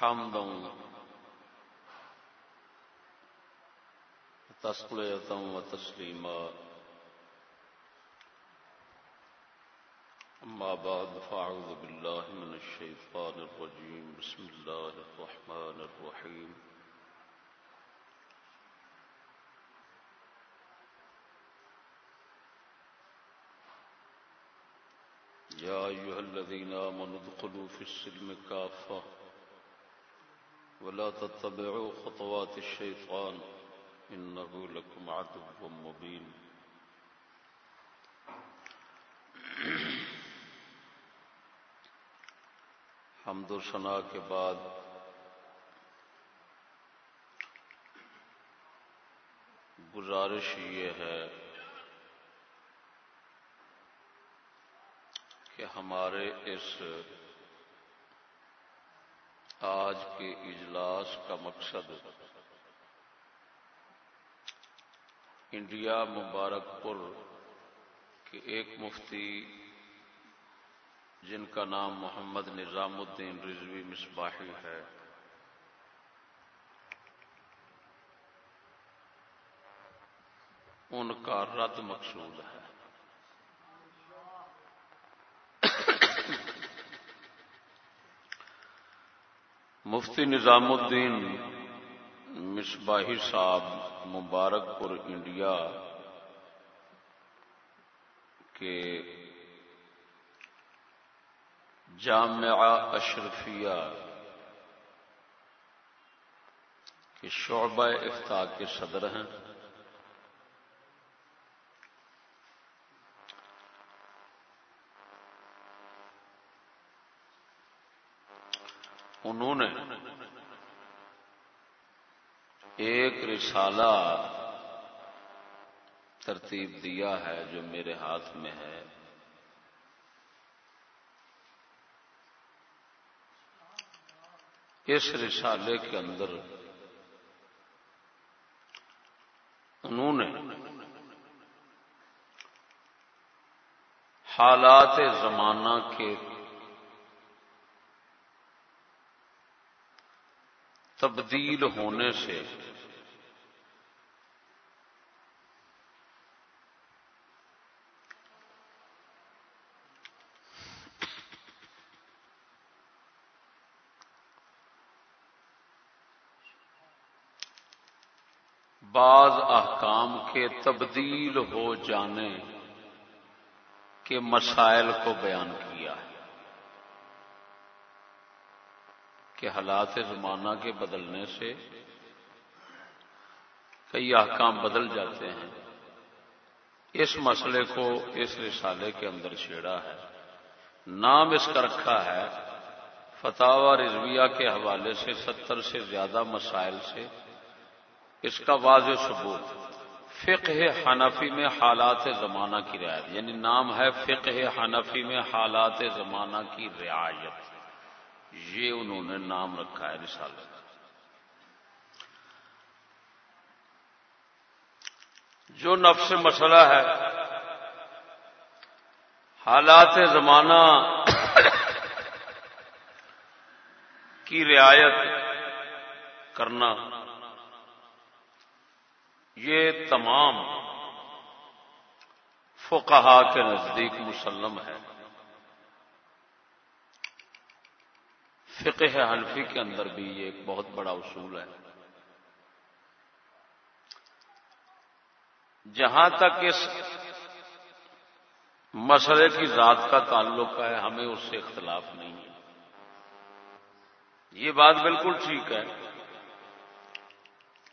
حمدا تسلية وتسليما أما بعد فأعوذ بالله من الشيطان الرجيم بسم الله الرحمن الرحيم يا أيها الذين آمنوا ادخلوا في السلم كافة ولا تتبعوا خطوات الشيطان إنه لكم عدو مبين. حمد و ثنا کے بعد گزارش یہ ہے کہ ہمارے اس آج کے اجلاس کا مقصد انڈیا مبارک پور کے ایک مفتی جن کا نام محمد نظام الدین رضوی مصباحی ہے۔ ان کا رد مقصود ہے۔ مفتی نظام الدین مصباحی صاحب مبارک پور انڈیا کے جامعہ اشرفیہ کے شعبہ افتاح کے صدر ہیں۔ انہوں نے ایک رسالہ ترتیب دیا ہے جو میرے ہاتھ میں ہے۔ اس رسالے کے اندر انہوں نے حالات زمانہ کے تبدیل ہونے سے بعض احکام کے تبدیل ہو جانے کے مسائل کو بیان کیا ہے۔ کہ حالات زمانہ کے بدلنے سے کئی احکام بدل جاتے ہیں۔ اس مسئلے کو اس رسالے کے اندر چھیڑا ہے۔ نام اس کا رکھا ہے۔ فتح رضویہ کے حوالے سے ستر سے زیادہ مسائل سے اس کا واضح ثبوت۔ فقہ حنفی میں حالات زمانہ کی رعایت یعنی نام ہے فقہ حنفی میں حالات زمانہ کی رعایت۔ یہ انہوں نے نام رکھا ہے رسالہ جو نفس مسئلہ ہے، حالات زمانہ کی رعایت کرنا، یہ تمام فقہا کے نزدیک مسلم ہے فقہ حنفی کے اندر بھی یہ ایک بہت بڑا اصول ہے۔ جہاں تک اس مسئلے کی ذات کا تعلق ہے، ہمیں اس سے اختلاف نہیں ہے۔ یہ بات بالکل ٹھیک ہے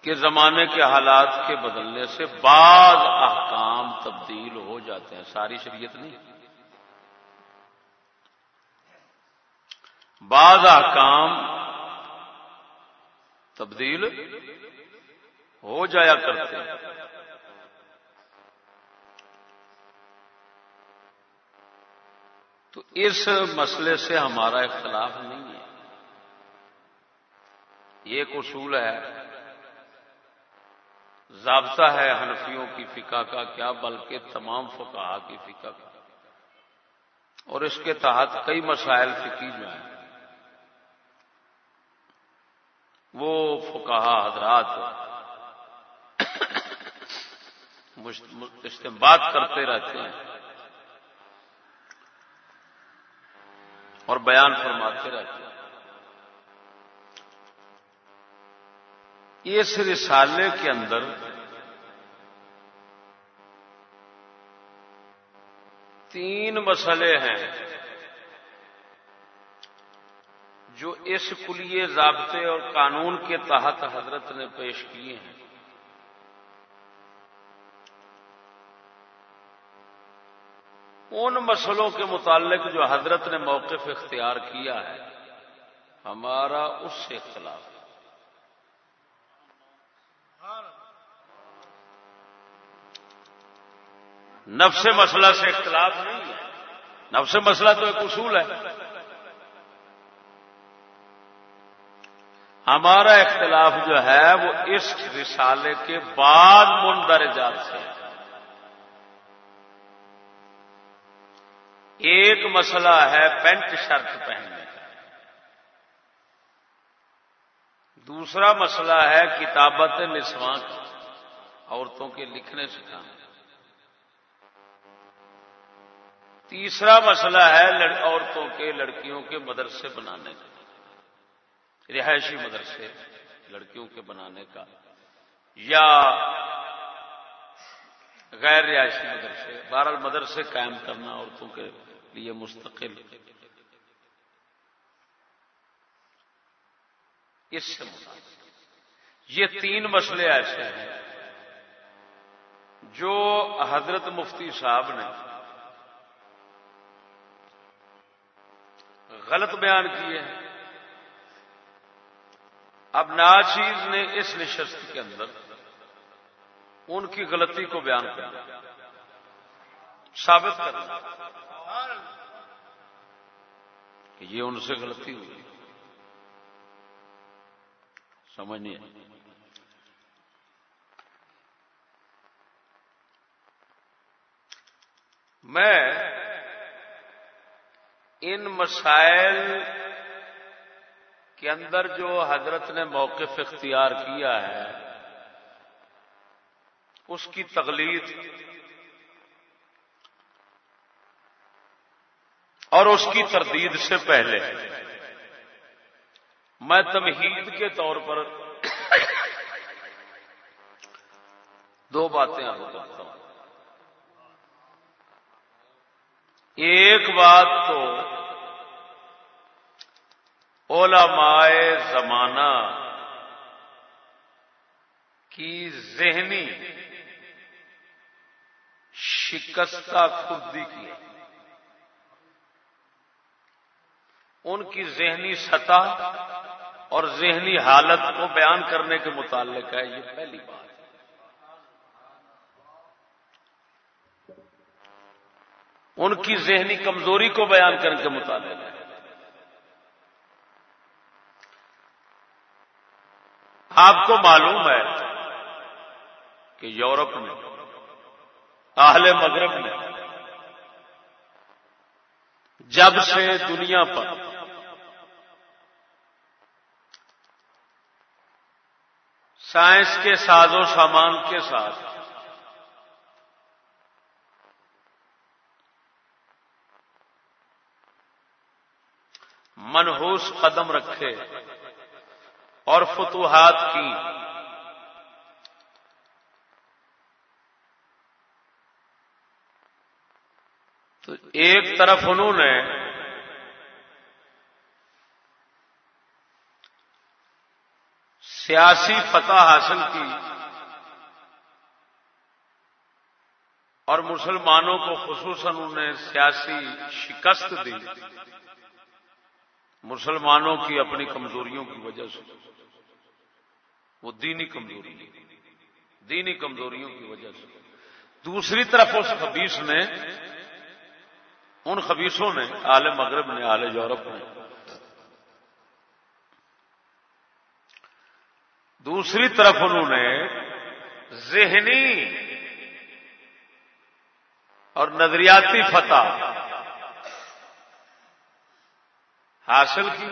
کہ زمانے کے حالات کے بدلنے سے بعض احکام تبدیل ہو جاتے ہیں، ساری شریعت نہیں۔ بعض احکام تبدیل ہو جایا کرتے ہیں۔ تو اس مسئلے سے ہمارا اختلاف نہیں ہے۔ یہ ایک اصول ہے۔ ضابطہ ہے حنفیوں کی فقہ کا کیا، بلکہ تمام فقہ کی فقہ کا۔ اور اس کے تحت کئی مسائل فکی جو ہیں۔ وہ فکاہ حضرات استعمال کرتے رہتے ہیں اور بیان فرماتے رہتے ہیں۔ اس رسالے کے اندر تین مسئلے ہیں۔ جو اس کلیے ضابطے اور قانون کے تحت حضرت نے پیش کیے ہیں۔ ان مسئلوں کے متعلق جو حضرت نے موقف اختیار کیا ہے، ہمارا اس سے اختلاف ہے۔ نفس مسئلہ سے اختلاف نہیں ہے۔ نفس مسئلہ تو ایک اصول ہے۔ ہمارا اختلاف جو ہے وہ اس رسالے کے بعد مندرجات سے ایک مسئلہ ہے پینٹ شرٹ پہننے کا۔ دوسرا مسئلہ ہے کتابت نسواں کا، عورتوں کے لکھنے سکھانے تیسرا مسئلہ ہے عورتوں کے لڑکیوں کے مدرسے بنانے کا۔ رہائشی مدرسے لڑکیوں کے بنانے کا، یا غیر رہائشی مدرسے، بہرحال مدرسے قائم کرنا عورتوں کے لیے مستقل۔ اس سے یہ تین مسئلے ایسے ہیں جو حضرت مفتی صاحب نے غلط بیان کیے ہیں۔ اب ناچیز نے اس نشست کے اندر ان کی غلطی کو بیان کرنا ثابت کرنا کہ یہ ان سے غلطی ہوئی۔ سمجھ نہیں میں ان مسائل کے اندر جو حضرت نے موقف اختیار کیا ہے، اس کی تغلید اور اس کی تردید سے پہلے۔ میں تمہید کے طور پر دو باتیں آپ کرتا ہوں۔ ایک بات تو علماء زمانہ کی ذہنی شکستہ خودی کی۔ ان کی ذہنی سطح اور ذہنی حالت کو بیان کرنے کے متعلق ہے، یہ پہلی بات۔ ان کی ذہنی کمزوری کو بیان کرنے کے متعلق ہے۔ آپ کو معلوم ہے کہ یورپ میں، اہل مغرب میں، جب سے دنیا پر سائنس کے ساز و سامان کے ساتھ منحوس قدم رکھے اور فتوحات کی۔ تو ایک طرف انہوں نے سیاسی فتح حاصل کی اور مسلمانوں کو خصوصاً انہیں سیاسی شکست دی۔ مسلمانوں کی اپنی کمزوریوں کی وجہ سے۔ وہ دینی کمزوری دینی کمزوریوں کی وجہ سے۔ دوسری طرف اس خبیص نے، ان خبیصوں نے، آل مغرب نے، آل یورپ نے۔ دوسری طرف انہوں نے ذہنی اور نظریاتی فتح حاصل کی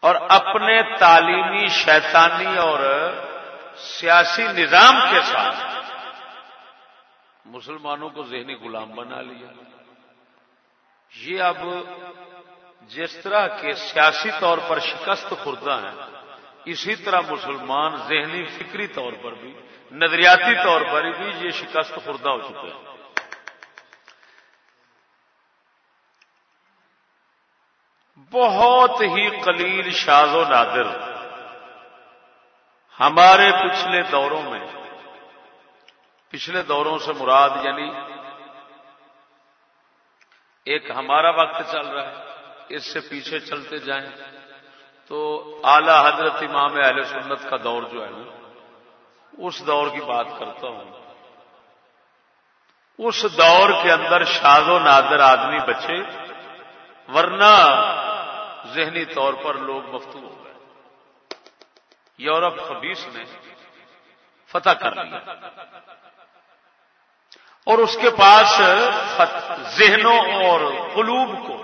اور اپنے تعلیمی، شیطانی اور سیاسی نظام کے ساتھ مسلمانوں کو ذہنی غلام بنا لیا۔ یہ اب جس طرح کے سیاسی طور پر شکست خوردہ ہیں، اسی طرح مسلمان ذہنی، فکری طور پر بھی، نظریاتی طور پر بھی یہ شکست خوردہ ہو چکے ہیں۔ بہت ہی قلیل شاز و نادر ہمارے پچھلے دوروں میں، پچھلے دوروں سے مراد یعنی ایک ہمارا وقت چل رہا ہے، اس سے پیچھے چلتے جائیں۔ تو اعلی حضرت امام اہل سنت کا دور جو ہے نا، اس دور کی بات کرتا ہوں۔ اس دور کے اندر شاد و نادر آدمی بچے، ورنہ ذہنی طور پر لوگ مفتو ہو گئے۔ یورپ خبیص نے فتح کر لیا۔ اور اس کے پاس ذہنوں اور قلوب کو،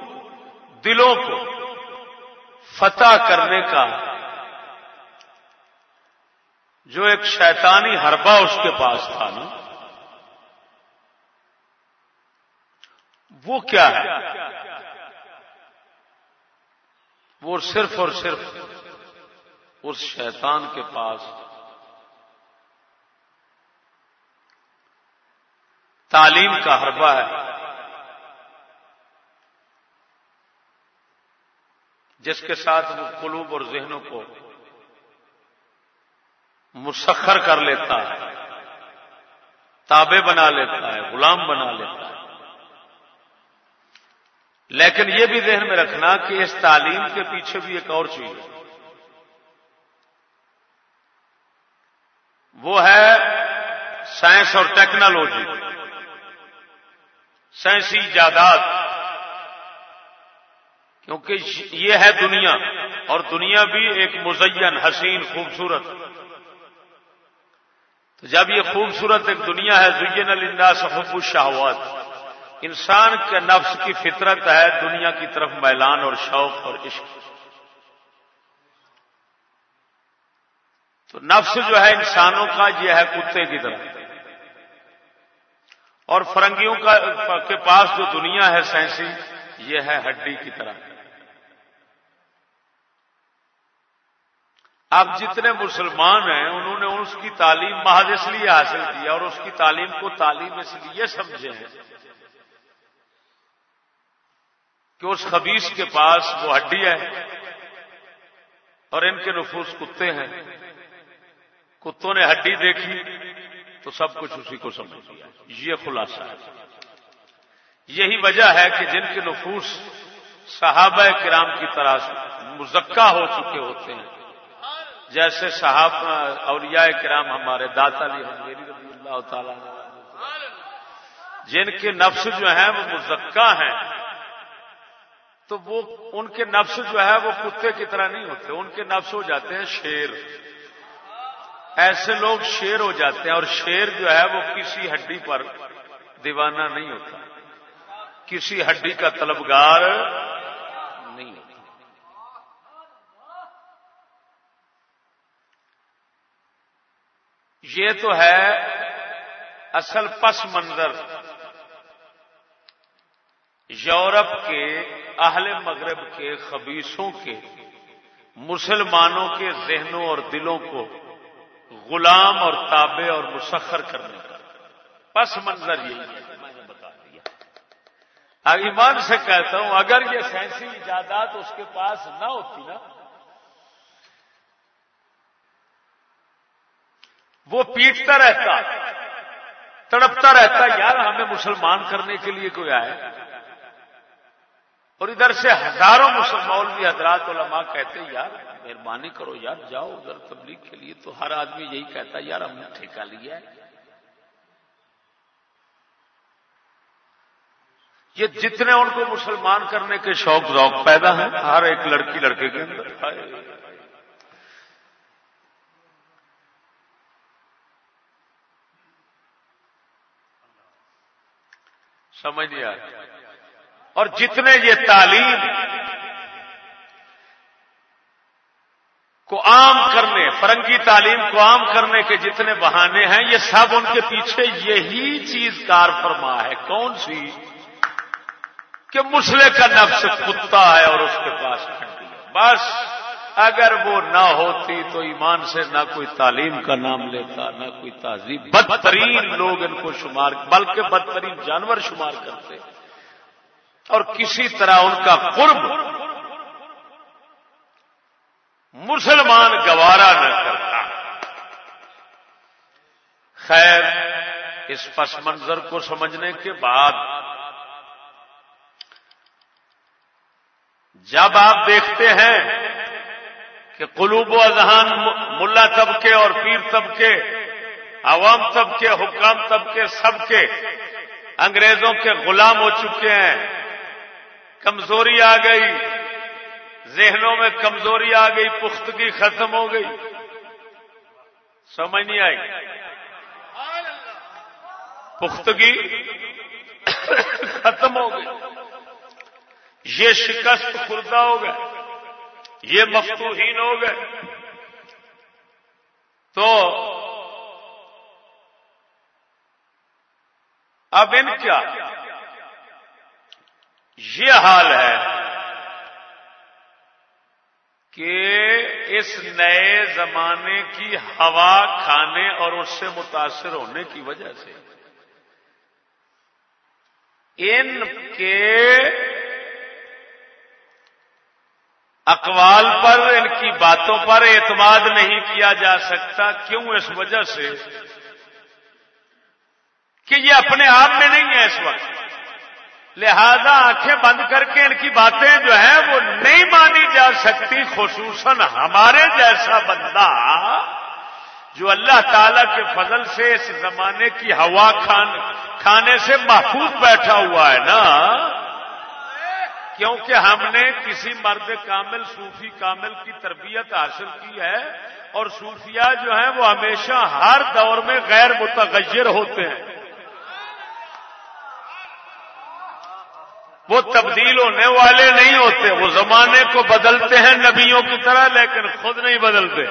دلوں کو فتح کرنے کا جو ایک شیطانی حربہ اس کے پاس تھا نا، وہ کیا ہے؟ وہ صرف اور صرف اس شیطان کے پاس تعلیم کا حربہ ہے جس کے ساتھ وہ قلوب اور ذہنوں کو مسخر کر لیتا ہے تابے بنا لیتا ہے، غلام بنا لیتا ہے۔ لیکن یہ بھی ذہن میں رکھنا کہ اس تعلیم کے پیچھے بھی ایک اور چیز ہے۔ وہ ہے سائنس اور ٹیکنالوجی۔ سائنسی ایجادات کیونکہ یہ ہے دنیا اور دنیا بھی ایک مزین، حسین، خوبصورت۔ تو جب یہ خوبصورت ایک دنیا ہے، زین الناس حب الشہوات۔ انسان کے نفس کی فطرت ہے دنیا کی طرف میلان اور شوق اور عشق۔ تو نفس جو ہے انسانوں کا، یہ ہے کتے کی طرف اور فرنگیوں کا، کے پاس جو دنیا ہے سائنسی، یہ ہے ہڈی کی طرح۔ اب جتنے مسلمان ہیں، انہوں نے اس کی تعلیم محض اس لیے حاصل کی اور اس کی تعلیم کو تعلیم اس لیے سمجھے ہیں۔ کہ اس خبیص کے پاس وہ ہڈی ہے اور ان کے نفوس کتے ہیں۔ کتوں نے ہڈی دیکھی تو سب کچھ اسی کو سمجھ لیا یہ خلاصہ ہے۔ یہی وجہ ہے کہ جن کے نفوس صحابہ کرام کی طرح مزکہ ہو چکے ہوتے ہیں۔ جیسے صحاب اولیاء کرام ہمارے داتا علی رضی اللہ تعالی جن کے نفس جو ہیں وہ مزکہ ہیں۔ تو وہ ان کے نفس جو ہے وہ کتے کی طرح نہیں ہوتے، ان کے نفس ہو جاتے ہیں شیر۔ ایسے لوگ شیر ہو جاتے ہیں اور شیر جو ہے وہ کسی ہڈی پر دیوانہ نہیں ہوتا۔ کسی ہڈی کا طلبگار نہیں ہوتا۔ یہ تو ہے اصل پس منظر۔ یورپ کے اہل مغرب کے خبیصوں کے، مسلمانوں کے ذہنوں اور دلوں کو غلام اور تابع اور مسخر کرنے کا۔ پس منظر یہی ہے میں نے بتا دیا۔ ایمان سے کہتا ہوں، اگر یہ سائنسی ایجادات اس کے پاس نہ ہوتی نا، وہ پیٹتا رہتا، تڑپتا رہتا، یار ہمیں مسلمان کرنے کے لیے کوئی آئے۔ اور ادھر سے ہزاروں مسلمان بھی حضرات علماء کہتے یار، مہربانی کرو یار، جاؤ ادھر تبلیغ کے لیے. تو ہر آدمی یہی کہتا یار، ہم نے ٹھیکہ لیا ہے. یہ جتنے ان کو مسلمان کرنے کے شوق ذوق پیدا ہیں، ہر ایک لڑکی لڑکے کے اندر۔ سمجھ نہیں آ اور جتنے یہ تعلیم کو عام کرنے، فرنگی تعلیم کو عام کرنے کے جتنے بہانے ہیں، یہ سب ان کے پیچھے یہی چیز کار فرما ہے۔ کون سی؟ کہ مسلے کا نفس کتا ہے اور اس کے پاس کھنڈی ہے۔ بس اگر وہ نہ ہوتی تو ایمان سے نہ کوئی تعلیم کا نام لیتا، نہ کوئی تہذیب بدترین لوگ ان کو شمار، بلکہ بدترین جانور شمار کرتے۔ اور کسی طرح ان کا قرب مسلمان گوارا نہ کرتا۔ خیر، اس پس منظر کو سمجھنے کے بعد جب آپ دیکھتے ہیں کہ قلوب و اذہان ملا طبقے اور پیر طبقے، عوام طبقے، حکام طبقے، سب کے انگریزوں کے غلام ہو چکے ہیں۔ کمزوری آ گئی۔ ذہنوں میں کمزوری آ گئی، پختگی ختم ہو گئی۔ سمجھ نہیں آئی۔ پختگی ختم ہو گئی۔ یہ شکست خوردہ ہو گئے۔ یہ مفتوحین ہو گئے۔ تو اب ان کیا؟ یہ حال ہے کہ اس نئے زمانے کی ہوا کھانے اور اس سے متاثر ہونے کی وجہ سے ان کے اقوال پر، ان کی باتوں پر اعتماد نہیں کیا جا سکتا۔ کیوں؟ اس وجہ سے کہ یہ اپنے آپ میں نہیں ہے اس وقت۔ لہذا آنکھیں بند کر کے ان کی باتیں جو ہیں وہ نہیں مانی جا سکتی، خصوصاً ہمارے جیسا بندہ جو اللہ تعالی کے فضل سے اس زمانے کی ہوا کھانے سے محفوظ بیٹھا ہوا ہے نا؟ کیونکہ ہم نے کسی مرد کامل، صوفی کامل کی تربیت حاصل کی ہے اور صوفیہ جو ہیں وہ ہمیشہ ہر دور میں غیر متغیر ہوتے ہیں۔ وہ تبدیل ہونے والے نہیں ہوتے، وہ زمانے کو بدلتے ہیں، نبیوں کی طرح، لیکن خود نہیں بدلتے۔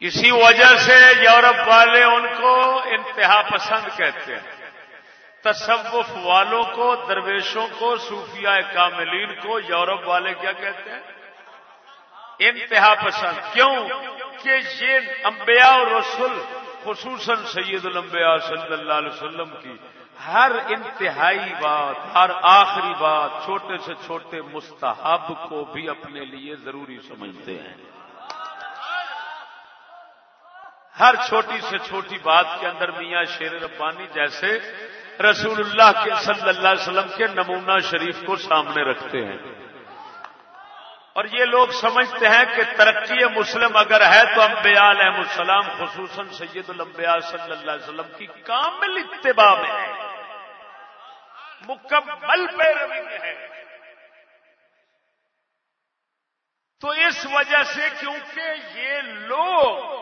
اسی وجہ سے یورپ والے ان کو انتہا پسند کہتے ہیں۔ تصوف والوں کو، درویشوں کو صوفیہ کاملین کو یورپ والے کیا کہتے ہیں؟ انتہا پسند۔ کیوں؟ کہ یہ انبیاء اور رسول خصوصاً سید الانبیاء صلی اللہ علیہ وسلم کی، ہر انتہائی بات، ہر آخری بات چھوٹے سے چھوٹے مستحب کو بھی اپنے لیے ضروری سمجھتے ہیں۔ ہر چھوٹی سے چھوٹی بات کے اندر میاں شیر ربانی جیسے رسول اللہ کے صلی اللہ علیہ وسلم کے نمونہ شریف کو سامنے رکھتے ہیں۔ اور یہ لوگ سمجھتے ہیں کہ ترقی مسلم اگر ہے تو انبیاء علیہ السلام خصوصاً سید الانبیاء صلی اللہ علیہ وسلم کی کامل اتباع میں ہے مکمل پیروی میں ہے تو اس وجہ سے کیونکہ یہ لوگ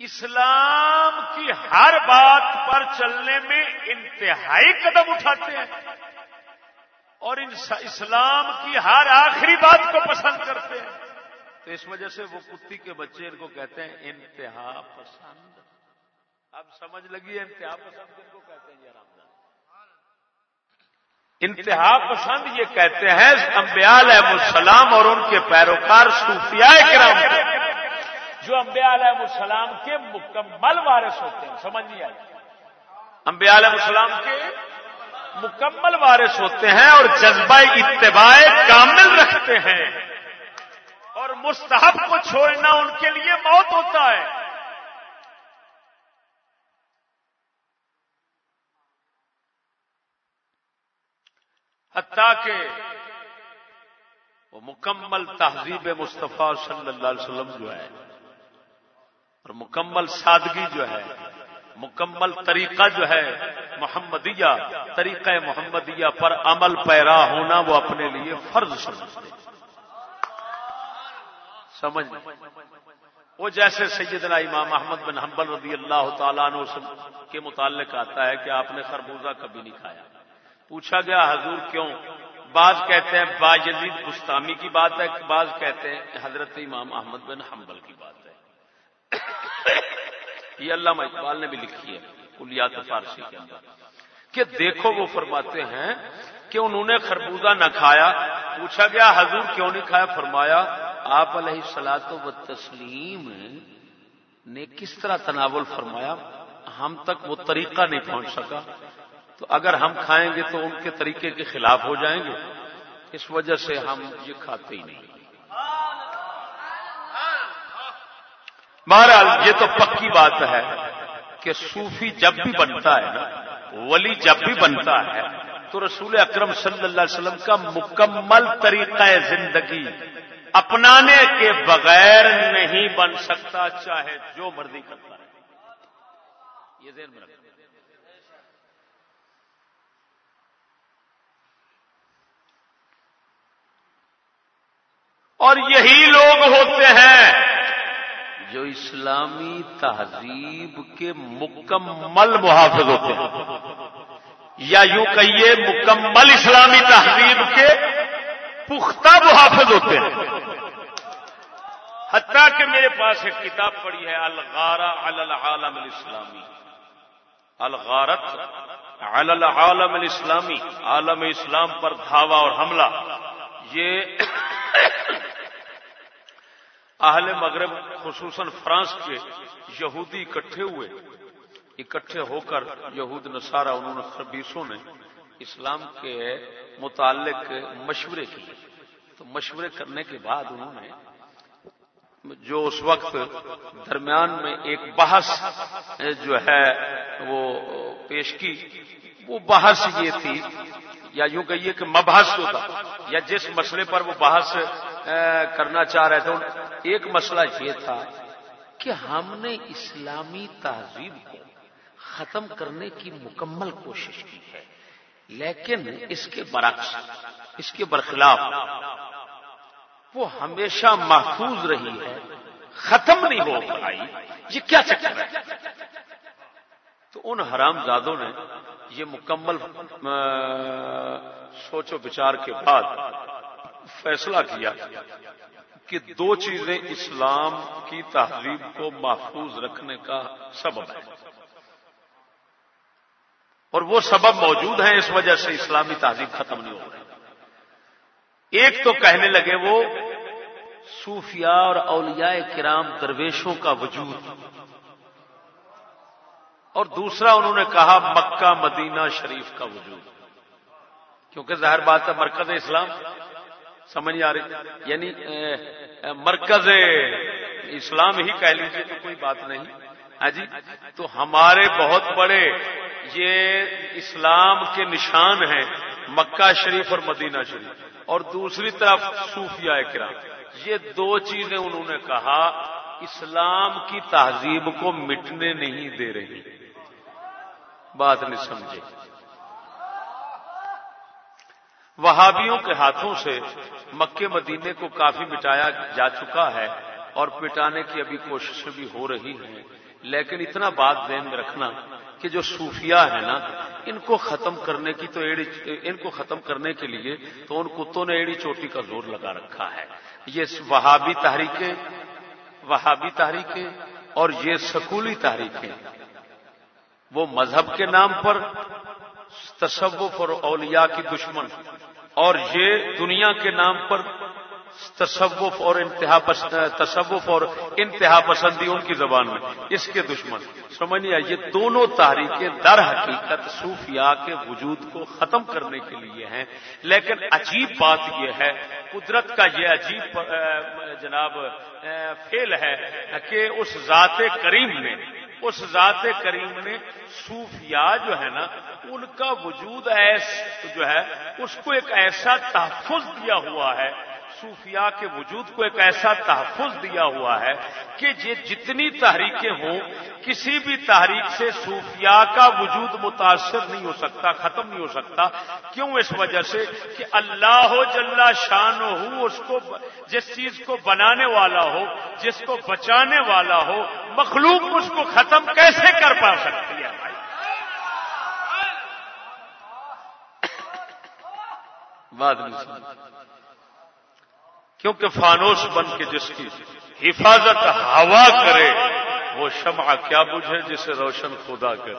اسلام کی ہر بات پر چلنے میں انتہائی قدم اٹھاتے ہیں۔ اور اسلام کی ہر آخری بات کو پسند کرتے ہیں۔ تو اس وجہ سے وہ کتی کے بچے ان کو کہتے ہیں انتہا پسند۔ اب سمجھ لگی ہے انتہا پسند ان کو کہتے ہیں؟ یہ رام انتہا پسند یہ کہتے ہیں امبیال احمد السلام اور ان کے پیروکار صوفیاء کرام۔ جو امبیا علیہ السلام کے مکمل وارث ہوتے ہیں۔ سمجھ نہیں آئی؟ امبیا علیہ السلام کے مکمل وارث ہوتے ہیں اور جذبہ اتباع کامل رکھتے ہیں۔ اور مستحب کو چھوڑنا ان کے لیے موت ہوتا ہے۔ حتیٰ کہ وہ مکمل تہذیب مصطفیٰ صلی اللہ علیہ وسلم جو ہے، اور مکمل سادگی جو ہے، مکمل طریقہ جو ہے محمدیہ، طریقہ محمدیہ پر عمل پیرا ہونا وہ اپنے لیے فرض سمجھتے سمجھ وہ جیسے سیدنا امام احمد بن حنبل رضی اللہ تعالیٰ عنہ کے متعلق آتا ہے کہ آپ نے خربوزہ کبھی نہیں کھایا۔ پوچھا گیا، حضور کیوں؟ بعض کہتے ہیں با یزید گستامی کی بات ہے، بعض کہتے ہیں حضرت امام احمد بن حنبل کی بات ہے۔ یہ اللہ اقبال نے بھی لکھی ہے۔ کلیات فارسی کے اندر۔ کہ دیکھو وہ فرماتے ہیں کہ انہوں نے خربوزہ نہ کھایا۔ پوچھا گیا، حضور کیوں نہیں کھایا؟ فرمایا، آپ علیہ سلاط و تسلیم نے کس طرح تناول فرمایا؟ ہم تک وہ طریقہ نہیں پہنچ سکا۔ تو اگر ہم کھائیں گے تو ان کے طریقے کے خلاف ہو جائیں گے۔ اس وجہ سے ہم یہ کھاتے ہی نہیں۔ بہرحال، یہ تو پکی بات ہے۔ کہ صوفی جب بھی بنتا ہے نا، ولی جب بھی بنتا ہے، تو رسول اکرم صلی اللہ علیہ وسلم کا مکمل طریقہ زندگی اپنانے کے بغیر نہیں بن سکتا، چاہے جو مرضی کرتا ہے یہ ذہن میں رکھنا۔ اور یہی لوگ ہوتے ہیں جو اسلامی تہذیب کے مکمل محافظ ہوتے ہیں۔ یا یوں کہیے، مکمل اسلامی تہذیب کے پختہ محافظ ہوتے ہیں۔ حتیٰ کہ میرے پاس ایک کتاب پڑھی ہے، الغارہ العالم الاسلامی۔ الغارت العالم الاسلامی، عالم اسلام پر دھاوا اور حملہ۔ یہ اہل مغرب خصوصاً فرانس کے یہودی اکٹھے ہوئے، اکٹھے ہو کر یہود نصارہ انہوں نے خبیصوں نے اسلام کے متعلق مشورے کیے۔ تو مشورے کرنے کے بعد انہوں نے جو اس وقت درمیان میں ایک بحث جو ہے وہ پیش کی، وہ بحث یہ تھی، یا یوں کہیے کہ مبحث جو تھا، یا جس مسئلے پر وہ بحث کرنا چاہ رہے تھے، ایک مسئلہ یہ تھا کہ ہم نے اسلامی تہذیب کو ختم کرنے کی مکمل کوشش کی ہے، لیکن اس کے برعکس، اس کے برخلاف وہ ہمیشہ محفوظ رہی ہے، ختم نہیں ہو پائی۔ یہ کیا چکر ہے؟ تو ان حرام زادوں نے یہ مکمل سوچ و بچار کے بعد فیصلہ کیا کہ دو چیزیں اسلام کی تہذیب کو محفوظ رکھنے کا سبب ہے۔ اور وہ سبب موجود ہیں اس وجہ سے اسلامی تہذیب ختم نہیں ہو رہی۔ ایک تو کہنے لگے وہ صوفیاء اور اولیاء کرام درویشوں کا وجود۔ اور دوسرا انہوں نے کہا مکہ مدینہ شریف کا وجود۔ کیونکہ ظاہر بات ہے مرکز اسلام۔ سمجھ آ رہی۔ یعنی مرکز اسلام ہی کہہ لیجیے تو کوئی بات نہیں۔ ہاں جی؟ تو ہمارے بہت بڑے یہ اسلام کے نشان ہیں، مکہ شریف اور مدینہ شریف۔ اور دوسری طرف صوفیاء کرام۔ یہ دو چیزیں انہوں نے کہا، اسلام کی تہذیب کو مٹنے نہیں دے رہی۔ بات نہیں سمجھے۔ وہابیوں کے ہاتھوں سے مکے مدینے کو کافی مٹایا جا چکا ہے اور پٹانے کی ابھی کوششیں بھی ہو رہی ہیں۔ لیکن اتنا بات ذہن میں رکھنا کہ جو صوفیاء ہیں نا، ان کو ختم کرنے کی تو ایڑی، ان کو ختم کرنے کے لیے تو ان کتوں نے ایڑی چوٹی کا زور لگا رکھا ہے۔ یہ وہابی تحریکیں وہابی تحریکیں اور یہ سکولی تحریکیں، وہ مذہب کے نام پر تصوف اور اولیاء کی دشمن۔ اور یہ دنیا کے نام پر تصوف اور انتہا تصوف اور انتہا پسندی ان کی زبان میں، اس کے دشمن۔ سمجھنی یہ دونوں تاریخیں در حقیقت صوفیاء کے وجود کو ختم کرنے کے لیے ہیں۔ لیکن عجیب بات یہ ہے، قدرت کا یہ عجیب جناب فیل ہے کہ اس ذات کریم نے اس ذات کریم نے صوفیاء جو ہے نا، ان کا وجود ایس جو ہے، اس کو ایک ایسا تحفظ دیا ہوا ہے صوفیاء کے وجود کو ایک ایسا تحفظ دیا ہوا ہے کہ یہ جتنی تحریکیں ہوں، کسی بھی تحریک سے صوفیاء کا وجود متاثر نہیں ہو سکتا، ختم نہیں ہو سکتا۔ کیوں؟ اس وجہ سے کہ اللہ ہو جل شان ہو اس کو جس چیز کو بنانے والا ہو، جس کو بچانے والا ہو، مخلوق اس کو ختم کیسے کر پا سکتی ہے؟ بھائی۔ کیونکہ فانوس بن کے جس کی حفاظت ہوا کرے، وہ شمع کیا بجھے جسے روشن خدا کرے۔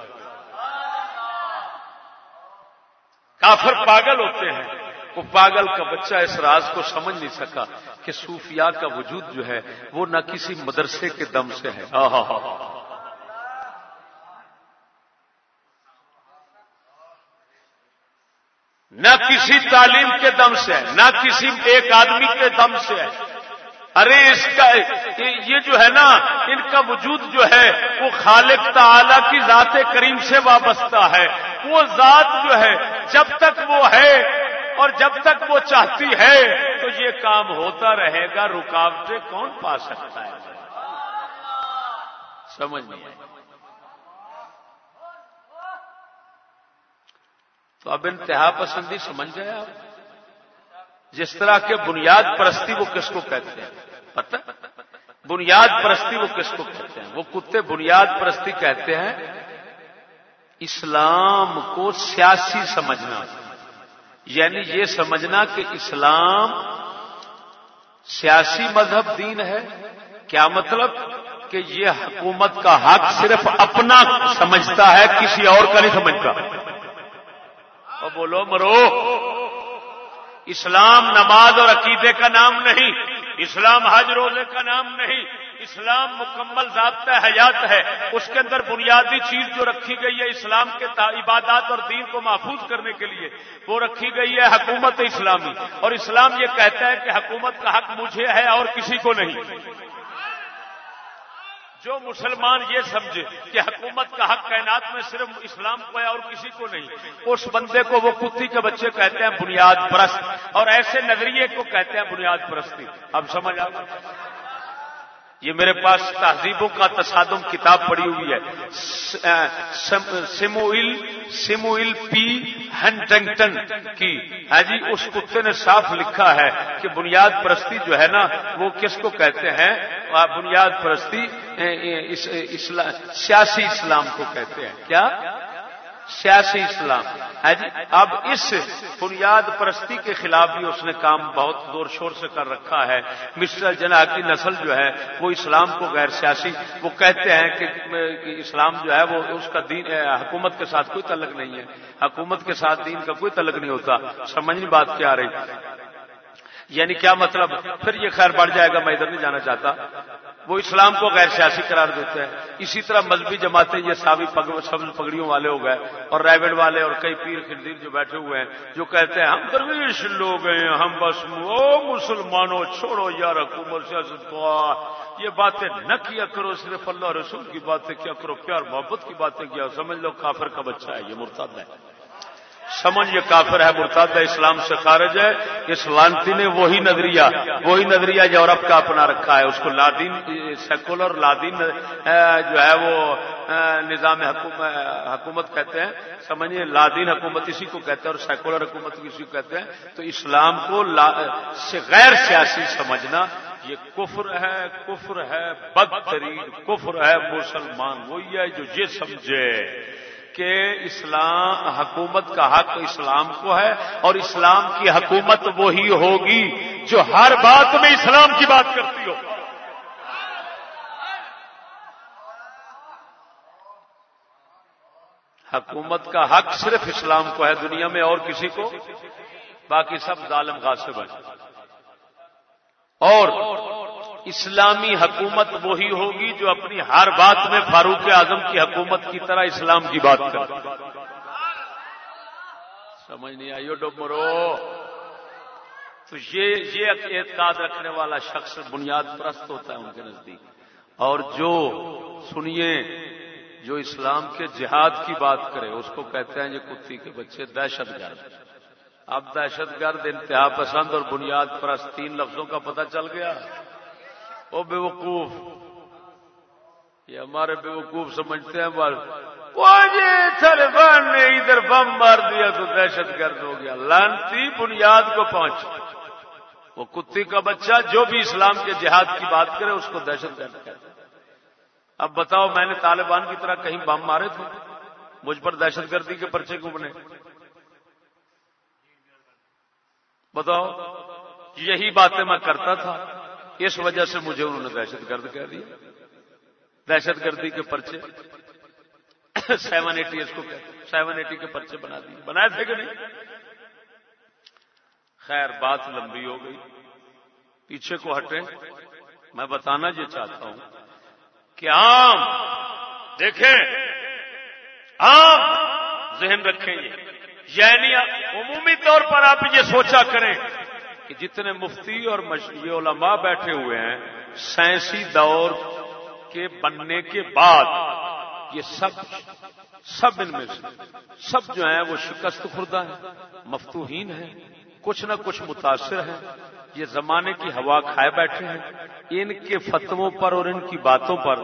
کافر پاگل ہوتے ہیں۔ وہ پاگل کا بچہ اس راز کو سمجھ نہیں سکا کہ صوفیاء کا وجود جو ہے، وہ نہ کسی مدرسے کے دم سے ہے۔ نہ کسی تعلیم کے دم سے ہے، نہ کسی ایک آدمی کے دم سے ہے۔ ارے اس کا، یہ جو ہے نا، ان کا وجود جو ہے، وہ خالق تعالی کی ذات کریم سے وابستہ ہے۔ وہ ذات جو ہے، جب تک وہ ہے اور جب تک وہ چاہتی ہے، تو یہ کام ہوتا رہے گا۔ رکاوٹیں کون پا سکتا ہے؟ سمجھ نہیں تو اب انتہا پسندی سمجھ گئے آپ؟ جس طرح کے بنیاد پرستی وہ کس کو کہتے ہیں؟ پتہ؟ بنیاد پرستی وہ کس کو کہتے ہیں؟ وہ کتے بنیاد پرستی کہتے ہیں اسلام کو سیاسی سمجھنا۔ یعنی یہ سمجھنا کہ اسلام سیاسی مذہب دین ہے۔ کیا مطلب؟ کہ یہ حکومت کا حق صرف اپنا سمجھتا ہے، کسی اور کا نہیں سمجھتا۔ اور بولو مرو، اسلام نماز اور عقیدے کا نام نہیں، اسلام حج روزے کا نام نہیں، اسلام مکمل ضابطہ حیات ہے، اس کے اندر بنیادی چیز جو رکھی گئی ہے اسلام کے عبادات اور دین کو محفوظ کرنے کے لیے، وہ رکھی گئی ہے حکومت اسلامی، اور اسلام یہ کہتا ہے کہ حکومت کا حق مجھے ہے اور کسی کو نہیں۔ جو مسلمان یہ سمجھے کہ حکومت کا حق کائنات میں صرف اسلام کو ہے اور کسی کو نہیں، اس بندے کو وہ کتی کے بچے کہتے ہیں بنیاد پرست اور ایسے نظریے کو کہتے ہیں بنیاد پرستی اب سمجھ آ یہ میرے پاس تہذیبوں کا تصادم کتاب پڑی ہوئی ہے۔ سیموئل سیموئل پی ہنٹنگٹن کی۔ ہاں جی اس کتے نے صاف لکھا ہے کہ بنیاد پرستی جو ہے نا، وہ کس کو کہتے ہیں؟ بنیاد پرستی سیاسی اسلام کو کہتے ہیں۔ کیا؟ سیاسی اسلام۔ ہے جی؟ اب اس بنیاد پرستی کے خلاف بھی اس نے کام بہت زور شور سے کر رکھا ہے۔ مسٹر جنا کی نسل جو ہے، وہ اسلام کو غیر سیاسی، وہ کہتے ہیں کہ اسلام جو ہے، وہ اس کا دین حکومت کے ساتھ کوئی تعلق نہیں ہے۔ حکومت کے ساتھ دین کا کوئی تعلق نہیں ہوتا۔ سمجھنی بات کیا رہی۔ یعنی کیا مطلب؟ پھر یہ خیر بڑھ جائے گا، میں ادھر نہیں جانا چاہتا۔ وہ اسلام کو غیر سیاسی قرار دیتے ہیں۔ اسی طرح مذہبی جماعتیں یہ سابی سبز پگڑیوں والے ہو گئے اور رائبڈ والے اور کئی پیر خردیر جو بیٹھے ہوئے ہیں جو کہتے ہیں، ہم درویش لوگ ہیں، ہم بس او مسلمانوں، چھوڑو یار حکومت، سیاست یہ باتیں نہ کیا کرو، صرف اللہ رسول کی باتیں، کیا کرو، پیار محبت کی باتیں کیا، سمجھ لو کافر کا بچہ ہے، یہ مرتاد ہے۔ سمجھ یہ کافر ہے مرتاد ہے، اسلام سے خارج ہے۔ اس لانتی نے وہی نظریہ وہی نظریہ یورپ کا اپنا رکھا ہے۔ اس کو لادین، سیکولر لادین جو ہے وہ نظام حکومت کہتے ہیں۔ سمجھیے، لادین حکومت اسی کو کہتے ہیں اور سیکولر حکومت اسی کو کہتے ہیں۔ تو اسلام کو غیر سیاسی سمجھنا، یہ کفر ہے کفر ہے بدترین، کفر ہے مسلمان، وہی ہے جو یہ سمجھے۔ کہ اسلام، حکومت کا حق اسلام کو ہے اور اسلام کی حکومت وہی ہوگی جو ہر بات میں اسلام کی بات کرتی ہو۔ حکومت کا حق صرف اسلام کو ہے، دنیا میں اور کسی کو؟ باقی سب ظالم غاصب ہیں۔ اور اسلامی حکومت وہی ہوگی جو اپنی ہر بات میں فاروق اعظم کی حکومت کی طرح اسلام کی بات کرے۔ سمجھ نہیں آئیو ڈومرو تو یہ یہ اعتقاد رکھنے والا شخص بنیاد پرست ہوتا ہے ان کے نزدیک۔ اور جو سنیے، جو اسلام کے جہاد کی بات کرے، اس کو کہتے ہیں یہ کتی کے بچے دہشت گرد۔ اب دہشت گرد انتہا پسند اور بنیاد پرست تین لفظوں کا پتہ چل گیا۔ وہ بے وقوف یہ ہمارے بے وقوف سمجھتے ہیں بس۔ جی نے ادھر بم مار دیا تو دہشت گرد ہو گیا۔ لانتی بنیاد کو پہنچ۔ وہ کتی کا بچہ جو بھی اسلام کے جہاد کی بات کرے اس کو دہشت گرد کہتے اب بتاؤ میں نے طالبان کی طرح کہیں بم مارے تھے؟ مجھ پر دہشت گردی کے پرچے کو بنے بتاؤ، یہی باتیں میں کرتا تھا۔ اس وجہ سے مجھے انہوں نے دہشت گرد کہہ دیا۔ دہشت گردی کے پرچے۔ سیون ایٹی اس کو سیون ایٹی کے پرچے بنا دیے۔ بنائے تھے کہ نہیں؟ خیر، بات لمبی ہو گئی۔ پیچھے کو ہٹے میں بتانا یہ چاہتا ہوں کہ عام دیکھیں۔ عام ذہن رکھیں یہ۔ یعنی عمومی طور پر آپ یہ سوچا کریں کہ جتنے مفتی اور مشہور علماء بیٹھے ہوئے ہیں، سائنسی دور کے بننے کے بعد، یہ سب سب ان میں سے، سب جو ہیں وہ شکست خوردہ ہیں، مفتوحین ہیں، کچھ نہ کچھ متاثر ہیں، یہ زمانے کی ہوا کھائے بیٹھے ہیں، ان کے فتووں پر اور ان کی باتوں پر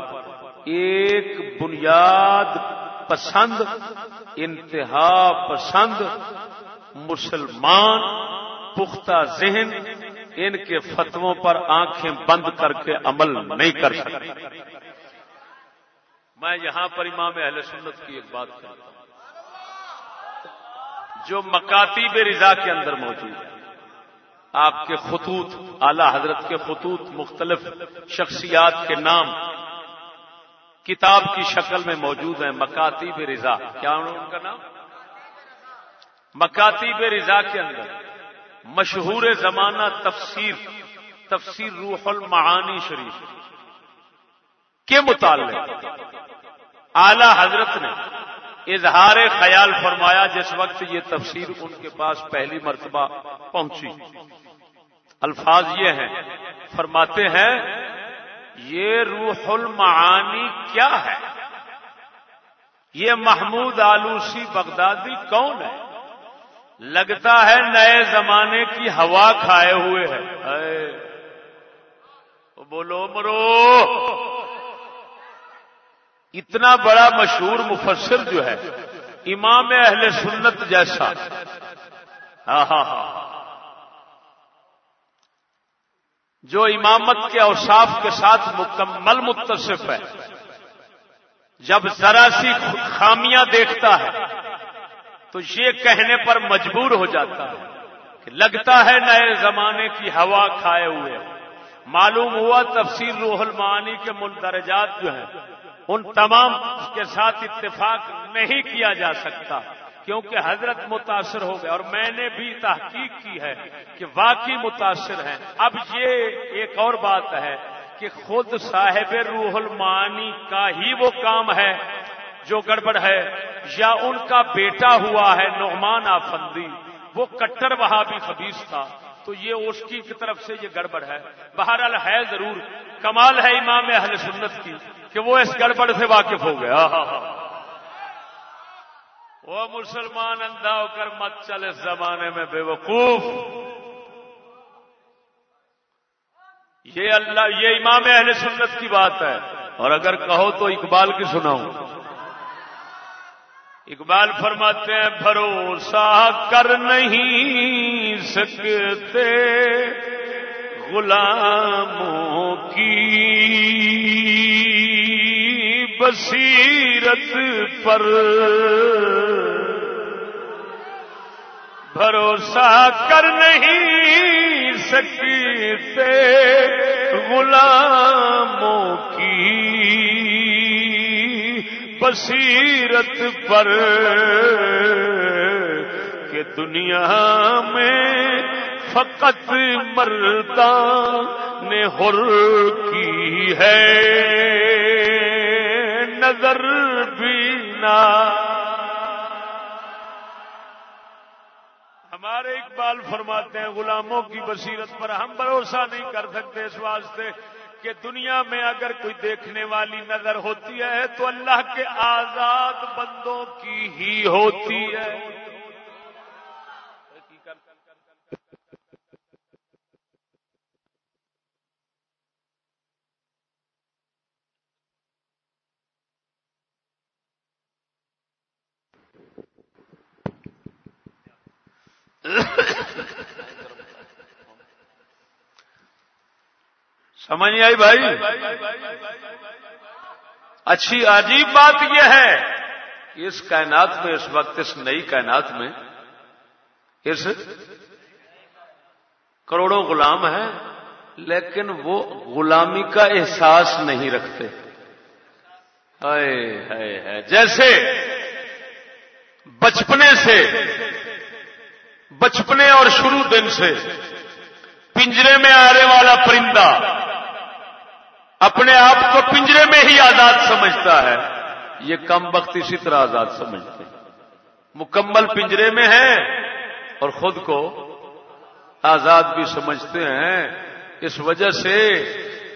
ایک بنیاد پسند، انتہا پسند مسلمان پختہ ذہن ان کے فتووں پر آنکھیں بند کر کے عمل نہیں کر سکتے۔ میں یہاں پر امام اہل سنت کی ایک بات کرتا ہوں۔ جو مکاتیب رضا کے اندر موجود ہے۔ آپ کے خطوط، اعلی حضرت کے خطوط، مختلف شخصیات کے نام کتاب کی شکل میں موجود ہیں۔ مکاتیب رضا، کیا ان کا نام؟ مکاتیب رضا کے اندر۔ مشہور زمانہ تفسیر تفسیر روح المعانی شریف۔ کے متعلق؟ اعلی حضرت نے اظہار خیال فرمایا جس وقت یہ تفسیر ان کے پاس پہلی مرتبہ پہنچی۔ الفاظ یہ ہیں، فرماتے ہیں، یہ روح المعانی کیا ہے؟ یہ محمود آلوسی بغدادی کون ہے؟ لگتا ہے نئے زمانے کی ہوا کھائے ہوئے ہے۔ بولو، مرو۔ اتنا بڑا مشہور مفسر جو ہے، امام اہل سنت جیسا۔ ہاں ہاں ہاں۔ جو امامت کے اوصاف کے ساتھ مکمل متصف ہے۔ جب ذرا سی خامیاں دیکھتا ہے تو یہ کہنے پر مجبور ہو جاتا ہے کہ لگتا ہے نئے زمانے کی ہوا کھائے ہوئے معلوم ہوا تفصیل روح المعانی کے مندرجات جو ہیں، ان تمام کے ساتھ اتفاق نہیں کیا جا سکتا، کیونکہ حضرت متاثر ہو گئے۔ اور میں نے بھی تحقیق کی ہے کہ واقعی متاثر ہیں۔ اب یہ ایک اور بات ہے کہ خود صاحب روح المعانی کا ہی وہ کام ہے جو گڑبڑ ہے، یا ان کا بیٹا ہوا ہے، نعمان آفندی، وہ کٹر وہاں بھی خبیص تھا۔ تو یہ اس کی طرف سے یہ گڑبڑ ہے۔ بہرحال ہے ضرور۔ کمال ہے امام اہل سنت کی کہ وہ اس گڑبڑ سے واقف ہو گیا۔ وہ مسلمان اندھا ہو کر مت چلے اس زمانے میں بے وقوف۔ یہ اللہ، یہ امام اہل سنت کی بات ہے۔ اور اگر کہو تو اقبال کی سناؤں۔ اقبال فرماتے ہیں، بھروسہ کر نہیں سکتے غلاموں کی۔ بصیرت پر بھروسہ کر نہیں سکتے غلاموں کی۔ بصیرت پر کہ دنیا میں فقط مردان نے ہر کی ہے۔ نظر نہ۔ ہمارے اقبال فرماتے ہیں، غلاموں کی بصیرت پر ہم بھروسہ نہیں کر سکتے اس واسطے۔ کہ دنیا میں اگر کوئی دیکھنے والی نظر ہوتی ہے تو اللہ کے آزاد بندوں کی ہی ہوتی ہے۔ سمجھ نہیں آئی بھائی؟ اچھی عجیب بات یہ ہے اس کائنات میں، اس وقت، اس نئی کائنات میں اس کروڑوں غلام ہیں، لیکن وہ غلامی کا احساس نہیں رکھتے۔ ہے جیسے بچپنے سے، بچپنے اور شروع دن سے پنجرے میں آنے والا پرندہ اپنے آپ کو پنجرے میں ہی آزاد سمجھتا ہے۔ یہ کم وقت اسی طرح آزاد سمجھتے ہیں۔ مکمل پنجرے میں ہیں اور خود کو آزاد بھی سمجھتے ہیں۔ اس وجہ سے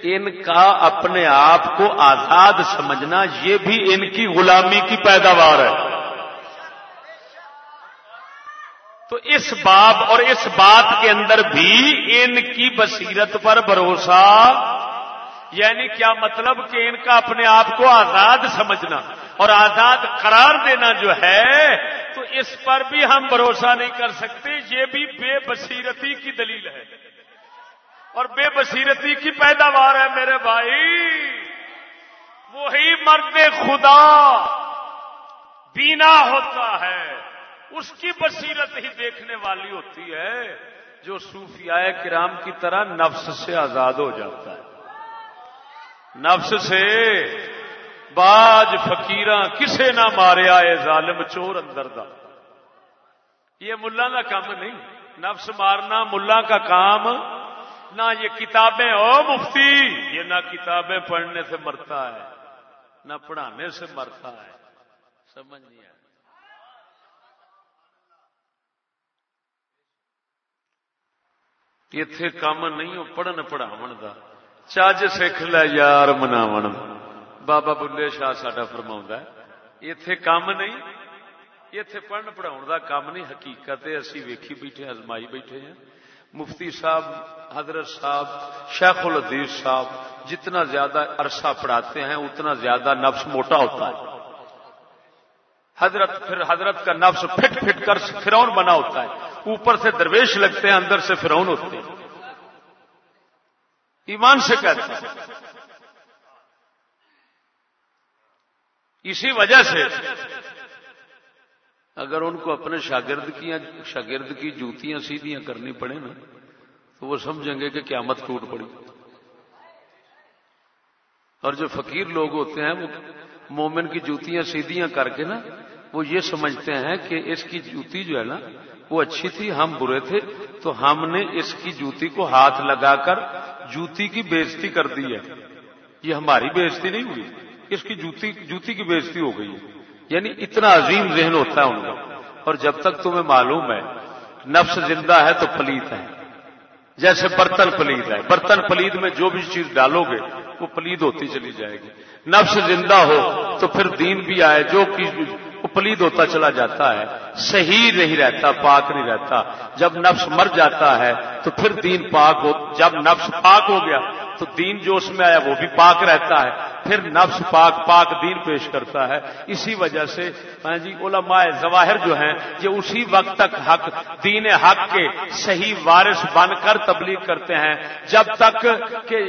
ان کا اپنے آپ کو آزاد سمجھنا یہ بھی ان کی غلامی کی پیداوار ہے۔ تو اس باب اور اس بات کے اندر بھی ان کی بصیرت پر بھروسہ یعنی کیا مطلب کہ ان کا اپنے آپ کو آزاد سمجھنا اور آزاد قرار دینا جو ہے، تو اس پر بھی ہم بھروسہ نہیں کر سکتے، یہ بھی بے بصیرتی کی دلیل ہے۔ اور بے بصیرتی کی پیداوار ہے میرے بھائی۔ وہی مرد خدا بینا ہوتا ہے۔ اس کی بصیرت ہی دیکھنے والی ہوتی ہے جو صوفیاء کرام کی طرح نفس سے آزاد ہو جاتا ہے۔ نفس سے باج فکیر کسے نہ ماریا اے ظالم چور اندر دا۔ یہ ملا کا کام نہیں۔ نفس مارنا ملا کا کام، نہ یہ کتابیں، او مفتی، یہ نہ کتابیں پڑھنے سے مرتا ہے، نہ پڑھانے سے مرتا ہے۔ سمجھ نہیں آیا۔ اتے کام نہیں ہو پڑھن پڑھاو کا چج سکھ لے یار مناو بابا بلے شاہ ساڈا فرما اتے کام نہیں اتے پڑھن پڑھاؤ کا کام نہیں حقیقت اسی ویکھی بیٹھے ازمائی بیٹھے ہیں مفتی صاحب حضرت صاحب شیخ الدیز صاحب جتنا زیادہ عرصہ پڑھاتے ہیں اتنا زیادہ نفس موٹا ہوتا ہے حضرت پھر حضرت کا نفس پھٹ پھٹ کر فرون بنا ہوتا ہے اوپر سے درویش لگتے ہیں اندر سے فرون ہوتے ہیں ایمان سے کہتے ہیں اسی وجہ سے اگر ان کو اپنے شاگرد کی شاگرد کی جوتیاں سیدھیاں کرنی پڑے نا، تو وہ سمجھیں گے کہ قیامت ٹوٹ پڑی۔ اور جو فقیر لوگ ہوتے ہیں، وہ مومن کی جوتیاں سیدھیاں کر کے نا، وہ یہ سمجھتے ہیں کہ اس کی جوتی جو ہے نا، وہ اچھی تھی، ہم برے تھے، تو ہم نے اس کی جوتی کو ہاتھ لگا کر جوتی کی بےزتی کر دی ہے۔ یہ ہماری بےزتی نہیں ہوئی۔ اس کی جوتی جوتی کی بےزتی ہو گئی ہے۔ یعنی اتنا عظیم ذہن ہوتا ہے ان کا۔ اور جب تک تمہیں معلوم ہے، نفس زندہ ہے تو پلیت ہے۔ جیسے برتن پلید ہے۔ برتن پلید میں جو بھی چیز ڈالو گے، وہ پلید ہوتی چلی جائے گی۔ نفس زندہ ہو تو پھر دین بھی آئے۔ جو وہ پلید ہوتا چلا جاتا ہے صحیح نہیں رہتا، پاک نہیں رہتا۔ جب نفس مر جاتا ہے تو پھر دین پاک ہو، جب نفس پاک ہو گیا تو دین جو اس میں آیا وہ بھی پاک رہتا ہے، پھر نفس پاک پاک دین پیش کرتا ہے۔ اسی وجہ سے ہاں جی علماء ظواہر جو ہیں، یہ اسی وقت تک حق، دین حق کے صحیح وارث بن کر تبلیغ کرتے ہیں۔ جب تک کہ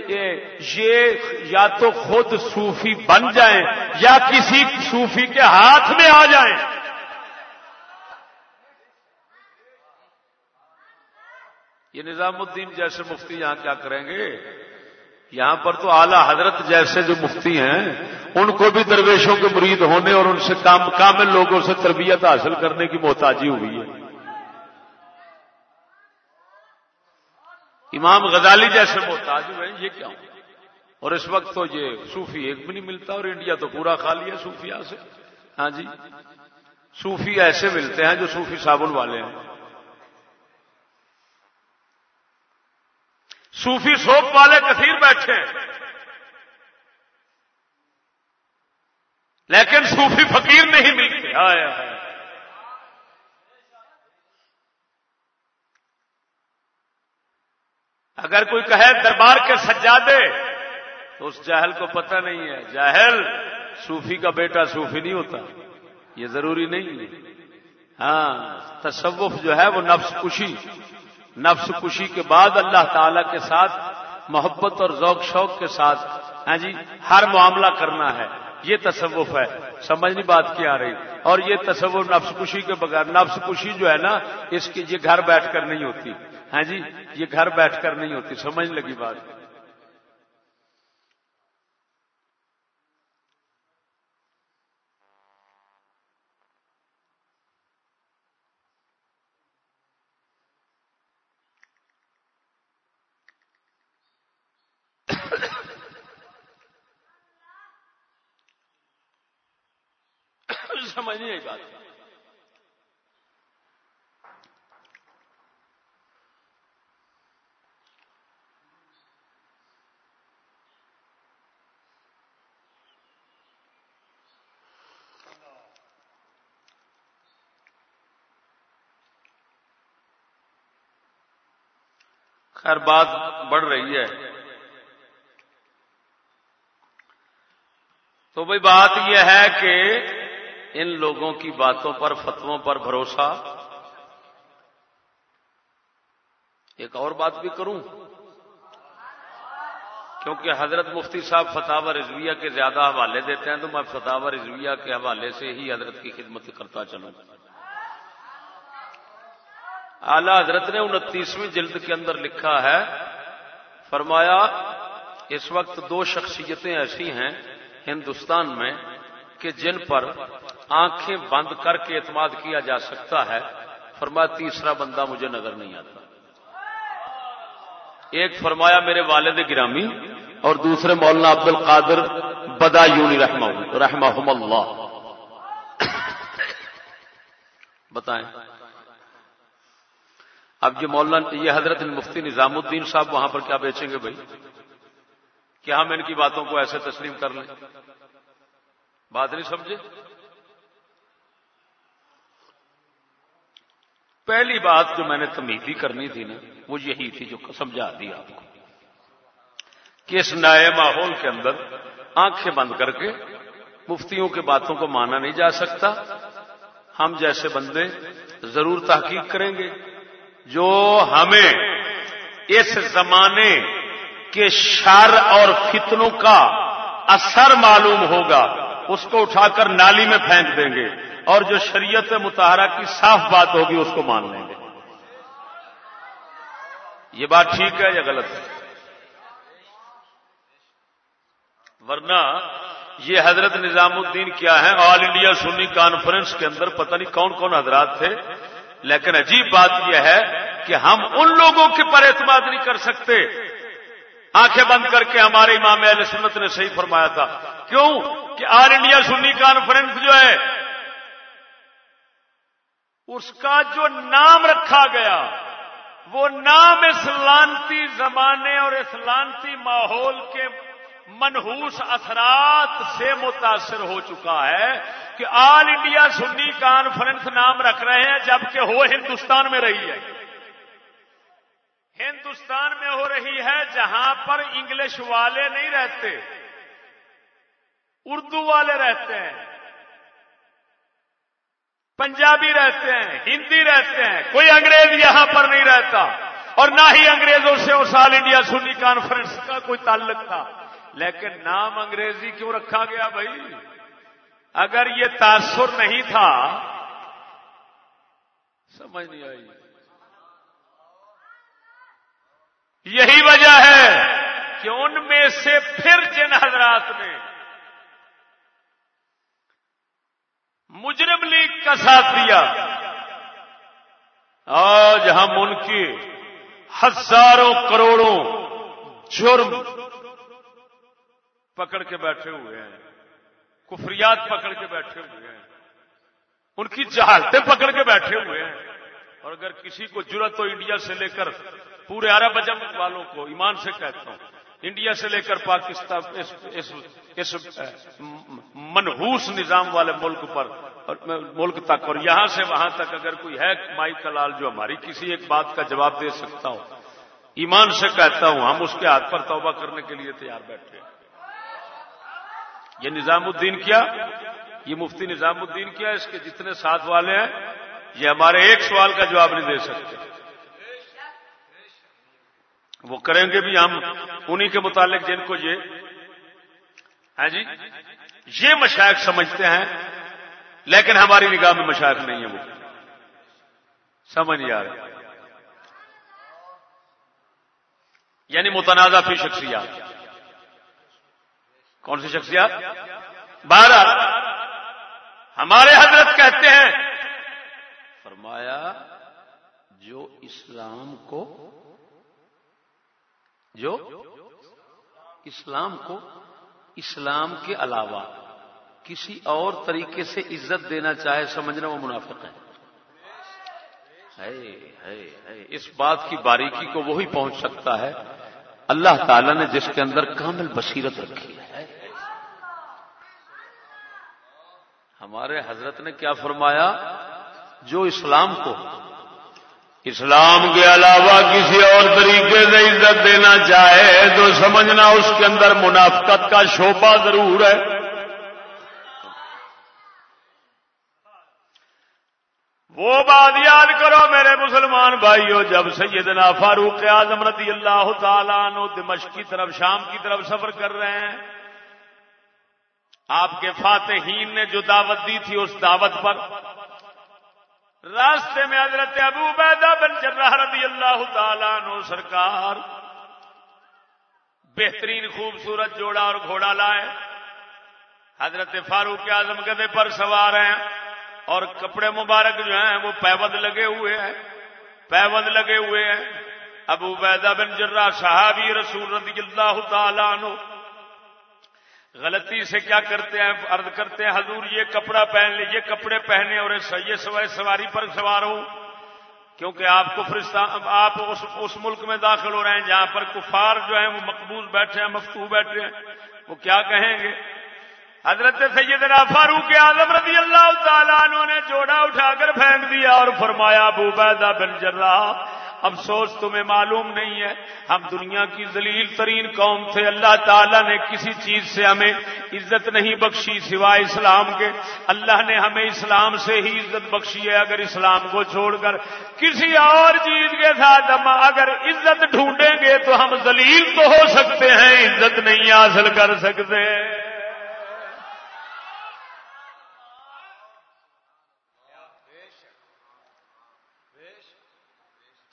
یہ یا تو خود صوفی بن جائیں یا کسی صوفی کے ہاتھ میں آ جائیں۔ یہ نظام الدین جیسے مفتی یہاں کیا کریں گے؟ یہاں پر تو اعلی حضرت جیسے جو مفتی ہیں، ان کو بھی درویشوں کے مرید ہونے اور ان سے کام، کامل لوگوں سے تربیت حاصل کرنے کی محتاجی ہوئی ہے۔ امام غزالی جیسے محتاج ہوئے یہ کیا؟ اور اس وقت تو یہ صوفی ایک بھی نہیں ملتا اور انڈیا تو پورا خالی ہے صوفیہ سے۔ ہاں جی۔ صوفی ایسے ملتے ہیں جو صوفی صابن والے ہیں۔ صوفی سوپ والے کثیر بیٹھے لیکن صوفی فقیر نہیں ملتے۔ آیا اگر کوئی کہے دربار کے سجادے، تو اس جاہل کو پتہ نہیں ہے۔ جاہل صوفی کا بیٹا صوفی نہیں ہوتا۔ یہ ضروری نہیں ہے۔ ہاں تصوف جو ہے وہ نفس کشی۔ نفس کشی کے بعد اللہ تعالی کے ساتھ، محبت اور ذوق شوق کے ساتھ۔ ہاں جی ہر معاملہ کرنا ہے۔ یہ تصوف ہے۔ سمجھنی بات کی آ رہی۔ اور یہ تصور نفس کشی کے بغیر، نفس کشی جو ہے نا، اس کی یہ گھر بیٹھ کر نہیں ہوتی۔ ہاں جی یہ گھر بیٹھ کر نہیں ہوتی۔ سمجھ لگی بات سمجھ نہیں آئی بات خیر بات بڑھ رہی ہے۔ تو بھائی بات یہ ہے کہ ان لوگوں کی باتوں پر، فتووں پر بھروسہ۔ ایک اور بات بھی کروں۔ کیونکہ حضرت مفتی صاحب فتح رضویہ کے زیادہ حوالے دیتے ہیں، تو میں فتح رضویہ کے حوالے سے ہی حضرت کی خدمت کرتا چلوں۔ اعلی حضرت نے انتیسویں جلد کے اندر لکھا ہے، فرمایا، اس وقت دو شخصیتیں ایسی ہیں ہندوستان میں کہ جن پر آنکھیں بند کر کے اعتماد کیا جا سکتا ہے۔ فرمایا، تیسرا بندہ مجھے نظر نہیں آتا۔ ایک فرمایا، میرے والد گرامی اور دوسرے مولانا عبد القادر بدا یونی رحمہ رحمہ اللہ۔ بتائیں۔ اب یہ مولانا، یہ حضرت مفتی نظام الدین صاحب وہاں پر کیا بیچیں گے بھائی؟ کیا ہم ان کی باتوں کو ایسے تسلیم کر لیں؟ بات نہیں سمجھے؟ پہلی بات جو میں نے تمیدی کرنی تھی نا، وہ یہی تھی جو سمجھا دی آپ کو کہ اس نئے ماحول کے اندر آنکھیں بند کر کے مفتیوں کے باتوں کو مانا نہیں جا سکتا۔ ہم جیسے بندے ضرور تحقیق کریں گے۔ جو ہمیں اس زمانے کے شر اور فتنوں کا اثر معلوم ہوگا، اس کو اٹھا کر نالی میں پھینک دیں گے اور جو شریعت متحرہ کی صاف بات ہوگی، اس کو مان لیں گے۔ یہ بات ٹھیک ہے یا غلط ہے؟ ورنہ یہ حضرت نظام الدین کیا ہے آل انڈیا سنی کانفرنس کے اندر پتہ نہیں کون کون حضرات تھے۔ لیکن عجیب بات یہ ہے کہ ہم ان لوگوں کے پر اعتماد نہیں کر سکتے۔ آنکھیں بند کر کے ہمارے امام علیہ سنت نے صحیح فرمایا تھا۔ کیوں؟ کہ آل انڈیا سنی کانفرنس جو ہے، اس کا جو نام رکھا گیا، وہ نام اسلانتی زمانے اور اسلانتی ماحول کے منحوس اثرات سے متاثر ہو چکا ہے کہ آل انڈیا سنی کانفرنس نام رکھ رہے ہیں جبکہ وہ ہندوستان میں رہی ہے۔ ہندوستان میں ہو رہی ہے جہاں پر انگلش والے نہیں رہتے۔ اردو والے رہتے ہیں۔ پنجابی رہتے ہیں۔ ہندی رہتے ہیں۔ کوئی انگریز یہاں پر نہیں رہتا۔ اور نہ ہی انگریزوں سے اس آل انڈیا سنی کانفرنس کا کوئی تعلق تھا۔ لیکن نام انگریزی کیوں رکھا گیا بھائی؟ اگر یہ تاثر نہیں تھا، سمجھ نہیں آئی۔ یہی وجہ ہے کہ ان میں سے پھر جن حضرات نے مجرم لیگ کا ساتھ دیا، آج ہم ان کی ہزاروں کروڑوں جرم پکڑ کے بیٹھے ہوئے ہیں۔ کفریات پکڑ کے بیٹھے ہوئے ہیں۔ ان کی جہالتیں پکڑ کے بیٹھے ہوئے ہیں۔ اور اگر کسی کو ضرورت ہو انڈیا سے لے کر پورے عرب اجم والوں کو ایمان سے کہتا ہوں انڈیا سے لے کر پاکستان اس, اس, اس منحوس نظام والے ملک پر ملک تک اور یہاں سے وہاں تک اگر کوئی ہے مائی کلال جو ہماری کسی ایک بات کا جواب دے سکتا ہو ایمان سے کہتا ہوں ہم اس کے ہاتھ پر توبہ کرنے کے لیے تیار بیٹھے ہیں۔ یہ نظام الدین کیا؟ یہ مفتی نظام الدین کیا اس کے جتنے ساتھ والے ہیں، یہ ہمارے ایک سوال کا جواب نہیں دے سکتے۔ وہ کریں گے بھی ہم انہی کے متعلق جن کو یہ ہے جی؟ یہ مشائق سمجھتے ہیں، لیکن ہماری نگاہ میں مشائق نہیں ہے وہ۔ سمجھ نہیں آ رہا۔ یعنی متنازع فی شخصیات۔ کون سی شخصیات؟ بارہ۔ ہمارے حضرت کہتے ہیں، فرمایا، جو اسلام کو، جو اسلام کو، اسلام کے علاوہ کسی اور طریقے سے عزت دینا چاہے، سمجھنا وہ منافق ہے۔ اس بات کی باریکی کو وہی پہنچ سکتا ہے، اللہ تعالی نے جس کے اندر کامل بصیرت رکھی ہے۔ ہمارے حضرت نے کیا فرمایا؟ جو اسلام کو، اسلام کے علاوہ کسی اور طریقے سے عزت دینا چاہے تو سمجھنا اس کے اندر منافقت کا شوبہ ضرور ہے۔ وہ بات یاد کرو میرے مسلمان بھائیو، جب سیدنا فاروق اعظم رضی اللہ تعالیٰ نو دمشق کی طرف، شام کی طرف سفر کر رہے ہیں آپ کے فاتحین نے جو دعوت دی تھی اس دعوت پر۔ راستے میں حضرت ابو بیدہ بن جرہ رضی اللہ تعالیٰ نو سرکار بہترین خوبصورت جوڑا اور گھوڑا لائے۔ حضرت فاروق اعظم گدے پر سوار ہیں اور کپڑے مبارک جو ہیں وہ پیبند لگے ہوئے ہیں۔ پیبند لگے ہوئے ہیں۔ ابو بیدہ بن جرہ صحابی رسول رضی اللہ تعالیٰ عنہ غلطی سے کیا کرتے ہیں؟ عرض کرتے ہیں، حضور یہ کپڑا پہن لے، یہ کپڑے پہنے اور یہ سواری پر سوار ہو۔ کیونکہ آپ کو آپ اس اس ملک میں داخل ہو رہے ہیں، جہاں پر کفار جو ہیں، وہ مقبول بیٹھے ہیں مفتو بیٹھے ہیں۔ وہ کیا کہیں گے؟ حضرت سیدنا فاروق اعظم رضی اللہ تعالیٰ عنہ نے جوڑا اٹھا کر پھینک دیا اور فرمایا، ابو بیدہ بن جرہ افسوس تمہیں معلوم نہیں ہے، ہم دنیا کی ذلیل ترین قوم تھے، اللہ تعالیٰ نے کسی چیز سے ہمیں عزت نہیں بخشی سوائے اسلام کے۔ اللہ نے ہمیں اسلام سے ہی عزت بخشی ہے، اگر اسلام کو چھوڑ کر کسی اور چیز کے ساتھ ہم اگر عزت ڈھونڈیں گے تو ہم ذلیل تو ہو سکتے ہیں، عزت نہیں حاصل کر سکتے۔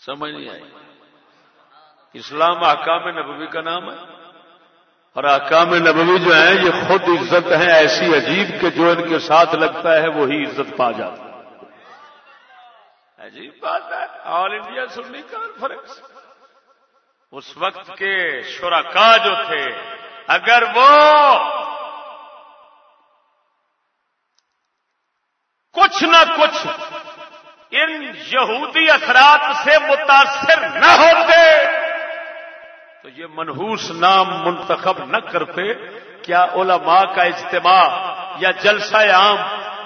سمجھ نہیں آئی۔ اسلام احکام نبوی کا نام ہے۔ اور احکام نبوی جو ہیں، یہ خود عزت ہیں، ایسی عجیب کہ جو ان کے ساتھ لگتا ہے، وہی عزت پا جاتا عجیب بات ہے۔ آل انڈیا سنی کانفرنس اس وقت کے شرکا جو تھے، اگر وہ کچھ نہ کچھ ان یہودی اثرات سے متاثر نہ ہوتے تو یہ منحوس نام منتخب نہ کرتے، کیا علماء کا اجتماع یا جلسہ عام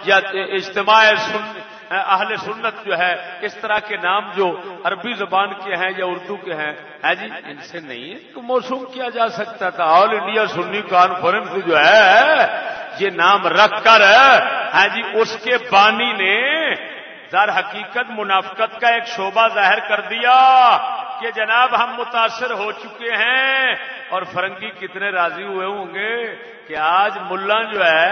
یا اجتماع سن، اہل سنت جو ہے، اس طرح کے نام جو عربی زبان کے ہیں یا اردو کے ہیں ہے جی ان سے نہیں تو موسوم کیا جا سکتا تھا۔ آل انڈیا سنی کانفرنس جو ہے، یہ نام رکھ کر ہے جی اس کے بانی نے در حقیقت منافقت کا ایک شعبہ ظاہر کر دیا کہ جناب ہم متاثر ہو چکے ہیں اور فرنگی کتنے راضی ہوئے ہوں گے کہ آج ملا جو ہے،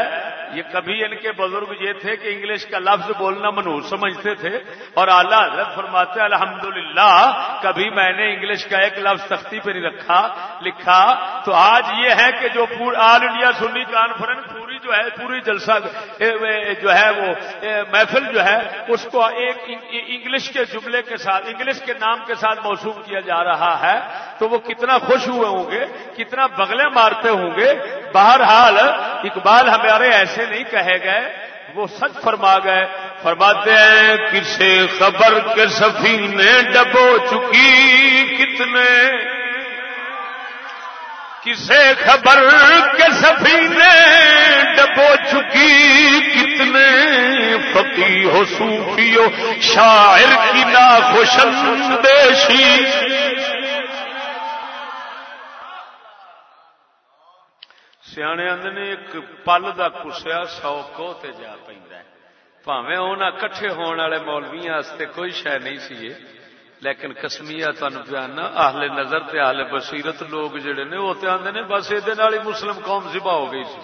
یہ کبھی ان کے بزرگ یہ تھے کہ انگلش کا لفظ بولنا منور سمجھتے تھے اور اعلیٰ حضرت فرماتے، الحمدللہ، کبھی میں نے انگلش کا ایک لفظ تختی پہ نہیں رکھا، لکھا۔ تو آج یہ ہے کہ جو آل انڈیا سنی کانفرنس پوری جو ہے، پوری جلسہ جو ہے وہ محفل جو ہے، اس کو ایک انگلش کے جملے کے ساتھ، انگلش کے نام کے ساتھ موسوم کیا جا رہا ہے۔ تو وہ کتنا خوش ہوئے ہوں گے، کتنا بغلے مارتے ہوں گے بہرحال اقبال ہمارے ایسے نہیں کہے گئے، وہ سچ فرما گئے، فرماتے ہیں، کسے خبر کے سفینے ڈبو چکی کتنے؟ کسے خبر کے سفینے ڈبو چکی کتنے؟ فقی ہو صوفی ہو شاعر کی نا خوشندیشی سیانے آدھے نے ایک پل کا کسیا سو کو تے جا پہ پاوے ہونا کٹھے ہونے والے مولویا کوئی شہ نہیں سی لیکن کسمیا تن پیانا آہل نظر تے آہل بصیرت لوگ جڑے نے وہ آتے نے بس یہ مسلم قوم ذبح ہو گئی سی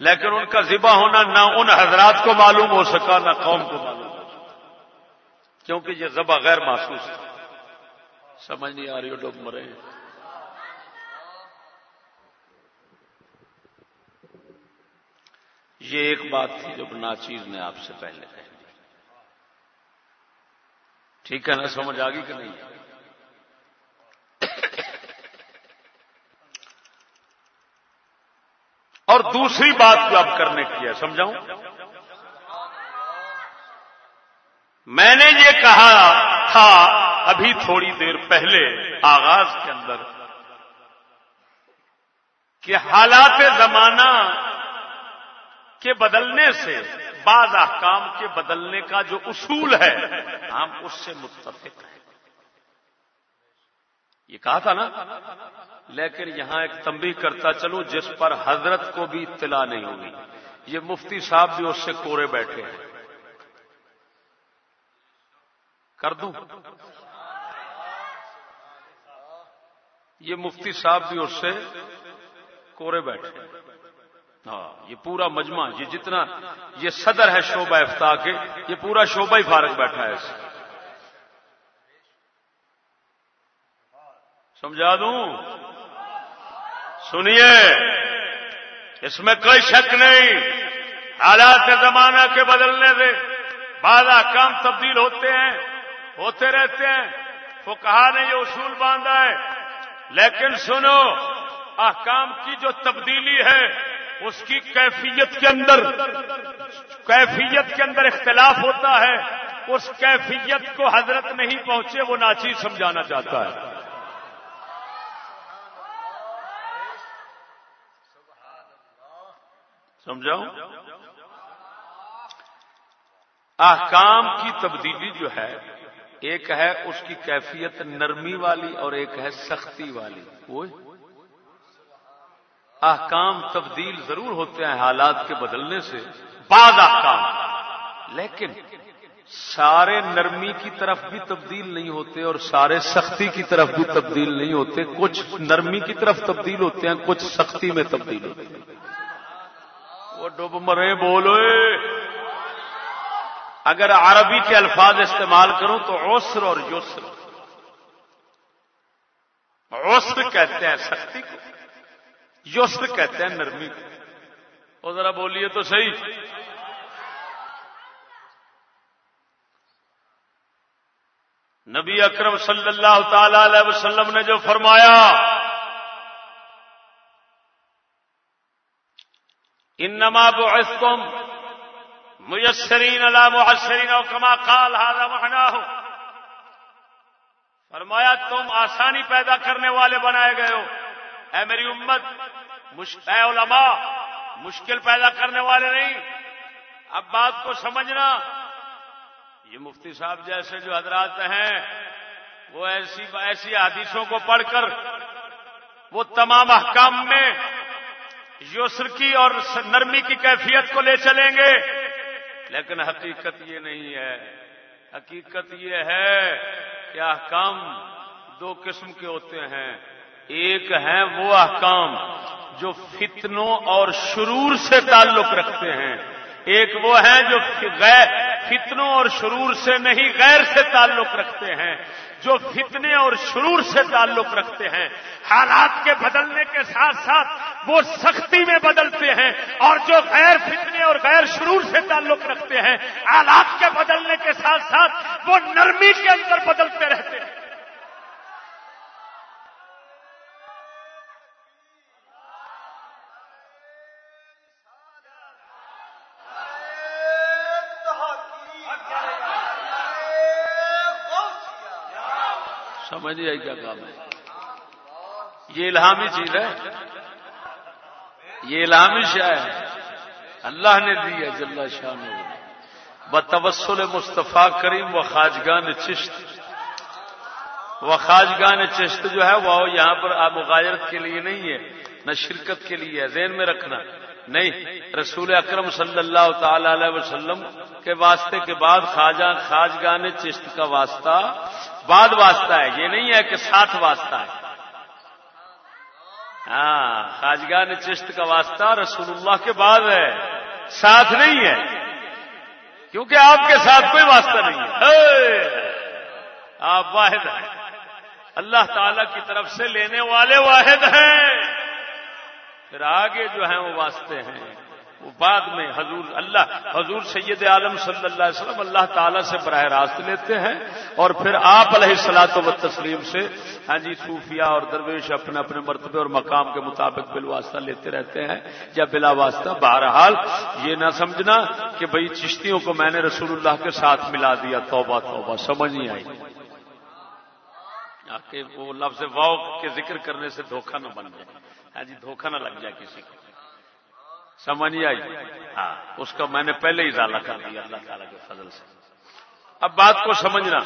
لیکن ان کا ذبح ہونا نہ ان حضرات کو معلوم ہو سکا نہ قوم کو معلوم ہو سکا کیونکہ یہ ذبح غیر محسوس تھا سمجھ نہیں آ رہی ہو ڈوب مرے یہ ایک بات تھی جو ناچیز نے آپ سے پہلے کہی ٹھیک ہے نا، سمجھ آ گئی کہ نہیں؟ اور دوسری بات جو اب کرنے کی ہے، سمجھاؤں؟ میں نے یہ کہا تھا ابھی تھوڑی دیر پہلے آغاز کے اندر کہ حالات زمانہ کے بدلنے سے، بعض احکام کے بدلنے کا جو اصول ہے، ہم اس سے متفق ہیں۔ یہ کہا تھا نا، لیکن یہاں ایک تمبی کرتا چلو، جس پر حضرت کو بھی اطلاع نہیں ہوگی یہ مفتی صاحب بھی اس سے کورے بیٹھے ہیں۔ کر دوں؟ یہ مفتی صاحب بھی اس سے کورے بیٹھے ہیں۔ ہاں یہ پورا مجمع، یہ جتنا، یہ صدر ہے شعبہ افتا کے، یہ پورا شعبہ ہی فارغ بیٹھا ہے سمجھا دوں؟ سنیے، اس میں کوئی شک نہیں، حالات زمانہ کے بدلنے سے بعض کام تبدیل ہوتے ہیں، ہوتے رہتے ہیں وہ کہا نے یہ اصول باندھا ہے۔ لیکن سنو، احکام کی جو تبدیلی ہے اس کی کیفیت کے اندر، کیفیت کے اندر اختلاف ہوتا ہے۔ اس کیفیت کو حضرت نہیں پہنچے، وہ ناچیز سمجھانا چاہتا ہے۔ سمجھاؤں؟ احکام کی تبدیلی جو ہے، ایک ہے اس کی کیفیت نرمی والی اور ایک ہے سختی والی۔ وہ احکام تبدیل ضرور ہوتے ہیں حالات کے بدلنے سے، بعض احکام۔ لیکن سارے نرمی کی طرف بھی تبدیل نہیں ہوتے اور سارے سختی کی طرف بھی تبدیل نہیں ہوتے۔ کچھ نرمی کی طرف تبدیل ہوتے ہیں، کچھ سختی میں تبدیل ہوتے ہیں۔ وہ ڈب مرے، بولو۔ اگر عربی کے الفاظ استعمال کروں تو عسر اور یسر۔ عسر کہتے ہیں سختی کو۔ یسر کہتے ہیں نرمی۔ کو ذرا بولیے تو صحیح۔ نبی اکرم صلی اللہ تعالی علیہ وسلم نے جو فرمایا، انما بعثتم میسرین اللہ محسرین کما قال هذا معناه۔ فرمایا، تم آسانی پیدا کرنے والے بنائے گئے ہو۔ اے میری امت اے علماء، مشکل پیدا کرنے والے نہیں۔ اب بات کو سمجھنا۔ یہ مفتی صاحب جیسے جو حضرات ہیں، وہ ایسی ایسی حدیثوں کو پڑھ کر وہ تمام احکام میں یسر کی اور نرمی کی کیفیت کو لے چلیں گے۔ لیکن حقیقت یہ نہیں ہے۔ حقیقت یہ ہے کہ احکام دو قسم کے ہوتے ہیں۔ ایک ہیں وہ احکام جو فتنوں اور شرور سے تعلق رکھتے ہیں۔ ایک وہ ہیں جو غیر فتنوں اور شرور سے نہیں غیر سے تعلق رکھتے ہیں، جو فتنے اور شرور سے تعلق رکھتے ہیں۔ حالات کے بدلنے کے ساتھ ساتھ وہ سختی میں بدلتے ہیں اور جو غیر فتنے اور غیر شرور سے تعلق رکھتے ہیں۔ حالات کے بدلنے کے ساتھ ساتھ وہ نرمی کے اندر بدلتے رہتے ہیں۔ سمجھ نہیں آئی کیا کام ہے؟ یہ الہامی چیز ہے۔ یہ الہامی شاہ ہے۔ اللہ نے دی ہے جل شاہ نے بتوسل مصطفیٰ کریم و خاجگان چشت۔ و خاجگان چشت جو ہے، وہ یہاں پر آپ مغایرت کے لیے نہیں ہے، نہ شرکت کے لیے ہے، ذہن میں رکھنا۔ نہیں، رسول اکرم صلی اللہ تعالی علیہ وسلم کے واسطے کے بعد خواجہ خاجگان چشت کا واسطہ، بعد واسطہ ہے، یہ نہیں ہے کہ ساتھ واسطہ ہے۔ ہاں خاجگان چشت کا واسطہ رسول اللہ کے بعد ہے، ساتھ نہیں ہے۔ کیونکہ آپ کے ساتھ کوئی واسطہ نہیں ہے۔ آپ واحد ہیں۔ اللہ تعالی کی طرف سے لینے والے واحد ہیں۔ پھر آگے جو ہیں وہ واسطے ہیں۔ وہ بعد میں حضور، اللہ، حضور سید عالم صلی اللہ علیہ وسلم اللہ تعالیٰ سے براہ راست لیتے ہیں۔ اور پھر آپ علیہ السلاط و تسلیم سے ہاں جی صوفیہ اور درویش اپنے اپنے مرتبے اور مقام کے مطابق بل واسطہ لیتے رہتے ہیں یا بلا واسطہ۔ بہرحال یہ نہ سمجھنا کہ بھئی چشتیوں کو میں نے رسول اللہ کے ساتھ ملا دیا۔ توبہ توبہ، سمجھ نہیں آئی۔ کہ وہ لفظ واؤ کے ذکر کرنے سے دھوکہ نہ بن جائے۔ ہاں جی دھوکہ نہ لگ جائے کسی کو۔ سمجھ آئی؟ ہاں اس کا میں نے پہلے ہی ضالہ کر دیا اللہ تعالیٰ کے فضل سے۔ اب بات کو سمجھنا،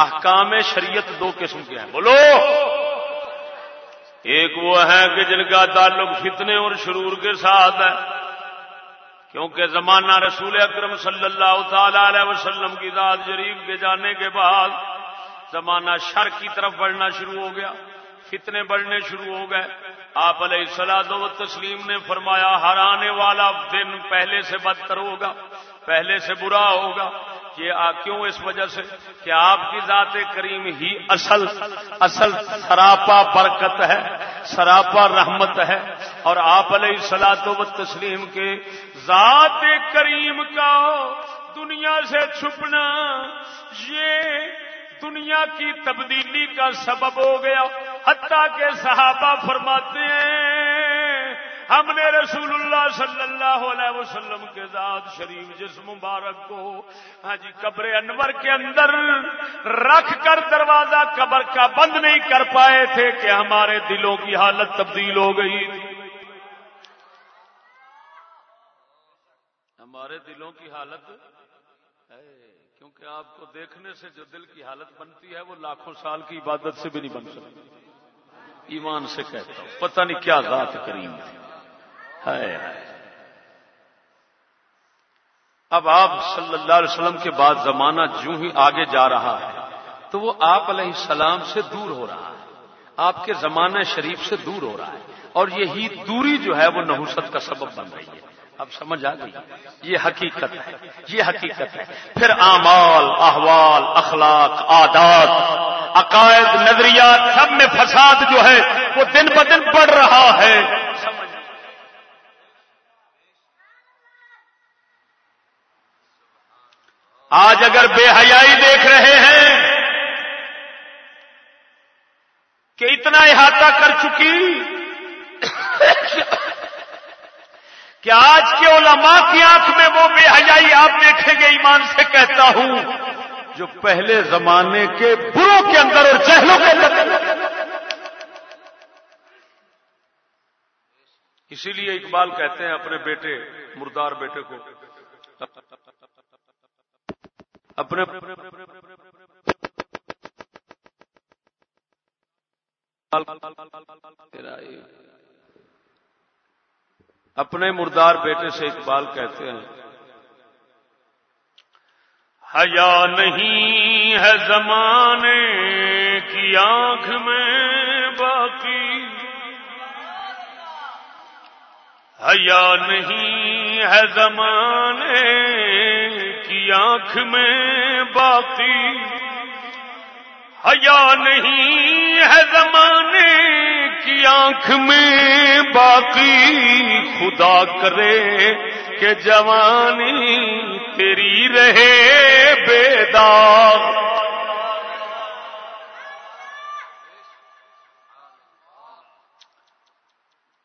احکام شریعت دو قسم کے ہیں۔ بولو! ایک وہ ہے کہ جن کا تعلق فتنے اور شرور کے ساتھ ہے۔ کیونکہ زمانہ رسول اکرم صلی اللہ تعالی علیہ وسلم کی ذات شریف کے جانے کے بعد زمانہ شر کی طرف بڑھنا شروع ہو گیا، فتنے بڑھنے شروع ہو گئے۔ آپ علیہ سلاد و تسلیم نے فرمایا ہر آنے والا دن پہلے سے بدتر ہوگا، پہلے سے برا ہوگا۔ یہ کیوں اس وجہ سے؟ کہ آپ کی ذات کریم ہی اصل اصل سراپا برکت ہے، سراپا رحمت ہے۔ اور آپ علیہ سلاد و تسلیم کے ذات کریم کا دنیا سے چھپنا، یہ دنیا کی تبدیلی کا سبب ہو گیا۔ حتیٰ کے صحابہ فرماتے ہیں، ہم نے رسول اللہ صلی اللہ علیہ وسلم کے ذات شریف جس مبارک کو ہاں جی قبر انور کے اندر رکھ کر دروازہ قبر کا بند نہیں کر پائے تھے کہ ہمارے دلوں کی حالت تبدیل ہو گئی ہمارے دلوں کی حالت کیونکہ آپ کو دیکھنے سے جو دل کی حالت بنتی ہے وہ لاکھوں سال کی عبادت سے بھی نہیں بن سکتی۔ ایمان سے کہتا ہوں، پتہ نہیں کیا ذات کریم تھی اب آپ صلی اللہ علیہ وسلم کے بعد زمانہ جو ہی آگے جا رہا ہے، تو وہ آپ علیہ السلام سے دور ہو رہا ہے۔ آپ کے زمانہ شریف سے دور ہو رہا ہے۔ اور یہی دوری جو ہے وہ نحوست کا سبب بن رہی ہے۔ اب سمجھ آ گئی، یہ حقیقت ہے، یہ حقیقت ہے۔ پھر اعمال، احوال، اخلاق عادات عقائد، نظریات، سب میں فساد جو ہے، وہ دن ب دن بڑھ رہا ہے۔ آج اگر بے حیائی دیکھ رہے ہیں کہ اتنا احاطہ کر چکی کہ آج کے علماء کی آنکھ میں وہ بے حیائی آپ دیکھیں گے، ایمان سے کہتا ہوں، جو پہلے زمانے کے بروں کے اندر اور چہلوں کے اندر اسی لیے اقبال کہتے ہیں اپنے بیٹے، مردار بیٹے کو، اپنے اپنے مردار بیٹے سے اقبال کہتے ہیں، حیا نہیں ہے زمانے کی آنکھ میں باقی۔ حیا نہیں ہے زمانے کی آنکھ میں باقی۔ حیا نہیں ہے زمانے کی آنکھ میں باقی خدا کرے کہ جوانی تیری رہے بیدار۔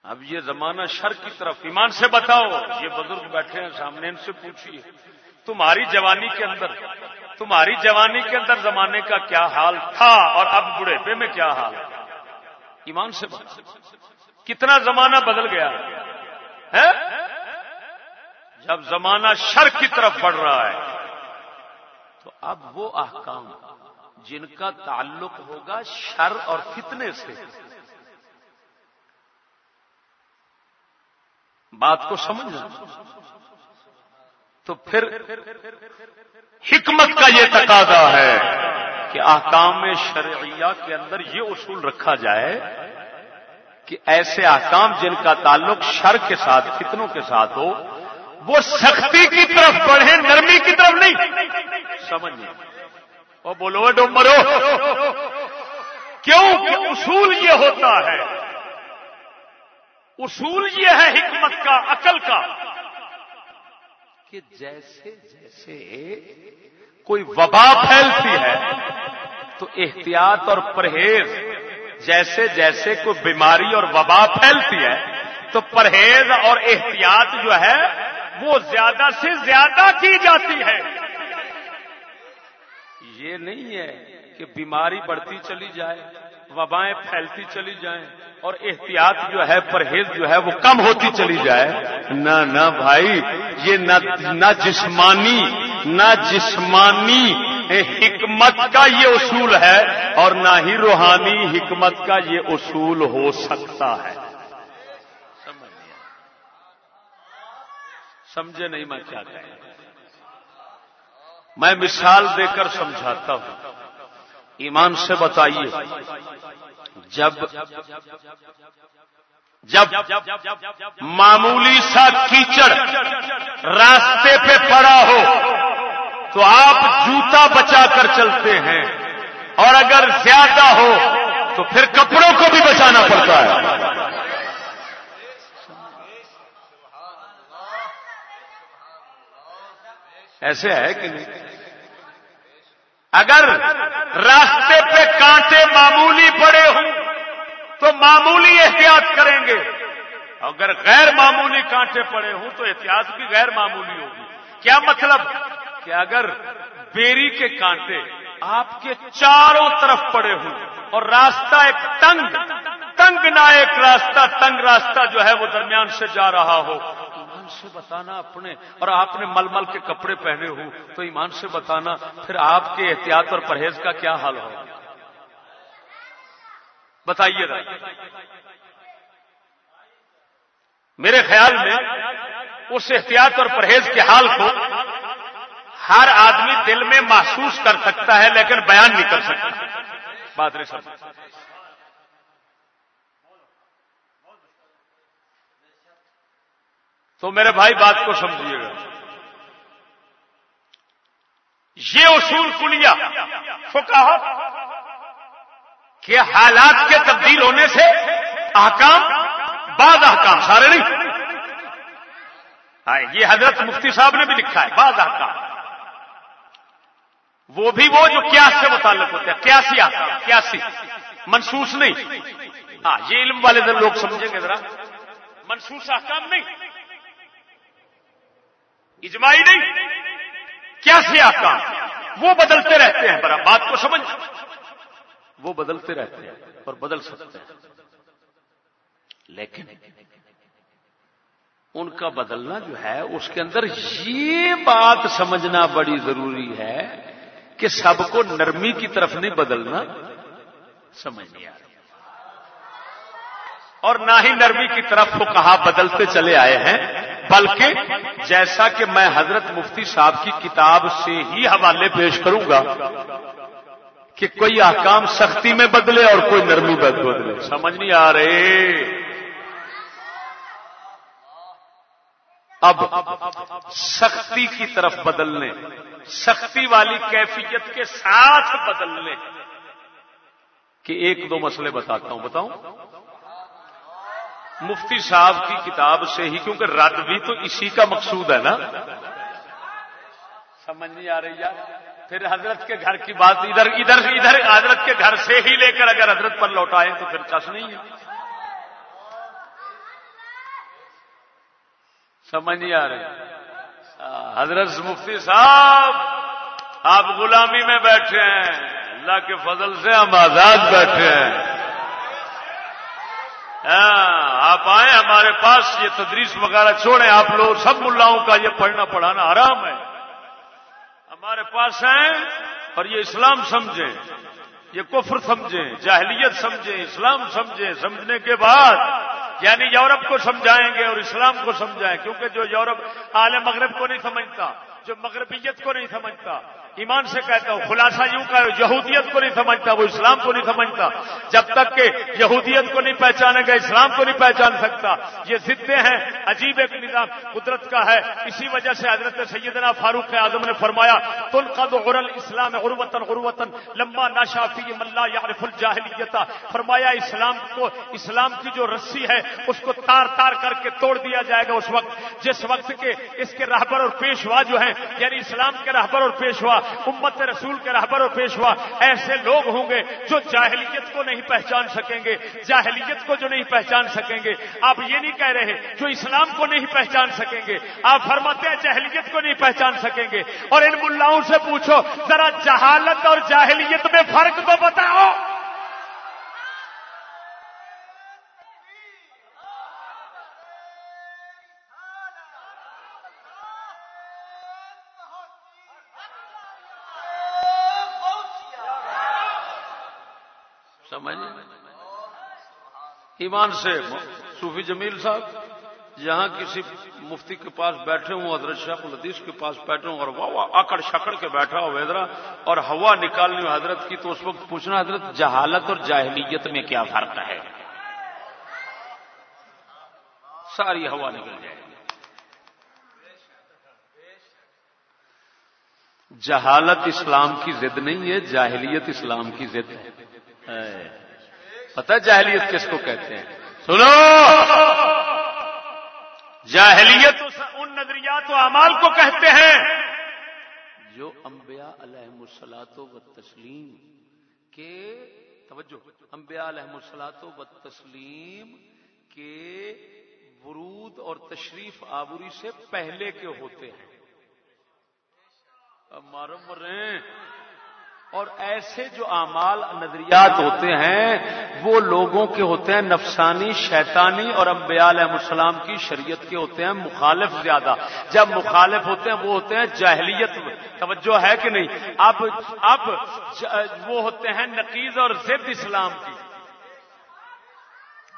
اب یہ زمانہ شر کی طرف، ایمان سے بتاؤ۔ یہ بزرگ بیٹھے ہیں سامنے، ان سے پوچھیے تمہاری جوانی کے اندر، تمہاری جوانی کے اندر زمانے کا کیا حال تھا اور اب بڑھے میں کیا حال ہے؟ ایمان سے کتنا زمانہ بدل گیا۔ ہے جب زمانہ شر کی طرف بڑھ رہا ہے، تو اب وہ احکام جن کا تعلق ہوگا شر اور فتنے سے۔ بات کو سمجھنا تو پھر حکمت کا یہ تقاضا ہے۔ کہ احکام شرعیہ کے اندر یہ اصول رکھا جائے کہ ایسے احکام جن کا تعلق شر کے ساتھ، فتنوں کے ساتھ ہو، وہ سختی کی طرف بڑھے نرمی کی طرف نہیں۔ سمجھے وہ بولو ڈومرو کیوں کہ اصول یہ ہوتا ہے؟ اصول یہ ہے حکمت کا، عقل کا۔ کہ جیسے جیسے کوئی وبا پھیلتی ہے، تو احتیاط اور پرہیز جیسے جیسے کوئی بیماری اور وبا پھیلتی ہے، تو پرہیز اور احتیاط جو ہے، وہ زیادہ سے زیادہ کی جاتی ہے۔ یہ نہیں ہے کہ بیماری بڑھتی چلی جائے، وبائیں پھیلتی چلی جائیں، اور احتیاط جو ہے، پرہیز جو ہے، وہ کم ہوتی چلی جائے۔ نہ نہ بھائی، یہ نہ جسمانی نہ جسمانی حکمت کا یہ اصول ہے اور نہ ہی روحانی حکمت کا یہ اصول ہو سکتا ہے۔ سمجھے نہیں میں کیا کہیں میں مثال دے کر سمجھاتا ہوں۔ ایمان سے بتائیے، جب جب معمولی سا کیچڑ راستے پہ پڑا ہو تو آپ جوتا بچا کر چلتے ہیں اور اگر زیادہ ہو تو پھر کپڑوں کو بھی بچانا پڑتا ہے۔ ایسے ہے کہ نہیں؟ اگر راستے پہ کانٹے معمولی پڑے ہوں تو معمولی احتیاط کریں گے۔ اگر غیر معمولی کانٹے پڑے ہوں تو احتیاط بھی غیر معمولی ہوگی۔ کیا مطلب؟ کہ اگر بیری کے کانٹے آپ کے چاروں طرف پڑے ہوں اور راستہ ایک تنگ تنگ نہ ایک راستہ، تنگ راستہ جو ہے وہ درمیان سے جا رہا ہو۔ ایمان سے بتانا اپنے، اور آپ نے مل مل کے کپڑے پہنے ہوں تو ایمان سے بتانا پھر آپ کے احتیاط اور پرہیز کا کیا حال ہو بتائیے گا میرے خیال میں اس احتیاط اور پرہیز کے حال کو ہر آدمی دل میں محسوس کر سکتا ہے لیکن بیان نہیں کر سکتا۔ بات نہیں سمجھ۔ تو میرے بھائی بات کو سمجھیے گا۔ یہ اصول کلیا فکا کہ حالات کے تبدیل ہونے سے احکام بعض احکام، سارے نہیں۔ یہ حضرت مفتی صاحب نے بھی لکھا ہے، بعض احکام۔ وہ بھی وہ جو کیا سے متعلق ہوتے ہیں کیاسی احکام کیاسی منسوس نہیں۔ ہاں یہ علم والے لوگ سمجھیں گے ذرا۔ منسوس احکام نہیں۔ اجماعی نہیں۔ کیا سے آکام وہ بدلتے رہتے ہیں، برا بات کو سمجھ۔ وہ بدلتے رہتے ہیں اور بدل سکتے ہیں۔ لیکن ان کا بدلنا جو ہے، اس کے اندر یہ بات سمجھنا بڑی ضروری ہے کہ سب کو نرمی کی طرف نہیں بدلنا سمجھ نہیں آ رہا اور نہ ہی نرمی کی طرف وہ کہا بدلتے چلے آئے ہیں، بلکہ جیسا کہ میں حضرت مفتی صاحب کی کتاب سے ہی حوالے پیش کروں گا کہ کوئی احکام سختی میں بدلے اور کوئی نرمی بدلے۔ سمجھ نہیں آ رہے۔ اب سختی کی طرف بدلنے سختی والی کیفیت کے ساتھ بدلنے۔ کہ ایک دو مسئلے بتاتا ہوں بتاؤں؟ مفتی صاحب کی کتاب سے ہی کیونکہ رد بھی تو اسی کا مقصود ہے نا۔ سمجھ نہیں آ رہی۔ یار پھر حضرت کے گھر کی بات ادھر ادھر ادھر حضرت کے گھر سے ہی لے کر اگر حضرت پر لوٹائیں تو پھر کس نہیں ہے۔ سمجھ نہیں آ رہی۔ حضرت مفتی صاحب، آپ غلامی میں بیٹھے ہیں۔ اللہ کے فضل سے ہم آزاد بیٹھے ہیں۔ ہاں، آپ آئے ہمارے پاس، یہ تدریس وغیرہ چھوڑیں۔ آپ لوگ سب ملاؤں کا یہ پڑھنا پڑھانا آرام ہے۔ ہمارے پاس ہیں اور یہ اسلام سمجھیں، یہ کفر سمجھیں، جاہلیت سمجھیں، اسلام سمجھیں، سمجھنے کے بعد یعنی یورپ کو سمجھائیں گے اور اسلام کو سمجھائیں، کیونکہ جو یورپ عالم مغرب کو نہیں سمجھتا، جو مغربیت کو نہیں سمجھتا ایمان سے کہتا ہوں، خلاصہ یوں کا یہودیت کو نہیں سمجھتا، وہ اسلام کو نہیں سمجھتا۔ جب تک کہ یہودیت کو نہیں پہچانے گا، اسلام کو نہیں پہچان سکتا۔ یہ ضدیں ہیں، عجیب ایک نظام قدرت کا ہے۔ اسی وجہ سے حضرت سیدنا فاروق اعظم نے فرمایا تل قد غرل اسلام غروتن غروتن لمبا ناشافی ملا یارف الجاہلیت فرمایا، اسلام کو، اسلام کی جو رسی ہے، اس کو تار تار کر کے توڑ دیا جائے گا اس وقت۔ جس وقت کے اس کے رہبر اور پیشوا جو ہیں یعنی اسلام کے رہبر اور پیشوا امت رسول کے رہبر و پیشوا ایسے لوگ ہوں گے جو جاہلیت کو نہیں پہچان سکیں گے، جاہلیت کو جو نہیں پہچان سکیں گے۔ آپ یہ نہیں کہہ رہے جو اسلام کو نہیں پہچان سکیں گے۔ آپ فرماتے ہیں جاہلیت کو نہیں پہچان سکیں گے۔ اور ان ملاؤں سے پوچھو، ذرا جہالت اور جاہلیت میں فرق تو بتاؤ۔ ایمان سے، صوفی جمیل صاحب جہاں کسی مفتی کے پاس بیٹھے ہوں، حضرت شیخ الحدیث کے پاس بیٹھے ہوں، اور واہ واہ آکڑ شکڑ کے بیٹھا ہو ادھر اور ہوا نکالنی ہو حضرت کی، تو اس وقت پوچھنا حضرت، جہالت اور جاہلیت میں کیا فرق ہے؟ ساری ہوا نکل جائے گی۔ جہالت اسلام کی ضد نہیں ہے، جاہلیت اسلام کی ضد ہے۔ پتہ جاہلیت کس کو کہتے ہیں؟ سنو! جاہلیت ان نظریات و اعمال کو کہتے ہیں۔ جو انبیاء علیہ مسلاط و تسلیم کے توجہ انبیاء علیہ مسلاط و تسلیم کے ورود اور تشریف آبری سے پہلے کے ہوتے ہیں۔ اب رہے ہیں اور ایسے جو اعمال نظریات ہوتے ہیں، وہ لوگوں کے ہوتے ہیں نفسانی، شیطانی اور انبیاء علیہ السلام کی شریعت کے ہوتے ہیں مخالف زیادہ۔ جب مخالف ہوتے ہیں، وہ ہوتے ہیں جاہلیت۔ توجہ ہے کہ نہیں؟ اب اب وہ ہوتے ہیں نقیز اور ضد اسلام کی۔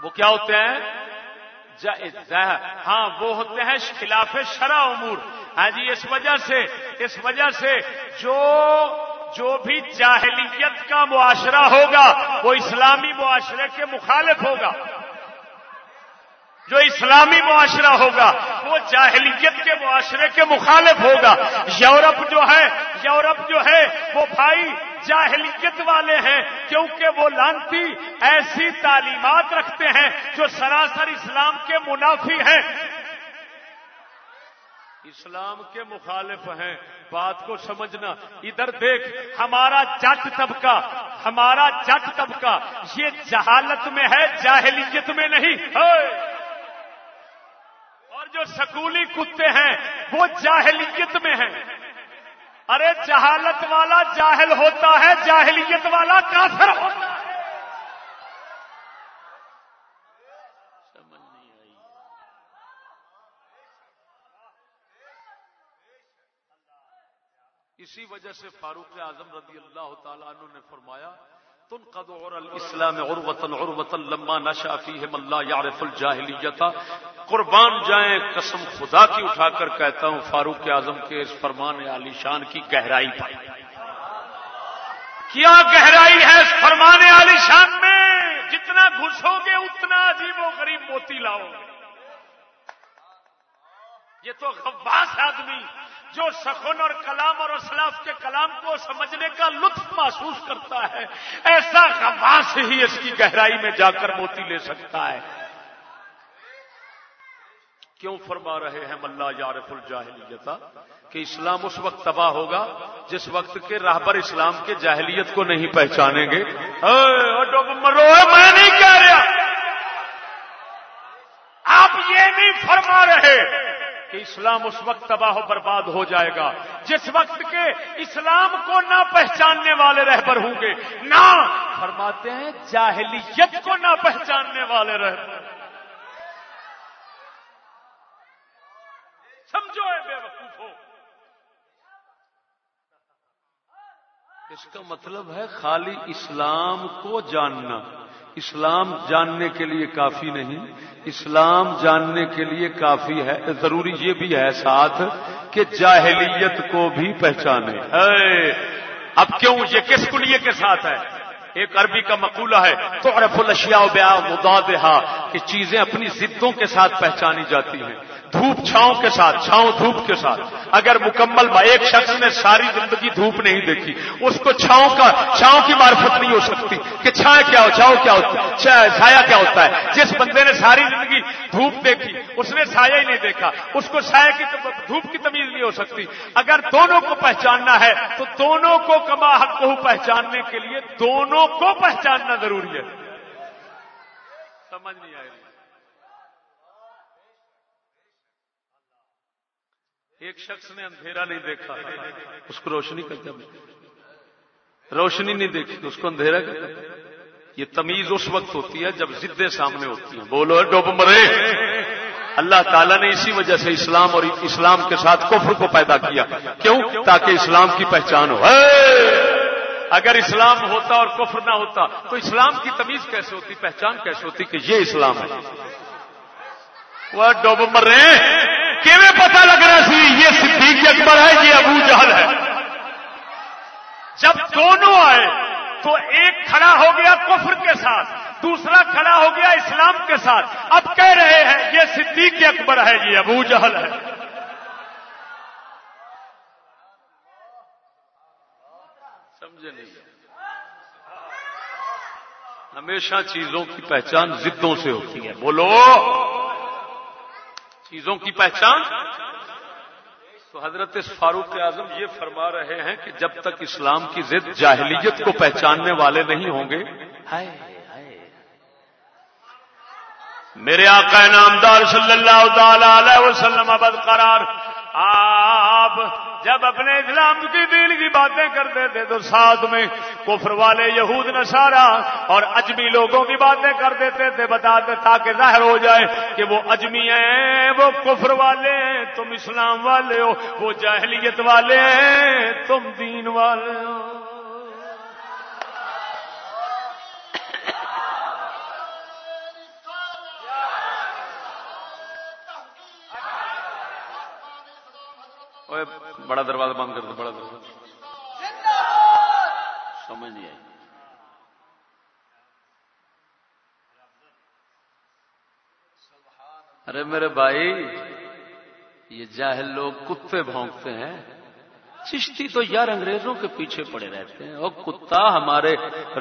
وہ کیا ہوتے ہیں؟ ہاں وہ ہوتے ہیں خلاف شرع امور۔ ہاں جی اس وجہ سے، اس وجہ سے جو جو بھی جاہلیت کا معاشرہ ہوگا، وہ اسلامی معاشرے کے مخالف ہوگا۔ جو اسلامی معاشرہ ہوگا، وہ جاہلیت کے معاشرے کے مخالف ہوگا۔ یورپ جو ہے، یورپ جو ہے، وہ بھائی جاہلیت والے ہیں، کیونکہ وہ لانتی ایسی تعلیمات رکھتے ہیں جو سراسر اسلام کے منافی ہیں۔ اسلام کے مخالف ہیں۔ بات کو سمجھنا۔ ادھر دیکھ، ہمارا جٹ طبقہ، ہمارا جٹ طبقہ، یہ جہالت میں ہے، جاہلیت میں نہیں۔ اور جو سکولی کتے ہیں، وہ جاہلیت میں ہیں۔ ارے، جہالت والا جاہل ہوتا ہے، جاہلیت والا کافر ہوتا ہے۔ اسی وجہ سے فاروق اعظم رضی اللہ تعالیٰ عنہ نے فرمایا، تن قد اور الاسلام اور وطن اور وطن لما نشا فیہم اللہ یعرف الجاہلیت قربان جائیں، قسم خدا کی اٹھا کر کہتا ہوں، فاروق اعظم کے اس فرمان علی شان کی گہرائی پر۔ کیا گہرائی ہے اس فرمان علی شان میں؟ جتنا گھسو گے، اتنا عجیب و غریب موتی لاؤ گے۔ یہ تو غواس آدمی جو سخن اور کلام اور اسلاف کے کلام کو سمجھنے کا لطف محسوس کرتا ہے، ایسا غواس ہی اس کی گہرائی میں جا کر موتی لے سکتا ہے۔ کیوں فرما رہے ہیں ملا یارف الجاہلیت؟ کہ اسلام اس وقت تباہ ہوگا جس وقت کے راہبر اسلام کے جاہلیت کو نہیں پہچانیں گے۔ مرو، میں نہیں کہہ رہا۔ آپ یہ نہیں فرما رہے۔ کہ اسلام اس وقت تباہ و برباد ہو جائے گا جس وقت کے اسلام کو نہ پہچاننے والے رہبر ہوں گے، نہ فرماتے ہیں جاہلیت کو نہ پہچاننے والے رہبر۔ سمجھو بے وقوف ہو اس کا مطلب ہے خالی اسلام کو جاننا۔ اسلام جاننے کے لیے کافی نہیں، اسلام جاننے کے لیے کافی ہے، ضروری یہ بھی ہے ساتھ کہ جاہلیت کو بھی پہچانے۔ اب کیوں یہ کس کلیے کے ساتھ ہے؟ ایک عربی کا مقولہ ہے تو عرف الشیا بیا مدا کہ چیزیں اپنی ضدوں کے ساتھ پہچانی جاتی ہیں۔ دھوپ چھاؤں کے ساتھ، چھاؤں دھوپ کے ساتھ۔ اگر مکمل ایک شخص نے ساری زندگی دھوپ نہیں دیکھی، اس کو چھاؤں کا، چھاؤں کی معرفت نہیں ہو سکتی کہ چھائے کیا ہو، چھاؤں کیا ہوتا ہے چھایا کیا ہوتا ہے۔ جس بندے نے ساری زندگی دھوپ دیکھی، اس نے سایہ ہی نہیں دیکھا۔ اس کو سایہ کی دھوپ کی تمیز نہیں ہو سکتی۔ اگر دونوں کو پہچاننا ہے، تو دونوں کو کما حق کو پہچاننے کے لیے دونوں کو پہچاننا ضروری ہے۔ سمجھ نہیں آئے ایک شخص نے اندھیرا نہیں دیکھا، اس کو روشنی کرتا روشنی نہیں دیکھی اس کو اندھیرا کرتا یہ تمیز اس وقت ہوتی ہے جب زدیں سامنے ہوتی ہیں۔ بولو ڈوب مرے۔ اللہ تعالیٰ نے اسی وجہ سے اسلام اور اسلام کے ساتھ کفر کو پیدا کیا۔ کیوں؟ تاکہ اسلام کی پہچان ہو۔ اگر اسلام ہوتا اور کفر نہ ہوتا، تو اسلام کی تمیز کیسے ہوتی؟ پہچان کیسے ہوتی کہ یہ اسلام ہے؟ وہ ڈوب مرے۔ کیویں پتا لگ رہا سی؟ یہ صدیق اکبر ہے، یہ ابو جہل ہے۔ جب دونوں آئے تو ایک کھڑا ہو گیا کفر کے ساتھ، دوسرا کھڑا ہو گیا اسلام کے ساتھ۔ اب کہہ رہے ہیں، یہ صدیق اکبر ہے، یہ ابو جہل ہے۔ سمجھے نہیں۔ ہمیشہ چیزوں کی پہچان ضدوں سے ہوتی ہے۔ بولو۔ چیزوں کی پہچان؟ تو حضرت فاروق اعظم یہ فرما رہے ہیں کہ جب تک اسلام کی ضد جاہلیت کو پہچاننے والے نہیں ہوں گے میرے آقا نامدار صلی اللہ تعالی علیہ وسلم ابد قرار، آپ جب اپنے اسلام کی دین کی باتیں کرتے تھے تو ساتھ میں کفر والے یہود نسارا اور اجمی لوگوں کی باتیں کر دیتے تھے بتاتے تاکہ ظاہر ہو جائے کہ وہ اجمی ہیں، وہ کفر والے ہیں، تم اسلام والے ہو، وہ جاہلیت والے ہیں، تم دین والے ہو۔ بڑا دروازہ بند کر دو بڑا دروازہ سمجھ نہیں آئی ارے میرے بھائی یہ جاہل لوگ کتے بھونکتے ہیں چشتی تو یار انگریزوں کے پیچھے پڑے رہتے ہیں۔ اور کتا ہمارے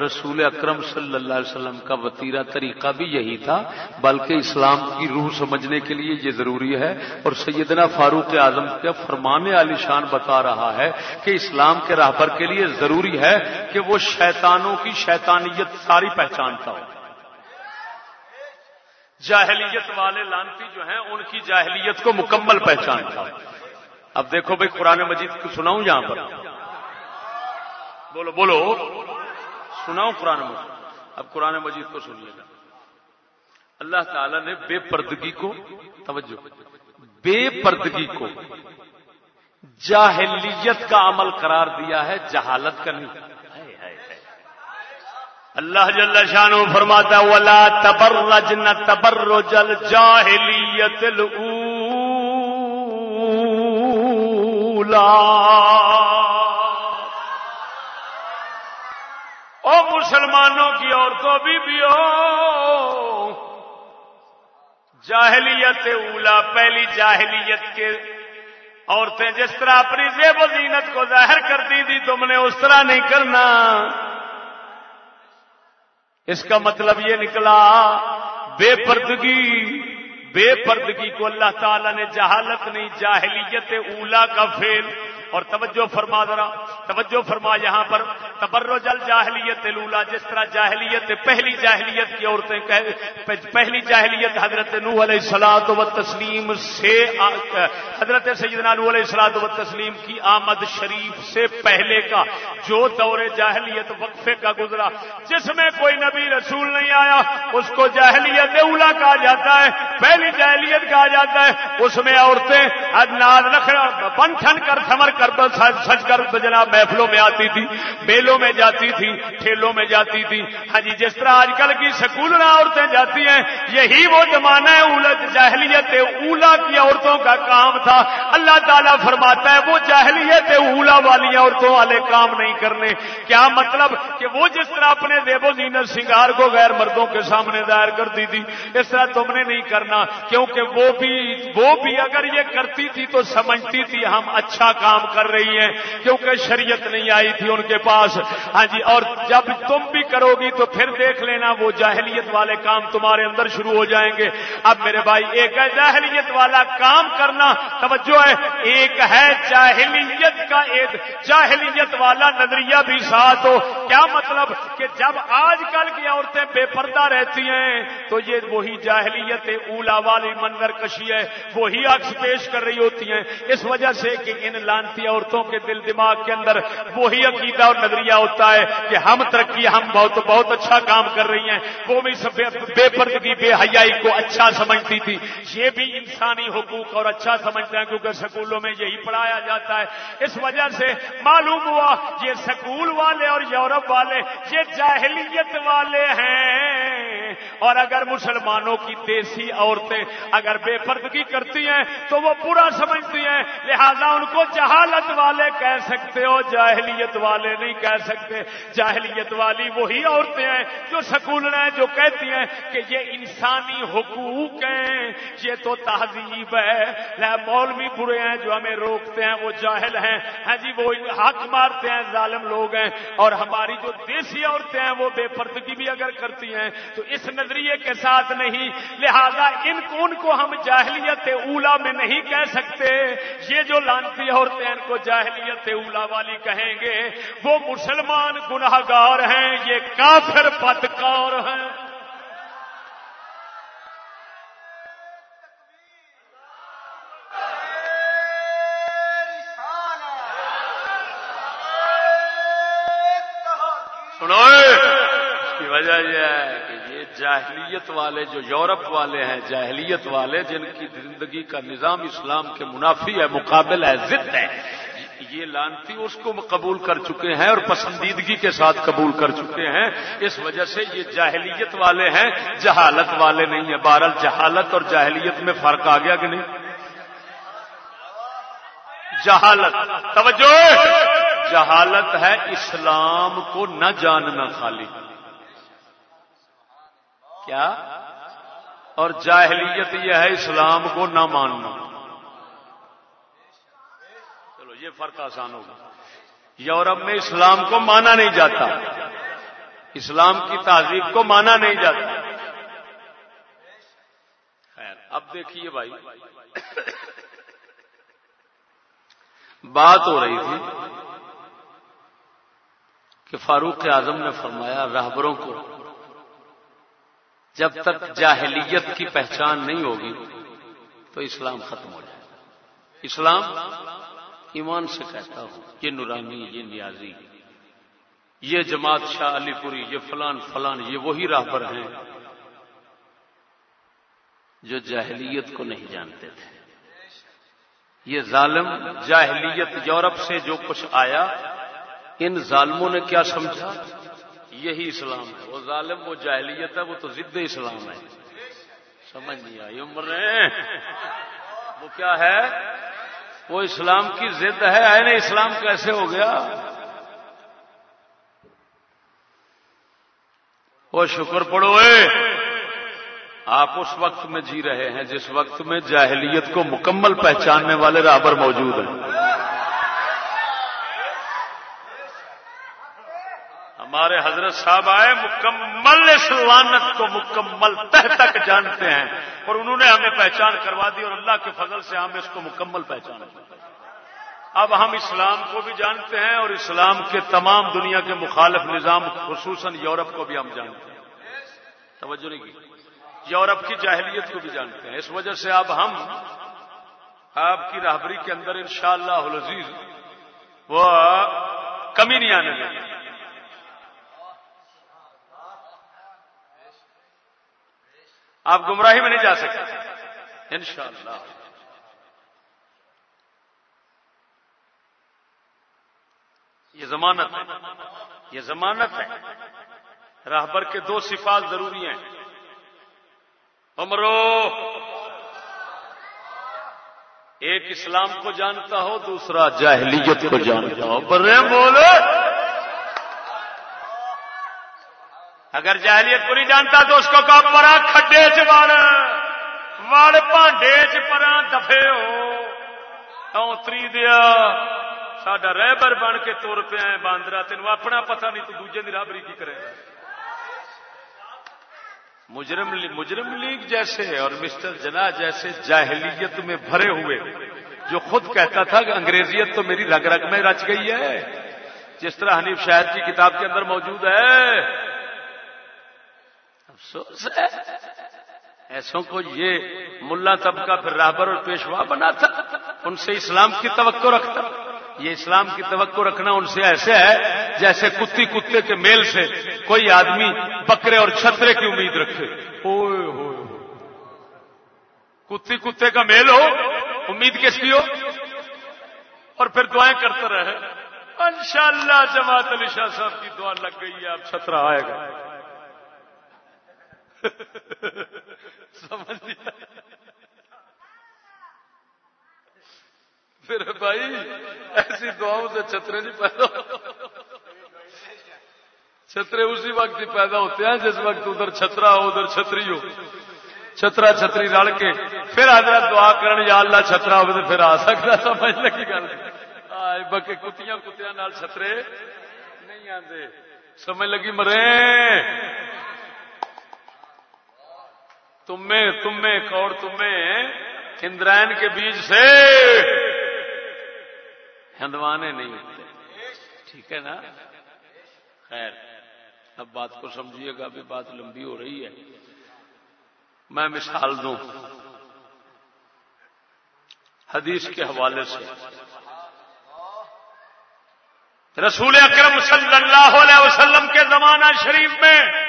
رسول اکرم صلی اللہ علیہ وسلم کا وطیرہ طریقہ بھی یہی تھا، بلکہ اسلام کی روح سمجھنے کے لیے یہ ضروری ہے۔ اور سیدنا فاروق اعظم کا فرمان علی شان بتا رہا ہے کہ اسلام کے راہبر کے لیے ضروری ہے کہ وہ شیطانوں کی شیطانیت ساری پہچانتا ہو۔ جاہلیت والے لانتی جو ہیں، ان کی جاہلیت کو مکمل پہچانتا ہو۔ اب دیکھو بھائی قرآن مجید کو سناؤں یہاں پر؟ بولو بولو۔ سناؤں قرآن مجید۔ اب قرآن مجید کو سنیے گا۔ اللہ تعالی نے بے پردگی کو، توجہ، بے پردگی کو جاہلیت کا عمل قرار دیا ہے، جہالت کا نہیں۔ اللہ جل شان فرماتا ولا تبرجن تبرج الجاہلیت الاولى او مسلمانوں کی عورتوں بھی بھی ہو جاہلیت اولا، پہلی جاہلیت کے عورتیں جس طرح اپنی زیب و زینت کو ظاہر کرتی تھی، تم نے اس طرح نہیں کرنا۔ اس کا مطلب یہ نکلا، بے پردگی بے پردگی کو اللہ تعالیٰ نے جہالت نہیں جاہلیت اولا کا فیل۔ اور توجہ فرما ذرا، توجہ فرما یہاں پر۔ تبرج الجاہلیت لولا، جس طرح جاہلیت، پہلی جاہلیت کی عورتیں پہلی جاہلیت حضرت نو علیہ السلاط و تسلیم سے، حضرت سیدنا نو علیہ السلاط و تسلیم کی آمد شریف سے پہلے کا، جو دور جاہلیت وقفے کا گزرا۔ جس میں کوئی نبی رسول نہیں آیا، اس کو جاہلیت اولا کہا جاتا ہے، پہلی جاہلیت کہا جاتا ہے۔ اس میں عورتیں ناز رکھ، بن ٹھن کر تھمر کر سچ کر جناب، محفلوں میں آتی تھی، میلوں میں جاتی تھی، ٹھیلوں میں جاتی تھی۔ ہاں جی جس طرح آج کل کی سکول عورتیں جاتی ہیں، یہی وہ زمانہ ہے جاہلیت، اولا کی عورتوں کا کام تھا۔ اللہ تعالیٰ فرماتا ہے، وہ جاہلیت، اولا والی عورتوں والے کام نہیں کرنے۔ کیا مطلب کہ وہ جس طرح اپنے دیو و زینت سنگار کو غیر مردوں کے سامنے دائر کرتی تھی، اس طرح تم نے نہیں کرنا۔ کیونکہ وہ بھی وہ بھی اگر یہ کرتی تھی تو سمجھتی تھی، ہم اچھا کام کر رہی ہیں کیونکہ شریعت نہیں آئی تھی ان کے پاس۔ ہاں جی اور جب تم بھی کرو گی تو پھر دیکھ لینا وہ جاہلیت والے کام تمہارے اندر شروع ہو جائیں گے۔ اب میرے بھائی، ایک ہے جاہلیت والا کام کرنا۔ توجہ ہے، ایک ہے جاہلیت کا ایک جاہلیت والا نظریہ بھی ساتھ ہو۔ کیا مطلب کہ جب آج کل کی عورتیں بے پردہ رہتی ہیں، تو یہ وہی جاہلیت اولا والی منظر کشی ہے۔ وہی عکس پیش کر رہی ہوتی ہیں۔ اس وجہ سے کہ ان لانتی عورتوں کے دل دماغ کے اندر وہی عقیدہ اور نظریہ ہوتا ہے کہ ہم ترقی، ہم بہت بہت اچھا کام کر رہی ہیں۔ وہ بھی سب بے پردگی، بے حیائی کو اچھا سمجھتی تھی۔ یہ بھی انسانی حقوق اور اچھا سمجھتے ہیں کیونکہ سکولوں میں یہی پڑھایا جاتا ہے۔ اس وجہ سے معلوم ہوا یہ سکول والے اور یورپ والے، یہ جاہلیت والے ہیں۔ اور اگر مسلمانوں کی دیسی عورتیں اگر بے پردگی کرتی ہیں تو وہ برا سمجھتی ہیں۔ لہذا ان کو جہالت والے کہہ سکتے ہو، جاہلیت والے نہیں کہہ سکتے۔ جاہلیت والی وہی عورتیں ہیں جو سکول ہیں، جو کہتی ہیں کہ یہ انسانی حقوق ہیں۔ یہ تو تہذیب ہے۔ مولوی برے ہیں جو ہمیں روکتے ہیں، وہ جاہل ہیں۔ ہاں جی وہ حق مارتے ہیں، ظالم لوگ ہیں۔ اور ہماری جو دیسی عورتیں ہیں، وہ بے پردگی بھی اگر کرتی ہیں، تو اس نظریے کے ساتھ نہیں۔ لہذا ان کو ان کو ہم جاہلیت اولا میں نہیں کہہ سکتے؟ یہ جو لانتی عورتیں ان کو جاہلیت اولا والی کہیں گے، وہ مسلمان گناہ گار ہیں، یہ کافر بدکار ہیں۔ سنو، اس کی وجہ یہ ہے کہ جاہلیت والے جو یورپ والے ہیں، جاہلیت والے جن کی زندگی کا نظام اسلام کے منافی ہے، مقابل ہے، ضد ہے، یہ لانتی اس کو قبول کر چکے ہیں اور پسندیدگی کے ساتھ قبول کر چکے ہیں۔ اس وجہ سے یہ جاہلیت والے ہیں، جہالت والے نہیں ہیں۔ بہرحال جہالت اور جاہلیت میں فرق آ گیا کہ نہیں؟ جہالت، توجہ! جہالت ہے اسلام کو نہ جاننا خالی۔ کیا؟ اور جاہلیت یہ ہے اسلام کو نہ ماننا۔ چلو، یہ فرق آسان ہوگا۔ یورپ میں اسلام کو مانا نہیں جاتا۔ اسلام کی تہذیب کو مانا نہیں جاتا۔ خیر، اب دیکھیے بھائی۔ بات ہو رہی تھی کہ فاروق اعظم نے فرمایا، رہبروں کو جب تک جاہلیت کی پہچان نہیں ہوگی تو اسلام ختم ہو جائے اسلام ایمان سے کہتا ہوں، یہ نورانی، یہ نیازی، یہ جماعت شاہ علی پوری، یہ فلان فلان، یہ وہی راہبر ہیں جو جاہلیت کو نہیں جانتے تھے۔ یہ ظالم جاہلیت یورپ سے جو کچھ آیا، ان ظالموں نے کیا سمجھا؟ یہی اسلام ہے۔ وہ ظالم، وہ جاہلیت ہے، وہ تو ضد اسلام ہے۔ سمجھ نہیں آئی عمر وہ کیا ہے؟ وہ اسلام کی ضد ہے۔ این اسلام کیسے ہو گیا؟ وہ شکر پڑو آپ اس وقت میں جی رہے ہیں جس وقت میں جاہلیت کو مکمل پہچاننے والے رابر موجود ہیں۔ ہمارے حضرت صاحب آئے، مکمل اسلامت کو مکمل تہ تک جانتے ہیں اور انہوں نے ہمیں پہچان کروا دی اور اللہ کے فضل سے ہم اس کو مکمل پہچان اب ہم اسلام کو بھی جانتے ہیں اور اسلام کے تمام دنیا کے مخالف نظام، خصوصاً یورپ کو بھی ہم جانتے ہیں۔ توجہ نہیں کی؟ یورپ کی جاہلیت کو بھی جانتے ہیں۔ اس وجہ سے اب ہم، آپ کی راہبری کے اندر انشاءاللہ شاء اللہ وہ کمی نہیں آنے لگی آپ گمراہی میں نہیں جا سکتے۔ انشاءاللہ۔ یہ ضمانت ہے۔ یہ ضمانت ہے۔ راہبر کے دو صفات ضروری ہیں۔ عمرو، ایک اسلام کو جانتا ہو، دوسرا جاہلیت کو جانتا ہو۔ برے بولو اگر جاہلیت کو نہیں جانتا تو اس کو کہا پرا کھڈے چ وڑ۔ پانڈے چ پرا دفے ہو۔ تری دیا۔ ساڈا رہبر بن کے تر پیا باندرا۔ تین اپنا پتہ نہیں تو دوجے کی رابری کی کرے گا۔ مجرم مجرم لیگ جیسے اور مسٹر جنا جیسے جاہلیت میں بھرے ہوئے، جو خود کہتا تھا کہ انگریزیت تو میری رگ رگ میں رچ گئی ہے۔ جس طرح حنیف شاہد کی کتاب کے اندر موجود ہے افسوس ہے۔ ایسوں کو یہ ملا طبقہ پھر رابر اور پیشوا بنا تھا ان سے اسلام کی توقع رکھتا۔ یہ اسلام کی توقع رکھنا ان سے ایسے ہے جیسے کتی کتے کے میل سے کوئی آدمی بکرے اور چھترے کی امید رکھے۔ ہوئے ہوئے۔ کتی کتے کا میل ہو، امید کس کی ہو؟ اور پھر دعائیں کرتے رہے۔ انشاءاللہ جماعت علی شاہ صاحب کی دعا لگ گئی ہے اب چھترا آئے گا۔ سمجھ لیا پھر بھائی، ایسی دعاؤں سے چھترے نہیں پیدا چھترے اسی وقت ہی پیدا ہوتے ہیں جس وقت ادھر چھترا ہو، ادھر چھتری ہو۔ چھترا چھتری رل کے پھر حضرت دعا کرن، یا اللہ چھترا ہو تو پھر آ سکتا سمجھ لگی گل۔ بکے کتیاں کتیا نال چھترے نہیں آتے سمجھ لگی مرے؟ تمہیں تمہیں کور تمہیں اندرائن کے بیج سے ہندوانے نہیں ہوتے۔ ٹھیک ہے نا؟ خیر، اب بات کو سمجھیے گا بھی بات لمبی ہو رہی ہے۔ میں مثال دوں۔ حدیث کے حوالے سے۔ رسول اکرم صلی اللہ علیہ وسلم کے زمانہ شریف میں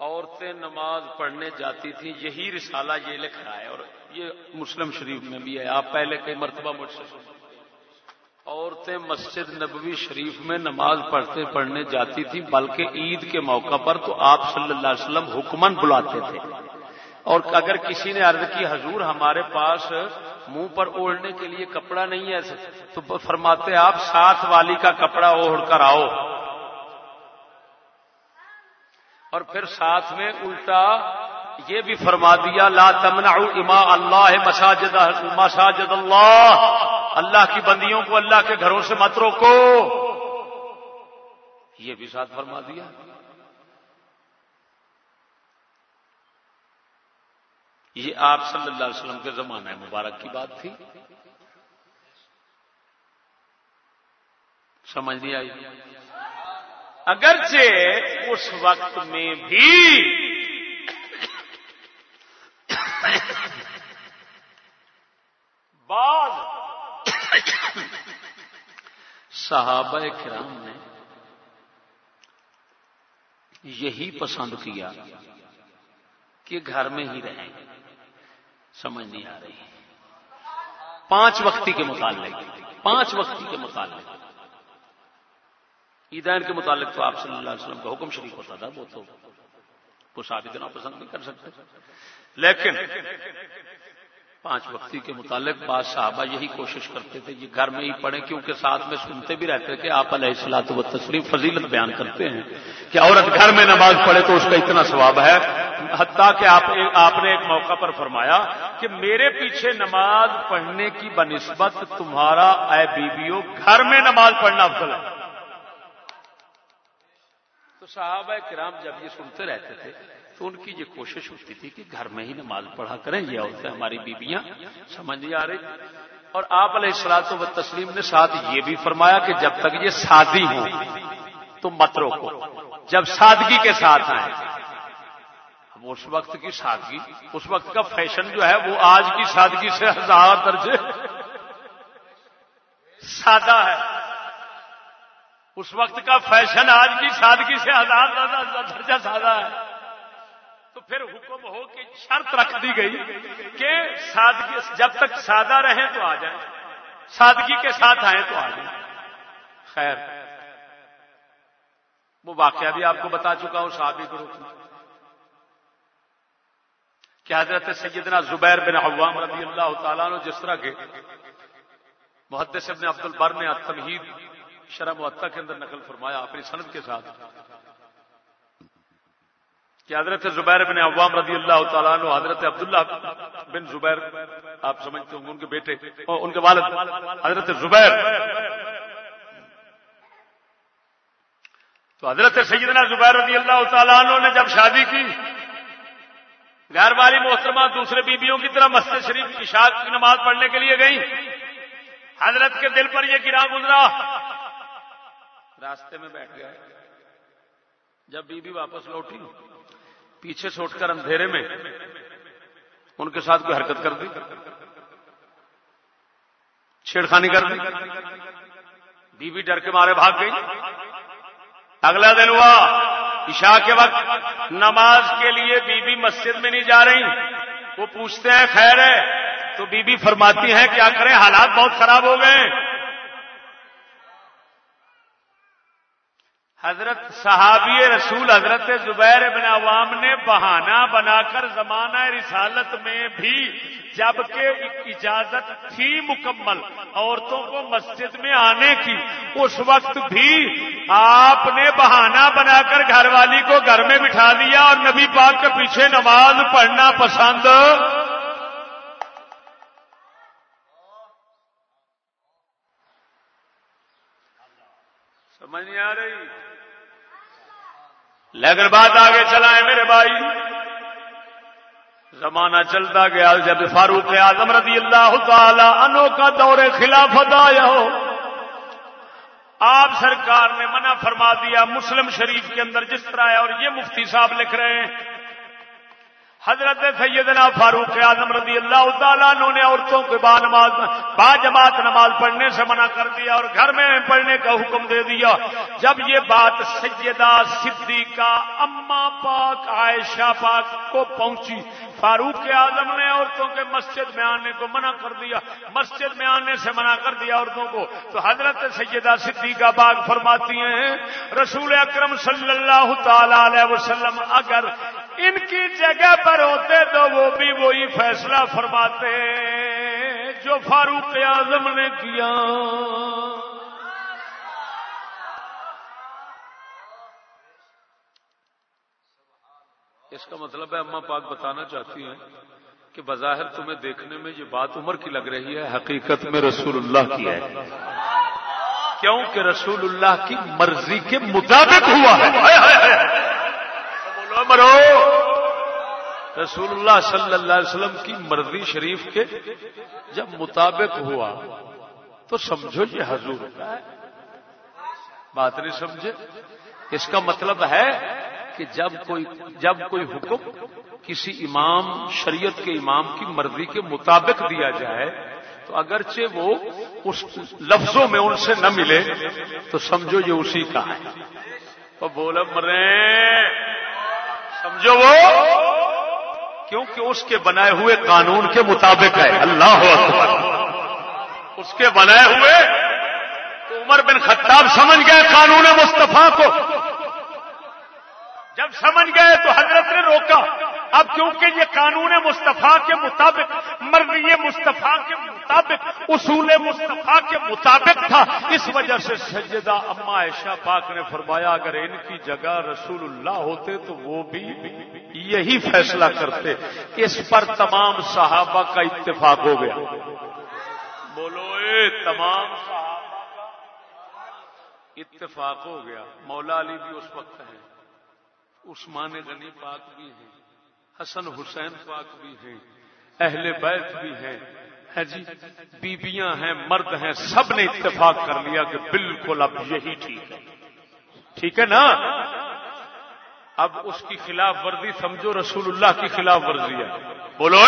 عورتیں نماز پڑھنے جاتی تھیں، یہی رسالہ یہ لکھا ہے اور یہ مسلم شریف میں بھی ہے۔ آپ پہلے کئی مرتبہ مجھ سے عورتیں مسجد نبوی شریف میں نماز پڑھتے، پڑھنے جاتی تھی بلکہ عید کے موقع پر تو آپ صلی اللہ علیہ وسلم حکمن بلاتے تھے۔ اور اگر کسی نے عرض کی، حضور ہمارے پاس منہ پر اوڑھنے کے لیے کپڑا نہیں ہے، تو فرماتے، آپ ساتھ والی کا کپڑا اوڑھ کر آؤ۔ اور پھر ساتھ میں الٹا یہ بھی فرما دیا، لا تمنعوا اما اللہ مساجد مساجد اللہ۔ اللہ کی بندیوں کو اللہ کے گھروں سے مت روکو۔ یہ بھی ساتھ فرما دیا۔ یہ آپ صلی اللہ علیہ وسلم کے زمانہ مبارک کی بات تھی۔ سمجھ نہیں آئی؟ اگرچہ اس وقت میں بھی بعض صحابہ کرام نے یہی پسند کیا کہ گھر میں ہی رہیں۔ سمجھ نہیں آ رہی۔ پانچ وقتی کے متعلق، پانچ وقتی کے متعلق۔ عیدین کے متعلق تو آپ صلی اللہ علیہ وسلم کا حکم شریف ہوتا تھا، وہ تو وہ ثابت نہ پسند نہیں کر سکتے۔ لیکن پانچ وقتی کے متعلق بعض صحابہ یہی کوشش کرتے تھے، یہ گھر میں ہی پڑھیں، کیونکہ ساتھ میں سنتے بھی رہتے کہ آپ علیہ السلاط و تصریف فضیلت بیان کرتے ہیں کہ عورت گھر میں نماز پڑھے تو اس کا اتنا ثواب ہے۔ حتیٰ کہ آپ آپ نے ایک موقع پر فرمایا کہ میرے پیچھے نماز پڑھنے کی بنسبت تمہارا اے بیویوں گھر میں نماز پڑھنا افضل ہے۔ تو صحابہ کرام جب یہ سنتے رہتے تھے تو ان کی یہ کوشش ہوتی تھی کہ گھر میں ہی نماز پڑھا کریں، یہ عورتیں ہماری بیویاں، سمجھ نہیں آ رہی۔ اور آپ علیہ السلاط و تسلیم نے ساتھ یہ بھی فرمایا کہ جب تک یہ سادی ہو تو مت روکو۔ جب سادگی کے ساتھ آئے اب اس وقت کی سادگی، اس وقت کا فیشن جو ہے وہ آج کی سادگی سے ہزار درجے سادہ ہے۔ اس وقت کا فیشن آج کی سادگی سے ہزار درجہ سادہ ہے۔ تو پھر حکم ہو کہ شرط رکھ دی گئی کہ سادگی، جب تک سادہ رہیں تو آ جائیں۔ سادگی کے ساتھ آئے تو آ جائیں۔ خیر، وہ واقعہ بھی آپ کو بتا چکا ہوں، صحابی کو روکنا کہ حضرت سیدنا زبیر بن عوام رضی اللہ تعالیٰ نے جس طرح کے محدث ابن عبد البر نے تمہید شرم معطا کے اندر نقل فرمایا اپنی صنعت کے ساتھ۔ کہ حضرت زبیر بن عوام رضی اللہ تعالیٰ عنہ، حضرت عبداللہ بن زبیر، آپ سمجھتے ہوں گے ان کے بیٹے ان کے والد، حضرت زبیر۔ تو حضرت سیدنا زبیر رضی اللہ تعالیٰ عنہ نے جب شادی کی گھر والی محترمہ دوسرے بیویوں کی طرح مسجد شریف کی شاد کی نماز پڑھنے کے لیے گئی حضرت کے دل پر یہ گرا گزرا۔ راستے میں بیٹھ گئے جب بی بی واپس لوٹی، پیچھے سے اٹھ کر اندھیرے میں ان کے ساتھ کوئی حرکت کر دی۔ چھیڑخانی کر دی۔ بیوی ڈر کے مارے بھاگ گئی۔ اگلا دن ہوا، عشاء کے وقت نماز کے لیے بی بی مسجد میں نہیں جا رہی۔ وہ پوچھتے ہیں، خیر ہے؟ تو بی بی فرماتی ہیں کیا کریں حالات بہت خراب ہو گئے۔ حضرت صحابی رسول حضرت زبیر بن عوام نے بہانہ بنا کر زمانہ رسالت میں بھی جبکہ اجازت تھی مکمل عورتوں کو مسجد میں آنے کی، اس وقت بھی آپ نے بہانہ بنا کر گھر والی کو گھر میں بٹھا دیا اور نبی پاک کے پیچھے نماز پڑھنا پسند۔ سمجھ نہیں آ رہی؟ لیکن بات آگے چلائیں میرے بھائی۔ زمانہ چلتا گیا، جب فاروق اعظم رضی اللہ تعالی عنہ کا دور خلافت آیا ہو، آپ سرکار نے منع فرما دیا، مسلم شریف کے اندر جس طرح ہے اور یہ مفتی صاحب لکھ رہے ہیں۔ حضرت سیدنا فاروق اعظم رضی اللہ تعالیٰ انہوں نے عورتوں کے با نماز با جماعت نماز پڑھنے سے منع کر دیا اور گھر میں پڑھنے کا حکم دے دیا۔ جب یہ بات سیدہ صدیقہ اما پاک عائشہ پاک کو پہنچی، فاروق اعظم نے عورتوں کے مسجد میں آنے کو منع کر دیا۔ مسجد میں آنے سے منع کر دیا عورتوں کو۔ تو حضرت سیدہ صدیقہ باغ فرماتی ہیں، رسول اکرم صلی اللہ تعالی علیہ وسلم اگر ان کی جگہ پر ہوتے تو وہ بھی وہی فیصلہ فرماتے جو فاروق اعظم نے کیا۔ اس کا مطلب ہے اما پاک بتانا چاہتی ہیں کہ بظاہر تمہیں دیکھنے میں یہ بات عمر کی لگ رہی ہے حقیقت میں رسول اللہ کی ہے۔ کیوں کہ رسول اللہ کی مرضی کے مطابق ہوا ہے۔ مرو رسول اللہ صلی اللہ علیہ وسلم کی مرضی شریف کے جب مطابق ہوا، تو سمجھو یہ حضور کا ہے بات نہیں سمجھے۔ اس کا مطلب ہے کہ جب کوئی جب کوئی حکم کسی امام، شریعت کے امام کی مرضی کے مطابق دیا جائے، تو اگرچہ وہ اس لفظوں میں ان سے نہ ملے، تو سمجھو یہ اسی کا ہے۔ تو بول مرے۔ سمجھو وہ؟ کیونکہ اس کے بنائے ہوئے قانون کے مطابق ہے۔ اللہ اکبر۔ اس کے بنائے ہوئے عمر بن خطاب سمجھ گئے قانون مصطفیٰ کو۔ جب سمجھ گئے تو حضرت نے روکا۔ اب کیونکہ یہ قانون مصطفیٰ کے مطابق، مرضی مصطفیٰ کے مطابق، اصول مصطفیٰ کے مطابق تھا، اس وجہ سے سجدہ اما عائشہ پاک نے فرمایا، اگر ان کی جگہ رسول اللہ ہوتے تو وہ بھی یہی فیصلہ کرتے۔ اس پر تمام صحابہ کا اتفاق ہو گیا۔ بولو، اے تمام صحابہ کا اتفاق ہو گیا۔ مولا علی بھی اس وقت ہیں، عثمان غنی پاک بھی ہیں۔ حسن حسین پاک بھی ہیں، اہل بیت بھی ہیں۔ ہاں جی بیبیاں ہیں، مرد ہیں، سب نے اتفاق کر لیا کہ بالکل اب یہی ٹھیک ہے۔ ٹھیک ہے نا؟ اب اس کی خلاف ورزی سمجھو، رسول اللہ کی خلاف ورزی ہے۔ بولو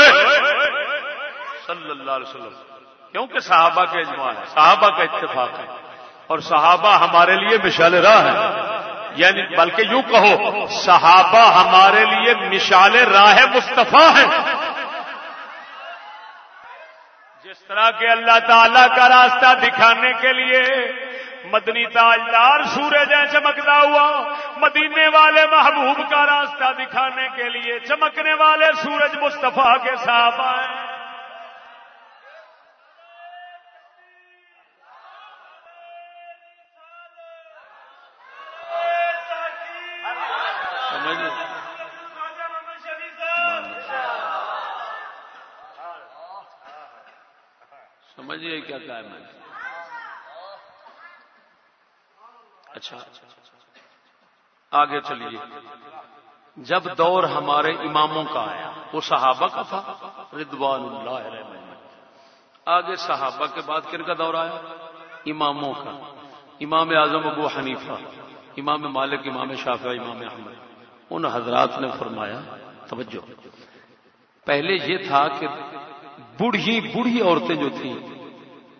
صلی اللہ علیہ وسلم۔ کیونکہ صحابہ کے اجماع ہے، صحابہ کا اتفاق ہے۔ اور صحابہ ہمارے لیے مشال راہ ہے۔ یعنی بلکہ یوں کہو، صحابہ ہمارے لیے مشال راہ مصطفیٰ ہے جس طرح کے اللہ تعالی کا راستہ دکھانے کے لیے مدنی تاجدار سورج ہے چمکتا ہوا، مدینے والے محبوب کا راستہ دکھانے کے لیے چمکنے والے سورج مصطفیٰ کے ساتھ آئے سمجھیے کیا کہا میں؟ اچھا آگے چلیے۔ جب دور ہمارے اماموں کا آیا، وہ صحابہ کا تھا ردوان اللہ آگے صحابہ کے بعد کن کا دور آیا؟ اماموں کا۔ امام اعظم ابو حنیفہ، امام مالک، امام شافع امام احمد۔ ان حضرات نے فرمایا، توجہ۔ پہلے یہ تھا کہ بوڑھی بوڑھی عورتیں جو تھیں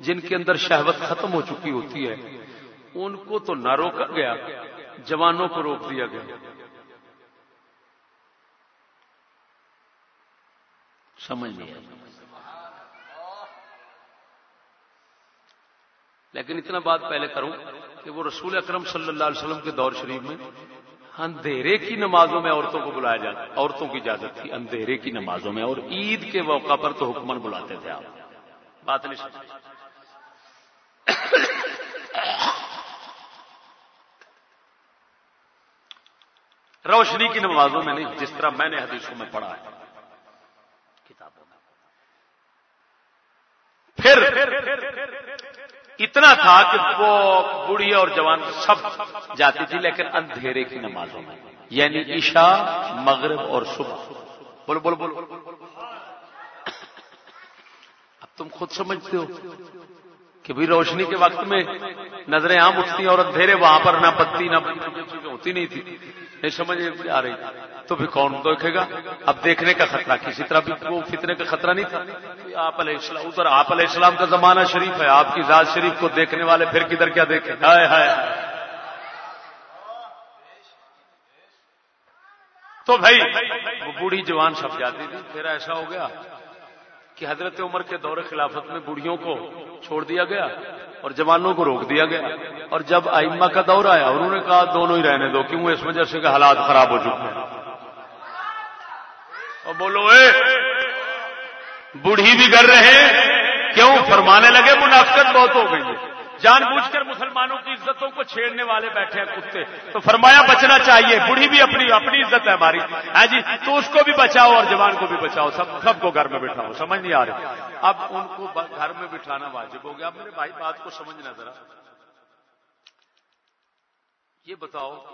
جن کے اندر شہوت ختم ہو چکی ہوتی ہے، ان کو تو نہ روکا گیا، جوانوں کو روک دیا گیا۔ سمجھ لیا لیکن اتنا بات پہلے کروں کہ وہ رسول اکرم صلی اللہ علیہ وسلم کے دور شریف میں اندھیرے کی نمازوں میں عورتوں کو بلایا جاتا عورتوں کی اجازت تھی، اندھیرے کی نمازوں میں، اور عید کے موقع پر تو حکمن بلاتے تھے آپ۔ بات نہیں سمجھ روشنی کی نمازوں میں نہیں، جس طرح میں نے حدیثوں میں پڑھا ہے۔ کتابوں میں۔ پھر اتنا تھا کہ وہ بوڑھی اور جوان سب جاتی تھی، لیکن اندھیرے کی نمازوں میں۔ یعنی عشاء، مغرب اور صبح۔ بولو بولو بولو۔ اب تم خود سمجھتے ہو۔ کہ بھی روشنی کے وقت میں نظریں عام اٹھتی ہیں اور اندھیرے وہاں پر نہ پتی نہ ہوتی نہیں تھی۔ نہیں سمجھ آ رہی۔ تو پھر کون دیکھے گا؟ اب دیکھنے کا خطرہ، کسی طرح بھی وہ فتنے کا خطرہ نہیں تھا۔ آپ علیہ السلام، ادھر آپ علیہ السلام کا زمانہ شریف ہے، آپ کی ذات شریف کو دیکھنے والے پھر کدھر کیا دیکھیں؟ ہائے ہائے۔ تو بھائی وہ بوڑھی جوان سب جاتی تھی، پھر ایسا ہو گیا۔ کہ حضرت عمر کے دور خلافت میں بوڑھیوں کو چھوڑ دیا گیا اور جوانوں کو روک دیا گیا اور جب آئمہ کا دور آیا انہوں نے کہا دونوں ہی رہنے دو، کیوں اس وجہ سے کہ حالات خراب ہو چکے ہیں؟ اور بولو، اے، بوڑھی بھی کر رہے کیوں فرمانے لگے منافقت بہت ہو گئی ہے؟ جان بوجھ کر مسلمانوں کی عزتوں کو چھیڑنے والے بیٹھے ہیں کتے۔ تو فرمایا بچنا چاہیے، بڑھی بھی اپنی اپنی عزت ہے ہماری۔ ہاں جی تو اس کو بھی بچاؤ اور جوان کو بھی بچاؤ۔ سب سب کو گھر میں بٹھاؤ، سمجھ نہیں آ رہی۔ اب ان کو گھر میں بٹھانا واجب ہو گیا۔ اب میرے بھائی، بات کو سمجھنا ذرا۔ یہ بتاؤ،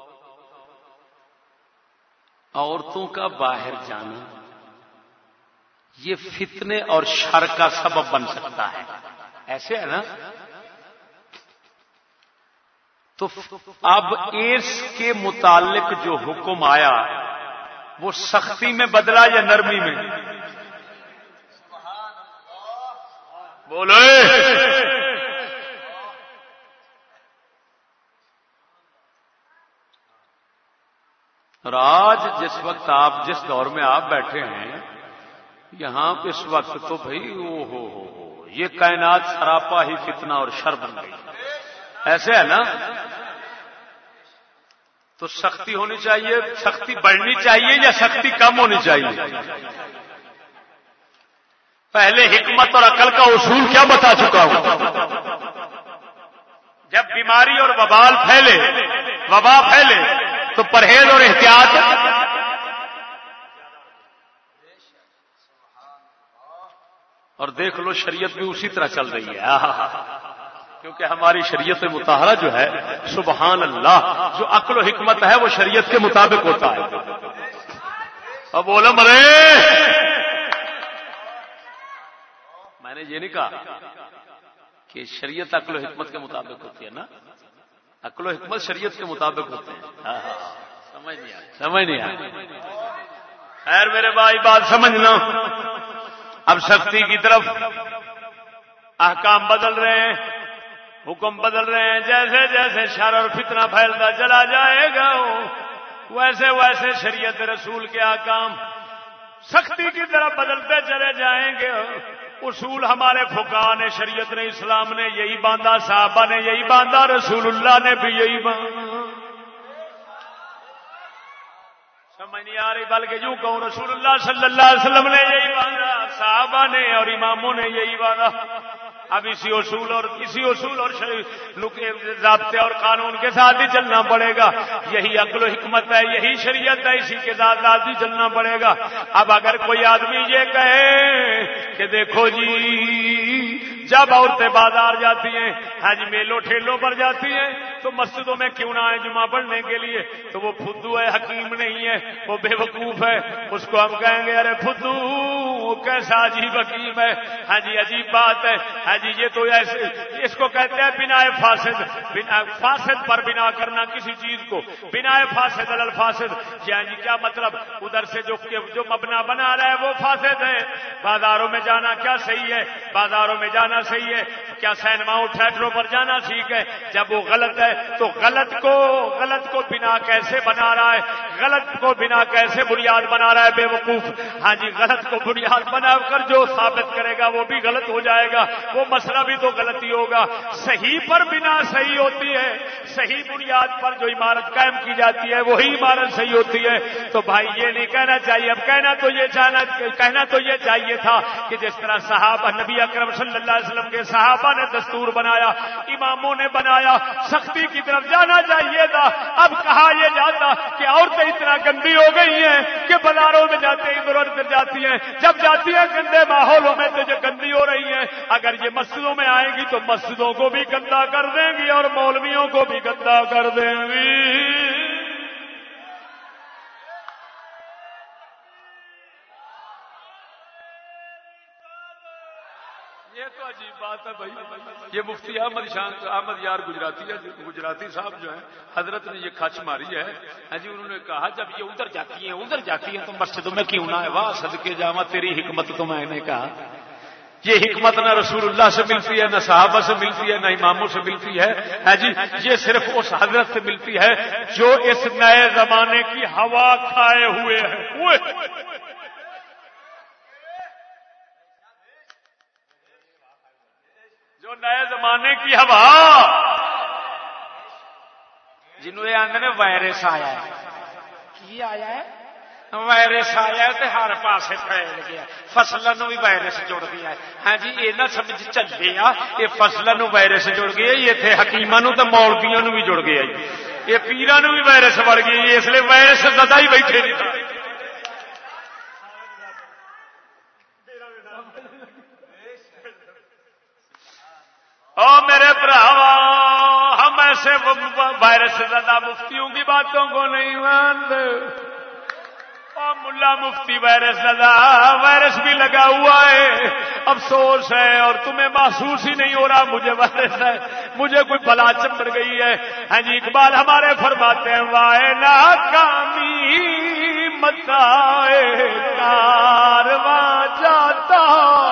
عورتوں کا باہر جانا یہ فتنے اور شر کا سبب بن سکتا ہے۔ ایسے ہے نا؟ تو اب اس کے متعلق جو حکم آیا، وہ سختی میں بدلا یا نرمی میں؟ بولو۔ اور آج جس وقت آپ، جس دور میں آپ بیٹھے ہیں، یہاں اس وقت تو بھائی او ہو ہو، یہ کائنات سراپا ہی فتنہ اور شر بن گئی۔ ایسے ہے نا؟ تو سختی ہونی چاہیے، سختی بڑھنی چاہیے یا سختی کم ہونی چاہیے؟ پہلے حکمت اور عقل کا اصول کیا بتا چکا ہوں؟ جب بیماری اور وبال پھیلے، وبا پھیلے، تو پرہیز اور احتیاط؟ اور دیکھ لو شریعت بھی اسی طرح چل رہی ہے۔ کیونکہ ہماری شریعت متحرہ جو ہے سبحان اللہ جو عقل و حکمت ہے وہ شریعت کے مطابق ہوتا ہے۔ اب بولا مرے۔ میں نے یہ نہیں کہا کہ شریعت عقل و حکمت کے مطابق ہوتی ہے نا۔ عقل و حکمت شریعت کے مطابق ہوتے ہیں۔ ہاں، ہاں،۔ سمجھ نہیں سمجھ نہیں خیر میرے بھائی بات سمجھنا۔ اب سختی کی طرف۔ احکام بدل رہے ہیں۔ حکم بدل رہے ہیں، جیسے جیسے شر اور فتنہ پھیلتا چلا جائے گا، ویسے ویسے شریعت رسول کے آکام سختی کی طرح بدلتے چلے جائیں گے۔ اصول ہمارے فکا نے، شریعت نے، اسلام نے یہی باندھا، صحابہ نے یہی باندھا، رسول اللہ نے بھی یہی باندھا۔ سمجھ نہیں آ رہی، بلکہ یوں کہوں، رسول اللہ صلی اللہ علیہ وسلم نے یہی باندھا، صحابہ نے اور اماموں نے یہی باندھا۔ اب اسی اصول اور اسی اصول اور ضابطے اور قانون کے ساتھ ہی چلنا پڑے گا۔ یہی عقل و حکمت ہے، یہی شریعت ہے، اسی کے ساتھ ساتھ ہی چلنا پڑے گا۔ اب اگر کوئی آدمی یہ کہے کہ دیکھو جی جب عورتیں بازار جاتی ہیں۔ ہاں جی میلوں ٹھیلوں پر جاتی ہیں۔ تو مسجدوں میں کیوں نہ آئے جمعہ پڑھنے کے لیے؟ تو وہ فدو ہے، حکیم نہیں ہے، وہ بے وقوف ہے۔ اس کو ہم کہیں گے، ارے فدو کیسا عجیب حکیم ہے۔ ہاں جی عجیب بات ہے۔ ہاں جی یہ تو ایسے، اس کو کہتے ہیں بنا فاسد۔ بنا فاسد پر بنا کرنا کسی چیز کو۔ بنا فاسد الفاسد۔ یعنی جی کیا مطلب؟ ادھر سے جو جو مبنا بنا رہا ہے، وہ فاسد ہے۔ بازاروں میں جانا کیا صحیح ہے؟ بازاروں میں جانا صحیح ہے۔ کیا سینماؤں تھیٹروں پر جانا ٹھیک ہے؟ جب وہ غلط ہے تو غلط کو غلط کو بنا کیسے بنا رہا ہے؟ غلط کو بنا کیسے بنیاد بنا رہا ہے بے وقوف ہاں جی غلط کو بنیاد بنا کر جو ثابت کرے گا وہ بھی غلط ہو جائے گا۔ وہ مسئلہ بھی تو غلطی ہوگا۔ صحیح پر بنا صحیح ہوتی ہے۔ صحیح بنیاد پر جو عمارت قائم کی جاتی ہے، وہی عمارت صحیح ہوتی ہے۔ تو بھائی، یہ نہیں کہنا چاہیے۔ اب کہنا تو یہ چاہنا کہنا تو یہ چاہیے تھا کہ جس طرح صحابہ نبی اکرم صلی اللہ علیہ وسلم کے صحابہ نے دستور بنایا، اماموں نے بنایا، سختی کی طرف جانا چاہیے تھا۔ اب کہا یہ جاتا کہ عورتیں اتنا گندی ہو گئی ہیں کہ بازاروں میں جاتے ادھر ادھر جاتی ہیں۔ جب جاتی ہیں گندے ماحولوں میں تو جو گندی ہو رہی ہیں۔ اگر یہ مسجدوں میں آئیں گی تو مسجدوں کو بھی گندا کر دیں گی اور مولویوں کو بھی گندا کر دیں گی۔ عجیب بات ہے بھائی۔ یہ مفتی احمد شان احمد یار گجراتی ہے، گجراتی صاحب جو ہیں، حضرت نے یہ کچ ماری ہے۔ ہاں جی انہوں نے کہا، جب یہ ادھر جاتی ہیں، ادھر جاتی ہیں، تو مسجدوں میں کیوں نہ ہے واہ، صدقے جاوا تیری حکمت تو میں نے کہا۔ یہ حکمت نہ رسول اللہ سے ملتی ہے، نہ صحابہ سے ملتی ہے، نہ اماموں سے ملتی ہے۔ ہاں جی یہ صرف اس حضرت سے ملتی ہے جو اس نئے زمانے کی ہوا کھائے ہوئے ہیں۔ نئے زمانے کی ہوا۔ جنہوں یہ آدھے وائرس آیا ہے۔ کی آیا ہے؟ وائرس آیا تو ہر پاس پھیل گیا۔ فصلوں بھی وائرس جڑ گیا ہے۔ ہاں جی یہ نہ سمجھ چلے آ یہ فصلوں وائرس جڑ گیا یہ اتنے حکیم تو مولبیا بھی جڑ گیا یہ پیران بھی وائرس بڑ گئی اس لیے وائرس زدہ ہی بیٹھے نہیں او میرے براوا ہم ایسے وائرس زدہ مفتیوں کی باتوں کو نہیں مانتے۔ ملا مفتی وائرس لگا وائرس بھی لگا ہوا ہے۔ افسوس ہے اور تمہیں محسوس ہی نہیں ہو رہا مجھے وائرس ہے۔ مجھے کوئی بلا چمڑ گئی ہے۔ ہاں جی اقبال ہمارے فرماتے ہیں، وائے ناکامی متا کارواں جاتا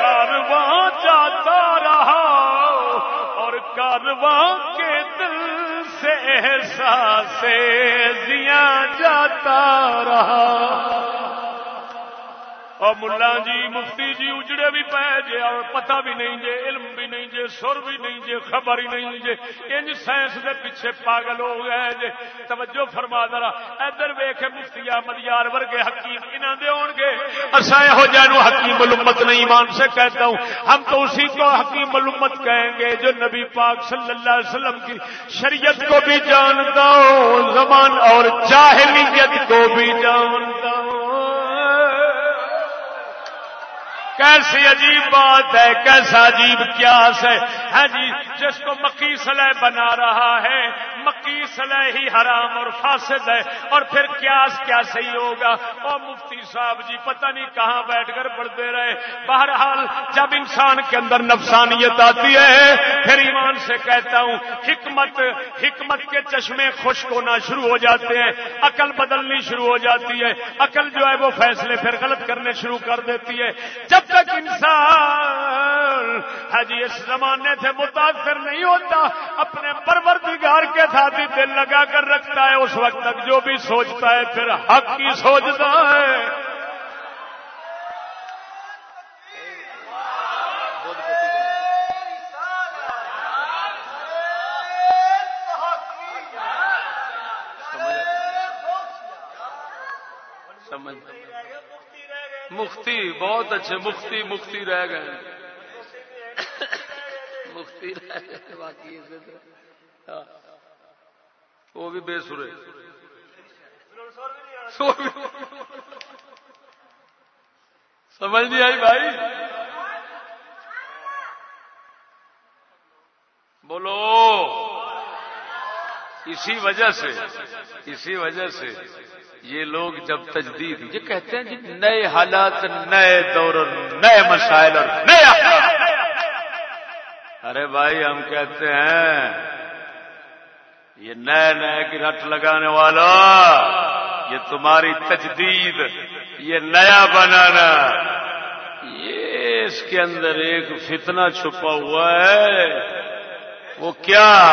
کارواں جاتا رہا اور کارواں کے دل سے احساس دیا جاتا رہا۔ اور ملا جی مفتی جی اجڑے بھی پے جے، اور پتہ بھی نہیں جے، علم بھی نہیں جے، سر بھی نہیں جے، خبر ہی نہیں جے۔ انج سائنس دے پیچھے پاگل ہو گئے جے۔ توجہ فرما ذرا، ادھر ویکھ مفتی احمد یار ورگے حکیم انہاں دے ہون گے۔ اسا ہو جانو حکیم الامت نہیں ایمان سے کہتا ہوں۔ ہم تو اسی کو حکیم الامت کہیں گے جو نبی پاک صلی اللہ علیہ وسلم کی شریعت کو بھی جانتا ہوں زمان اور جاہلیت کو بھی جانتا کیسی عجیب بات ہے، کیسا عجیب کیاس ہے۔ ہاں جی جس کو مکی سلح بنا رہا ہے، مکی سلح ہی حرام اور فاسد ہے۔ اور پھر کیاس کیا صحیح ہوگا؟ اور مفتی صاحب جی پتہ نہیں کہاں بیٹھ کر پڑھتے رہے۔ بہرحال، جب انسان کے اندر نفسانیت آتی ہے، پھر ایمان سے کہتا ہوں، حکمت حکمت کے چشمے خشک ہونا شروع ہو جاتے ہیں۔ عقل بدلنی شروع ہو جاتی ہے۔ عقل جو ہے وہ فیصلے پھر غلط کرنے شروع کر دیتی ہے۔ جب تک انسان حجی اس زمانے سے متاثر نہیں ہوتا، اپنے پروردگار کے ساتھ ہی دل لگا کر رکھتا ہے، اس وقت تک جو بھی سوچتا ہے، پھر حق کی سوچتا ہے۔ مفتی، بہت اچھے مفتی مفتی رہ گئے مفتی رہ گئے باقی ہاں۔ وہ بھی بے سرے سمجھ نہیں آئی بھائی؟ بولو۔ اسی وجہ سے، اسی وجہ سے۔ یہ لوگ جب تجدید، یہ کہتے ہیں جی نئے حالات، نئے دور اور نئے مسائل اور نئے ارے بھائی، ہم کہتے ہیں، یہ نئے نئے کی رٹ لگانے والا، یہ تمہاری تجدید، یہ نیا بنانا۔ یہ اس کے اندر ایک فتنہ چھپا ہوا ہے۔ وہ کیا؟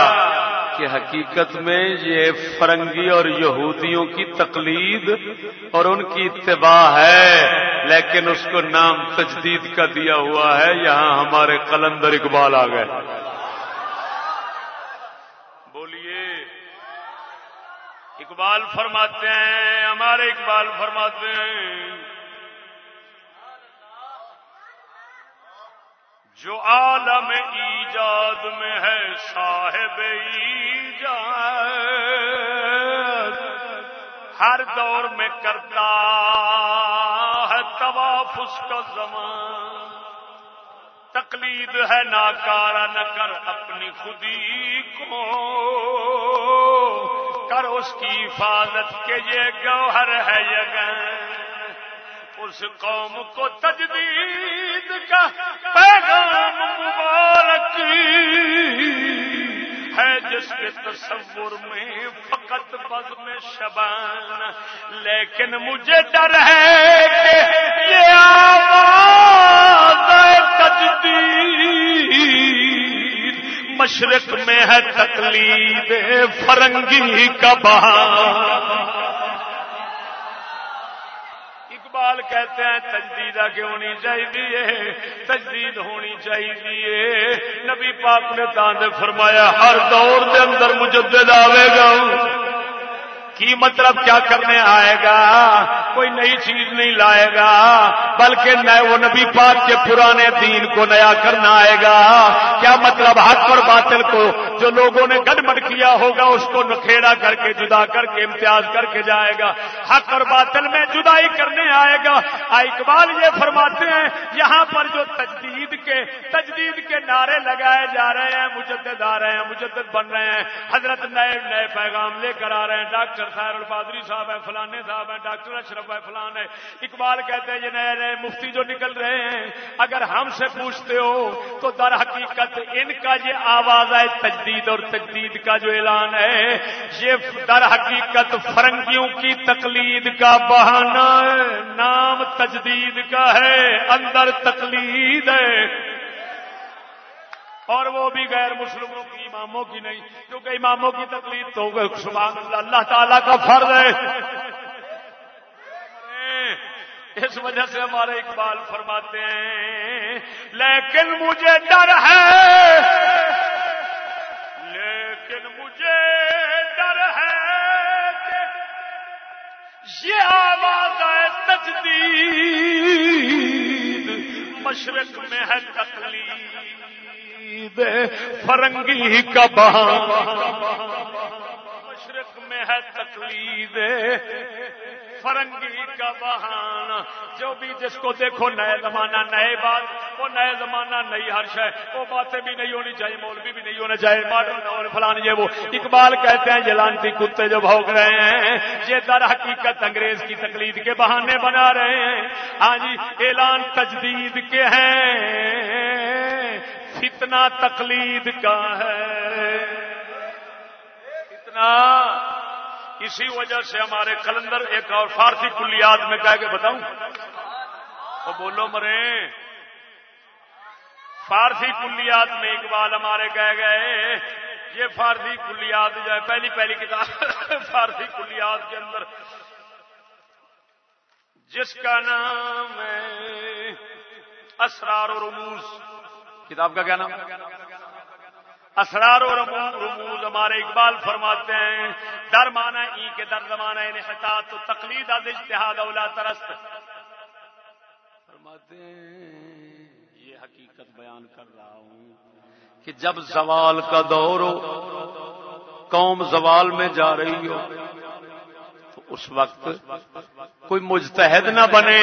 کہ حقیقت میں یہ فرنگی اور یہودیوں کی تقلید اور ان کی اتباع ہے، لیکن اس کو نام تجدید کا دیا ہوا ہے۔ یہاں ہمارے قلندر اقبال آ گئے۔ بولیے۔ اقبال فرماتے ہیں، ہمارے اقبال فرماتے ہیں۔ جو عالم ایجاد میں ہے، صاحب ایجاد۔ ہر دور میں کرتا ہے طواف اس کا زمان۔ تقلید ہے ناکارا نہ کر اپنی خودی کو۔ کر اس کی حفاظت کے یہ گوہر ہے یگن اس قوم کو تجدید کا پیغام مبارک ہے، جس کے تصور میں فقط بز میں شبان، لیکن مجھے ڈر ہے کہ یہ آواز تجدید مشرق میں ہے تقلید فرنگی کا بہار اقبال کہتے ہیں، تجدید آگے ہونی چاہیے، تجدید ہونی چاہیے۔ نبی پاک نے تاند فرمایا، ہر دور دے اندر مجدد آئے گا۔ کی مطلب کیا کرنے آئے گا؟ کوئی نئی چیز نہیں لائے گا، بلکہ نئے وہ نبی پاک کے پرانے دین کو نیا کرنا آئے گا۔ کیا مطلب حق اور باطل کو جو لوگوں نے گڑبڑ کیا ہوگا، اس کو نکھےڑا کر کے، جدا کر کے، امتیاز کر کے جائے گا۔ حق اور باطل میں جدائی کرنے آئے گا۔ اقبال یہ فرماتے ہیں، یہاں پر جو تجدید کے تجدید کے نعرے لگائے جا رہے ہیں، مجدد آ رہے ہیں، مجدد بن رہے ہیں۔ حضرت نئے نئے پیغام لے کر آ رہے ہیں، ڈاکٹر خیر الفادری صاحب ہیں، فلانے صاحب ہیں، ڈاکٹر اشرف ہے فلان ہے اقبال کہتے ہیں، یہ نئے نئے مفتی جو نکل رہے ہیں۔ اگر ہم سے پوچھتے ہو تو در حقیقت ان کا یہ آواز ہے، تجدید اور تجدید کا جو اعلان ہے، یہ در حقیقت فرنگیوں کی تقلید کا بہانہ ہے۔ نام تجدید کا ہے، اندر تقلید ہے۔ اور وہ بھی غیر مسلموں کی، اماموں کی نہیں، کیونکہ اماموں کی تکلیف تو سبحان اللہ اللہ تعالیٰ کا فرض ہے۔ اس وجہ سے ہمارے اقبال فرماتے ہیں، لیکن مجھے ڈر ہے۔ لیکن مجھے ڈر ہے کہ یہ آواز ہے تجدید، مشرق میں ہے تکلیف فرنگی کا مشرق میں ہے تقلید۔ فرنگی کا بہانا۔ جو بھی جس کو دیکھو، نئے زمانہ، نئے بات۔ وہ نئے زمانہ نئی ہرش ہے وہ باتیں بھی نہیں ہونی چاہیے، مولوی بھی نہیں ہونا چاہیے، ماڈرن اور فلان یہ وہ۔ اقبال کہتے ہیں، یہ لانتی کتے جو بھوگ رہے ہیں، یہ در حقیقت انگریز کی تقلید کے بہانے بنا رہے ہیں۔ ہاں جی اعلان تجدید کے ہیں۔ فتنا تقلید کا ہے۔ اتنا اسی وجہ سے ہمارے کلندر ایک اور فارسی کلیات میں کہہ کے بتاؤں۔ وہ بولو مرے۔ فارسی کلیات میں اقبال ہمارے کہہ گئے۔ یہ فارسی کلیات جو ہے، پہلی پہلی کتاب فارسی کلیات کے اندر۔ جس کا نام ہے اسرار و رموز۔ کتاب کا کیا نام؟ اسرار و رموز ہمارے اقبال فرماتے ہیں، در مانا ای کے در زمانہ یعنی انحطاط تو تقلید، از اجتہاد اولا ترست۔ فرماتے ہیں، یہ حقیقت بیان کر رہا ہوں کہ جب زوال کا دور ہو، قوم زوال میں جا رہی ہو، تو اس وقت کوئی مجتہد نہ بنے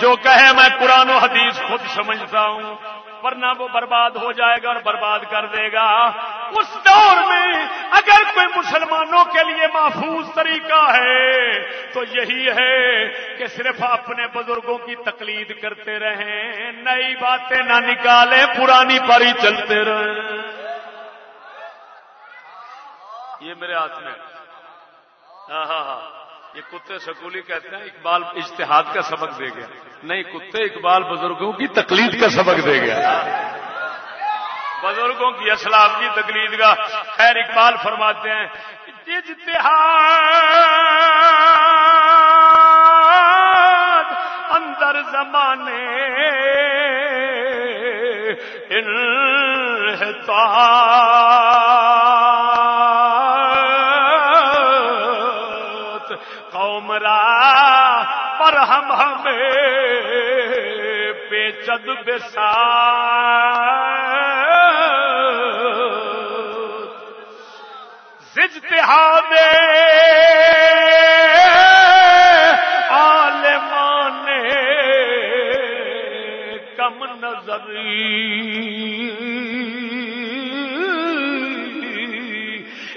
جو کہے، میں قرآن و حدیث خود سمجھتا ہوں۔ ورنہ وہ برباد ہو جائے گا اور برباد کر دے گا۔ اس دور میں اگر کوئی مسلمانوں کے لیے محفوظ طریقہ ہے، تو یہی ہے کہ صرف اپنے بزرگوں کی تقلید کرتے رہیں، نئی باتیں نہ نکالیں، پرانی پر چلتے رہیں۔ یہ میرے ہاتھ میں۔ ہاں ہاں ہاں یہ کتے سکولی کہتے ہیں، اقبال اشتہاد کا سبق دے گیا۔ نہیں، کتے اقبال بزرگوں کی تقلید کا سبق دے گیا۔ بزرگوں کی اسلام کی تقلید کا۔ خیر، اقبال فرماتے ہیں اندر زمانے پر پیچد بسا۔ اجتہاد عالمان کم نظری۔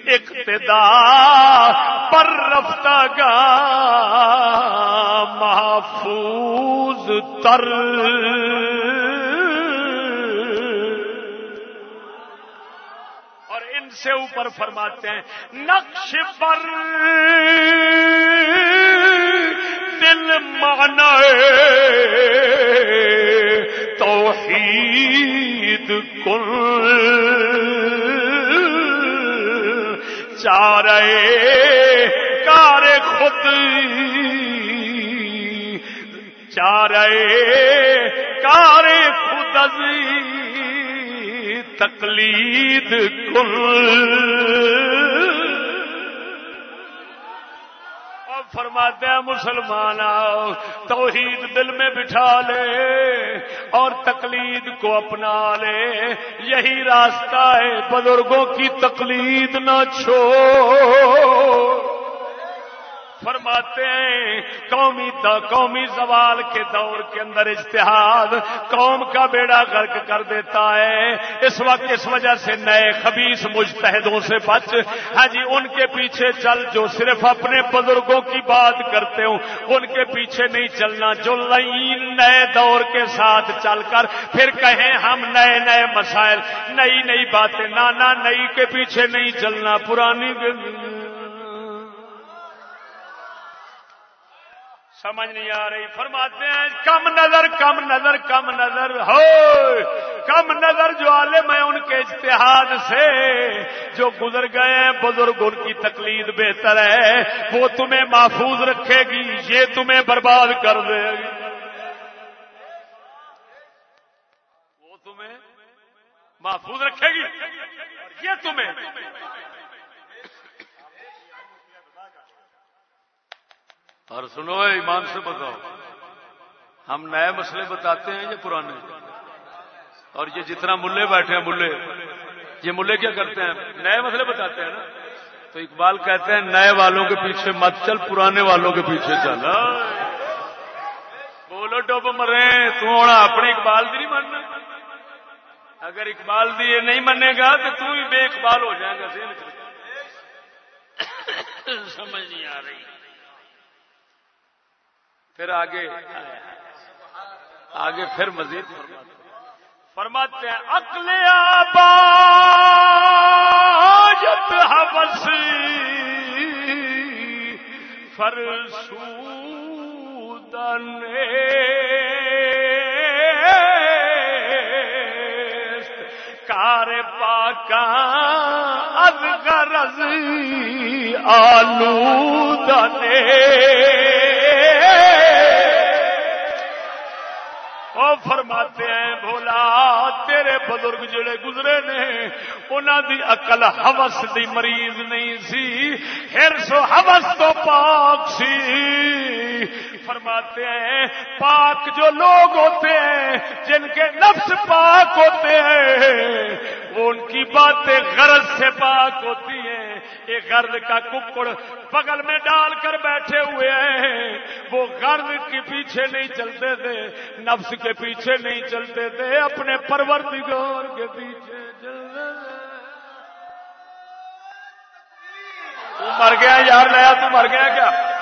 اقتدار پر رفتہ گا محفوظ تر۔ اور ان سے اوپر فرماتے ہیں، نقش پر۔ دل مانا توحید کل۔ چارے کار خود۔ چارے کار خود تقلید کل۔ فرماتے ہیں مسلمان توحید دل میں بٹھا لے اور تقلید کو اپنا لے۔ یہی راستہ ہے، بزرگوں کی تقلید نہ چھوڑ۔ فرماتے ہیں، قومی قومی زوال کے دور کے اندر اجتہاد، قوم کا بیڑا غرق کر دیتا ہے۔ اس وقت اس وجہ سے نئے خبیص مجتہدوں سے بچ۔ ہاں جی ان کے پیچھے چل جو صرف اپنے بزرگوں کی بات کرتے ہوں، ان کے پیچھے نہیں چلنا۔ جو لئی نئے دور کے ساتھ چل کر پھر کہیں ہم نئے نئے مسائل، نئی نئی باتیں، نانا نئی کے پیچھے نہیں چلنا۔ پرانی سمجھ نہیں آ رہی، فرماتے ہیں، کم نظر کم نظر کم نظر ہو کم نظر جو عالم ہے ان کے اجتہاد سے، جو گزر گئے ہیں، بزرگ ان کی تقلید بہتر ہے، وہ تمہیں محفوظ رکھے گی، یہ تمہیں برباد کر دے گی۔ وہ تمہیں محفوظ رکھے گی، یہ تمہیں۔ اور سنو ایمان سے بتاؤ۔ ہم نئے مسئلے بتاتے ہیں یہ پرانے؟ اور یہ جتنا ملے بیٹھے ہیں، ملے۔ یہ ملے کیا کرتے ہیں؟ نئے مسئلے بتاتے ہیں نا۔ تو اقبال کہتے ہیں، نئے والوں کے پیچھے مت چل، پرانے والوں کے پیچھے چل۔ ہاں۔ بولو، ڈوب مرے۔ تو ہونا اپنے اقبال دی نہیں ماننا اگر اقبال دی یہ نہیں منے گا، تو تو ہی بے اقبال ہو جائے گا۔ سمجھ نہیں آ رہی۔ پھر آگے آگے پھر مزید فرماتے ہیں، عقل آباجت حوث فرسودن کا از غرض آلودنے او فرماتے ہیں بولا تیرے بزرگ جڑے گزرے نے انہوں دی عقل ہوس دی مریض نہیں سی ہرس ہوس تو پاک سی۔ فرماتے ہیں، پاک جو لوگ ہوتے ہیں، جن کے نفس پاک ہوتے ہیں، وہ ان کی باتیں غرض سے پاک ہوتی ہیں۔ ایک غرض کا ککڑ بغل میں ڈال کر بیٹھے ہوئے ہیں۔ وہ غرض کے پیچھے نہیں چلتے تھے، نفس کے پیچھے نہیں چلتے تھے، اپنے پروردگار کے پیچھے چلتے تھے۔ تو مر گیا یار، نیا تو مر گیا کیا؟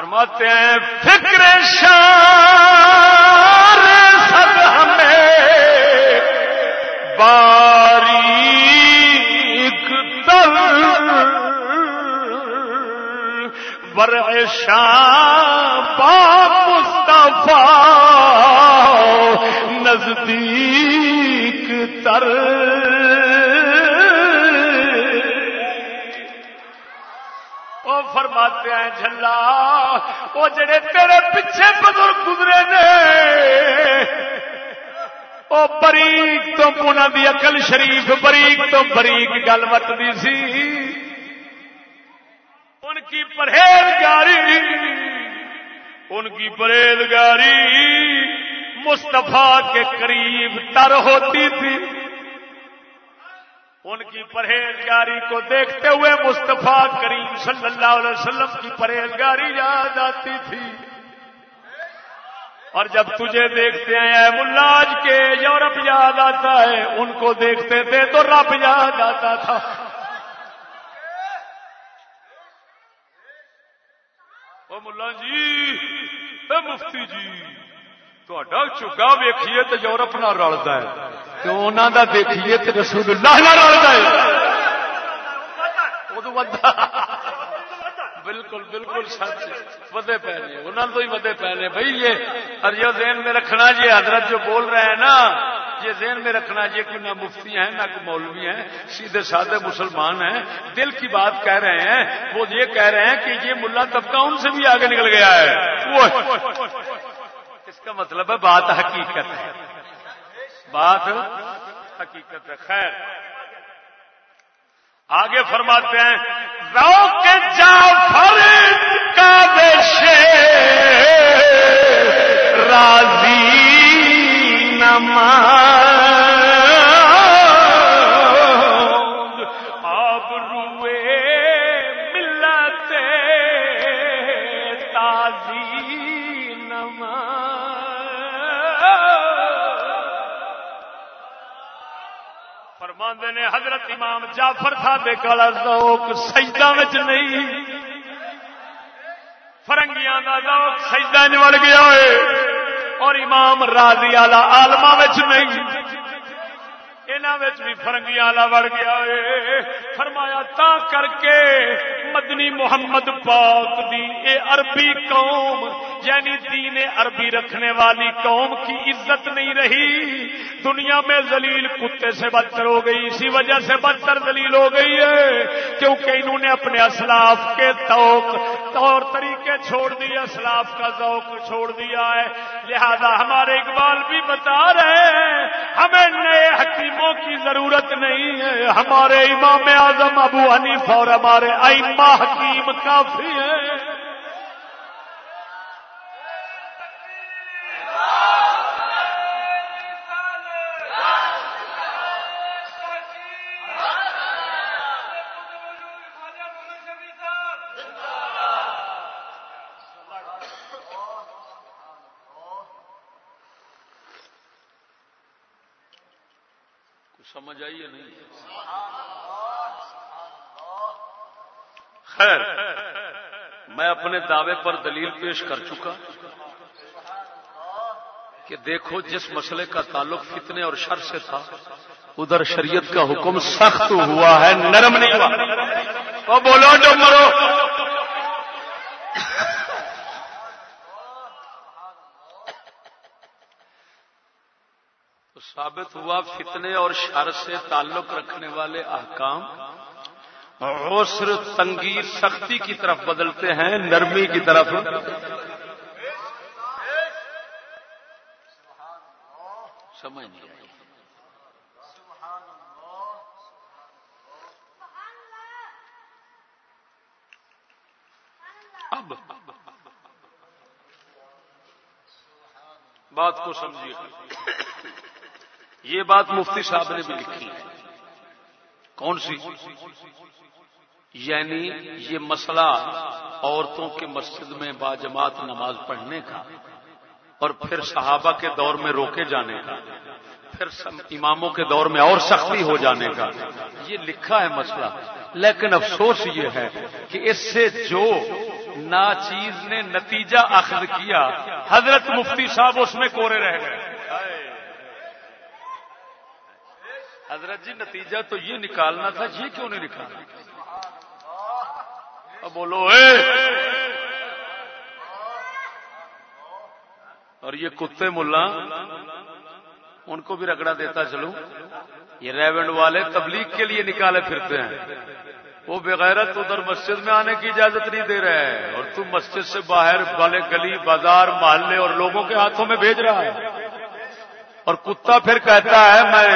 فرماتے ہیں فکر شار سب ہمیں باریک تل ورع شام با مصطفیٰ نزدیک تر فرماتے ہیں، جھلا، وہ جڑے تیرے پیچھے بزرگ گزرے نے، وہ بریک تو انہوں دی عقل شریف، بریک تو بریک گل وتدی سی۔ ان کی پرہیزگاری، ان کی پرہیزگاری مصطفیٰ کے قریب تر ہوتی تھی۔ ان کی پرہیزگاری کو دیکھتے ہوئے مصطفیٰ کریم صلی اللہ علیہ وسلم کی پرہیزگاری یاد آتی تھی۔ اور جب تجھے دیکھتے ہیں اے ملاج کے یورپ یاد آتا ہے، ان کو دیکھتے تھے تو رب یاد آتا تھا۔ او ملا جی اے مفتی جی چگا ویکھیے تو یورپ نہ رلتا ہے تو انہوں کا دیکھیے تو رسول اللہ نہ رلتا ہے بالکل بالکل سچ ودے پے نے انہوں تو ہی ودے پے نے بھائی یہ اور یہ ذہن میں رکھنا یہ حضرت جو بول رہے ہیں نا یہ ذہن میں رکھنا یہ کہ نہ مفتی ہیں نہ کوئی مولوی ہیں سیدھے سادے مسلمان ہیں دل کی بات کہہ رہے ہیں وہ یہ کہہ رہے ہیں کہ یہ ملا طبقہ ان سے بھی آگے نکل گیا ہے اس کا مطلب ہے بات حقیقت ہے۔ بات حقیقت ہے۔ خیر۔ آگے فرماتے ہیں روک جعفر کا بیشے راضی نماز فرماندے نے، حضرت امام جعفر تھا بے کالا ذوق سجدہ وچ نہیں۔ فرنگیاں دا ذوق سجدہ نوڑ گیا ہوئے اور امام راضی والا وچ نہیں۔ بھی فرنگیاں والا وڑ گیا ہے فرمایا تا کر کے مدنی محمد پاک دی اے عربی قوم یعنی دین عربی رکھنے والی قوم کی عزت نہیں رہی۔ دنیا میں ذلیل کتے سے بدتر ہو گئی، اسی وجہ سے بدتر ذلیل ہو گئی ہے کیونکہ انہوں نے اپنے اسلاف کے توق طور طریقے چھوڑ دیا اسلاف کا ذوق چھوڑ دیا ہے۔ لہذا ہمارے اقبال بھی بتا رہے ہیں، ہمیں نئے حکیموں کی ضرورت نہیں ہے۔ ہمارے امام اعظم ابو حنیف اور ہمارے ائمہ حکیم کافی ہیں۔ سمجھ آئیے نہیں؟ خیر، میں اپنے دعوے پر دلیل پیش کر چکا کہ دیکھو جس مسئلے کا تعلق فتنے اور شر سے تھا، ادھر شریعت کا حکم سخت ہوا ہے، نرم نہیں ہوا۔ تو بولو جو مرو تو ثابت ہوا فتنے اور شر سے تعلق رکھنے والے احکام عسر تنگی سختی کی طرف بدلتے ہیں، نرمی کی طرف۔ سمجھ نہیں آئی۔ اب بات کو سمجھیے۔ بات مفتی صاحب نے بھی لکھی ہے۔ کون سی؟ یعنی یہ مسئلہ عورتوں کے مسجد میں باجماعت نماز پڑھنے کا اور پھر صحابہ کے دور میں روکے جانے کا، پھر اماموں کے دور میں اور سختی ہو جانے کا۔ یہ لکھا ہے مسئلہ۔ لیکن افسوس یہ ہے کہ اس سے جو ناچیز نے نتیجہ اخذ کیا، حضرت مفتی صاحب اس میں کورے رہ گئے۔ حضرت جی نتیجہ تو یہ نکالنا تھا، یہ کیوں نہیں نکالنا اب بولو، اے! اور یہ کتے ملا، ان کو بھی رگڑا دیتا چلوں یہ ریونڈ والے تبلیغ کے لیے نکالے پھرتے ہیں۔ وہ بغیرت ادھر مسجد میں آنے کی اجازت نہیں دے رہے ہیں۔ اور تم مسجد سے باہر والے گلی، بازار، محلے اور لوگوں کے ہاتھوں میں بھیج رہا ہے۔ اور کتا پھر کہتا ہے، میں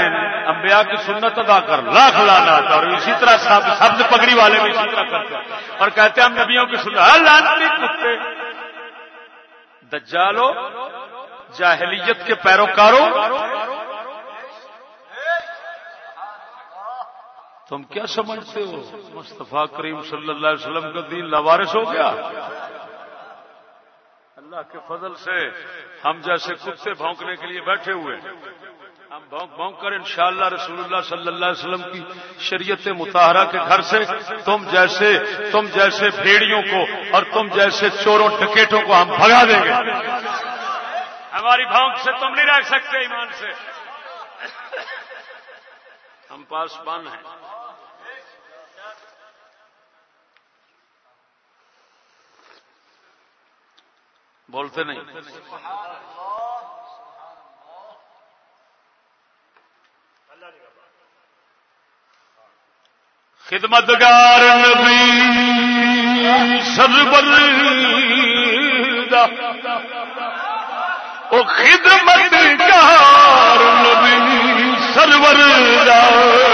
انبیاء کی سنت ادا کر لاکھ لانا تھا اور اسی طرح سبز پگڑی والے بھی اسی طرح کرتے ہیں. اور کہتے ہیں، ہم نبیوں کی سنت ہاں, لانتی کتے۔ دجالو، جاہلیت کے پیروکاروں تم کیا سمجھتے ہو؟ مصطفیٰ کریم صلی اللہ علیہ وسلم کا دین لوارس ہو گیا؟ اللہ کے فضل سے ہم جیسے کتے بھونکنے کے لیے بیٹھے ہوئے ہم بھونک بھونک کر انشاءاللہ رسول اللہ صلی اللہ علیہ وسلم کی شریعت متحرہ کے گھر سے تم جیسے تم جیسے بھیڑیوں کو اور تم جیسے چوروں، ٹکیٹوں کو ہم بھگا دیں گے۔ ہماری بھونک سے تم نہیں رکھ سکتے ایمان سے۔ ہم پاس بان ہیں۔ بولتے نہیں۔ خدمتگار نبی سربر او خدمتگار نبی سرور دا۔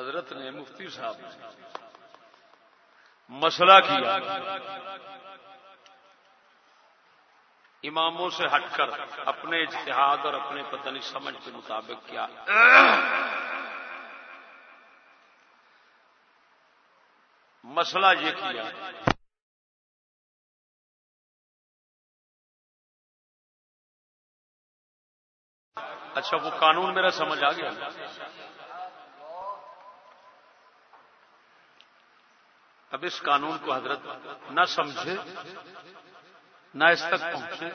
حضرت نے مفتی صاحب مسئلہ کیا۔ اماموں سے ہٹ کر اپنے اجتہاد اور اپنے پتنی سمجھ کے مطابق کیا۔ مسئلہ یہ کیا۔ اچھا وہ قانون میرا سمجھ آ گیا۔ اب اس قانون کو حضرت نہ سمجھے، نہ اس تک پہنچے،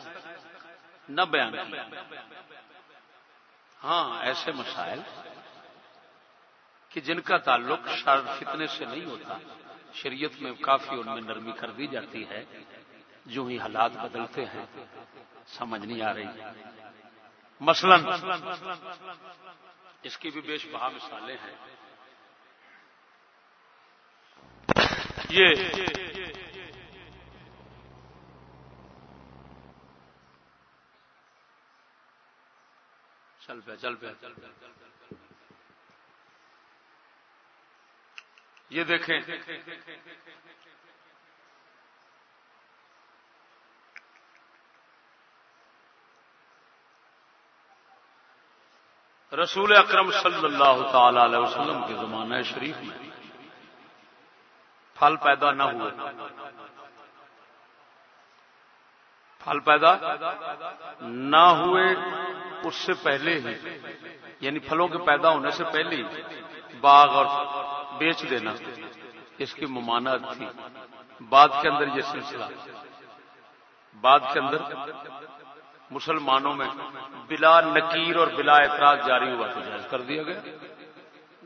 نہ بیان کیا ہاں ایسے مسائل کہ جن کا تعلق شار فتنے سے نہیں ہوتا، شریعت میں کافی ان میں نرمی کر دی جاتی ہے، جو ہی حالات بدلتے ہیں، سمجھ نہیں آ رہی۔ مثلا، اس کی بھی بیش بہا مثالیں ہیں۔ یہ چل پیا چل پیا یہ دیکھیں۔ رسول اکرم صلی اللہ تعالی علیہ وسلم کے زمانہ شریف میں پھل پیدا نہ ہوئے۔ پھل پیدا نہ ہوئے اس سے پہلے ہی یعنی پھلوں کے پیدا ہونے سے پہلے ہی باغ اور بیچ دینا۔ اس کی ممانعت تھی۔ بعد کے اندر یہ سلسلہ۔ بعد کے اندر مسلمانوں میں بلا نکیر اور بلا اعتراض جاری ہوا تو جائز کر دیا گیا۔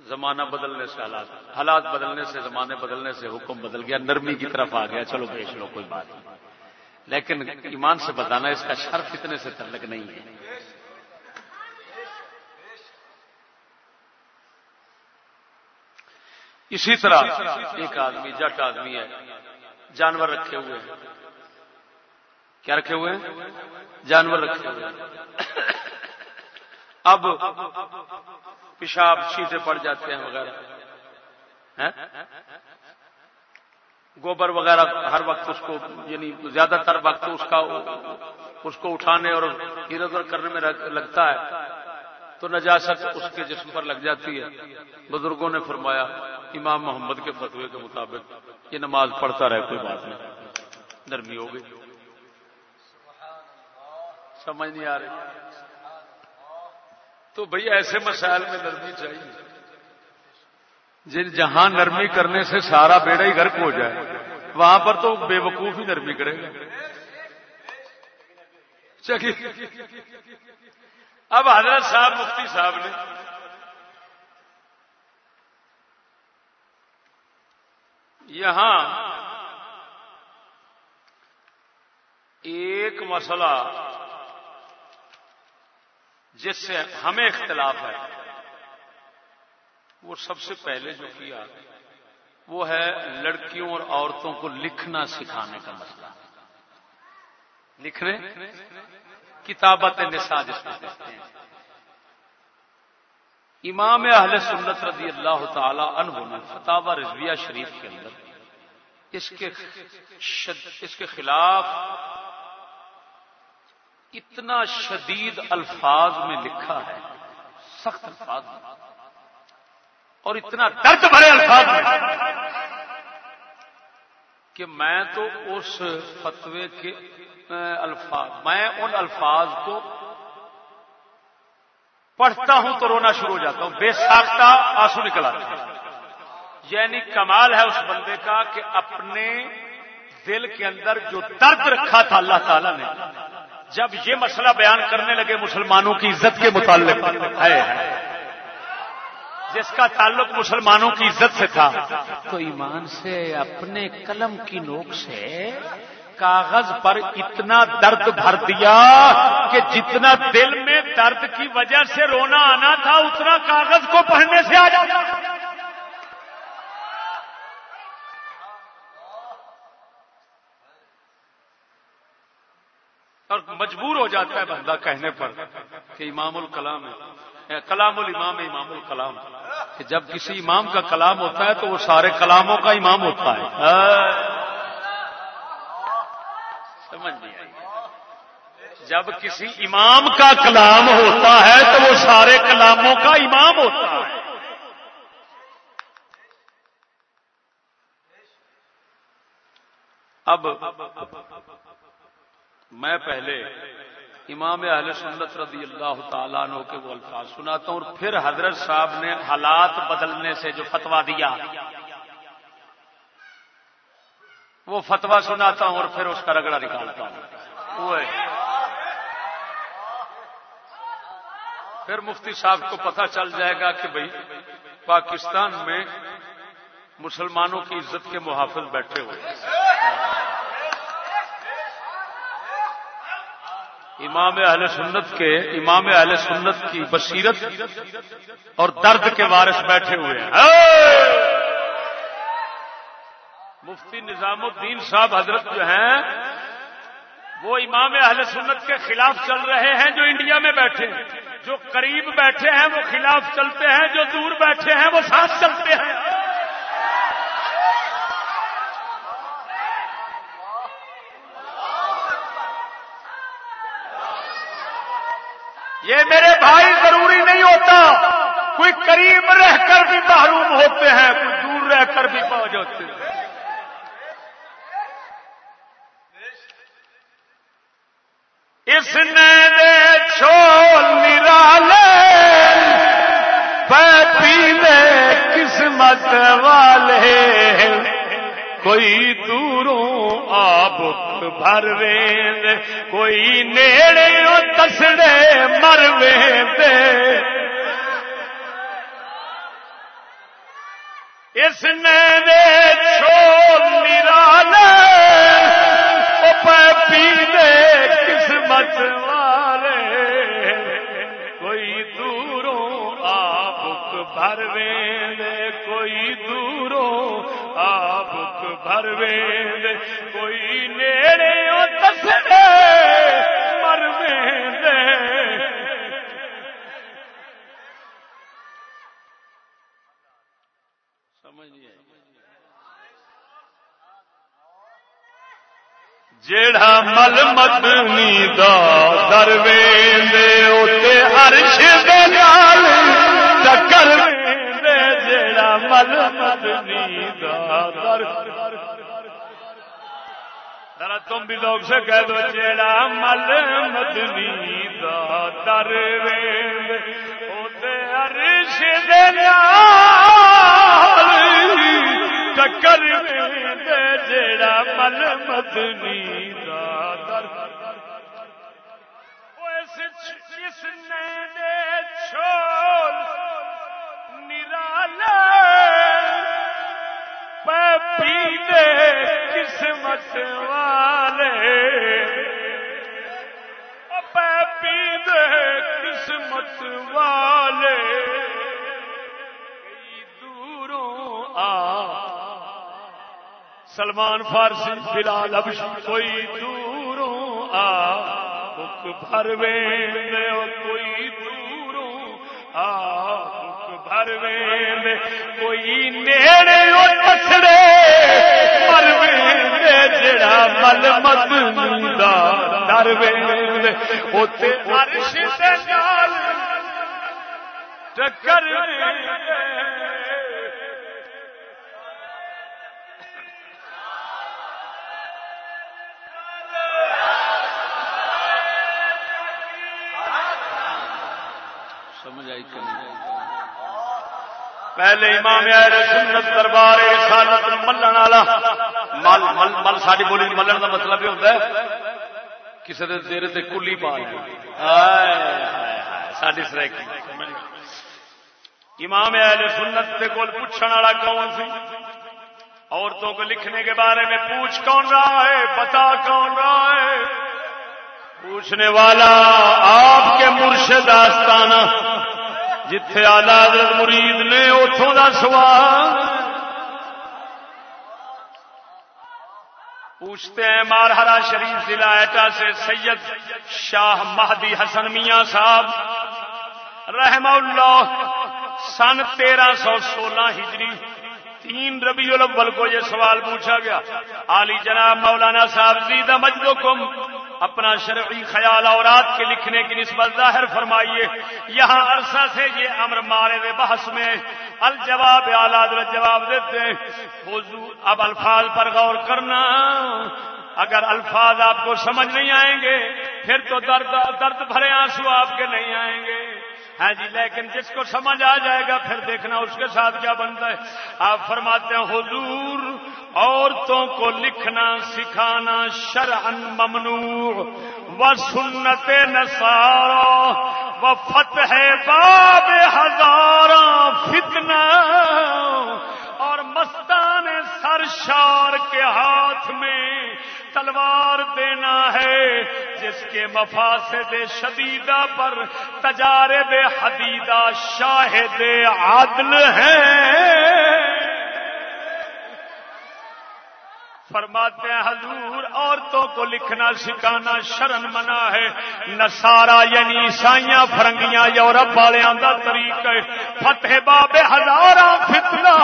زمانہ بدلنے سے حالات حالات بدلنے سے، زمانے بدلنے سے حکم بدل گیا، نرمی کی طرف آ گیا، چلو بیچ لو، کوئی بات نہیں۔ لیکن ایمان سے بتانا اس کا شرف اتنے سے تعلق نہیں ہے۔ اسی طرح ایک آدمی، جٹ آدمی ہے، جانور رکھے ہوئے ہیں۔ کیا رکھے ہوئے ہیں؟ جانور رکھے ہوئے ہیں۔ اب پیشاب چیزیں پڑ جاتے ہیں وغیرہ۔ گوبر وغیرہ ہر وقت اس کو یعنی زیادہ تر وقت اس کا، اس کو اٹھانے اور ادھر ادھر کرنے میں لگتا ہے۔ تو نجاست اس کے جسم پر لگ جاتی ہے۔ بزرگوں نے فرمایا، امام محمد کے فتوے کے مطابق یہ نماز پڑھتا رہے، کوئی بات نہیں۔ نرمی ہو گئی۔ سمجھ نہیں آ رہی۔ تو بھئی ایسے مسائل میں نرمی چاہیے۔ جن جہاں نرمی کرنے سے سارا بیڑا ہی گرک ہو جائے، وہاں پر تو بے وقوف ہی نرمی کرے گا۔ اب حضرت صاحب، مفتی صاحب نے۔ یہاں ایک مسئلہ جس سے ہمیں اختلاف ہے۔ وہ سب سے پہلے جو کیا، وہ ہے لڑکیوں اور عورتوں کو لکھنا سکھانے کا مسئلہ۔ لکھنے کتابت نسا جس کو کہتے ہیں۔ امام اہل سنت رضی اللہ تعالی عنہ نے فتح رضویہ شریف کے اندر اس کے اس کے خلاف اتنا شدید الفاظ میں لکھا ہے۔ سخت الفاظ میں۔ اور اتنا درد بھرے الفاظ میں کہ میں تو اس فتوے کے الفاظ، میں ان الفاظ کو پڑھتا ہوں تو رونا شروع ہو جاتا ہوں۔ بے ساختہ آنسو نکل آتے ہیں۔ یعنی کمال ہے اس بندے کا کہ اپنے دل کے اندر جو درد رکھا تھا اللہ تعالی نے جب یہ مسئلہ بیان کرنے لگے مسلمانوں کی عزت کے متعلق، ہے۔ جس کا تعلق مسلمانوں کی عزت سے تھا۔ تو ایمان سے، اپنے قلم کی نوک سے کاغذ پر اتنا درد بھر دیا کہ جتنا دل میں درد کی وجہ سے رونا آنا تھا، اتنا کاغذ کو پڑھنے سے آ جاتا۔ اور مجبور ہو جاتا ہے بندہ کہنے پر کہ امام الکلام ہے۔ کلام الامام امام الکلام۔ کہ جب کسی امام کا کلام ہوتا ہے تو وہ سارے کلاموں کا امام ہوتا ہے۔ سمجھ نہیں آئی۔ جب کسی امام کا کلام ہوتا ہے تو وہ سارے کلاموں کا امام ہوتا ہے۔ اب میں پہلے امام اہل سنت رضی اللہ تعالیٰ عنہ کے وہ الفاظ سناتا ہوں اور پھر حضرت صاحب نے حالات بدلنے سے جو فتوا دیا، وہ فتوا سناتا ہوں اور پھر اس کا رگڑا نکالتا ہوں۔ وہ پھر مفتی صاحب کو پتہ چل جائے گا کہ بھائی پاکستان میں مسلمانوں کی عزت کے محافظ بیٹھے ہوئے امام اہل سنت کے امام اہل سنت کی بصیرت اور درد کے وارث بیٹھے ہوئے ہیں۔ مفتی نظام الدین صاحب حضرت جو ہیں، وہ امام اہل سنت کے خلاف چل رہے ہیں جو انڈیا میں بیٹھے ہیں۔ جو قریب بیٹھے ہیں، وہ خلاف چلتے ہیں، جو دور بیٹھے ہیں، وہ ساتھ چلتے ہیں۔ یہ میرے بھائی ضروری نہیں ہوتا۔ کوئی قریب رہ کر بھی محروم ہوتے ہیں، کوئی دور رہ کر بھی پہنچ ہوتے ہیں۔ اس نے دے چھول نرالے پیلے قسمت والے کوئی دوروں آب بھر ویند کوئی نیڑے تسڑے مر ویند اس نے چھول نرالے پیلے قسمت والے۔ کوئی دوروں آپ بھر وے کوئی دوروں آپ بھر وے کوئی نیڑے تسڑے مر وے جیڑا مل مدنی دا دروے دے عرش دے نال ٹکر دے جیڑا مل مدنی دا در ذرا تم بھی لوگ سے کہہ دو جیڑا مل مدنی دا دروے دے عرش دے نال ٹکر دے جیڑا مل مدنی دا در جس نے چھول نرالا پی دے قسمت والے۔ پی دے قسمت والے۔ دوروں آ۔ سلمان فارسی، بلال ابش کوئی دوروں آ۔ بک بھر کوئی دوروں آ۔ بک کوئی نیڑے پسڑے مر جڑا مل مد در ٹکر پہلے امام اہل سنت دربار رسالت ملن والا۔ مل مل مل ساری بولی ملن کا مطلب یہ ہوتا ہے کسی کے دیر سے کلی پا ساری امام اہل سنت کے کول پوچھنے والا کون سی؟ عورتوں کو لکھنے کے بارے میں پوچھ کون رہا ہے، بتا کون رہا ہے؟ پوچھنے والا آپ کے مرشد آستانہ۔ جتھے آلہ حضرت مرید نے اتوں کا سوال پوچھتے ہیں مارہرا شریف ضلع ایٹا سے سید شاہ مہدی حسن میاں صاحب رحم اللہ، سن تیرہ سو سولہ ہجری، تین ربیع الاول کو یہ سوال پوچھا گیا۔ عالی جناب مولانا صاحب زیدہ مجدکم اپنا شرعی خیال اور رات کے لکھنے کی نسبت ظاہر فرمائیے۔ یہاں عرصہ سے یہ امر مارے بحث میں الجواب آلاد جواب دیتے ہیں۔ اب الفاظ پر غور کرنا۔ اگر الفاظ آپ کو سمجھ نہیں آئیں گے، پھر تو درد درد بھرے آنسو آپ کے نہیں آئیں گے۔ ہاں جی لیکن جس کو سمجھ آ جائے گا پھر دیکھنا اس کے ساتھ کیا بنتا ہے۔ آپ فرماتے ہیں، حضور، عورتوں کو لکھنا، سکھانا شرعن ممنوع۔ و سنت نسارا و فتح باب ہزار فتنہ۔ اور مستان سرشار کے ہاتھ میں تلوار دینا ہے، جس کے مفاسد شدیدہ پر تجارب حدیدہ شاہد عادل ہیں۔ فرماتے ہیں، حضور، عورتوں کو لکھنا، سکھانا شرن منا ہے۔ نسارا یعنی عیسائیاں، فرنگیاں، یورپ والوں کا طریقہ ہے۔ فتح باب ہزار فتنا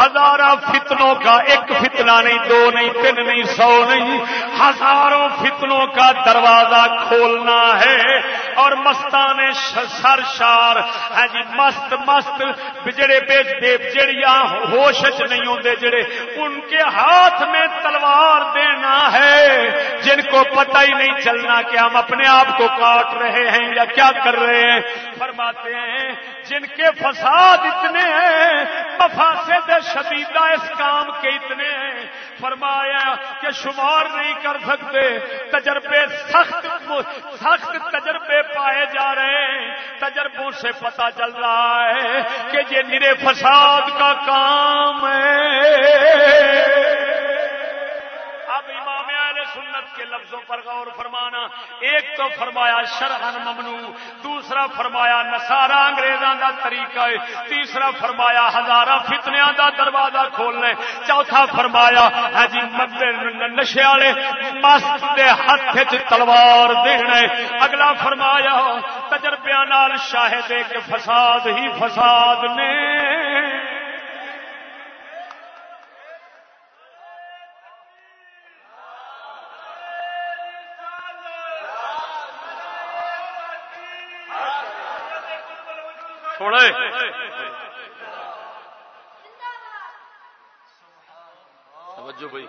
ہزارہ فتنوں کا ایک فتنا نہیں، دو نہیں، تین نہیں، سو نہیں ہزاروں فتنوں کا دروازہ کھولنا ہے۔ اور مستانے سر شار ہے جی مست مست جڑے بے جڑیاں ہوش نہیں ہوتے جڑے ان کے ہاتھ میں تلوار دینا ہے، جن کو پتہ ہی نہیں چلنا کہ ہم اپنے آپ کو کاٹ رہے ہیں یا کیا کر رہے ہیں۔ فرماتے ہیں، جن کے فساد اتنے ہیں، مفاسد شدیدہ اس کام کے اتنے ہیں۔ فرمایا کہ شمار نہیں کر سکتے۔ تجربے سخت سخت تجربے پائے جا رہے ہیں۔ تجربوں سے پتا چل رہا ہے کہ یہ نرے فساد کا کام ہے۔ لفظوں پر غور فرمانا۔ ایک تو فرمایا شرحن ممنو دوسرا فرمایا نسارا انگریزاں دا طریقہ ہے، تیسرا فرمایا ہزارہ فتنیا دا دروازہ کھولنے چوتھا فرمایا ہے ہاں جی نشے والے مست دے ہاتھ تلوار دینا اگلا فرمایا تجربے نال شاہد کے فساد ہی فساد نے۔ توجہ بھائی۔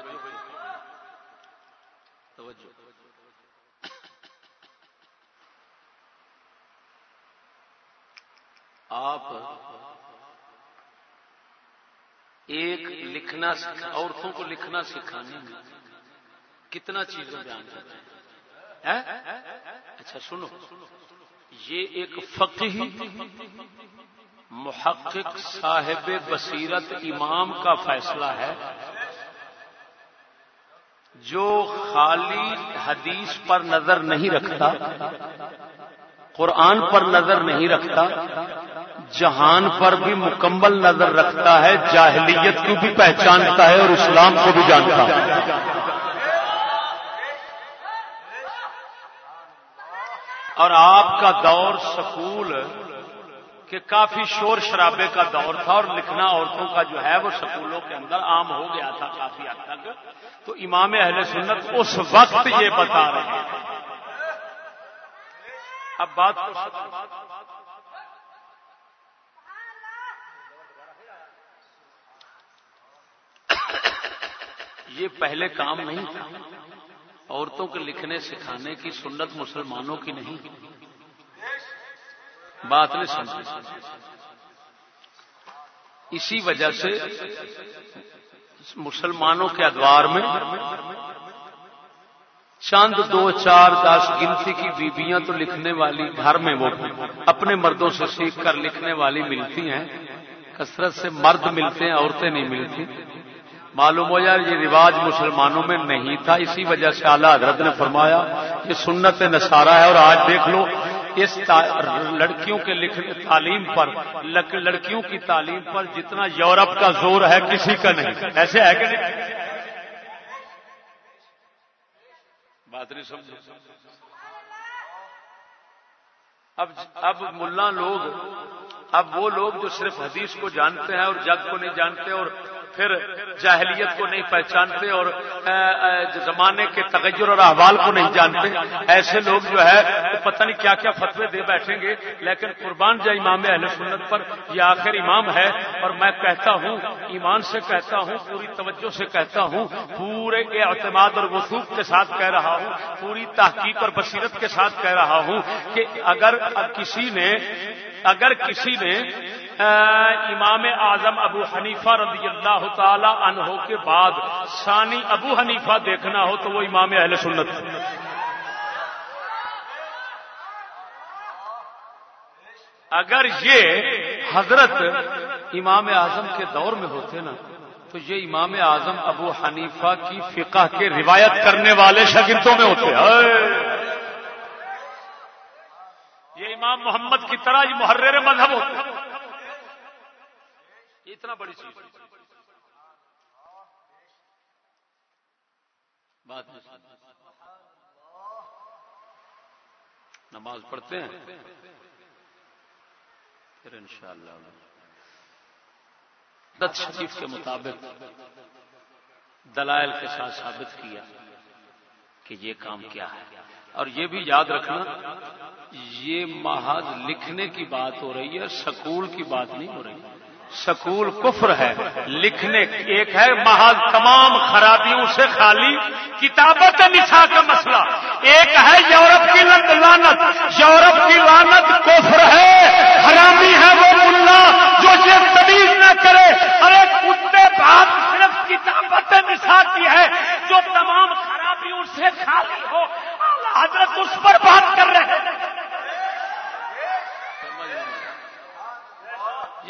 توجہ۔ آپ ایک لکھنا عورتوں کو لکھنا سکھانے میں کتنا چیزیں بیان کرتے ہیں؟ اچھا سنو۔ یہ ایک فقہی محقق صاحب بصیرت امام کا فیصلہ ہے، جو خالی حدیث پر نظر نہیں رکھتا، قرآن پر نظر نہیں رکھتا، جہان پر بھی مکمل نظر رکھتا ہے، جاہلیت کو بھی پہچانتا ہے اور اسلام کو بھی جانتا ہے۔ اور آپ کا دور سکول کہ کافی شور شرابے کا دور تھا اور لکھنا عورتوں کا جو ہے وہ سکولوں کے اندر عام ہو گیا تھا کافی حد تک۔ تو امام اہل سنت اس وقت یہ بتا رہے ہیں۔ اب بات یہ پہلے کام نہیں تھا۔ عورتوں کے لکھنے سکھانے کی سنت مسلمانوں کی نہیں۔ بات نہیں سمجھ اسی وجہ سے مسلمانوں کے ادوار میں چند دو چار دس گنتی کی بیبیاں تو لکھنے والی گھر میں وہ اپنے مردوں سے سیکھ کر لکھنے والی ملتی ہیں، کثرت سے مرد ملتے ہیں، عورتیں نہیں ملتی۔ معلوم ہو جائے یہ رواج مسلمانوں میں نہیں تھا، اسی وجہ سے اعلیٰ حضرت نے فرمایا یہ سنت نصارہ ہے اور آج دیکھ لو، اس لڑکیوں کے تعلیم پر لڑکیوں کی تعلیم پر جتنا یورپ کا زور ہے، کسی کا نہیں۔ ایسے ہے کہ نہیں؟ بات نہیں سمجھ اب اب ملا لوگ، اب وہ لوگ جو صرف حدیث کو جانتے ہیں اور جگ کو نہیں جانتے اور پھر جاہلیت کو نہیں پہچانتے اور زمانے کے تغیر اور احوال کو نہیں جانتے۔ ایسے لوگ جو ہے پتہ نہیں کیا کیا فتوے دے بیٹھیں گے، لیکن قربان جا امام اہل سنت پر، یہ آخر امام ہے۔ اور میں کہتا ہوں، ایمان سے کہتا ہوں، پوری توجہ سے کہتا ہوں، پورے کے اعتماد اور وسوخ کے ساتھ کہہ رہا ہوں، پوری تحقیق اور بصیرت کے ساتھ کہہ رہا ہوں کہ اگر کسی نے، اگر کسی نے امام اعظم ابو حنیفہ رضی اللہ تعالی عنہ کے بعد ثانی ابو حنیفہ دیکھنا ہو تو وہ امام اہل سنت اگر یہ حضرت امام اعظم کے دور میں ہوتے نا، تو یہ امام اعظم ابو حنیفہ کی فقہ کے روایت کرنے والے شاگردوں میں ہوتے یہ امام محمد کی طرح یہ محرر مذہب ہوتے اتنا بڑی چیز بات نماز پڑھتے ہیں۔ پھر انشاءاللہ۔ دت شریف کے مطابق دلائل کے ساتھ ثابت کیا کہ یہ کام کیا ہے۔ اور یہ بھی یاد رکھنا، یہ محض لکھنے کی بات ہو رہی ہے سکول کی بات نہیں ہو رہی۔ سکول کفر ہے، لکھنے ایک ہے، محض تمام خرابیوں سے خالی کتابت نسا کا مسئلہ۔ ایک ہے، یورپ کی لانت یورپ کی لانت کفر ہے، حرامی ہے وہ ملا جو یہ تمیز نہ کرے۔ ارے کتے بات صرف کتابت نسا کی ہے، جو تمام خرابیوں سے خالی ہو۔ حضرت اس پر بات کر رہے ہیں۔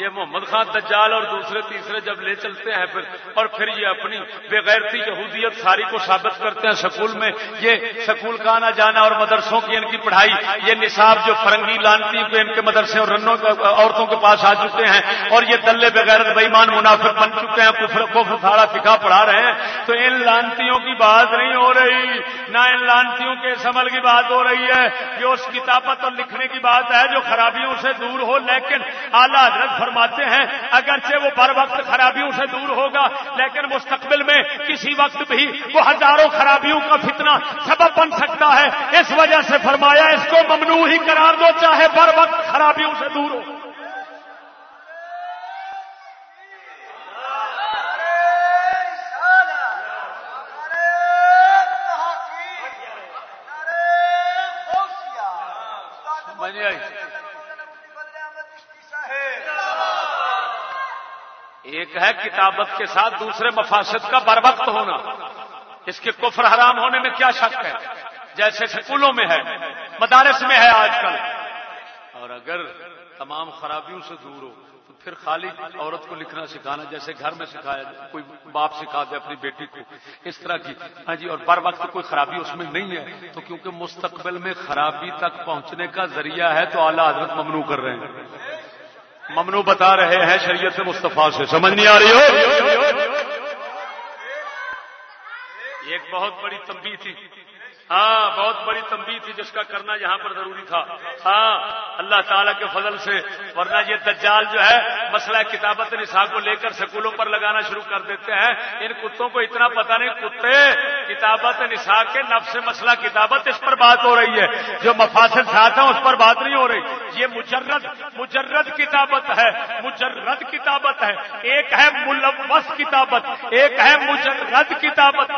یہ محمد خان دجال اور دوسرے تیسرے جب لے چلتے ہیں پھر، اور پھر یہ اپنی بغیرتی یہودیت ساری کو ثابت کرتے ہیں سکول میں، یہ سکول کا آنا جانا اور مدرسوں کی ان کی پڑھائی، یہ نصاب جو فرنگی لانتی پہ ان کے مدرسے اور رنوں عورتوں کے پاس آ چکے ہیں، اور یہ دلے بغیر بےمان منافق بن چکے ہیں، کفر کو تھاڑا سکھا پڑھا رہے ہیں۔ تو ان لانتیوں کی بات نہیں ہو رہی، نہ ان لانتیوں کے سمل کی بات ہو رہی ہے یہ اس کتابت اور لکھنے کی بات ہے، جو خرابیوں سے دور ہو، لیکن اعلیٰ حضرت فرماتے ہیں، اگرچہ وہ بر وقت خرابیوں سے دور ہوگا، لیکن مستقبل میں کسی وقت بھی وہ ہزاروں خرابیوں کا فتنہ سبب بن سکتا ہے۔ اس وجہ سے فرمایا، اس کو ممنوع ہی قرار دو، چاہے بر وقت خرابیوں سے دور ہو۔ ایک ہے کتابت کے ساتھ دوسرے مفاسد کا بر وقت ہونا۔ اس کے کفر حرام ہونے میں کیا شک ہے؟ جیسے سکولوں میں ہے، مدارس میں ہے آج کل۔ اور اگر تمام خرابیوں سے دور ہو، تو پھر خالی عورت کو لکھنا سکھانا، جیسے گھر میں سکھایا کوئی باپ سکھا دے اپنی بیٹی کو۔ اس طرح کی۔ ہاں جی اور بر وقت کوئی خرابی اس میں نہیں ہے۔ تو کیونکہ مستقبل میں خرابی تک پہنچنے کا ذریعہ ہے، تو اعلیٰ حضرت ممنوع کر رہے ہیں۔ ممنوع بتا رہے ہیں شریعت مصطفیٰ سے۔ سمجھ نہیں آ رہی ہو؟ ایک بہت بڑی تنبیہ تھی۔ ہاں بہت بڑی تنبیہ تھی جس کا کرنا یہاں پر ضروری تھا۔ ہاں اللہ تعالیٰ کے فضل سے۔ ورنہ یہ دجال جو ہے، مسئلہ کتابت نصاب کو لے کر سکولوں پر لگانا شروع کر دیتے ہیں۔ ان کتوں کو اتنا پتا نہیں، کتے۔ کتابت نصاب کے نفس مسئلہ کتابت اس پر بات ہو رہی ہے۔ جو مفاصل ساتھ ہیں اس پر بات نہیں ہو رہی۔ یہ مجرد مجرد کتابت ہے، مجرد کتابت ہے۔ ایک ہے ملوث کتابت، ایک ہے مجرد کتابت۔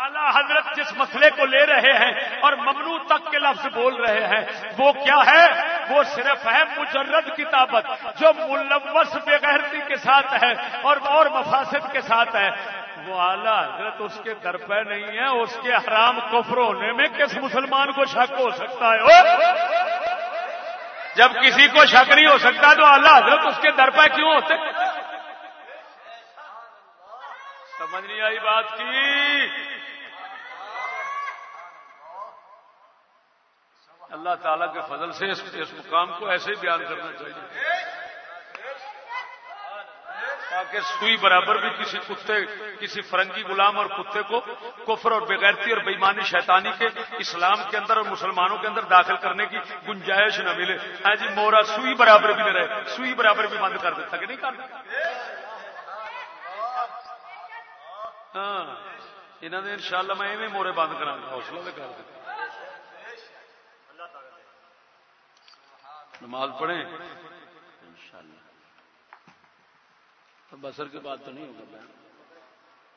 اعلی حضرت جس مسئلے کو لے رہے ہیں اور ممنوع تک کے لفظ بول رہے ہیں، وہ کیا ہے؟ وہ صرف ہے مجرد کتابت۔ جو ملوث بغیرتی کے ساتھ ہے اور اور مفاصد کے ساتھ ہے۔ وہ اعلیٰ حضرت اس کے در پہ نہیں ہے اس کے حرام کفر ہونے میں کس مسلمان کو شک ہو سکتا ہے؟ جب کسی کو شک نہیں ہو سکتا تو اعلیٰ حضرت اس کے در پہ کیوں ہوتے؟ سمجھ نہیں آئی بات کی؟ اللہ تعالیٰ کے فضل سے اس, اس مقام کو ایسے ہی بیان کرنا چاہیے۔ تاکہ سوئی برابر بھی کسی کتے، کسی فرنگی غلام اور کتے کو کفر اور بغیرتی اور بےمانی شیطانی کے اسلام کے اندر اور مسلمانوں کے اندر داخل کرنے کی گنجائش نہ ملے۔ ہاں جی مورا سوئی برابر بھی نہ رہے۔ سوئی برابر بھی بند کر دیتا کہ نہیں کرنا ہاں انہوں نے ان شاء اللہ میں مورے بند کرا حوصلہ کر دیتا نماز پڑھیں انشاءاللہ تو بسر کے بعد تو نہیں ہوگا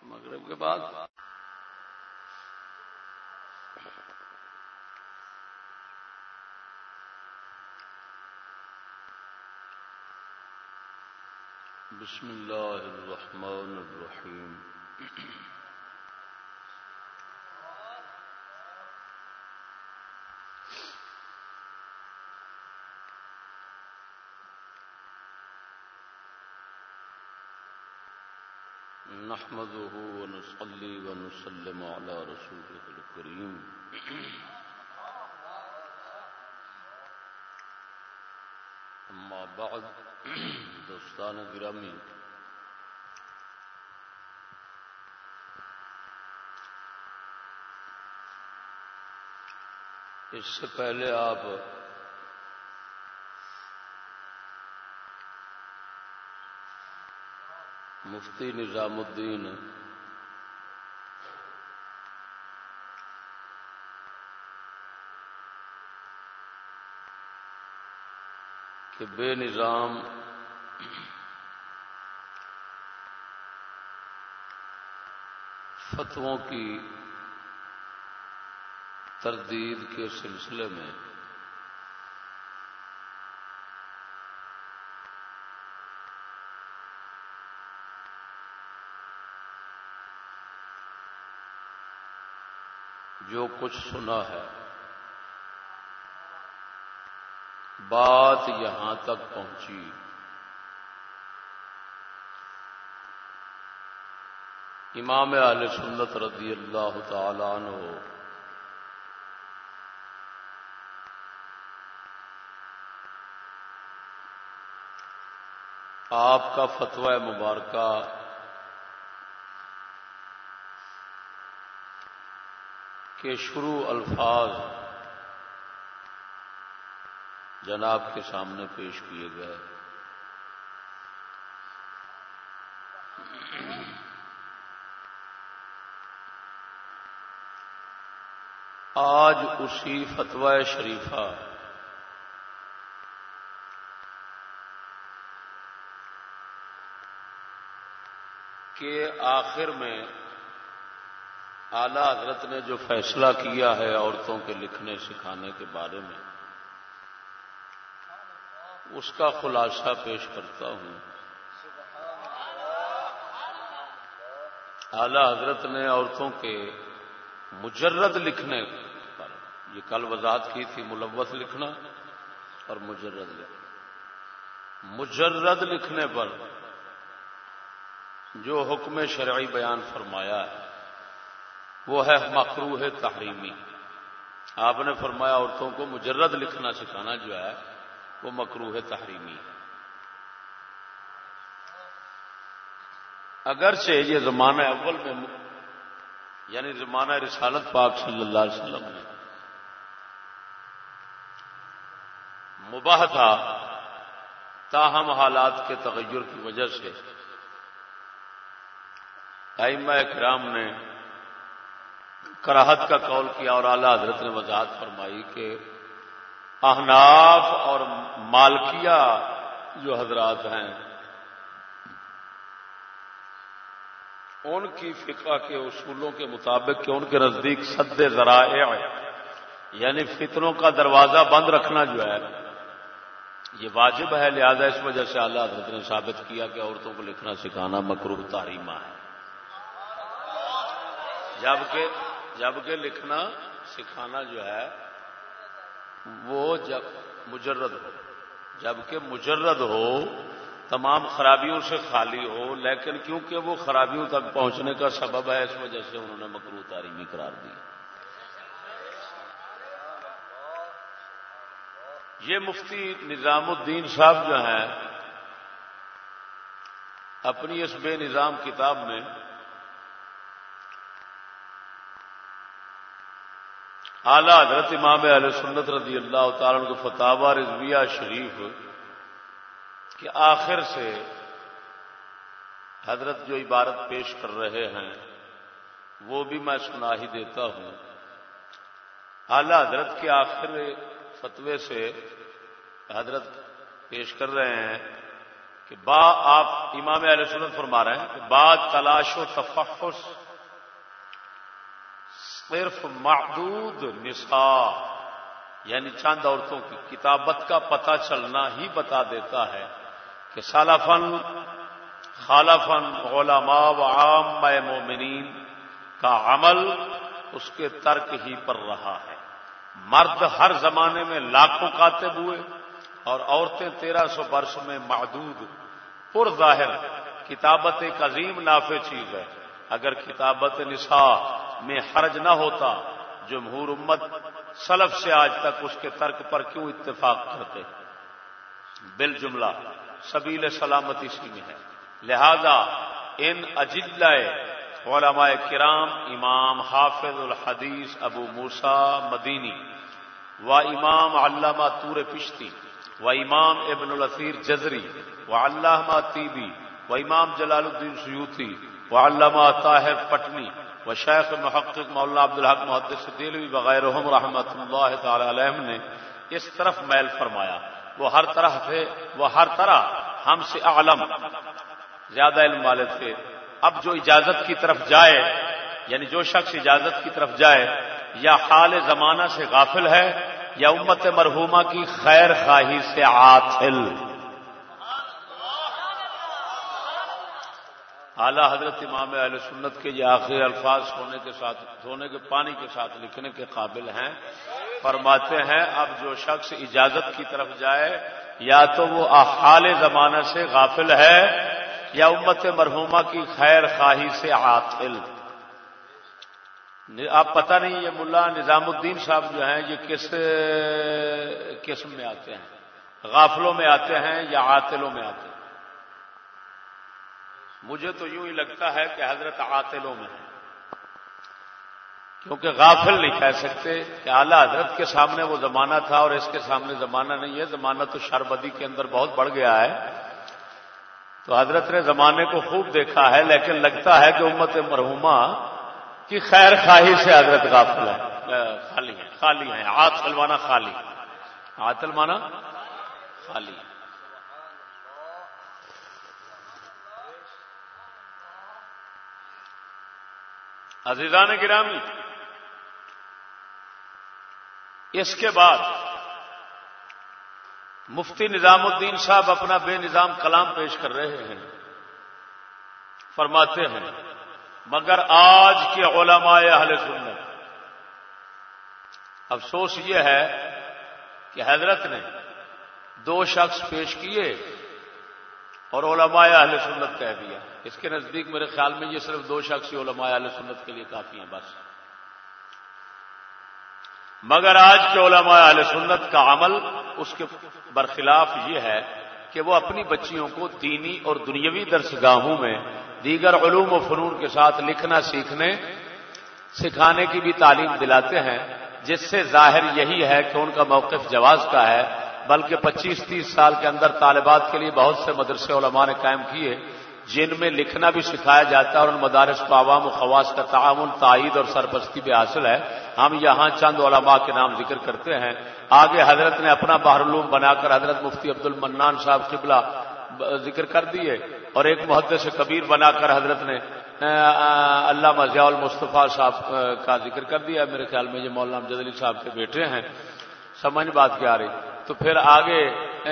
مغرب کے بعد۔ بسم اللہ الرحمن الرحیم۔ نحمده ونصلي ونسلم على رسوله الكريم. اما بعد دوستان گرامی اس سے پہلے آپ مفتی نظام الدین۔ کہ بے نظام فتووں کی تردید کے سلسلے میں جو کچھ سنا ہے۔ بات یہاں تک پہنچی۔ امام علیہ سنت رضی اللہ تعالی عنہ۔ آپ کا فتوی مبارکہ کے شروع الفاظ جناب کے سامنے پیش کیے گئے۔ آج اسی فتوی شریفہ کے آخر میں اعلی حضرت نے جو فیصلہ کیا ہے عورتوں کے لکھنے سکھانے کے بارے میں، اس کا خلاصہ پیش کرتا ہوں۔ اعلی حضرت نے عورتوں کے مجرد لکھنے پر، یہ کل وضاحت کی تھی، ملوث لکھنا اور مجرد لکھنا۔ مجرد لکھنے پر جو حکم شرعی بیان فرمایا ہے وہ ہے مقروح تحریمی آپ نے فرمایا عورتوں کو مجرد لکھنا سکھانا جو ہے وہ مکروح تحریمی ہے اگرچہ یہ زمانہ اول میں یعنی زمانہ رسالت پاک صلی اللہ علیہ وسلم نے مباح تھا، تاہم حالات کے تغیر کی وجہ سے ائمہ کرام نے کراہت کا قول کیا اور اعلی حضرت نے وضاحت فرمائی کہ احناف اور مالکیہ جو حضرات ہیں، ان کی فقہ کے اصولوں کے مطابق کہ ان کے نزدیک سد ذرائع یعنی فتنوں کا دروازہ بند رکھنا جو ہے، یہ واجب ہے، لہذا اس وجہ سے اعلیٰ حضرت نے ثابت کیا کہ عورتوں کو لکھنا، سکھانا مکروح تاریمہ ہے۔ جبکہ جبکہ لکھنا، سکھانا جو ہے، وہ جب مجرد ہو۔ جبکہ مجرد ہو، تمام خرابیوں سے خالی ہو، لیکن کیونکہ وہ خرابیوں تک پہنچنے کا سبب ہے، اس وجہ سے انہوں نے مکرو تاریمی قرار دی۔ یہ مفتی نظام الدین صاحب جو ہیں، اپنی اس بے نظام کتاب میں اعلی حضرت امام علیہ سنت رضی اللہ تعالیٰ کو فتح رضویہ شریف کہ آخر سے حضرت جو عبارت پیش کر رہے ہیں، وہ بھی میں سنا ہی دیتا ہوں۔ اعلی حضرت کے آخر فتوے سے حضرت پیش کر رہے ہیں کہ با آپ امام علیہ سنت فرما رہے ہیں کہ بعد تلاش و تفحص صرف محدود نصاب یعنی چاند عورتوں کی کتابت کا پتہ چلنا ہی بتا دیتا ہے کہ سالفن خالفن علماء و عام مومنین کا عمل اس کے ترک ہی پر رہا ہے۔ مرد ہر زمانے میں لاکھوں کاتب ہوئے اور عورتیں تیرہ سو برس میں محدود پر ظاہر کتابت ایک عظیم نافع چیز ہے۔ اگر کتابت نساء میں حرج نہ ہوتا، جمہور امت سلف سے آج تک اس کے ترک پر کیوں اتفاق کرتے؟ بل جملہ، سبیل سلامتی سی میں ہے۔ لہذا، ان اجل علماء کرام، امام حافظ الحدیث ابو موسا مدینی و امام علامہ تور پشتی و امام ابن الاسیر جزری و علامہ تیبی و امام جلال الدین سیوتی و علامہ طاہر پٹنی و شیخ محقق مولانا عبدالحق محدث دلوی وغیرہ رحمۃ اللہ تعالی علیہ نے اس طرف میل فرمایا۔ وہ ہر طرح تھے وہ ہر طرح ہم سے عالم زیادہ علم والے تھے۔ اب جو اجازت کی طرف جائے یعنی جو شخص اجازت کی طرف جائے، یا حال زمانہ سے غافل ہے، یا امت مرحومہ کی خیر خواہی سے عاطل۔ اعلی حضرت امام اہل سنت کے یہ آخری الفاظ سونے کے ساتھ سونے کے پانی کے ساتھ لکھنے کے قابل ہیں۔ فرماتے ہیں، اب جو شخص اجازت کی طرف جائے، یا تو وہ حال زمانہ سے غافل ہے، یا امت مرحومہ کی خیر خواہی سے عاطل۔ آپ پتہ نہیں یہ ملا نظام الدین صاحب جو ہیں، یہ کس قسم میں آتے ہیں؟ غافلوں میں آتے ہیں یا عاطلوں میں آتے ہیں؟ مجھے تو یوں ہی لگتا ہے کہ حضرت عاطلوں میں ہیں۔ کیونکہ غافل نہیں کہہ سکتے کہ اعلی حضرت کے سامنے وہ زمانہ تھا اور اس کے سامنے زمانہ نہیں ہے۔ زمانہ تو شربدی کے اندر بہت بڑھ گیا ہے۔ تو حضرت نے زمانے کو خوب دیکھا ہے، لیکن لگتا ہے کہ امت مرحوما کی خیر خواہی سے حضرت غافل ہے خالی ہے خالی ہے آتل مانا خالی۔ آتل مانا خالی۔ عزیزان گرامی، اس کے بعد مفتی نظام الدین صاحب اپنا بے نظام کلام پیش کر رہے ہیں، فرماتے ہیں، مگر آج کے علماء اہل سنت، افسوس یہ ہے کہ حضرت نے دو شخص پیش کیے۔ اور علماء اہل سنت کہہ دیا۔ اس کے نزدیک میرے خیال میں یہ صرف دو شخص علماء اہل سنت کے لیے کافی ہیں، بس۔ مگر آج کے علماء اہل سنت کا عمل اس کے برخلاف یہ ہے کہ وہ اپنی بچیوں کو دینی اور دنیاوی درسگاہوں میں دیگر علوم و فنون کے ساتھ لکھنا، سیکھنے، سکھانے کی بھی تعلیم دلاتے ہیں، جس سے ظاہر یہی ہے کہ ان کا موقف جواز کا ہے بلکہ پچیس تیس سال کے اندر طالبات کے لیے بہت سے مدرسے علماء نے قائم کیے، جن میں لکھنا بھی سکھایا جاتا ہے اور ان مدارس کو عوام و خواص کا تعاون، تائید اور سرپرستی بھی حاصل ہے۔ ہم یہاں چند علماء کے نام ذکر کرتے ہیں۔ آگے حضرت نے اپنا بحرالعلوم بنا کر حضرت مفتی عبد المنان صاحب قبلہ ذکر کر دیے اور ایک محدث سے کبیر بنا کر حضرت نے اللہ ضیاء المصطفیٰ صاحب کا ذکر کر دیا میرے خیال میں یہ مولانا جدلی صاحب کے بیٹے ہیں۔ سمجھ بات کیا رہی۔ تو پھر آگے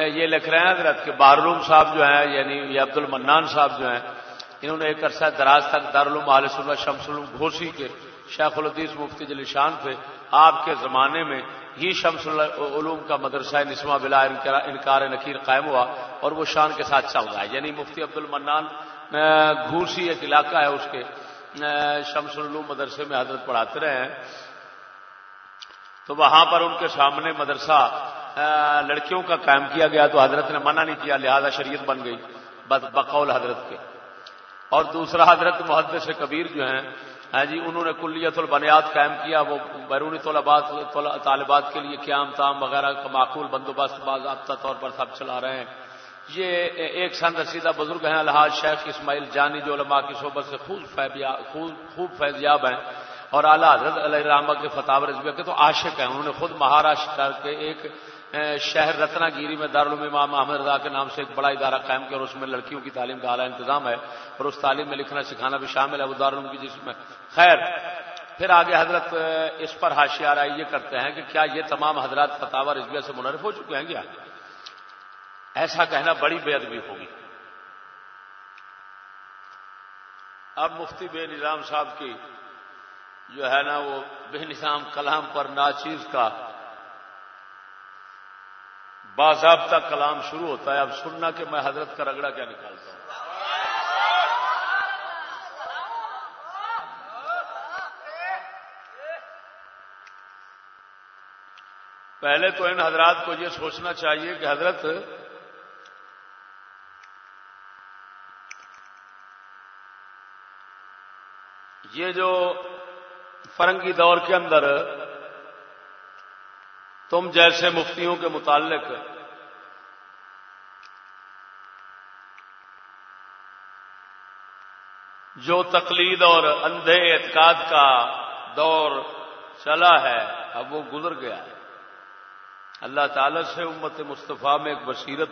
یہ لکھ رہے ہیں حضرت کہ بارلوم صاحب جو ہیں یعنی یہ عبد المنان صاحب جو ہیں، انہوں نے ایک عرصہ دراز تک دارالعلوم علیہ صلی شمس العلوم گھوسی کے شیخ الدیس مفتی جلی شان تھے۔ آپ کے زمانے میں ہی شمس العلوم کا مدرسہ نسواں بلا انکار نکیر قائم ہوا اور وہ شان کے ساتھ چل رہا ہے یعنی مفتی عبد المنان گھوسی ایک علاقہ ہے اس کے۔ شمس العلوم مدرسے میں حضرت پڑھاتے رہے ہیں۔ تو وہاں پر ان کے سامنے مدرسہ لڑکیوں کا قائم کیا گیا تو حضرت نے منع نہیں کیا، لہذا شریعت بن گئی بقول حضرت کے۔ اور دوسرا حضرت محدث سے کبیر جو ہیں ہاں جی انہوں نے کلیت البنیاد قائم کیا، وہ بیرونی طلبات طالبات کے لیے قیام تام وغیرہ کا معقول بندوبست باضابطہ طور پر سب چلا رہے ہیں۔ یہ ایک سن رسیدہ بزرگ ہیں الحاظ شیخ اسماعیل جانی، جو علماء کی صحبت سے خوب خوب فیضیاب ہیں۔ اور اعلیٰ حضرت علیہ رحمہ کے فتح رضبیہ کے تو عاشق ہیں۔ انہوں نے خود مہاراشٹر کے ایک شہر رتنا گیری میں دارالعلوم امام احمد رضا کے نام سے ایک بڑا ادارہ قائم کیا اور اس میں لڑکیوں کی تعلیم کا اعلیٰ انتظام ہے اور اس تعلیم میں لکھنا سکھانا بھی شامل ہے۔ وہ دارالعلوم کی جس میں خیر۔ پھر آگے حضرت اس پر حاشی رہا یہ کرتے ہیں کہ کیا یہ تمام حضرات فتح رضویہ سے منرف ہو چکے ہیں کیا؟ ایسا کہنا بڑی بے ادبی ہوگی۔ اب مفتی بے نظام صاحب کی جو ہے نا وہ بے نظام کلام پر ناچیز کا باضابطہ کلام شروع ہوتا ہے۔ اب سننا کہ میں حضرت کا رگڑا کیا نکالتا ہوں۔ پہلے تو ان حضرات کو یہ سوچنا چاہیے کہ حضرت یہ جو فرنگی دور کے اندر تم جیسے مفتیوں کے متعلق جو تقلید اور اندھے اعتقاد کا دور چلا ہے، اب وہ گزر گیا ہے۔ اللہ تعالی سے امت مصطفیٰ میں ایک بصیرت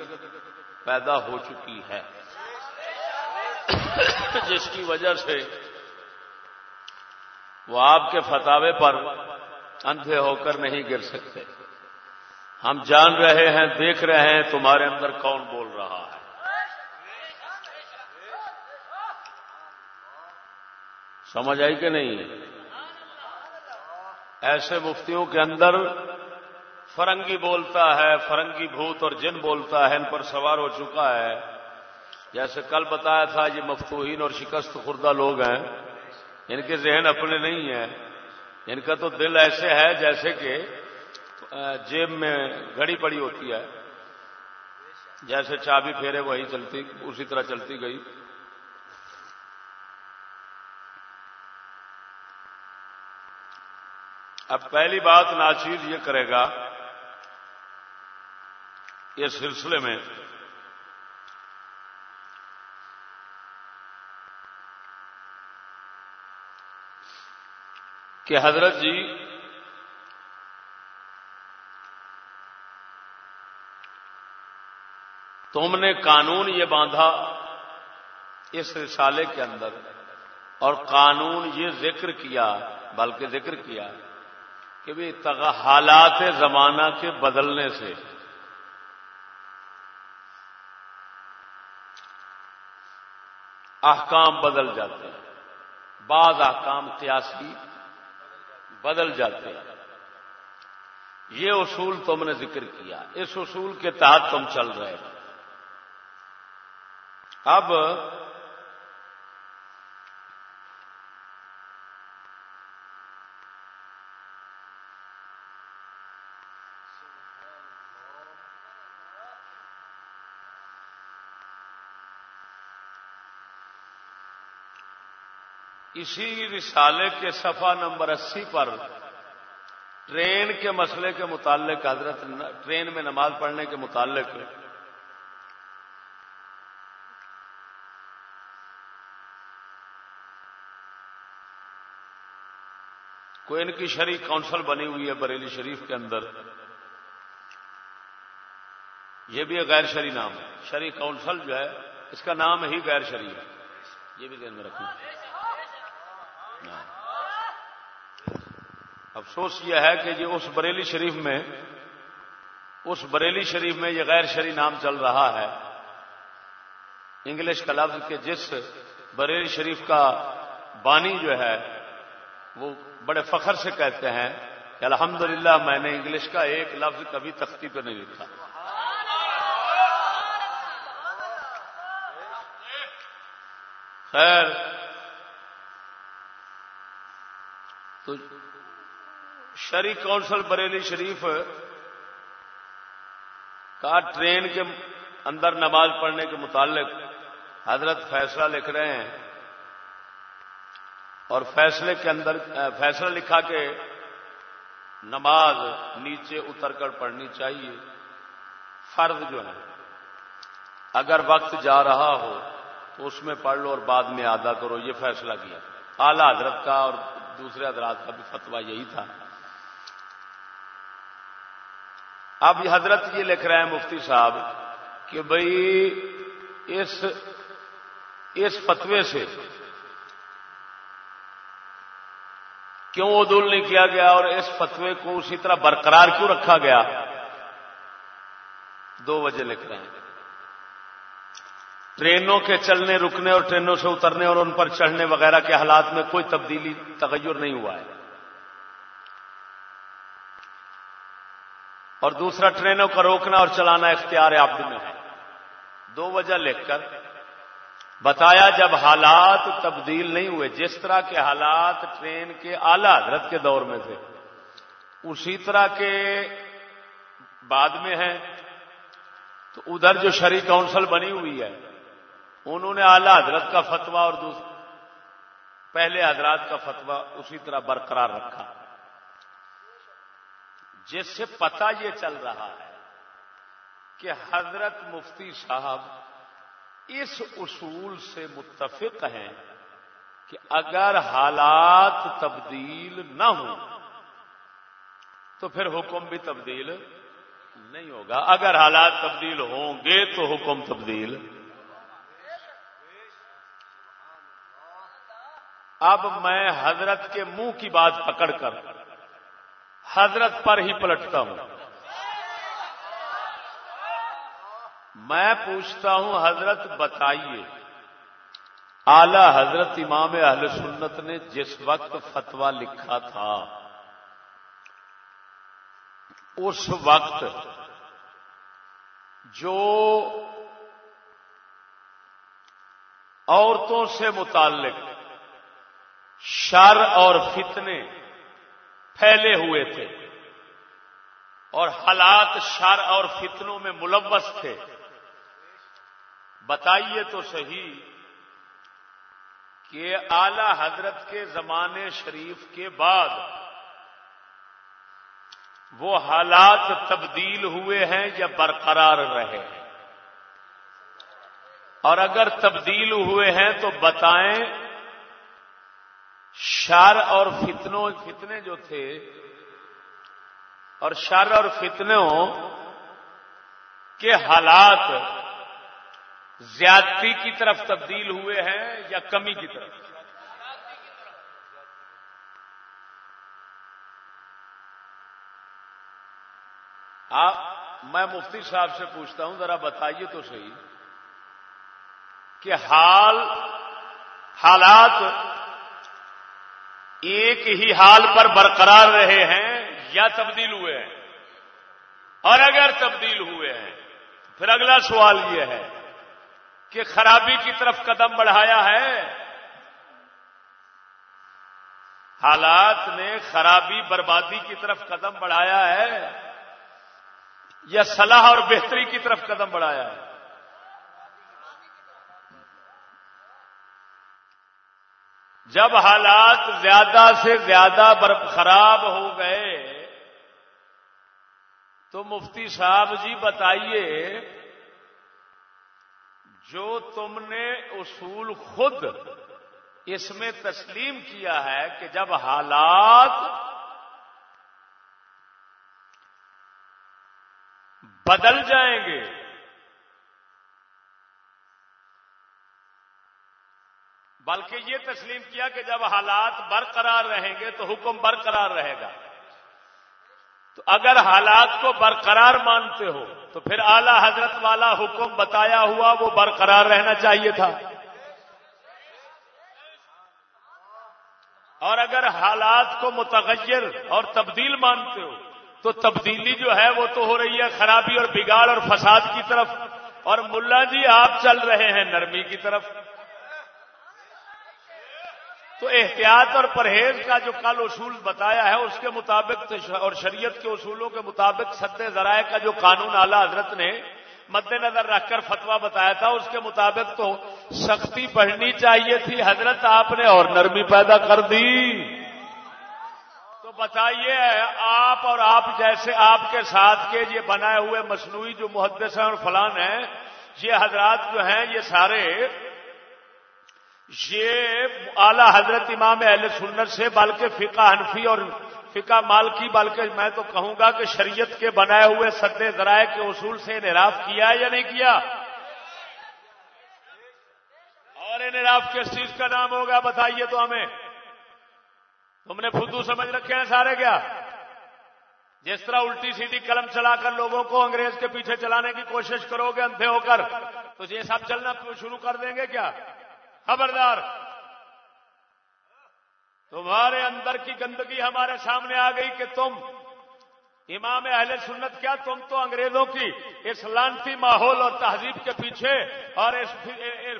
پیدا ہو چکی ہے۔ جس کی وجہ سے وہ آپ کے فتوے پر اندھے ہو کر نہیں گر سکتے۔ ہم جان رہے ہیں، دیکھ رہے ہیں، تمہارے اندر کون بول رہا ہے۔ سمجھ آئی کہ نہیں؟ ایسے مفتیوں کے اندر فرنگی بولتا ہے، فرنگی بھوت اور جن بولتا ہے، ان پر سوار ہو چکا ہے۔ جیسے کل بتایا تھا، یہ مفتوہین اور شکست خوردہ لوگ ہیں۔ ان کے ذہن اپنے نہیں ہیں۔ ان کا تو دل ایسے ہے جیسے کہ جیب میں گھڑی پڑی ہوتی ہے۔ جیسے چابی پھیرے وہی چلتی، اسی طرح چلتی گئی۔ اب پہلی بات ناچیز یہ کرے گا، اس سلسلے میں کہ حضرت جی تم نے قانون یہ باندھا اس رسالے کے اندر اور قانون یہ ذکر کیا، بلکہ ذکر کیا کہ بھی حالات زمانہ کے بدلنے سے احکام بدل جاتے ہیں۔ بعض احکام قیاسی بدل جاتے ہیں۔ یہ اصول تم نے ذکر کیا۔ اس اصول کے تحت تم چل رہے اب اسی رسالے کے صفحہ نمبر اسی پر ٹرین کے مسئلے کے متعلق، حضرت ٹرین میں نماز پڑھنے کے متعلق۔ کوئی ان کی شریک کونسل بنی ہوئی ہے بریلی شریف کے اندر۔ یہ بھی غیر شری نام ہے۔ شری کونسل جو ہے، اس کا نام ہی غیر شری ہے۔ یہ بھی ذہن میں رکھنا۔ افسوس یہ ہے کہ یہ اس بریلی شریف میں، اس بریلی شریف میں یہ غیر شری نام چل رہا ہے۔ انگلش کا لفظ کے جس بریلی شریف کا بانی جو ہے، وہ بڑے فخر سے کہتے ہیں کہ الحمدللہ میں نے انگلش کا ایک لفظ کبھی تختی پہ نہیں لکھا۔ خیر۔ تو شری کونسل بریلی شریف کا ٹرین کے اندر نماز پڑھنے کے متعلق حضرت فیصلہ لکھ رہے ہیں اور فیصلے کے اندر فیصلہ لکھا کہ نماز نیچے اتر کر پڑھنی چاہیے۔ فرض جو ہے، اگر وقت جا رہا ہو تو اس میں پڑھ لو اور بعد میں ادا کرو، یہ فیصلہ کیا۔ اعلی حضرت کا اور دوسرے حضرات کا بھی فتویٰ یہی تھا۔ اب حضرت یہ لکھ رہے ہیں مفتی صاحب کہ بھائی اس اس فتوے سے کیوں عدول نہیں کیا گیا اور اس فتوے کو اسی طرح برقرار کیوں رکھا گیا؟ دو وجہ لکھ رہے ہیں۔ ٹرینوں کے چلنے، رکنے اور ٹرینوں سے اترنے اور ان پر چڑھنے وغیرہ کے حالات میں کوئی تبدیلی، تغیر نہیں ہوا ہے۔ اور دوسرا ٹرینوں کا روکنا اور چلانا اختیار عبد میں ہے۔ دو وجہ لکھ کر بتایا، جب حالات تبدیل نہیں ہوئے، جس طرح کے حالات ٹرین کے اعلی حضرت کے دور میں تھے، اسی طرح کے بعد میں ہیں، تو ادھر جو شری کونسل بنی ہوئی ہے، انہوں نے اعلی حضرت کا فتوا اور پہلے حضرات کا فتوا اسی طرح برقرار رکھا۔ جس سے پتا یہ چل رہا ہے کہ حضرت مفتی صاحب اس اصول سے متفق ہیں کہ اگر حالات تبدیل نہ ہوں تو پھر حکم بھی تبدیل نہیں ہوگا۔ اگر حالات تبدیل ہوں گے تو حکم تبدیل۔ اب میں حضرت کے منہ کی بات پکڑ کر حضرت پر ہی پلٹتا ہوں۔ میں پوچھتا ہوں، حضرت بتائیے، اعلی حضرت امام اہل سنت نے جس وقت فتوا لکھا تھا، اس وقت جو عورتوں سے متعلق شر اور فتنے پھیلے ہوئے تھے اور حالات شر اور فتنوں میں ملوث تھے۔ بتائیے تو صحیح کہ اعلی حضرت کے زمانے شریف کے بعد وہ حالات تبدیل ہوئے ہیں یا برقرار رہے اور اگر تبدیل ہوئے ہیں تو بتائیں شر اور فتنوں، فتنے جو تھے، اور شر اور فتنوں کے حالات زیادتی کی طرف تبدیل ہوئے ہیں یا کمی کی طرف؟ آپ میں مفتی صاحب سے پوچھتا ہوں، ذرا بتائیے تو صحیح کہ حال، حالات ایک ہی حال پر برقرار رہے ہیں، یا تبدیل ہوئے ہیں۔ اور اگر تبدیل ہوئے ہیں، پھر اگلا سوال یہ ہے کہ خرابی کی طرف قدم بڑھایا ہے۔ حالات نے خرابی، بربادی کی طرف قدم بڑھایا ہے یا صلاح اور بہتری کی طرف قدم بڑھایا ہے؟ جب حالات زیادہ سے زیادہ خراب ہو گئے، تو مفتی صاحب جی بتائیے، جو تم نے اصول خود اس میں تسلیم کیا ہے کہ جب حالات بدل جائیں گے بلکہ یہ تسلیم کیا کہ جب حالات برقرار رہیں گے تو حکم برقرار رہے گا۔ تو اگر حالات کو برقرار مانتے ہو تو پھر اعلی حضرت والا حکم بتایا ہوا وہ برقرار رہنا چاہیے تھا۔ اور اگر حالات کو متغیر اور تبدیل مانتے ہو تو تبدیلی جو ہے وہ تو ہو رہی ہے خرابی اور بگاڑ اور فساد کی طرف۔ اور ملا جی آپ چل رہے ہیں نرمی کی طرف۔ تو احتیاط اور پرہیز کا جو کل اصول بتایا ہے، اس کے مطابق اور شریعت کے اصولوں کے مطابق سد ذرائع کا جو قانون اعلی حضرت نے مد نظر رکھ کر فتوا بتایا تھا، اس کے مطابق تو سختی پڑھنی چاہیے تھی۔ حضرت آپ نے اور نرمی پیدا کر دی۔ تو بتائیے، آپ اور آپ جیسے آپ کے ساتھ کے یہ بنائے ہوئے مصنوعی جو محدث ہیں اور فلان ہیں، یہ حضرات جو ہیں، یہ سارے یہ اعلی حضرت امام اہل سنت سے، بلکہ فقہ حنفی اور فقہ مال کی بلکہ میں تو کہوں گا کہ شریعت کے بنائے ہوئے سدے ذرائع کے اصول سے انحراف کیا یا نہیں کیا؟ اور انحراف کس چیز کا نام ہوگا بتائیے تو ہمیں۔ تم نے خود سمجھ رکھے ہیں سارے کیا؟ جس طرح الٹی سیدھی قلم چلا کر لوگوں کو انگریز کے پیچھے چلانے کی کوشش کرو گے، اندھے ہو کر، تو یہ سب چلنا شروع کر دیں گے کیا؟ خبردار۔ تمہارے اندر کی گندگی ہمارے سامنے آ گئی کہ تم امام اہل سنت کیا تم تو انگریزوں کی اس لانتی ماحول اور تہذیب کے پیچھے اور اس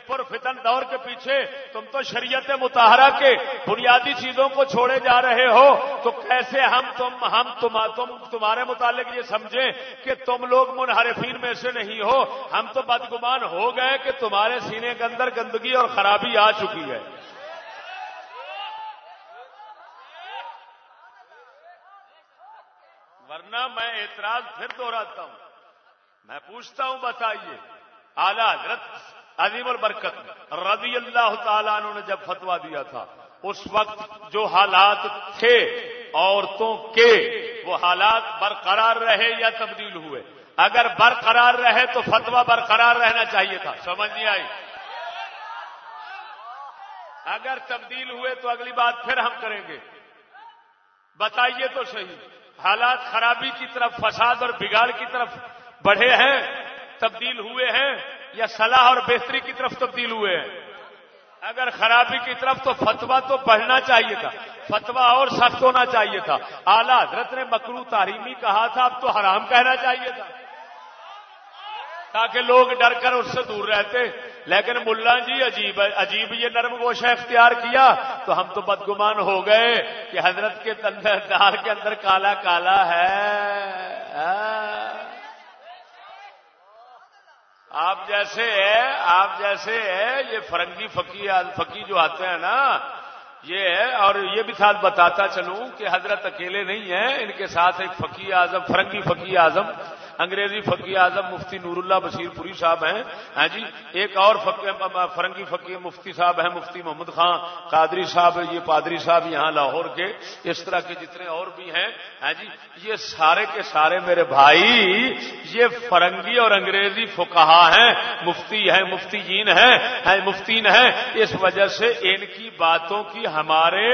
پر فتن دور کے پیچھے تم تو شریعت متحرہ کے بنیادی چیزوں کو چھوڑے جا رہے ہو؟ تو کیسے ہم تم ہم تم تم تمہارے متعلق یہ سمجھیں کہ تم لوگ منحرفین میں سے نہیں ہو؟ ہم تو بدگمان ہو گئے کہ تمہارے سینے کے اندر گندگی اور خرابی آ چکی ہے۔ ورنہ میں اعتراض پھر دوہراتا ہوں۔ میں پوچھتا ہوں، بتائیے، اعلی حضرت عظیم البرکت رضی اللہ تعالیٰ نے جب فتوا دیا تھا، اس وقت جو حالات تھے، عورتوں کے، وہ حالات برقرار رہے یا تبدیل ہوئے؟ اگر برقرار رہے تو فتوا برقرار رہنا چاہیے تھا۔ سمجھ نہیں آئی؟ اگر تبدیل ہوئے تو اگلی بات پھر ہم کریں گے۔ بتائیے تو صحیح۔ حالات خرابی کی طرف، فساد اور بگاڑ کی طرف بڑھے ہیں، تبدیل ہوئے ہیں، یا صلاح اور بہتری کی طرف تبدیل ہوئے ہیں۔ اگر خرابی کی طرف تو فتوا تو بڑھنا چاہیے تھا فتوا اور سخت ہونا چاہیے تھا۔ اعلیٰ حضرت نے مکرو تعلیمی کہا تھا، اب تو حرام کہنا چاہیے تھا۔ تاکہ لوگ ڈر کر اس سے دور رہتے۔ لیکن ملا جی عجیب عجیب یہ نرم گوشہ اختیار کیا تو ہم تو بدگمان ہو گئے کہ حضرت کے دار کے اندر کالا کالا ہے۔ آپ جیسے آپ جیسے یہ فرنگی فقی فقی جو آتے ہیں نا، یہ اور یہ بھی ساتھ بتاتا چلوں کہ حضرت اکیلے نہیں ہیں، ان کے ساتھ ایک فقی اعظم فرنگی فقی اعظم انگریزی فقی اعظم مفتی نور اللہ بشیر پوری صاحب ہیں۔ ہاں جی ایک اور فرنگی فقی مفتی صاحب ہیں مفتی محمد خان قادری صاحب یہ پادری صاحب یہاں لاہور کے اس طرح کے جتنے اور بھی ہیں۔ ہاں جی یہ سارے کے سارے میرے بھائی یہ فرنگی اور انگریزی فکہ ہیں مفتی ہیں مفتی جین ہیں ہاں، مفتین ہیں۔ اس وجہ سے ان کی باتوں کی ہمارے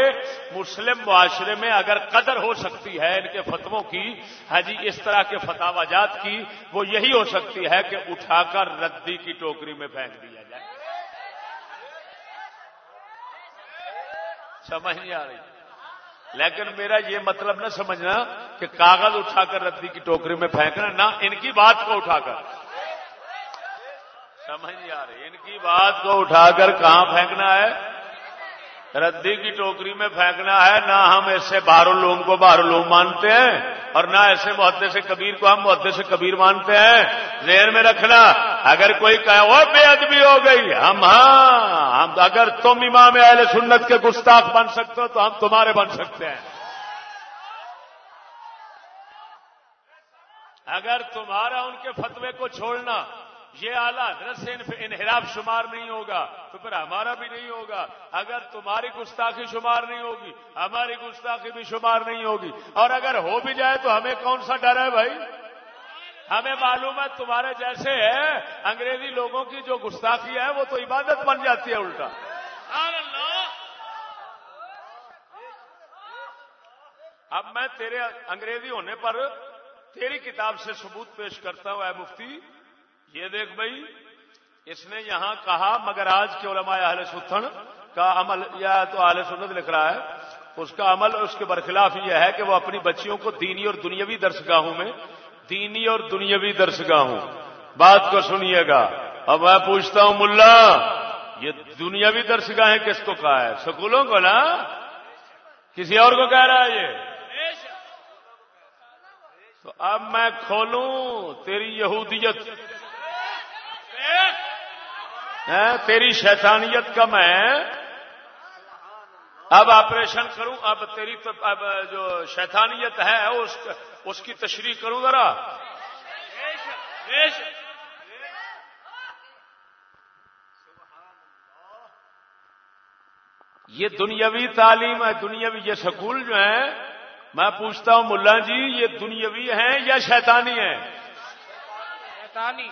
مسلم معاشرے میں اگر قدر ہو سکتی ہے ان کے فتووں کی ہاں جی اس طرح کے فتح جات کی، وہ یہی ہو سکتی ہے کہ اٹھا کر ردی کی ٹوکری میں پھینک دیا جائے۔ سمجھ نہیں آ رہی۔ لیکن میرا یہ مطلب نہ سمجھنا کہ کاغذ اٹھا کر ردی کی ٹوکری میں پھینکنا، نہ ان کی بات کو اٹھا کر۔ سمجھ نہیں آ رہی۔ ان کی بات کو اٹھا کر کہاں پھینکنا ہے؟ ردی کی ٹوکری میں پھینکنا ہے، نہ ہم ایسے باہر لوگوں کو باہر لوگ مانتے ہیں اور نہ ایسے محدے سے کبیر کو ہم محدے سے کبیر مانتے ہیں۔ ذہن میں رکھنا، اگر کوئی کہے، وہ بے ادبی ہو گئی، ہم ہاں ہم اگر تم امام اہل سنت کے گستاخ بن سکتے ہو تو ہم تمہارے بن سکتے ہیں۔ اگر تمہارا ان کے فتوے کو چھوڑنا یہ آلہ حضرت سے انحراف شمار نہیں ہوگا تو پھر ہمارا بھی نہیں ہوگا۔ اگر تمہاری گستاخی شمار نہیں ہوگی ہماری گستاخی بھی شمار نہیں ہوگی۔ اور اگر ہو بھی جائے تو ہمیں کون سا ڈر ہے بھائی؟ ہمیں معلوم ہے تمہارے جیسے ہے انگریزی لوگوں کی جو گستاخی ہے وہ تو عبادت بن جاتی ہے الٹا۔ اب میں تیرے انگریزی ہونے پر تیری کتاب سے ثبوت پیش کرتا ہوں اے مفتی۔ یہ دیکھ بھائی، اس نے یہاں کہا، مگر آج کے علماء اہل ستھن کا عمل، یا تو اہل سنت لکھ رہا ہے، اس کا عمل اس کے برخلاف یہ ہے کہ وہ اپنی بچیوں کو دینی اور دنیاوی درسگاہوں میں، دینی اور دنیاوی درسگاہوں۔ بات کو سنیے گا۔ اب میں پوچھتا ہوں، ملا، یہ دنیاوی درسگاہیں کس کو کہا ہے؟ سکولوں کو نا؟ کسی اور کو کہہ رہا ہے یہ؟ تو اب میں کھولوں تیری یہودیت۔ تیری شیطانیت کم ہے اب آپریشن کروں، اب تیری تو اب جو شیطانیت ہے، اس اس کی تشریح کروں ذرا۔ یہ دنیاوی تعلیم ہے، دنیاوی یہ سکول جو ہے میں پوچھتا ہوں ملا جی یہ دنیاوی ہیں یا شیطانی ہیں؟ شیطانی۔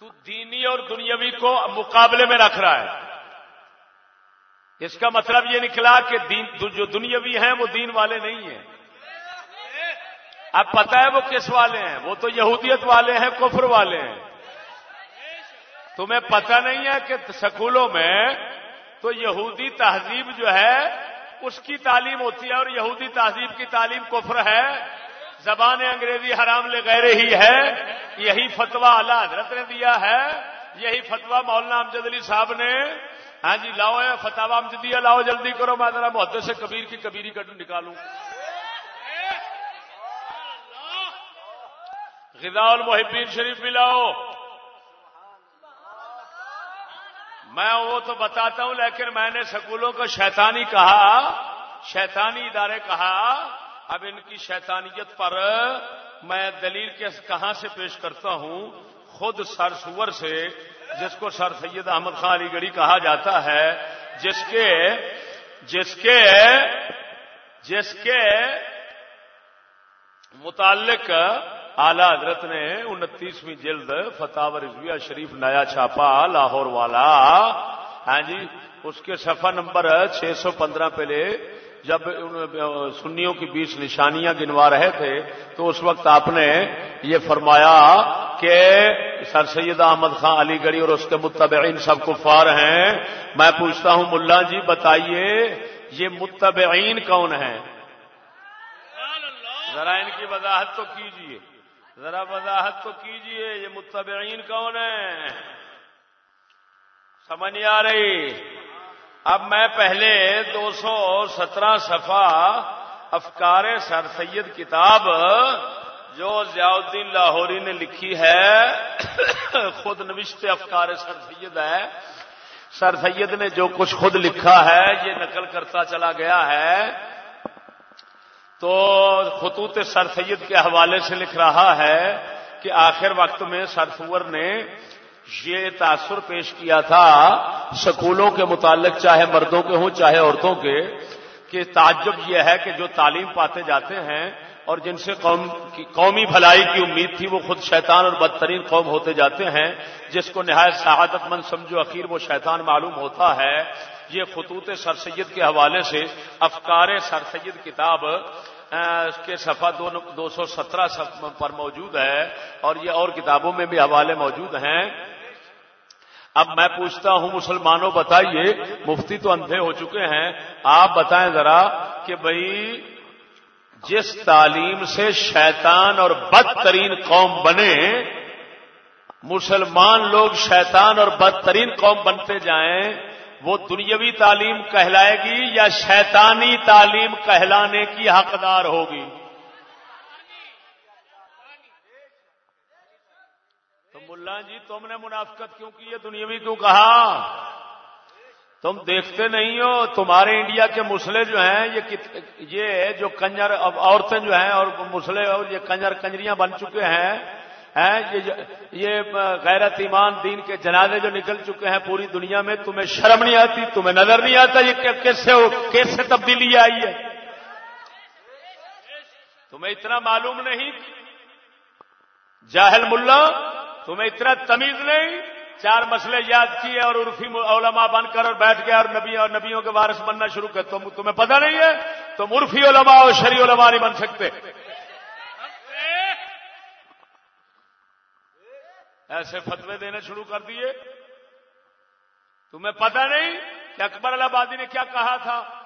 تو دینی اور دنیاوی کو مقابلے میں رکھ رہا ہے۔ اس کا مطلب یہ نکلا کہ دین جو دنیاوی ہیں، وہ دین والے نہیں ہیں۔ اب پتہ ہے وہ کس والے ہیں؟ وہ تو یہودیت والے ہیں، کفر والے ہیں۔ تمہیں پتہ نہیں ہے کہ سکولوں میں تو یہودی تہذیب جو ہے، اس کی تعلیم ہوتی ہے اور یہودی تہذیب کی تعلیم کفر ہے۔ زبان انگریزی حرام لے گئے ہی ہے، یہی فتوا اللہ حضرت نے دیا ہے، یہی فتوا مولانا امجد علی صاحب نے۔ ہاں جی لاؤ فتوا امجدیہ لاؤ جلدی کرو، میں ذرا محدت سے کبیر کی کبیری کٹ نکالوں۔ غذا المحبین شریف بھی لاؤ۔ میں وہ تو بتاتا ہوں، لیکن میں نے سکولوں کو شیطانی کہا، شیطانی ادارے کہا اب ان کی شیطانیت پر میں دلیل کے کہاں سے پیش کرتا ہوں؟ خود سر سور سے، جس کو سر سید احمد خان علی گڑھی کہا جاتا ہے، جس کے جس کے جس کے متعلق اعلی حضرت نے انتیسویں جلد فتح رضویہ شریف نیا چھاپا، لاہور والا۔ ہاں جی اس کے صفحہ نمبر چھ سو پندرہ پہلے جب سنیوں کی بیس نشانیاں گنوا رہے تھے، تو اس وقت آپ نے یہ فرمایا کہ سر سید احمد خان علی گڑھی اور اس کے متبعین سب کفار ہیں۔ میں پوچھتا ہوں، ملا جی بتائیے، یہ متبعین کون ہیں؟ ذرا ان کی وضاحت تو کیجیے ذرا وضاحت تو کیجیے یہ متبعین کون ہیں؟ سمجھ نہیں آ رہی۔ اب میں پہلے دو سو سترہ صفحہ افکار سر سید کتاب جو ضیاء الدین لاہوری نے لکھی ہے، خود نوشت افکار سر سید ہے۔ سر سید نے جو کچھ خود لکھا ہے، یہ نقل کرتا چلا گیا ہے۔ تو خطوط سر سید کے حوالے سے لکھ رہا ہے کہ آخر وقت میں سر سور نے یہ تاثر پیش کیا تھا سکولوں کے متعلق، چاہے مردوں کے ہوں، چاہے عورتوں کے، کہ تعجب یہ ہے کہ جو تعلیم پاتے جاتے ہیں اور جن سے قوم کی، قومی بھلائی کی امید تھی، وہ خود شیطان اور بدترین قوم ہوتے جاتے ہیں، جس کو نہایت شہادت مند سمجھو اخیر وہ شیطان معلوم ہوتا ہے۔ یہ خطوط سر سید کے حوالے سے افکار سر سید کتاب کے صفحہ دو سو سترہ پر موجود ہے اور یہ اور کتابوں میں بھی حوالے موجود ہیں۔ اب میں پوچھتا ہوں مسلمانوں، بتائیے، مفتی تو اندھے ہو چکے ہیں، آپ بتائیں ذرا کہ بھائی جس تعلیم سے شیطان اور بدترین قوم بنے، مسلمان لوگ شیطان اور بدترین قوم بنتے جائیں، وہ دنیاوی تعلیم کہلائے گی یا شیطانی تعلیم کہلانے کی حقدار ہوگی؟ ملا جی تم نے منافقت کیوں کی؟ ہے دنیاوی کیوں کہا؟ تم دیکھتے نہیں ہو، تمہارے انڈیا کے مسلے جو ہیں، یہ یہ جو کنجر عورتیں جو ہیں اور مسلے اور یہ کنجر کنجریاں بن چکے ہیں یہ غیرت ایمان دین کے جنازے جو نکل چکے ہیں پوری دنیا میں، تمہیں شرم نہیں آتی، تمہیں نظر نہیں آتا یہ کیسے کیسے تبدیلی آئی ہے؟ تمہیں اتنا معلوم نہیں؟ جاہل ملا؟ تمہیں اتنا تمیز نہیں، چار مسئلے یاد کیے اور عرفی علماء بن کر اور بیٹھ گیا اور نبی اور نبیوں کے وارث بننا شروع کر تم تمہیں پتہ نہیں ہے؟ تم عرفی علماء اور شری علماء نہیں بن سکتے۔ ایسے فتوے دینے شروع کر دیے۔ تمہیں پتہ نہیں کہ اکبر آبادی نے کیا کہا تھا؟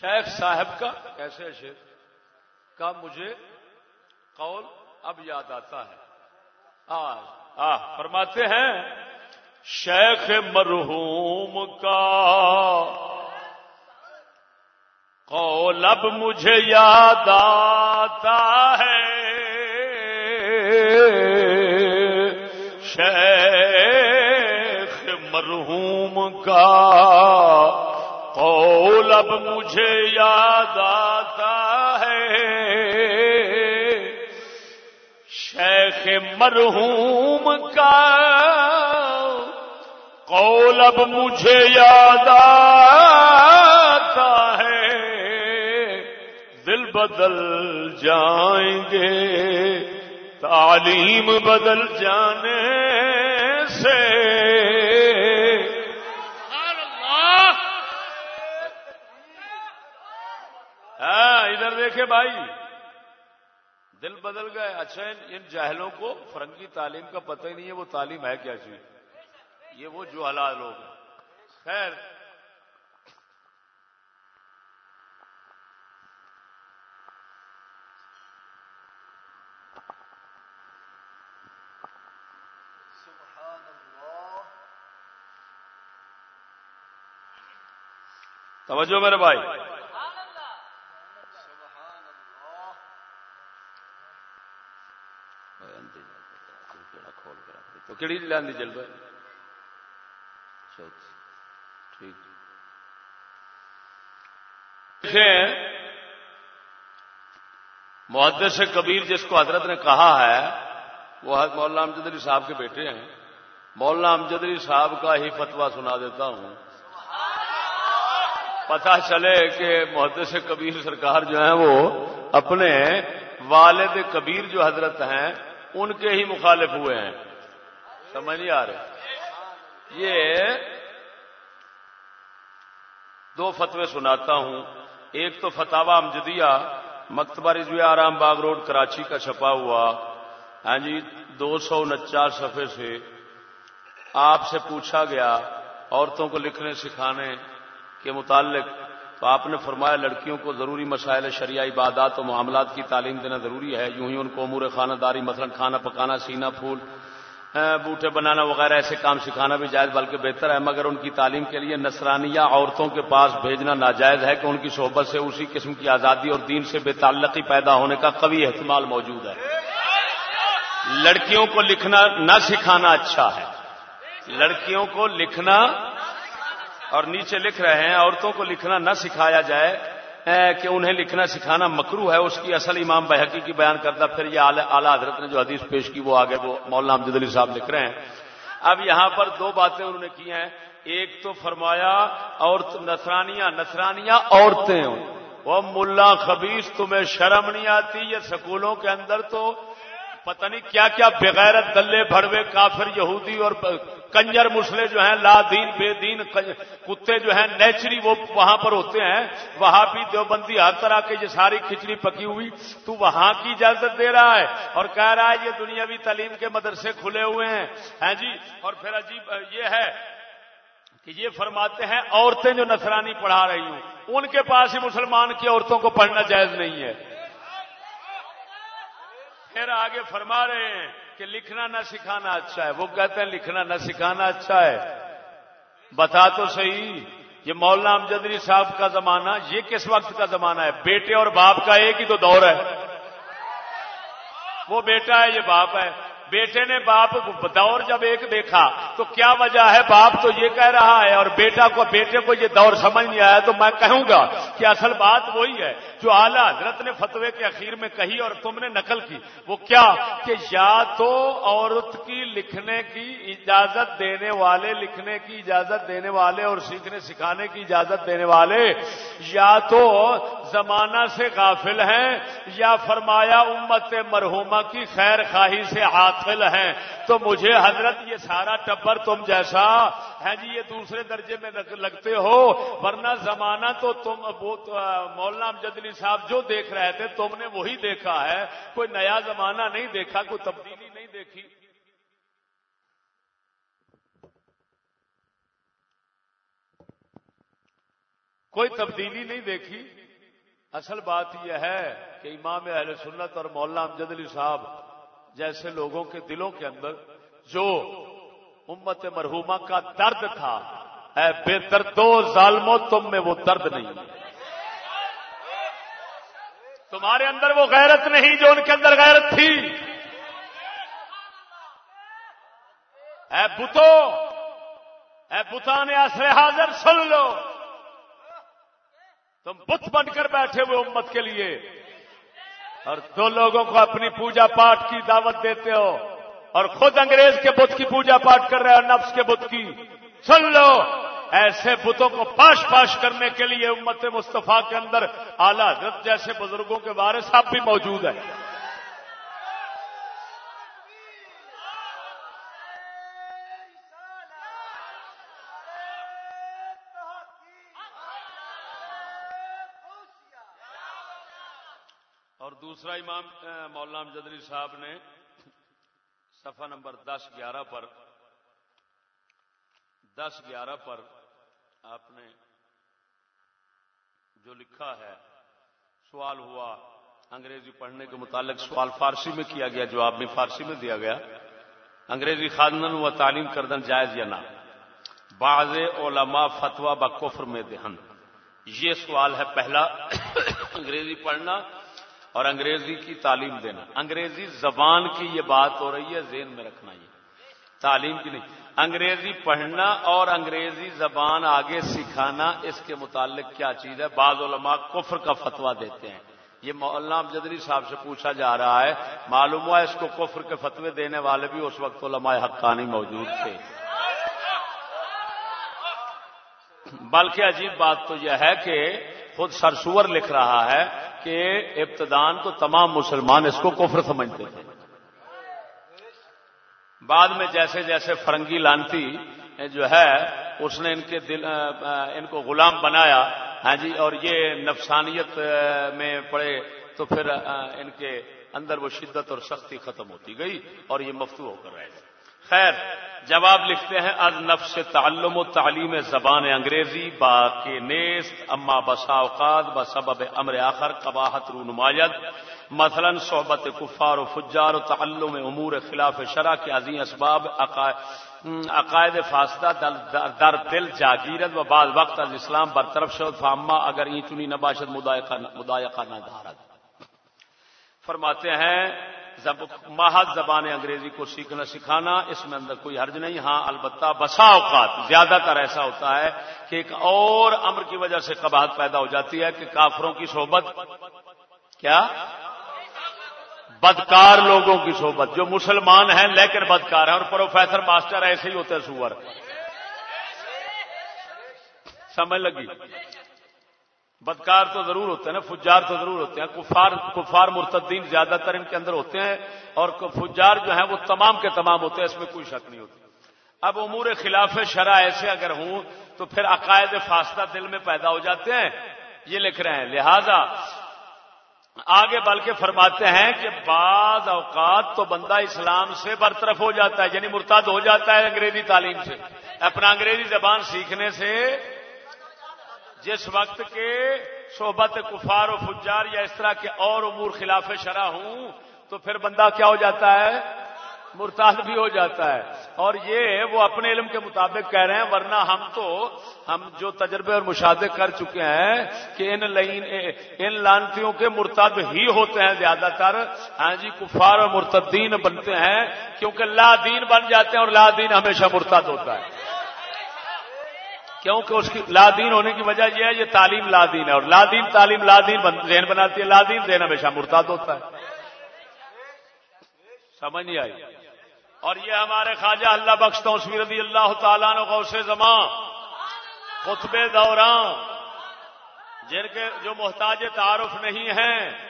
شیخ صاحب کا کیسے شیخ؟ کا مجھے قول اب یاد آتا ہے۔ آ، فرماتے ہیں، شیخ مرحوم کا قول اب مجھے یاد آتا ہے۔ شیخ مرحوم کا قول اب مجھے یاد آتا ہے۔ شیخ مرحوم کا قول اب مجھے یاد آتا ہے۔ دل بدل جائیں گے۔ تعلیم بدل جانے سے ہاں، ادھر دیکھے بھائی۔ دل بدل گئے۔ اچھا ان جاہلوں کو فرنگی تعلیم کا پتہ ہی نہیں ہے، وہ تعلیم ہے کیا چیز یہ وہ جو حلال لوگ ہیں۔ خیر۔ توجہ میرے بھائی۔ کہڑی لینی جلد ٹھیک۔ محدث کبیر جس کو حضرت نے کہا ہے، وہ مولانا امجد علی صاحب کے بیٹے ہیں۔ مولانا امجد علی صاحب کا ہی فتوا سنا دیتا ہوں۔ پتا چلے کہ محدث کبیر سرکار جو ہیں، وہ اپنے والد کبیر جو حضرت ہیں، ان کے ہی مخالف ہوئے ہیں۔ سمجھ نہیں آ رہے۔ یہ دو فتوے سناتا ہوں۔ ایک تو فتوا امجدیہ، مکتبہ رضوی آرام باغ روڈ، کراچی کا چھپا ہوا۔ ہاں جی دو سو انچاس صفحے سے آپ سے پوچھا گیا، عورتوں کو لکھنے، سکھانے کے متعلق۔ تو آپ نے فرمایا، لڑکیوں کو ضروری مسائل شریعہ، عبادات و معاملات کی تعلیم دینا ضروری ہے۔ یوں ہی ان کو امور خانہ داری مثلا کھانا پکانا سینا پھول بوٹے بنانا وغیرہ، ایسے کام سکھانا بھی جائز، بلکہ بہتر ہے۔ مگر ان کی تعلیم کے لیے نصرانیہ عورتوں کے پاس بھیجنا ناجائز ہے کہ ان کی صحبت سے اسی قسم کی آزادی اور دین سے بے تعلقی پیدا ہونے کا قوی احتمال موجود ہے۔ لڑکیوں کو لکھنا نہ سکھانا اچھا ہے۔ لڑکیوں کو لکھنا اور نیچے لکھ رہے ہیں، عورتوں کو لکھنا نہ سکھایا جائے۔ کہ انہیں لکھنا سکھانا مکرو ہے، اس کی اصل امام بحقی کی بیان کرتا پھر یہ اعلی حضرت نے جو حدیث پیش کی، وہ آگے وہ مولانا امجد علی صاحب لکھ رہے ہیں۔ اب یہاں پر دو باتیں انہوں نے کی ہیں۔ ایک تو فرمایا اور نسرانیاں نسرانیاں عورتیں وہ ملا خبیص تمہیں شرم نہیں آتی، یہ سکولوں کے اندر تو پتہ نہیں کیا کیا بغیرت دلے بھڑوے کافر یہودی اور کنجر مسلے جو ہیں، لا دین، بے دین کتے جو ہیں، نیچری وہ وہاں پر ہوتے ہیں۔ وہاں بھی دیوبندی ہر طرح کے یہ ساری کھچڑی پکی ہوئی۔ تو وہاں کی اجازت دے رہا ہے اور کہہ رہا ہے یہ دنیاوی تعلیم کے مدرسے کھلے ہوئے ہیں۔ ہیں جی؟ اور پھر عجیب، یہ ہے کہ یہ فرماتے ہیں، عورتیں جو نصرانی پڑھا رہی ہوں، ان کے پاس ہی مسلمان کی عورتوں کو پڑھنا جائز نہیں ہے۔ پھر آگے فرما رہے ہیں کہ لکھنا نہ سکھانا اچھا ہے۔ وہ کہتے ہیں لکھنا نہ سکھانا اچھا ہے۔ بتا تو صحیح، یہ مولانا امجدری صاحب کا زمانہ، یہ کس وقت کا زمانہ ہے؟ بیٹے اور باپ کا ایک ہی تو دور ہے۔ وہ بیٹا ہے، یہ باپ ہے۔ بیٹے نے باپ دور جب ایک دیکھا تو کیا وجہ ہے؟ باپ تو یہ کہہ رہا ہے اور بیٹا کو بیٹے کو یہ دور سمجھ نہیں آیا تو میں کہوں گا کہ اصل بات وہی ہے جو اعلیٰ حضرت نے فتوے کے اخیر میں کہی اور تم نے نقل کی۔ وہ کیا کہ یا تو عورت کی لکھنے کی اجازت دینے والے، لکھنے کی اجازت دینے والے اور سیکھنے، سکھانے کی اجازت دینے والے، یا تو زمانہ سے غافل ہیں یا فرمایا امت مرحومہ کی خیر خواہی سے حاصل ہیں، تو مجھے حضرت یہ سارا ٹبر تم جیسا۔ ہے جی یہ دوسرے درجے میں لگتے ہو، ورنہ زمانہ تو تم مولانا امجدلی صاحب جو دیکھ رہے تھے، تم نے وہی دیکھا ہے۔ کوئی نیا زمانہ نہیں دیکھا، کوئی تبدیلی نہیں دیکھی۔ کوئی تبدیلی نہیں دیکھی۔ اصل بات یہ ہے کہ امام اہل سنت اور مولانا امجد علی صاحب جیسے لوگوں کے دلوں کے اندر جو امت مرحومہ کا درد تھا، اے بے دردو ظالمو تم میں وہ درد نہیں تمہارے اندر وہ غیرت نہیں جو ان کے اندر غیرت تھی۔ اے بتو، اے بتا نے اصل حاضر، سن لو۔ تم بت بن کر بیٹھے ہوئے امت کے لیے۔ اور دو لوگوں کو اپنی پوجا پاٹ کی دعوت دیتے ہو۔ اور خود انگریز کے بت کی پوجا پاٹ کر رہے ہو، نفس کے بت کی۔ سن لو، ایسے بتوں کو پاش پاش کرنے کے لیے امت مصطفیٰ کے اندر اعلی حضرت جیسے بزرگوں کے بارے صاحب بھی موجود ہیں۔ دوسرا امام مولانا امجدری صاحب نے صفحہ نمبر دس گیارہ پر، دس گیارہ پر آپ نے جو لکھا ہے، سوال ہوا، انگریزی پڑھنے کے متعلق سوال فارسی میں کیا گیا، جواب میں فارسی میں دیا گیا، انگریزی خاندان و تعلیم کردن جائز یا نہ؟ بعض علماء فتوا بکفر میں دہن یہ سوال ہے پہلا، انگریزی پڑھنا اور انگریزی کی تعلیم دینا۔ انگریزی زبان کی یہ بات ہو رہی ہے، ذہن میں رکھنا یہ۔ تعلیم کی نہیں۔ انگریزی پڑھنا اور انگریزی زبان آگے سکھانا، اس کے متعلق کیا چیز ہے؟ بعض علماء کفر کا فتوا دیتے ہیں۔ یہ مولانا جدری صاحب سے پوچھا جا رہا ہے، معلوم ہوا اس کو کفر کے فتوے دینے والے بھی اس وقت علماء حقانی موجود تھے۔ بلکہ عجیب بات تو یہ ہے کہ خود سرسور لکھ رہا ہے کہ ابتدان تو تمام مسلمان اس کو کفر سمجھتے تھے۔ بعد میں جیسے جیسے فرنگی لانتی جو ہے، اس نے ان کے دل، ان کو غلام بنایا۔ ہاں جی اور یہ نفسانیت میں پڑے تو پھر ان کے اندر وہ شدت اور سختی ختم ہوتی گئی اور یہ مفتو ہو کر رہے خیر، جواب لکھتے ہیں، از نفس تعلم و تعلیم زبان انگریزی با کے نیست، اما بسا اوقات بسبب امر آخر، قباحت رونمایت مثلا صحبت کفار و فجار و تعلم امور خلاف شرح کے عظیم اسباب عقائد فاصدہ در دل جاگیرت و بعض وقت از اسلام برطرف شد، فاما اگر اینچنی نباشد مدائقہ نہ دھارت فرماتے ہیں محض زبان انگریزی کو سیکھنا سکھانا، اس میں اندر کوئی حرج نہیں۔ ہاں البتہ بسا اوقات زیادہ تر ایسا ہوتا ہے کہ ایک اور امر کی وجہ سے قباحت پیدا ہو جاتی ہے کہ کافروں کی صحبت کیا؟ بدکار لوگوں کی صحبت۔ جو مسلمان ہیں لیکن بدکار ہیں اور پروفیسر، ماسٹر ایسے ہی ہوتے ہیں سور۔ سمجھ لگی؟ بدکار تو ضرور ہوتے ہیں نا، فجار تو ضرور ہوتے ہیں۔ کفار کفار مرتدین زیادہ تر ان کے اندر ہوتے ہیں اور فجار جو ہیں وہ تمام کے تمام ہوتے ہیں، اس میں کوئی شک نہیں ہوتی اب امور خلاف شرح ایسے اگر ہوں تو پھر عقائد فاصلہ دل میں پیدا ہو جاتے ہیں۔ یہ لکھ رہے ہیں۔ لہذا آگے بلکہ فرماتے ہیں کہ بعض اوقات تو بندہ اسلام سے برطرف ہو جاتا ہے یعنی مرتاد ہو جاتا ہے انگریزی تعلیم سے۔ اپنا انگریزی زبان سیکھنے سے جس وقت کے صحبت کفار و فجار یا اس طرح کے اور امور خلاف شرح ہوں، تو پھر بندہ کیا ہو جاتا ہے؟ مرتاد بھی ہو جاتا ہے۔ اور یہ وہ اپنے علم کے مطابق کہہ رہے ہیں، ورنہ ہم تو، ہم جو تجربے اور مشاہدے کر چکے ہیں کہ ان لین ان لانتیوں کے مرتد ہی ہوتے ہیں زیادہ تر۔ ہاں جی کفار اور مرتدین بنتے ہیں کیونکہ لا دین بن جاتے ہیں اور لا دین ہمیشہ مرتد ہوتا ہے۔ کیونکہ اس کی لادین ہونے کی وجہ یہ ہے، یہ تعلیم لادین ہے اور لادین تعلیم لادین ذہن بناتی ہے۔ لادین ذہن ہمیشہ مرتاد ہوتا ہے۔ سمجھ نہیں آئی؟ اور یہ ہمارے خواجہ اللہ بخش توسوی رضی اللہ تعالیٰ نے غوث زمان خطب دوراں جن کے جو محتاج تعارف نہیں ہیں،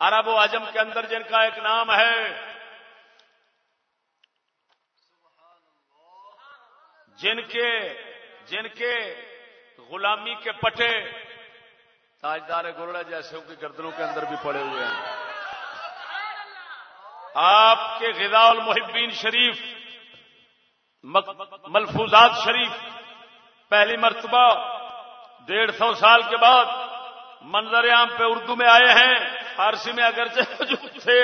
عرب و عجم کے اندر جن کا ایک نام ہے۔ جن کے جن کے غلامی کے پٹے تاجدار گرڑا جیسے ان کی گردنوں کے اندر بھی پڑے ہوئے ہیں۔ آپ کے غذا المحبین شریف ملفوظات شریف پہلی مرتبہ ڈیڑھ سو سال کے بعد منظر عام پہ اردو میں آئے ہیں فارسی میں اگرچہ موجود تھے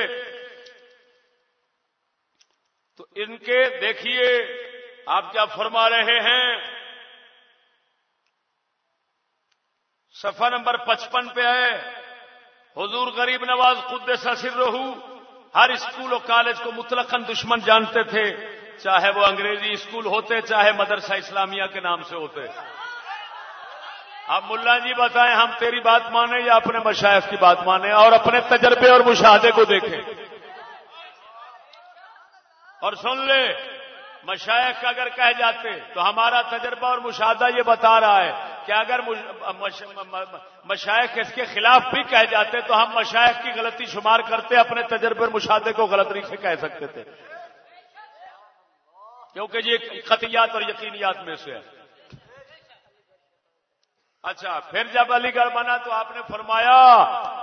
تو ان کے دیکھیے آپ کیا فرما رہے ہیں؟ صفحہ نمبر پچپن پہ ہے۔ حضور غریب نواز خود سر رہو۔ ہر اسکول اور کالج کو مطلق دشمن جانتے تھے۔ چاہے وہ انگریزی اسکول ہوتے، چاہے مدرسہ اسلامیہ کے نام سے ہوتے۔ اب ملا جی بتائیں، ہم تیری بات مانیں یا اپنے مشائف کی بات مانیں؟ اور اپنے تجربے اور مشاہدے کو دیکھیں۔ اور سن لے مشائق اگر کہہ جاتے تو ہمارا تجربہ اور مشاہدہ یہ بتا رہا ہے کہ اگر مشائق اس کے خلاف بھی کہہ جاتے تو ہم مشائق کی غلطی شمار کرتے، اپنے تجربے اور مشاہدے کو غلط نہیں سے کہہ سکتے تھے۔ کیونکہ یہ خطیات اور یقینیات میں سے ہے۔ اچھا پھر جب علی گڑھ بنا تو آپ نے فرمایا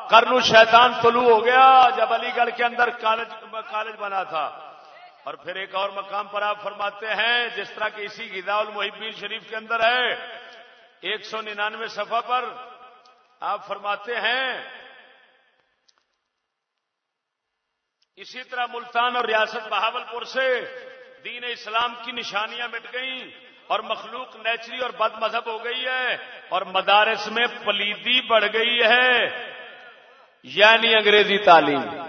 کرنو شیطان طلوع ہو گیا، جب علی گڑھ کے اندر کالج بنا تھا۔ اور پھر ایک اور مقام پر آپ فرماتے ہیں، جس طرح کہ اسی غذا المحبین شریف کے اندر ہے، ایک سو ننانوے صفحہ پر آپ فرماتے ہیں، اسی طرح ملتان اور ریاست بہاول پور سے دین اسلام کی نشانیاں مٹ گئیں اور مخلوق نیچری اور بد مذہب ہو گئی ہے اور مدارس میں پلیدی بڑھ گئی ہے یعنی انگریزی تعلیم۔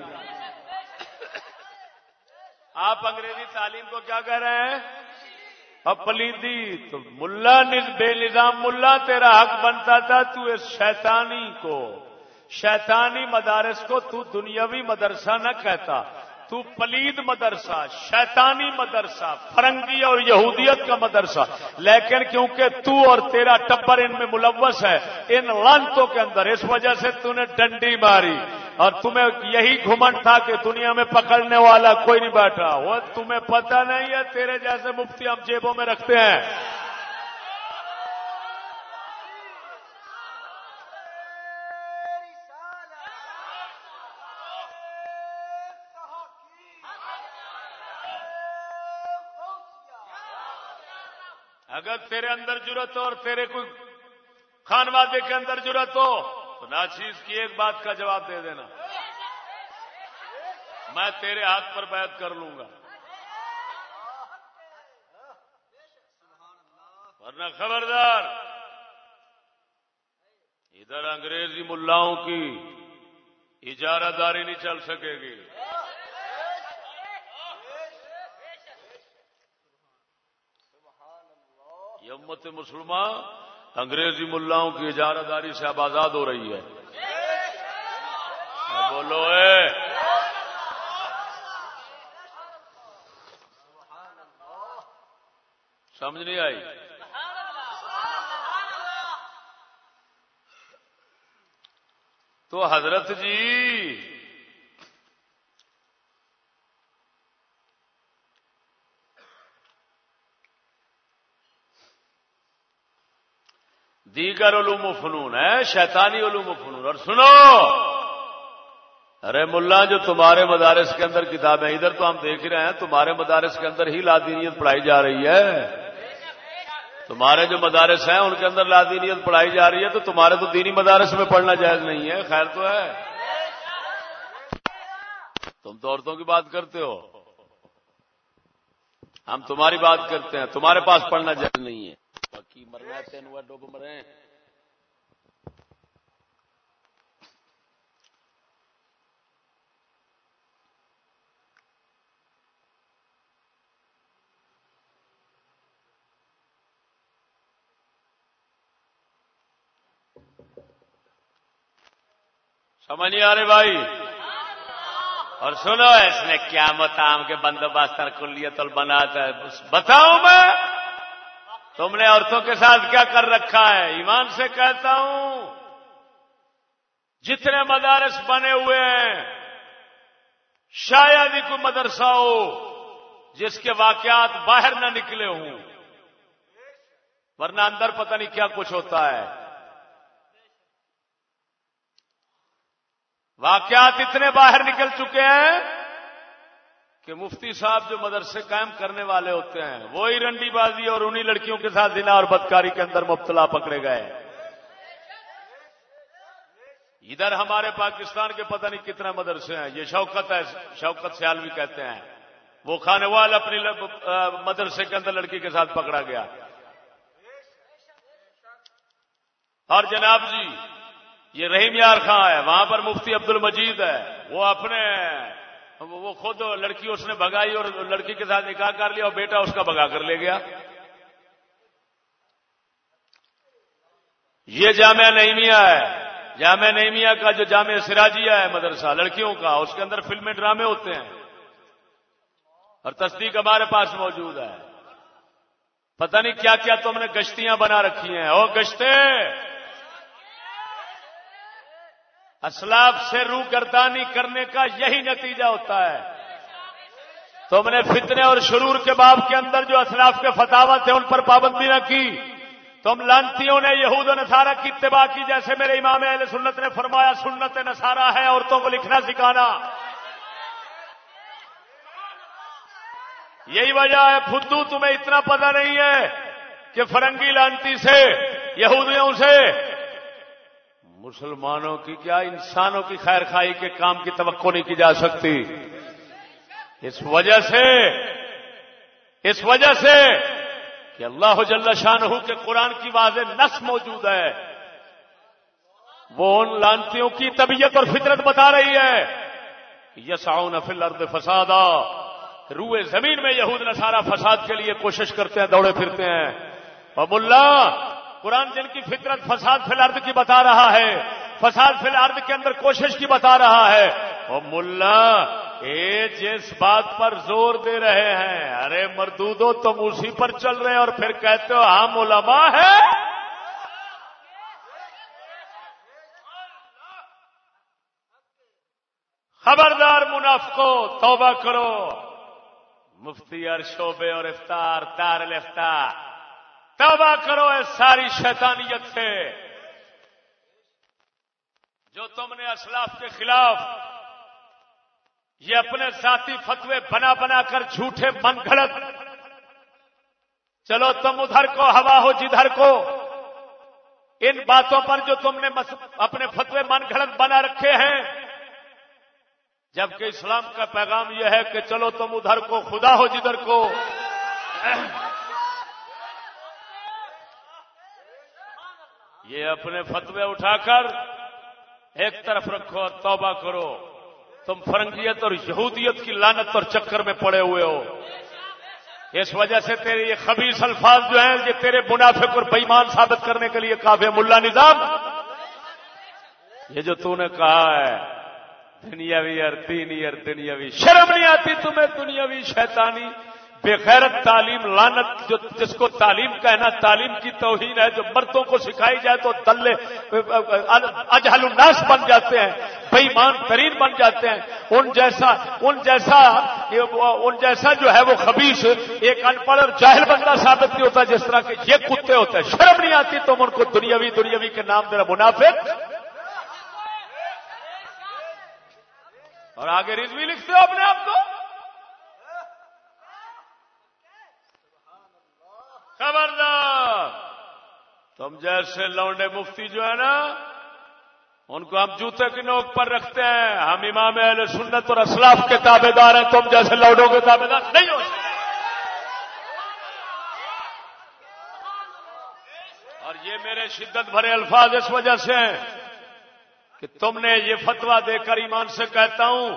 آپ انگریزی تعلیم کو کیا کہہ رہے ہیں؟ اب پلیدی، تو ملا بے نظام ملا، تیرا حق بنتا تھا تو اس شیطانی کو۔ شیطانی مدارس کو تو دنیاوی مدرسہ نہ کہتا۔ تو پلید مدرسہ، شیطانی مدرسہ، فرنگی اور یہودیت کا مدرسہ۔ لیکن کیونکہ تو اور تیرا ٹبر ان میں ملوث ہے، ان لانتوں کے اندر، اس وجہ سے تو نے ڈنڈی ماری۔ اور تمہیں یہی گھمنڈ تھا کہ دنیا میں پکڑنے والا کوئی نہیں بیٹھا۔ وہ تمہیں پتہ نہیں ہے، تیرے جیسے مفتی ہم جیبوں میں رکھتے ہیں۔ اگر تیرے اندر ضرورت ہو اور تیرے کوئی خانوادے کے اندر ضرورت ہو تو ناچیز کی ایک بات کا جواب دے دینا۔ میں تیرے ہاتھ پر بیعت کر لوں گا۔ ورنہ خبردار۔ ادھر انگریزی ملاؤں کی اجارہ داری نہیں چل سکے گی۔ امت مسلمان انگریزی ملاؤں کی اجارہ داری سے اب آزاد ہو رہی ہے۔ بولو اے۔ سمجھ نہیں آئی؟ تو حضرت جی دیگر علوم و فنون ہے شیطانی علوم و فنون۔ اور سنو! ارے ملا، جو تمہارے مدارس کے اندر کتابیں ادھر تو ہم دیکھ رہے ہیں، تمہارے مدارس کے اندر ہی لادینیت پڑھائی جا رہی ہے۔ تمہارے جو مدارس ہیں، ان کے اندر لادینیت پڑھائی جا رہی ہے، تو تمہارے تو دینی مدارس میں پڑھنا جائز نہیں ہے۔ خیر تو ہے۔ تم تو عورتوں کی بات کرتے ہو۔ ہم تمہاری بات کرتے ہیں، تمہارے پاس پڑھنا جائز نہیں ہے۔ باقی مرنا تین ڈوب مرے سمجھ نہیں آ رہے بھائی؟ اور سنو، اس نے کیا متام کے بندوبست کلیت بنا ہے بتاؤں میں؟ تم نے عورتوں کے ساتھ کیا کر رکھا ہے؟ ایمان سے کہتا ہوں، جتنے مدارس بنے ہوئے ہیں، شاید ہی کوئی مدرسہ ہو جس کے واقعات باہر نہ نکلے ہوں۔ ورنہ اندر پتہ نہیں کیا کچھ ہوتا ہے۔ واقعات اتنے باہر نکل چکے ہیں کہ مفتی صاحب جو مدرسے قائم کرنے والے ہوتے ہیں وہی رنڈی بازی اور انہی لڑکیوں کے ساتھ دنا اور بدکاری کے اندر مبتلا پکڑے گئے ادھر ہمارے پاکستان کے پتہ نہیں کتنے مدرسے ہیں، یہ شوکت ہے، شوکت سیالوی کہتے ہیں۔ وہ کھانے وال اپنی مدرسے کے اندر لڑکی کے ساتھ پکڑا گیا۔ اور جناب جی یہ رحیم یار خاں ہے، وہاں پر مفتی عبد المجید ہے، وہ اپنے وہ خود لڑکی اس نے بگائی اور لڑکی کے ساتھ نکاح کر لیا اور بیٹا اس کا بگا کر لے گیا۔ یہ جامعہ نعیمیہ ہے۔ جامعہ نعیمیہ کا جو جامعہ سراجیہ ہے مدرسہ، لڑکیوں کا، اس کے اندر فلمیں، ڈرامے ہوتے ہیں۔ اور تصدیق ہمارے پاس موجود ہے۔ پتہ نہیں کیا کیا تم نے گشتیاں بنا رکھی ہیں۔ اور گشتے! اسلاف سے روگردانی کرنے کا یہی نتیجہ ہوتا ہے۔ تم نے فتنے اور شرور کے باب کے اندر جو اسلاف کے فتح تھے ان پر پابندی نہ کی۔ تم لانتیوں نے یہود و نصارہ کی اتباع کی، جیسے میرے امام اہل سنت نے فرمایا، سنت نصارہ ہے عورتوں کو لکھنا سکھانا۔ یہی وجہ ہے فدو تمہیں اتنا پتہ نہیں ہے کہ فرنگی لانتی سے، یہودیوں سے مسلمانوں کی کیا انسانوں کی خیر خائی کے کام کی توقع نہیں کی جا سکتی؟ اس وجہ سے، اس وجہ سے کہ اللہ جل شاہ کے قرآن کی واضح نس موجود ہے۔ وہ ان لانتیوں کی طبیعت اور فطرت بتا رہی ہے۔ یساؤن فل ارد فسادا۔ روئے زمین میں یہود نصارہ فساد کے لیے کوشش کرتے ہیں، دوڑے پھرتے ہیں۔ اور ملا قرآن جن کی فطرت فساد فی الارض کی بتا رہا ہے، فساد فی الارض کے اندر کوشش کی بتا رہا ہے۔ اور ملا، اے جس بات پر زور دے رہے ہیں، ارے مردودو، تم اسی پر چل رہے ہیں اور پھر کہتے ہو ہم علماء ہے خبردار منافقو، توبہ کرو۔ مفتی اور شعبے اور افطار تار الفتار توبہ کرو اس ساری شیطانیت سے۔ جو تم نے اسلاف کے خلاف یہ اپنے ذاتی فتوے بنا بنا کر جھوٹے من گھڑت۔ چلو تم ادھر کو، ہوا ہو جدھر کو۔ ان باتوں پر جو تم نے اپنے فتوے من گھڑت بنا رکھے ہیں۔ جبکہ اسلام کا پیغام یہ ہے کہ چلو تم ادھر کو، خدا ہو جدھر کو۔ یہ اپنے فتوے اٹھا کر ایک طرف رکھو اور توبہ کرو۔ تم فرنگیت اور یہودیت کی لانت اور چکر میں پڑے ہوئے ہو۔ اس وجہ سے تیرے یہ خبیص الفاظ جو ہیں، یہ تیرے منافق اور بےمان ثابت کرنے کے لیے کافی ملا نظام، یہ جو تو نے کہا ہے، دنیاوی اور تین اور دنیاوی، شرم نہیں آتی تمہیں، دنیاوی شیطانی۔ بے غیرت تعلیم لانت جو جس کو تعلیم کہنا، تعلیم کی توہین ہے، جو مردوں کو سکھائی جائے تو دلے اجہل الناس بن جاتے ہیں بےمان ترین بن جاتے ہیں۔ ان جیسا ان جیسا ان جیسا جو ہے وہ خبیص ایک ان پڑھ اور جاہل بندہ ثابت نہیں ہوتا جس طرح کے یہ کتے ہوتے ہیں۔ شرم نہیں آتی تم ان کو دنیاوی دنیاوی کے نام میرا منافق! اور آگے رضوی لکھتے ہو اپنے آپ کو؟ خبردار! تم جیسے لونڈے مفتی جو ہے نا، ان کو ہم جوتے کی نوک پر رکھتے ہیں۔ ہم امام اہل سنت اور اسلاف کے تابے دار ہیں۔ تم جیسے لوڈوں کے تابے دار نہیں ہو اور یہ میرے شدت بھرے الفاظ اس وجہ سے ہیں کہ تم نے یہ فتوا دے کر ایمان سے کہتا ہوں،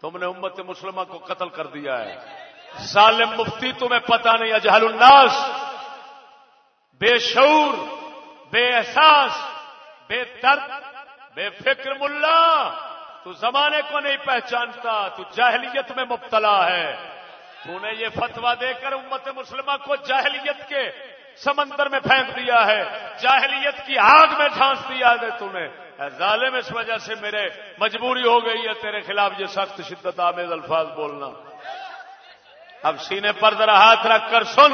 تم نے امت مسلمہ کو قتل کر دیا ہے۔ ظالم مفتی تمہیں پتہ نہیں، اجہل الناس۔ بے شعور، بے احساس، بے درد، بے فکر ملا۔ تو زمانے کو نہیں پہچانتا، تو جاہلیت میں مبتلا ہے۔ تو نے یہ فتوا دے کر امت مسلمہ کو جاہلیت کے سمندر میں پھینک دیا ہے۔ جاہلیت کی آگ میں جھانس دیا ہے تو نے ظالم، اس وجہ سے میرے مجبوری ہو گئی ہے تیرے خلاف یہ سخت شدت آمیز الفاظ بولنا۔ اب سینے پر ذرا ہاتھ رکھ کر سن۔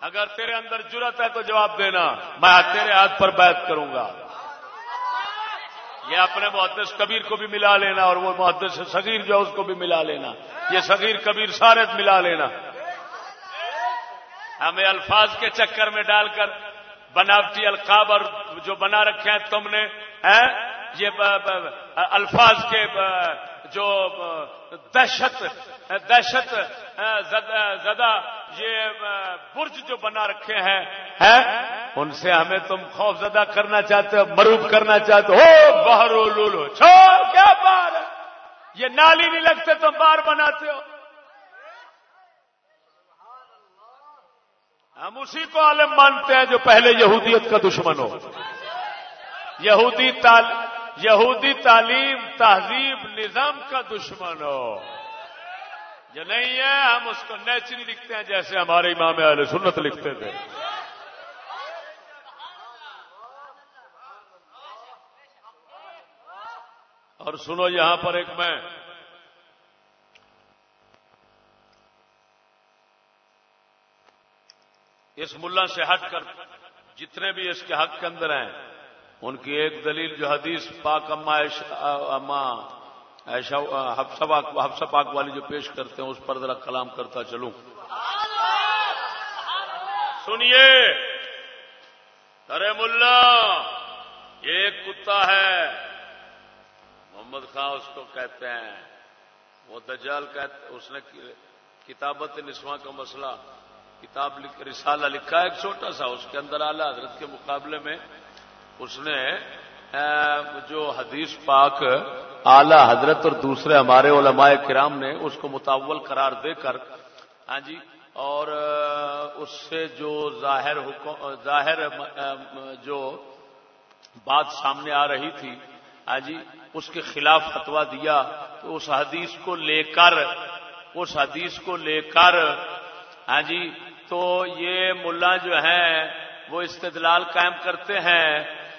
اگر تیرے اندر جرت ہے تو جواب دینا، میں تیرے ہاتھ پر بیعت کروں گا۔ یہ اپنے محدث کبیر کو بھی ملا لینا اور وہ محدث صغیر جو اس کو بھی ملا لینا۔ یہ صغیر کبیر سارے ملا لینا۔ ہمیں الفاظ کے چکر میں ڈال کر بناوٹی القاب اور جو بنا رکھے ہیں تم نے یہ الفاظ کے جو دہشت دہشت زدہ یہ برج جو بنا رکھے ہیں ان سے ہمیں تم خوف زدہ کرنا چاہتے ہو، مروب کرنا چاہتے ہو۔ بہرو لولو چھو کیا بار یہ نالی نہیں لگتے تم بار بناتے ہو۔ ہم اسی کو عالم مانتے ہیں جو پہلے یہودیت کا دشمن ہو۔ یہودی یہودی تعلیم، تہذیب، نظام کا دشمن ہو۔ جو نہیں ہے، ہم اس کو نیچری لکھتے ہیں جیسے ہمارے امام علیہ سنت لکھتے تھے۔ اور سنو یہاں پر ایک میں۔ اس ملا سے ہٹ کر جتنے بھی اس کے حق کے اندر ہیں ان کی ایک دلیل جو حدیث پاک اما اما ایشا حفصہ پاک والی جو پیش کرتے ہیں، اس پر ذرا کلام کرتا چلوں۔ سنیے ارے ملا یہ ایک کتا ہے۔ محمد خان اس کو کہتے ہیں۔ وہ دجال کہتے اس نے کتابت نسواں کا مسئلہ، کتاب رسالہ لکھا ہے، ایک چھوٹا سا، اس کے اندر اعلی، حضرت کے مقابلے میں۔ اس نے جو حدیث پاک اعلی حضرت اور دوسرے ہمارے علماء کرام نے اس کو متول قرار دے کر ہاں جی اور اس سے جو ظاہر ظاہر جو بات سامنے آ رہی تھی ہاں جی اس کے خلاف فتوا دیا، تو اس حدیث کو لے کر، اس حدیث کو لے کر ہاں جی تو یہ ملا جو ہیں، وہ استدلال قائم کرتے ہیں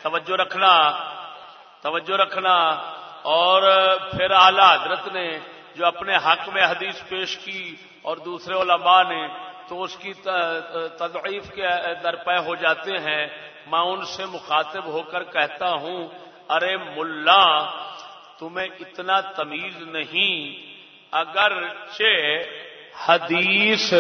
توجہ رکھنا توجہ رکھنا۔ اور پھر اعلی حضرت نے جو اپنے حق میں حدیث پیش کی اور دوسرے علماء نے، تو اس کی تضعیف کے درپے ہو جاتے ہیں۔ میں ان سے مخاطب ہو کر کہتا ہوں، ارے ملا، تمہیں اتنا تمیز نہیں۔ اگر حدیث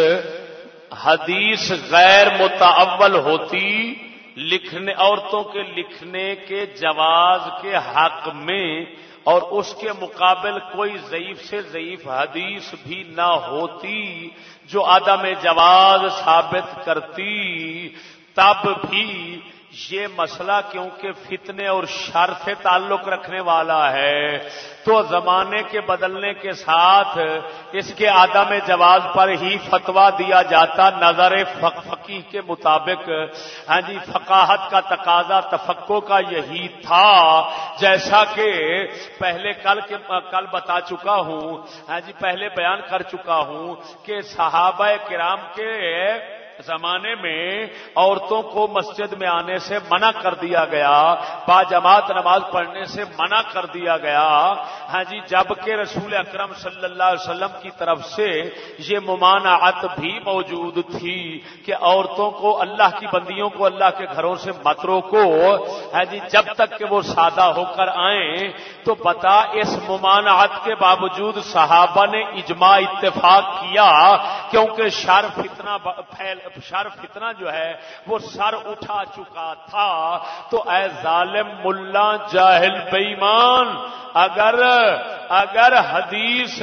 حدیث غیر متعول ہوتی لکھنے عورتوں کے لکھنے کے جواز کے حق میں اور اس کے مقابل کوئی ضعیف سے ضعیف حدیث بھی نہ ہوتی جو عدم جواز ثابت کرتی، تب بھی یہ مسئلہ کیونکہ فتنے اور شر سے تعلق رکھنے والا ہے، تو زمانے کے بدلنے کے ساتھ اس کے آدم جواز پر ہی فتوا دیا جاتا نظر فقی کے مطابق۔ ہاں جی فقاہت کا تقاضا تفقو کا یہی تھا، جیسا کہ پہلے کل کے، کل بتا چکا ہوں۔ ہاں جی پہلے بیان کر چکا ہوں کہ صحابہ کرام کے زمانے میں عورتوں کو مسجد میں آنے سے منع کر دیا گیا با جماعت نماز پڑھنے سے منع کر دیا گیا۔ ہاں جی جبکہ رسول اکرم صلی اللہ علیہ وسلم کی طرف سے یہ ممانعت بھی موجود تھی کہ عورتوں کو، اللہ کی بندیوں کو، اللہ کے گھروں سے مت روکو ہاں جی جب تک کہ وہ سادہ ہو کر آئیں، تو بتا اس ممانعت کے باوجود صحابہ نے اجماع اتفاق کیا، کیونکہ شرف اتنا پھیل شر فتنا جو ہے وہ سر اٹھا چکا تھا۔ تو اے ظالم ملا جاہل بےمان اگر اگر حدیث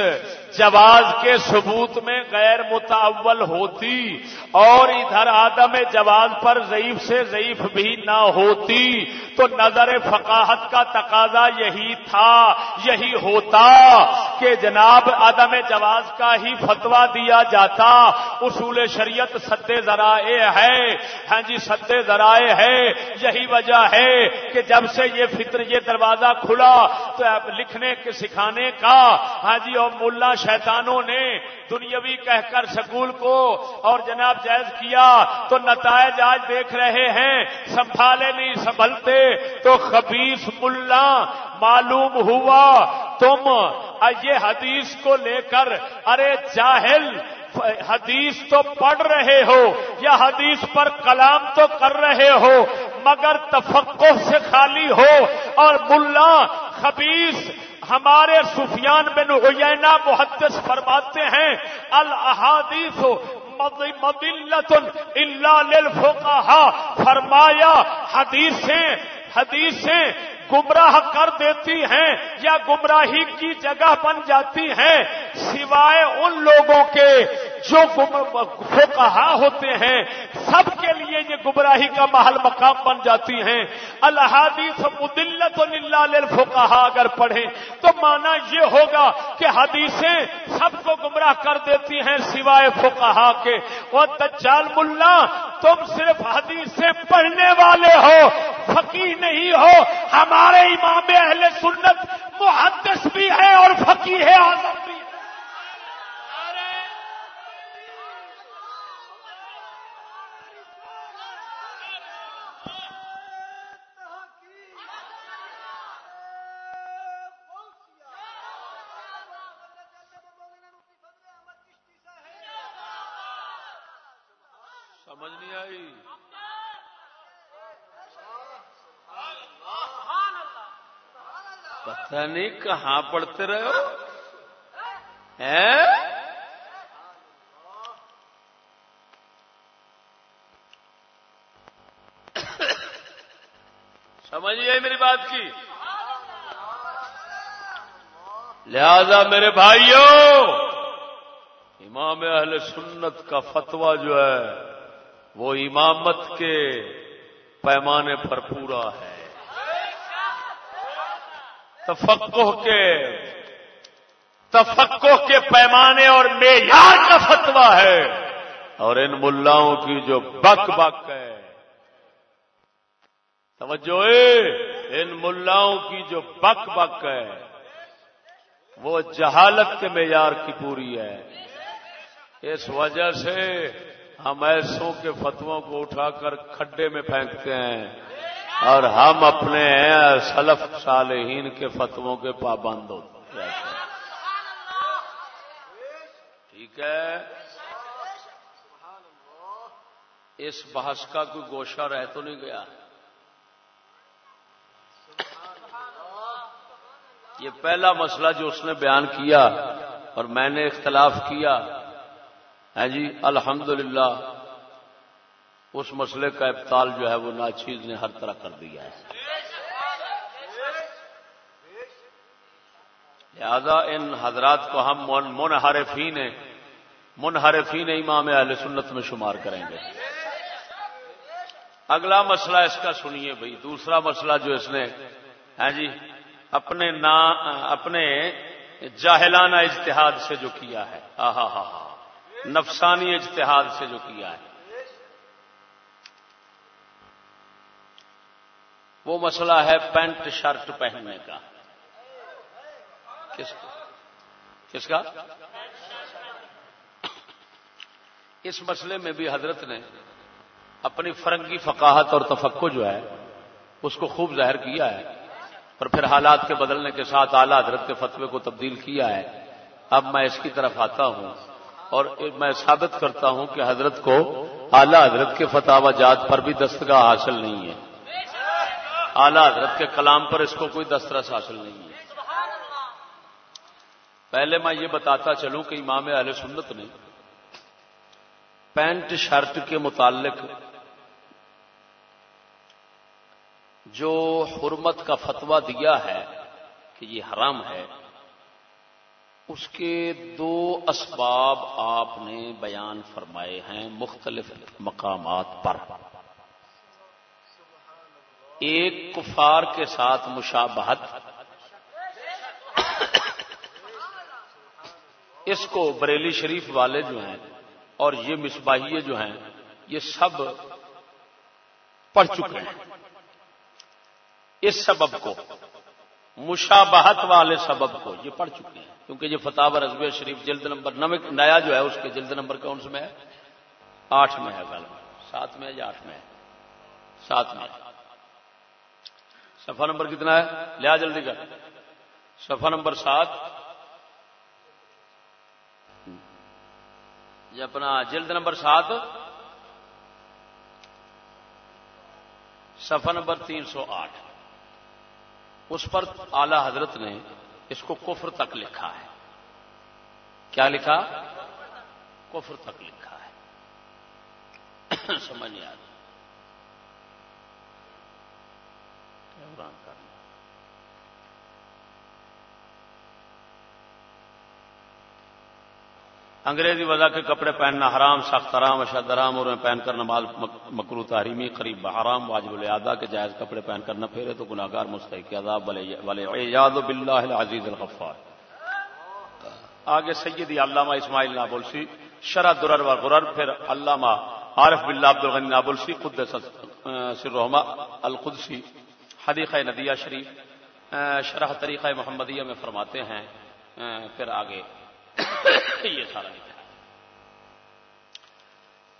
جواز کے ثبوت میں غیر متعول ہوتی اور ادھر آدم جواز پر ضعیف سے ضعیف بھی نہ ہوتی تو نظر فقاہت کا تقاضا یہی تھا، یہی ہوتا کہ جناب آدم جواز کا ہی فتوا دیا جاتا۔ اصول شریعت سدے ذرائع ہے۔ ہاں جی سدے ذرائع ہے۔ یہی وجہ ہے کہ جب سے یہ فطر، یہ دروازہ کھلا تو لکھنے کے، سکھانے کا۔ ہاں جی اور ملا شیطانوں نے دنیاوی کہہ کر سکول کو اور جناب جائز کیا تو نتائج آج دیکھ رہے ہیں۔ سنبھالے نہیں، سنبھلتے۔ تو خبیص ملا معلوم ہوا۔ تم، یہ حدیث کو لے کر، ارے جاہل، حدیث تو پڑھ رہے ہو یا حدیث پر کلام تو کر رہے ہو، مگر تفقع سے خالی ہو۔ اور ملا خبیص ہمارے سفیان بن عیینہ محدث فرماتے ہیں الحادیث مدلت اللہ للفقہا فرمایا حدیثیں حدیثیں گمراہ کر دیتی ہیں یا گمراہی کی جگہ بن جاتی ہیں، سوائے ان لوگوں کے جو کہا ہوتے ہیں۔ سب کے لیے یہ گمراہی کا محل مقام بن جاتی ہیں۔ الحادیث مدلت فوکہ اگر پڑھیں تو مانا یہ ہوگا کہ حدیثیں سب کو گمراہ کر دیتی ہیں سوائے فقہا کے۔ وہ دجال ملا، تم صرف حدیثیں پڑھنے والے ہو فقیر نہیں ہو ہمارے ہمارے امام اہل سنت محدث بھی ہے اور فقیر ہے اعظم بھی سمجھ نہیں آئی؟ پتہ نہیں کہاں پڑھتے رہے ہو؟ سمجھیے میری بات کی؟ لہذا میرے بھائیوں، امام اہل سنت کا فتوا جو ہے، وہ امامت کے پیمانے پر پورا ہے۔ تفقہ کے تفقہ کے پیمانے اور معیار کا فتوا ہے اور ان ملاؤں کی جو بک بک ہے۔ توجہ ان ملاؤں کی جو بک بک ہے، وہ جہالت کے معیار کی پوری ہے۔ اس وجہ سے ہم ایسوں کے فتووں کو اٹھا کر کھڈے میں پھینکتے ہیں۔ اور ہم اپنے سلف صالحین کے فتووں کے پابند ہوتے ہیں ٹھیک ہے؟ اس بحث کا کوئی گوشہ رہ تو نہیں گیا؟ یہ پہلا مسئلہ جو اس نے بیان کیا اور میں نے اختلاف کیا ہے جی الحمدللہ اس مسئلے کا ابتال جو ہے وہ ناچیز نے ہر طرح کر دیا ہے۔ لہذا ان حضرات کو ہم منحرفین منحرفین امام اہل سنت میں شمار کریں گے۔ اگلا مسئلہ اس کا سنیے بھائی۔ دوسرا مسئلہ جو اس نے ہے جی اپنے نا اپنے جاہلانہ اجتہاد سے جو کیا ہے۔ ہاں ہاں ہاں نفسانی اجتہاد سے جو کیا ہے۔ وہ مسئلہ ہے پینٹ شرٹ پہننے کا۔ کس کس کا؟ اس مسئلے میں بھی حضرت نے اپنی فرنگی فقاہت اور تفقع جو ہے، اس کو خوب ظاہر کیا ہے۔ اور پھر حالات کے بدلنے کے ساتھ اعلی حضرت کے فتوے کو تبدیل کیا ہے۔ اب میں اس کی طرف آتا ہوں اور میں ثابت کرتا ہوں کہ حضرت کو اعلی حضرت کے فتح جات پر بھی دستگاہ حاصل نہیں ہے۔ اعلی حضرت کے کلام پر اس کو کوئی دسترس حاصل نہیں ہے۔ پہلے میں یہ بتاتا چلوں کہ امام اہل سنت نے پینٹ شرٹ کے متعلق جو حرمت کا فتوا دیا ہے کہ یہ حرام ہے، اس کے دو اسباب آپ نے بیان فرمائے ہیں مختلف مقامات پر۔ ایک کفار کے ساتھ مشابہت۔ اس کو بریلی شریف والے جو ہیں اور یہ مصباحیے جو ہیں، یہ سب پڑھ چکے ہیں۔ اس سبب کو، مشابہت والے سبب کو یہ پڑھ چکے ہیں۔ کیونکہ یہ فتح رضوی شریف جلد نمبر نیا جو ہے، اس کے جلد نمبر کون سے میں ہے؟ آٹھ میں ہے گل سات میں ہے یا آٹھ میں ہے؟ سات میں ہے۔ سفا نمبر کتنا ہے؟ لیا جلدی کر۔ سفا نمبر سات۔ یہ اپنا جلد نمبر سات۔ سفا نمبر تین سو آٹھ۔ اس پر اعلی حضرت نے اس کو کفر تک لکھا ہے۔ کیا لکھا؟ کفر تک لکھا ہے۔ سمجھ نہیں آ رہی انگریزی وضع کے کپڑے پہننا حرام، سخت حرام، اشد حرام، اور پہن کر نماز مکرو تحریمی، قریب حرام، واجب الادا کے جائز کپڑے پہن کر نہ پھیرے تو گناگار مستحق عذاب والے یاد باللہ العزیز الغفار۔ آگے سیدی علامہ اسماعیل نابلسی، شرح درر و غرر، پھر علامہ عارف باللہ عبد الغنی نابلسی خود سرحما القدسی۔ حدیقہ ندیہ شریف شرح طریقہ محمدیہ میں فرماتے ہیں پھر آگے یہ سارا لکھا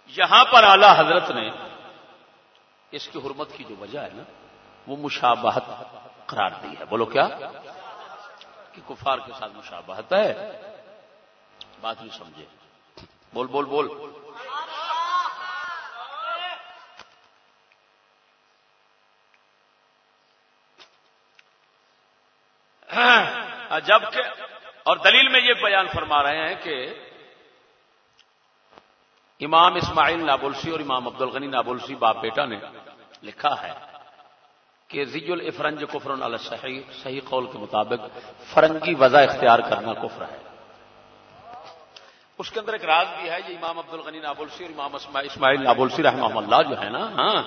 یہاں پر اعلی حضرت نے اس کی حرمت کی جو وجہ ہے نا، وہ مشابہت قرار دی ہے۔ بولو کیا؟ کہ کفار کے ساتھ مشابہت ہے۔ بات نہیں سمجھے۔ بول بول بول۔ جبکہ اور دلیل میں یہ بیان فرما رہے ہیں کہ امام اسماعیل نابلسی اور امام عبد الغنی نابلسی باپ بیٹا نے لکھا ہے کہ زی الفرنج کفر صحیح صحیح قول کے مطابق فرنگی وضع اختیار کرنا کفر ہے۔ اس کے اندر ایک راز بھی ہے، یہ امام عبد الغنی نابلسی اور امام اسماعیل نابلسی رحمہ اللہ جو ہے نا ہاں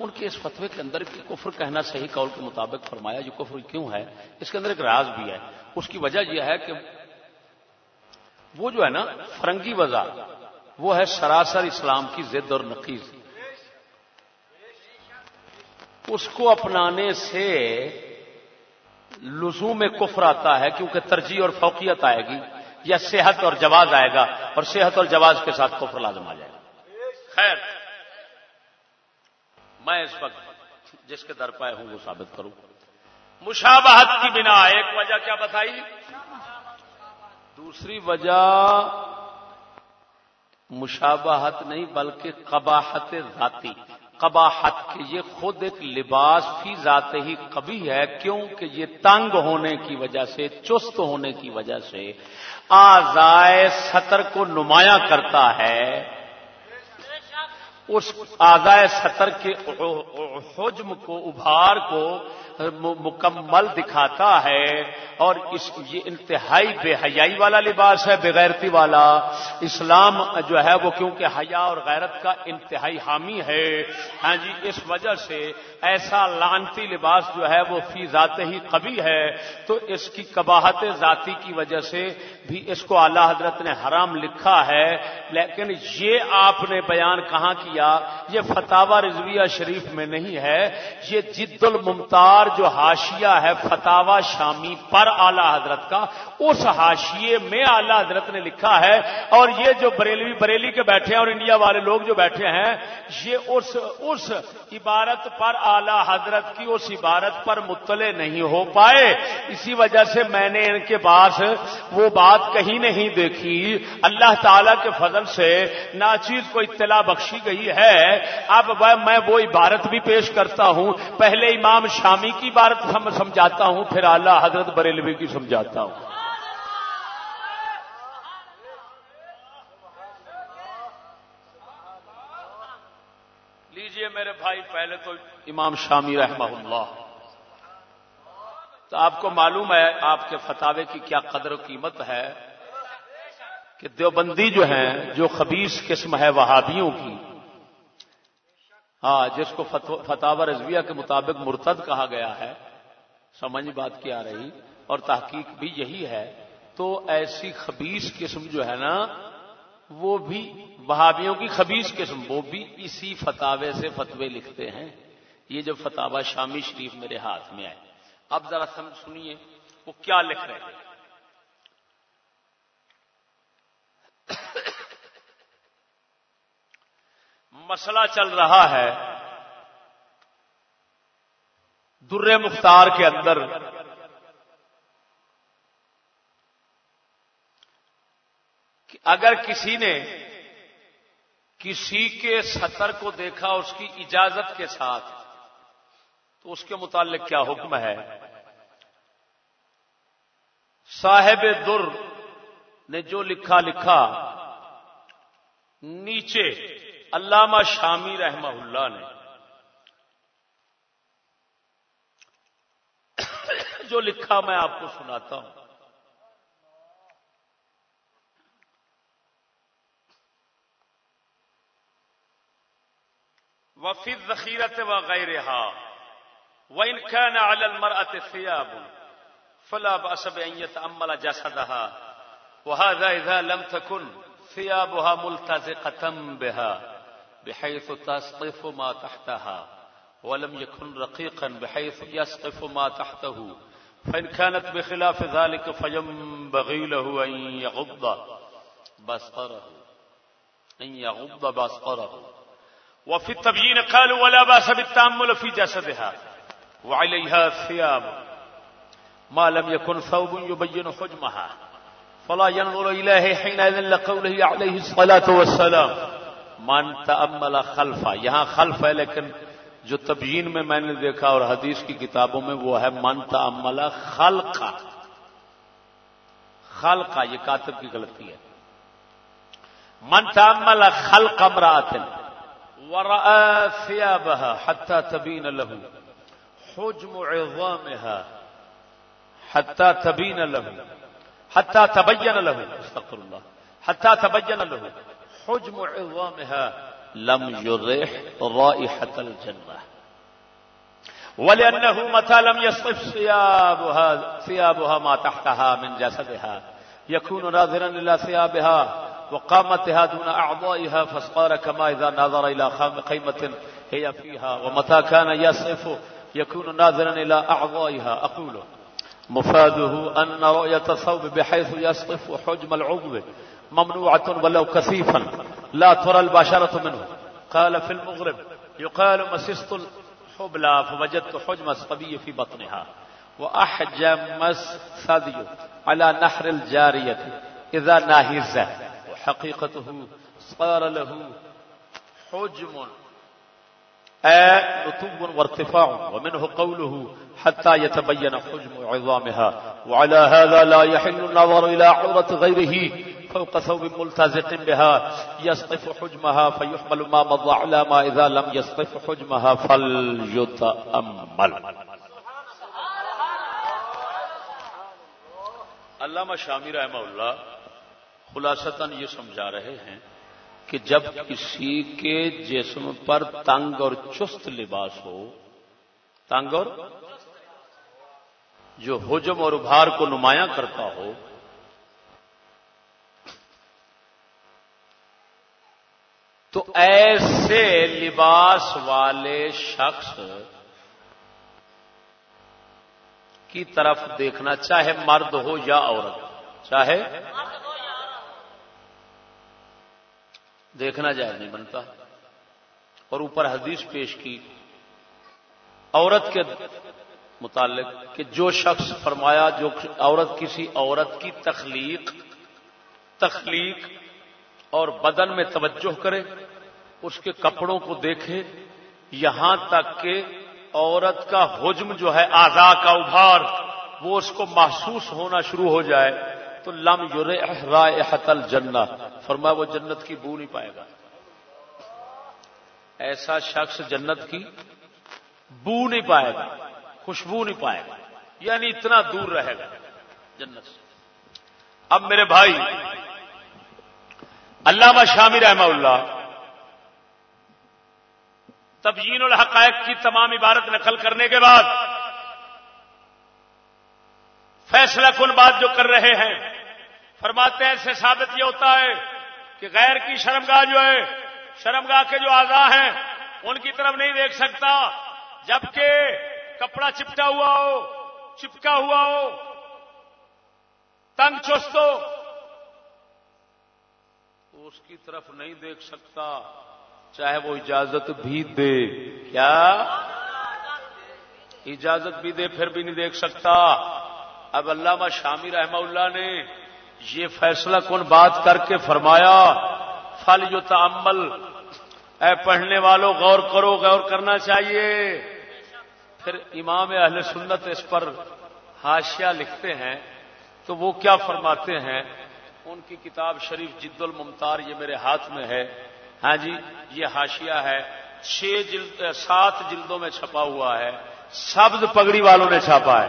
ان کے اس فتوے کے اندر کہ کفر کہنا صحیح قول کے مطابق فرمایا جو کفر کیوں ہے، اس کے اندر ایک راز بھی ہے۔ اس کی وجہ یہ ہے کہ وہ جو ہے نا، فرنگی وضع، وہ ہے سراسر اسلام کی ضد اور نقیز اس کو اپنانے سے لزوم میں کفر آتا ہے کیونکہ ترجیح اور فوقیت آئے گی، یا صحت اور جواز آئے گا اور صحت اور جواز کے ساتھ کفر لازم آ جائے گا۔ خیر۔ میں اس وقت جس کے در پائے ہوں وہ ثابت کروں۔ مشابہت کی بنا، ایک وجہ کیا بتائی؟ دوسری وجہ مشابہت نہیں، بلکہ قباحت ذاتی۔ قباحت کے یہ خود ایک لباس فی ذات ہی کبھی ہے کیونکہ یہ تنگ ہونے کی وجہ سے، چست ہونے کی وجہ سے آزائے سطر کو نمایاں کرتا ہے۔ اس آزائے سطر کے حجم کو، ابھار کو مکمل دکھاتا ہے اور اس یہ انتہائی بے حیائی والا لباس ہے بغیرتی والا۔ اسلام جو ہے وہ کیونکہ حیا اور غیرت کا انتہائی حامی ہے۔ ہاں جی اس وجہ سے ایسا لانتی لباس جو ہے وہ فی ذات ہی کبھی ہے۔ تو اس کی کباہت ذاتی کی وجہ سے بھی اس کو اعلی حضرت نے حرام لکھا ہے۔ لیکن یہ آپ نے بیان کہاں کیا یہ فتح رضویہ شریف میں نہیں ہے، یہ جد الممتار جو حاشیہ ہے فتح شامی پر اعلی حضرت کا، اس حاشیے میں اعلی حضرت نے لکھا ہے، اور یہ جو بریلوی بریلی کے بیٹھے ہیں اور انڈیا والے لوگ جو بیٹھے ہیں، یہ اس اس عبارت پر اعلی حضرت کی اس عبارت پر مطلع نہیں ہو پائے۔ اسی وجہ سے میں نے ان کے پاس وہ بات کہیں نہیں دیکھی۔ اللہ تعالی کے فضل سے ناچیز کو اطلاع بخشی گئی ہے۔ اب میں وہ عبارت بھی پیش کرتا ہوں۔ پہلے امام شامی کی عبارت سمجھاتا ہوں، پھر اعلی حضرت بریلوی کی سمجھاتا ہوں۔ لیجیے میرے بھائی، پہلے تو امام شامی رحمہ اللہ۔ تو آپ کو معلوم ہے، آپ کے فتوے کی کیا قدر و قیمت ہے کہ دیوبندی جو ہیں، جو خبیص قسم ہے، وہابیوں کی ہاں جس کو فتح رضویہ کے مطابق مرتد کہا گیا ہے، سمجھ بات کی آ رہی، اور تحقیق بھی یہی ہے، تو ایسی خبیص قسم جو ہے نا، وہ بھی وہابیوں کی خبیص قسم، وہ بھی اسی فتوے سے فتوے لکھتے ہیں۔ یہ جو فتح شامی شریف میرے ہاتھ میں آئے اب ذرا سمجھ سنیے، وہ کیا لکھ رہے ہیں؟ مسئلہ چل رہا ہے در مختار کے اندر۔ کہ اگر کسی نے کسی کے سطر کو دیکھا اس کی اجازت کے ساتھ، تو اس کے متعلق کیا حکم ہے؟ صاحب در نے جو لکھا لکھا، نیچے علامہ شامی رحمہ اللہ نے جو لکھا میں آپ کو سناتا ہوں۔ وفی ذخیرت و غیر وإن كان على المرأة ثياب فلا بأس بأن يتأمل جسدها وهذا إذا لم تكن ثيابها ملتزقة بها بحيث تسقف ما تحتها، ولم يكن رقيقا بحيث يسقف ما تحته. فإن كانت بخلاف ذلك فينبغي له أن يغض بصره، أن يغض بصره. وفي التبيين قالوا ولا بأس بالتأمل في جسدها، وعليها ثياب ما لم يكن ثوب يبين حجمها. فلا ينظر إليه حينئذ لقوله عليه الصلاة والسلام. من تأمل خلفا، یہاں خلف ہے لیکن جو تبیین میں میں نے دیکھا اور حدیث کی کتابوں میں وہ ہے من تأمل خلقا۔ خلقا، یہ کاتب کی غلطی ہے۔ من تأمل خلق امرأة ورأى ثيابها حتى تبين له حجم عظامها حتى تبين له، حتى تبين له، استغفر الله، حتى تبين له۔ حجم عظامها لم يرح رائحة الجنة. ولأنه متى لم يصف ثيابها, ثيابها ما تحتها من جسدها يكون ناظرا إلى ثيابها وقامتها دون أعضائها فصار كما إذا نظر إلى قيمة هي فيها ومتى كان يصف يكون ناظرا إلى أعضائها. أقول مفاده أن رؤية الثوب بحيث يصف حجم العضو ممنوعة ولو كثيفا. لا ترى البشرة منه. قال في المغرب، يقال مسست الحبلى، فوجدت حجم الصبي في بطنها. وأحجم الثدي على نحر الجارية، إذا ناهز وحقيقته صار له حجم نتوب وارتفاع. ومنه قوله، حتى يتبين حجم عظامها. وعلى هذا لا يحل النظر إلى عورة غيره. فوق ثوب ملتزق بها يصطف حجمها فيحمل ما مضى على ما إذا لم يصطف حجمها فليتأمل. علامہ شامی رحمہ اللہ خلاصتاً یہ سمجھا رہے ہیں کہ جب کسی کے جسم پر تنگ اور چست لباس ہو، تنگ اور جو حجم اور ابھار کو نمایاں کرتا ہو تو ایسے لباس والے شخص کی طرف دیکھنا چاہے مرد ہو یا عورت، چاہے دیکھنا جائز نہیں بنتا۔ اور اوپر حدیث پیش کی، عورت کے متعلق کہ جو شخص فرمایا جو عورت کسی عورت کی تخلیق تخلیق اور بدن میں توجہ کرے، اس کے کپڑوں کو دیکھے، یہاں تک کہ عورت کا حجم جو ہے آزا کا ابھار، وہ اس کو محسوس ہونا شروع ہو جائے۔ تو لم یور حتل جنا فرما وہ جنت کی بو نہیں پائے گا۔ ایسا شخص جنت کی بو نہیں پائے گا، خوشبو نہیں پائے گا یعنی اتنا دور رہے گا جنت سے۔ اب میرے بھائی علامہ شامی رحمہ اللہ، تبیین الحقائق کی تمام عبارت نقل کرنے کے بعد، فیصلہ کن بات جو کر رہے ہیں، فرماتے ہیں سے ثابت یہ ہوتا ہے کہ غیر کی شرمگاہ جو ہے، شرمگاہ کے جو آزا ہیں، ان کی طرف نہیں دیکھ سکتا، جبکہ کپڑا چپٹا ہوا ہو، چپکا ہوا ہو، تنگ چست ہو اس کی طرف نہیں دیکھ سکتا، چاہے وہ اجازت بھی دے۔ کیا؟ اجازت بھی دے، پھر بھی نہیں دیکھ سکتا۔ اب علامہ شامی رحمہ اللہ نے یہ فیصلہ کون بات کر کے فرمایا، فل جو تعمل اے پڑھنے والوں غور کرو، غور کرنا چاہیے۔ پھر امام اہل سنت اس پر ہاشیا لکھتے ہیں، تو وہ کیا فرماتے ہیں؟ ان کی کتاب شریف جد الممتار، یہ میرے ہاتھ میں ہے۔ ہاں جی یہ ہاشیا ہے۔ چھ جلد، سات جلدوں میں چھپا ہوا ہے۔ سبز پگڑی والوں نے چھاپا ہے۔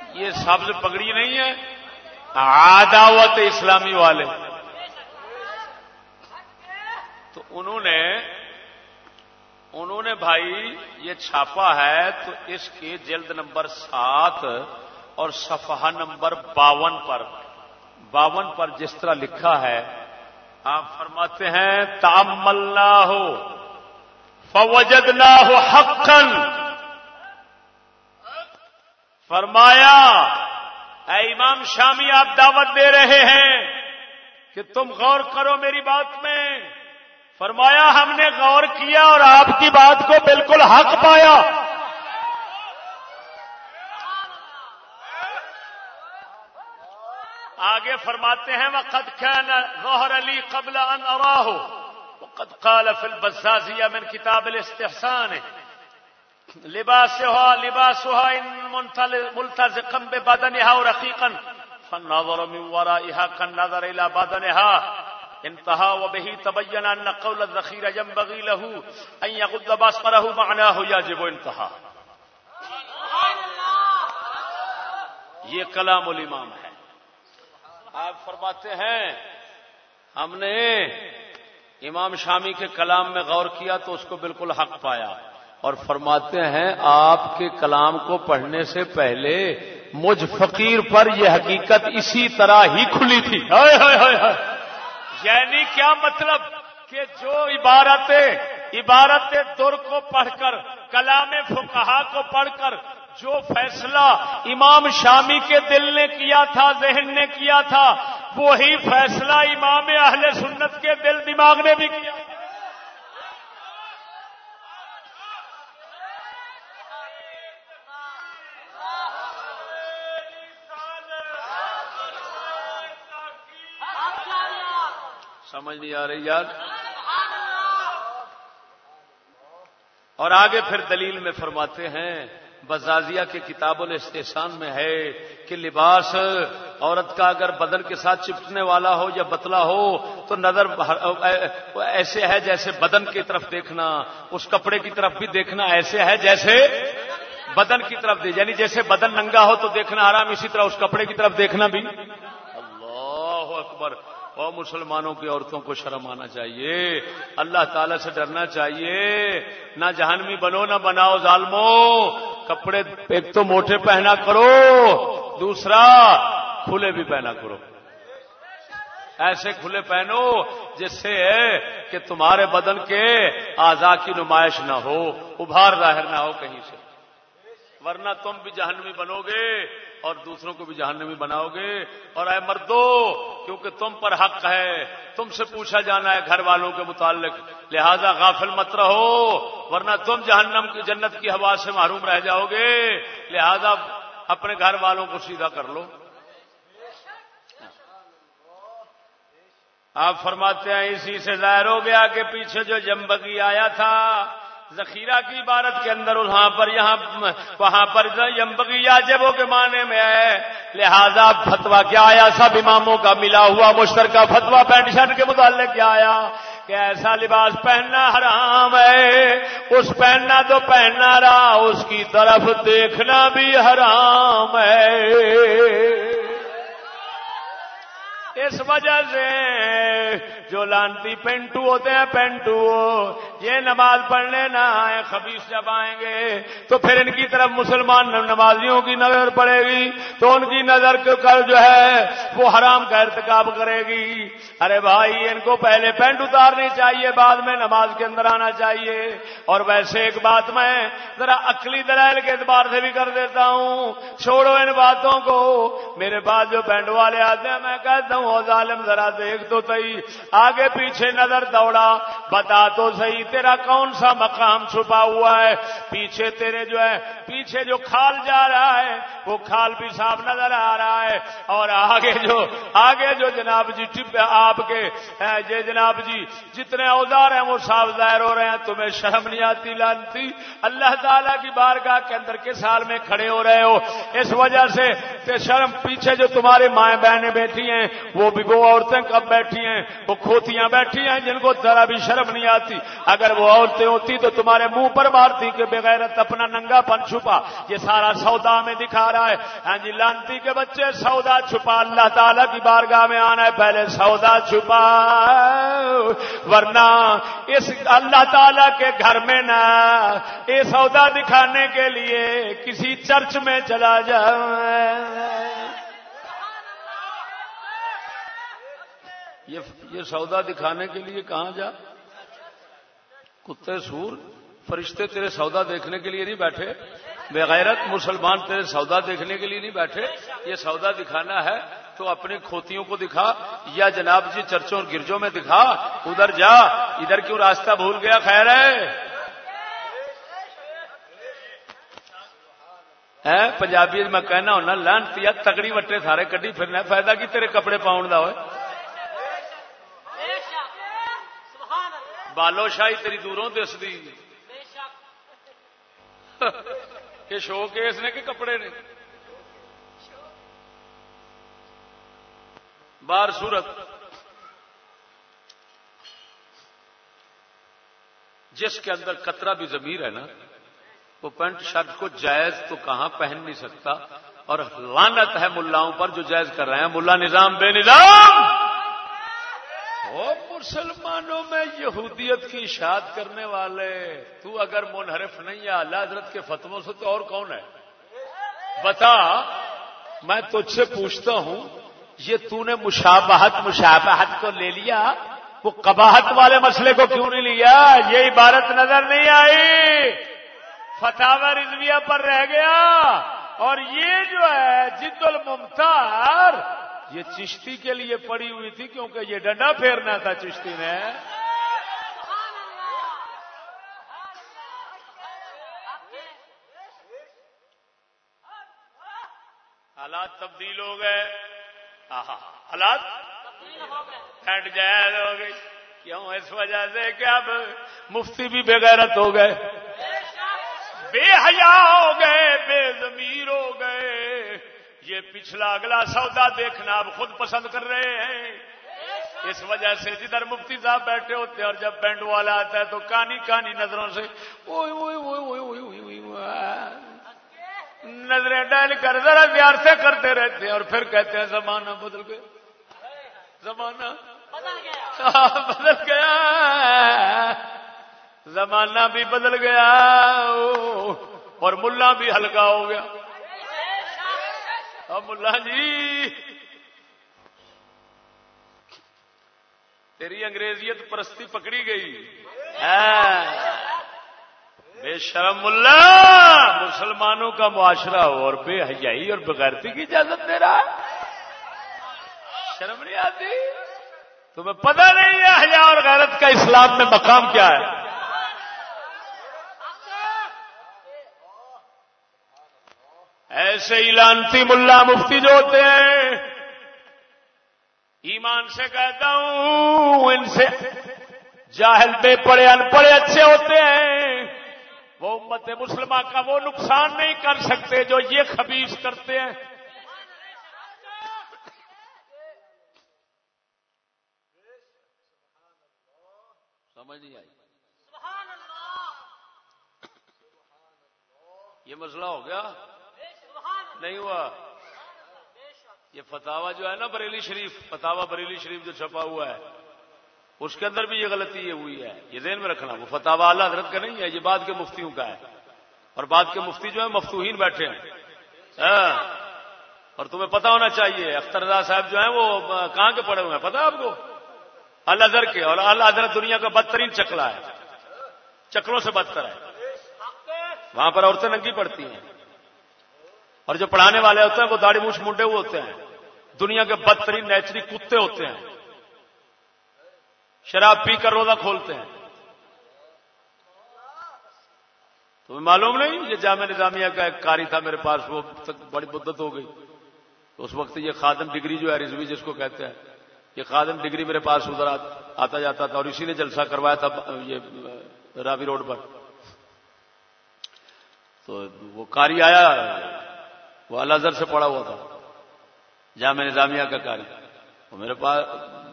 یہ سبز پگڑی نہیں ہے، عداوت اسلامی والے۔ تو انہوں نے انہوں نے بھائی، یہ چھاپا ہے تو اس کے جلد نمبر سات اور صفحہ نمبر باون پر۔ باون پر جس طرح لکھا ہے، آپ فرماتے ہیں تامل نہ ہو فوجد نہ ہو حقن فرمایا، اے امام شامی، آپ دعوت دے رہے ہیں کہ تم غور کرو میری بات میں۔ فرمایا، ہم نے غور کیا اور آپ کی بات کو بالکل حق پایا۔ آگے فرماتے ہیں وقد كان ظهر لي قبل ان اراه وقد قال في البزازيه من كتاب الاستحسان لباسها لباسها ان ملتزقا ببدنها ورقيقا فالنظر من ورائها كالنظر الى بدنها انتهى وبه تبين ان قول الذخير ينبغي له ان يغض بصره معناه يجب انتهى یہ کلام الامام ہے۔ آپ فرماتے ہیں، ہم نے امام شامی کے کلام میں غور کیا تو اس کو بالکل حق پایا۔ اور فرماتے ہیں، آپ کے کلام کو پڑھنے سے پہلے مجھ فقیر پر یہ حقیقت اسی طرح ہی کھلی تھی۔ یعنی کیا مطلب کہ جو عبارتیں عبارت در کو پڑھ کر، کلام فقہا کو پڑھ کر جو فیصلہ امام شامی کے دل نے کیا تھا، ذہن نے کیا تھا، وہی فیصلہ امام اہل سنت کے دل دماغ نے بھی کیا۔ سمجھ نہیں آ رہی یار اور آگے پھر دلیل میں فرماتے ہیں بزازیہ کی کتاب الاستحسان میں ہے کہ لباس عورت کا اگر بدن کے ساتھ چپکنے والا ہو یا بتلا ہو تو نظر ایسے ہے جیسے بدن کی طرف دیکھنا، اس کپڑے کی طرف بھی دیکھنا ایسے ہے جیسے بدن کی طرف دے یعنی جیسے بدن ننگا ہو تو دیکھنا آرام اسی طرح اس کپڑے کی طرف دیکھنا بھی۔ اللہ اکبر۔ اور مسلمانوں کی عورتوں کو شرم آنا چاہیے۔ اللہ تعالی سے ڈرنا چاہیے۔ نہ جہانوی بنو، نہ بناؤ ظالمو۔ کپڑے ایک تو موٹے پہنا کرو، دوسرا کھلے بھی پہنا کرو۔ ایسے کھلے پہنو جس سے کہ تمہارے بدن کے آزا کی نمائش نہ ہو، ابھار ظاہر نہ ہو کہیں سے۔ ورنہ تم بھی جہنمی بنو گے۔ اور دوسروں کو بھی جہنمی بناؤ گے اور اے مردو، کیونکہ تم پر حق ہے، تم سے پوچھا جانا ہے گھر والوں کے متعلق، لہذا غافل مت رہو، ورنہ تم جہنم کی، جنت کی ہوا سے محروم رہ جاؤ گے، لہذا اپنے گھر والوں کو سیدھا کر لو۔ آپ فرماتے ہیں، اسی سے ظاہر ہو گیا کہ پیچھے جو جمبگی آیا تھا ذخیرہ کی عبارت کے اندر وہاں پر یہاں وہاں پر یمبگی یاجبوں کے معنی میں ہے۔ لہذا فتوا کیا آیا؟ سب اماموں کا ملا ہوا مشترکہ فتوا پینٹ شرٹ کے متعلق کیا آیا؟ کہ ایسا لباس پہننا حرام ہے۔ اس پہننا تو پہننا رہا، اس کی طرف دیکھنا بھی حرام ہے۔ اس وجہ سے جو لانتی پینٹو ہوتے ہیں، پینٹو۔ یہ نماز پڑھنے نہ آئے خبیص جب آئیں گے، تو پھر ان کی طرف مسلمان نمازیوں کی نظر پڑے گی۔ تو ان کی نظر کر جو ہے، وہ حرام کا ارتکاب کرے گی۔ ارے بھائی، ان کو پہلے پینٹ اتارنی چاہیے، بعد میں نماز کے اندر آنا چاہیے۔ اور ویسے ایک بات میں ذرا اکلی دلائل کے اعتبار سے بھی کر دیتا ہوں۔ چھوڑو ان باتوں کو۔ میرے پاس جو پینٹ والے آتے ہیں، میں کہتا ہوں ظالم، ذرا دیکھ تو صحیح۔ آگے پیچھے نظر دوڑا، بتا تو صحیح، تیرا کون سا مقام چھپا ہوا ہے؟ پیچھے تیرے جو ہے، پیچھے جو کھال جا رہا ہے، وہ کھال بھی صاف نظر آ رہا ہے۔ اور آگے جو آگے جو جناب جی ٹپ آپ کے جی جناب جی جتنے اوزار ہیں وہ صاف ظاہر ہو رہے ہیں، تمہیں شرم نہیں آتی، لانتی۔ اللہ تعالیٰ کی بارگاہ کے اندر کے سال میں کھڑے ہو رہے ہو۔ اس وجہ سے شرم پیچھے جو تمہارے مائیں بہنیں بیٹھی ہیں، وہ بھی وہ عورتیں کب بیٹھی ہیں؟ وہ کھوتیاں بیٹھی ہیں جن کو ذرا بھی شرم نہیں آتی۔ اگر وہ عورتیں ہوتی تو تمہارے منہ پر مارتی کہ بغیر اپنا ننگا پن چھپا۔ یہ سارا سودا میں دکھا رہا ہے۔ ہاں جی لانتی کے بچے سودا چھپا۔ اللہ تعالیٰ کی بارگاہ میں آنا ہے۔ پہلے سودا چھپا ورنہ اس اللہ تعالیٰ کے گھر میں نہ یہ سودا دکھانے کے لیے کسی چرچ میں چلا جائے۔ یہ سودا دکھانے کے لیے کہاں جا؟ کتے سور، فرشتے تیرے سودا دیکھنے کے لیے نہیں بیٹھے؟ بغیرت مسلمان تیرے سودا دیکھنے کے لیے نہیں بیٹھے؟ یہ سودا دکھانا ہے تو اپنی کھوتیوں کو دکھا، یا جناب جی چرچوں اور گرجوں میں دکھا، ادھر جا، ادھر کیوں راستہ بھول گیا؟ خیر ہے۔ پنجابی میں کہنا ہونا لانتی تگڑی وٹے سارے کڈی پھرنا فائدہ کی تیرے کپڑے پاؤن کا ہوئے۔ بالو شاہی تیری دوروں دستی کہ شو کیس نے کہ کپڑے نے بار صورت جس کے اندر کترا بھی ضمیر ہے نا وہ پینٹ شرٹ کو جائز تو کہاں پہن نہیں سکتا اور لانت ہے ملاؤں پر جو جائز کر رہے ہیں ملا نظام بے نظام مسلمانوں میں یہودیت کی اشاعت کرنے والے، تو اگر منحرف نہیں ہے اللہ حضرت کے فتووں سے تو اور کون ہے؟ بتا، میں تجھ سے پوچھتا ہوں، یہ تو نے مشابہت مشابہت کو لے لیا؟ وہ قباہت والے مسئلے کو کیوں نہیں لیا؟ یہ عبارت نظر نہیں آئی۔ فتح رضویہ پر رہ گیا۔ اور یہ جو ہے، جد الممتار یہ چشتی کے لیے پڑی ہوئی تھی کیونکہ یہ ڈنڈا پھیرنا تھا چشتی نے حالات تبدیل ہو گئے۔ حالات ٹھنڈ جائز ہو گئی۔ کیوں؟ اس وجہ سے کہ اب مفتی بھی بےغیرت ہو گئے۔ بے حیا ہو گئے، بے ضمیر ہو گئے۔ یہ پچھلا اگلا سودا دیکھنا اب خود پسند کر رہے ہیں۔ اس وجہ سے جدھر مفتی صاحب بیٹھے ہوتے ہیں اور جب بینڈ والا آتا ہے تو کانی کانی نظروں سے نظریں ڈال کر ذرا پیار سے کرتے رہتے ہیں اور پھر کہتے ہیں زمانہ بدل گیا۔ زمانہ بدل گیا۔ زمانہ بھی بدل گیا۔ اور ملا بھی ہلکا ہو گیا۔ ملا جی۔ تیری انگریزیت پرستی پکڑی گئی۔ بے شرم ملا۔ مسلمانوں کا معاشرہ اور بے حیائی اور بغیرتی کی اجازت دے رہا۔ شرم نہیں آتی؟ تمہیں پتہ نہیں ہے حیا اور غیرت کا اسلام میں مقام کیا ہے۔ ایسے لانتی ملا مفتی جو ہوتے ہیں۔ ایمان سے کہتا ہوں، ان سے جاہل بے پڑے، ان پڑھے اچھے ہوتے ہیں۔ وہ امت مسلمہ کا وہ نقصان نہیں کر سکتے جو یہ خبیص کرتے ہیں۔ سمجھ نہیں آئی۔ یہ مسئلہ ہو گیا۔ نہیں ہوا۔ یہ فتوا جو ہے نا بریلی شریف فتوا بریلی شریف جو چھپا ہوا ہے، اس کے اندر بھی یہ غلطی یہ ہوئی ہے۔ یہ ذہن میں رکھنا، وہ فتوا اعلی حضرت کا نہیں ہے، یہ بعد کے مفتیوں کا ہے۔ اور بعد کے مفتی جو ہے مفتوہین بیٹھے ہیں۔ ہاں۔ اور تمہیں پتا ہونا چاہیے اختردا صاحب جو ہیں، وہ کہاں کے پڑے ہوئے ہیں؟ پتا آپ کو؟ الدر کے، اور اللہ دنیا کا بدترین چکلا ہے۔ چکلوں سے بدتر ہے۔ وہاں پر عورتیں ننگی پڑتی ہیں۔ اور جو پڑھانے والے ہوتے ہیں وہ داڑھی موچھ منڈے ہوئے ہوتے ہیں۔ دنیا کے بدترین نیچری کتے ہوتے ہیں۔ شراب پی کر روزہ کھولتے ہیں۔ تمہیں معلوم نہیں؟ یہ جامع نظامیہ کا ایک کاری تھا میرے پاس، وہ بڑی مدت ہو گئی۔ اس وقت یہ خادم ڈگری جو ہے، رضوی جس کو کہتے ہیں، یہ خادم ڈگری میرے پاس ادھر آتا جاتا تھا اور اسی نے جلسہ کروایا تھا، یہ، راوی روڈ پر۔ تو وہ کاری آیا۔ وہ الازر سے پڑا ہوا تھا۔ جامع نظامیہ کا کاری۔ وہ میرے پاس،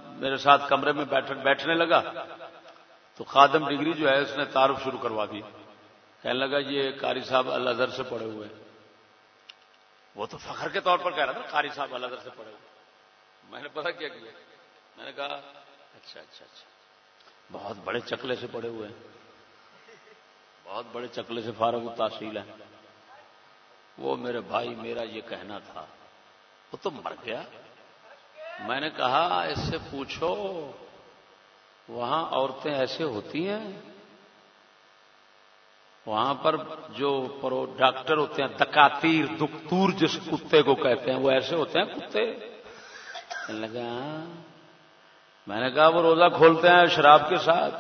میرے ساتھ کمرے میں بیٹھنے لگا۔ تو خادم ڈگری جو ہے، اس نے تعارف شروع کروا دی۔ کہنے لگا، یہ قاری صاحب الازر سے پڑے ہوئے وہ تو فخر کے طور پر کہہ رہا تھا، قاری صاحب الازر سے پڑے ہوئے میں نے پتا کیا کیا۔ میں نے کہا اچھا اچھا اچھا۔ بہت بڑے چکلے سے پڑے ہوئے ہیں۔ بہت بڑے چکلے سے فارغ تحصیل ہے وہ میرے بھائی، میرا یہ کہنا تھا، وہ تو مر گیا۔ میں نے کہا، اس سے پوچھو، وہاں عورتیں ایسے ہوتی ہیں؟ وہاں پر جو پرو، ڈاکٹر ہوتے ہیں، دکاتیر، دکتور جس کتے کو کہتے ہیں، وہ ایسے ہوتے ہیں کتے؟ لگا ہاں۔ میں نے کہا، وہ روزہ کھولتے ہیں شراب کے ساتھ۔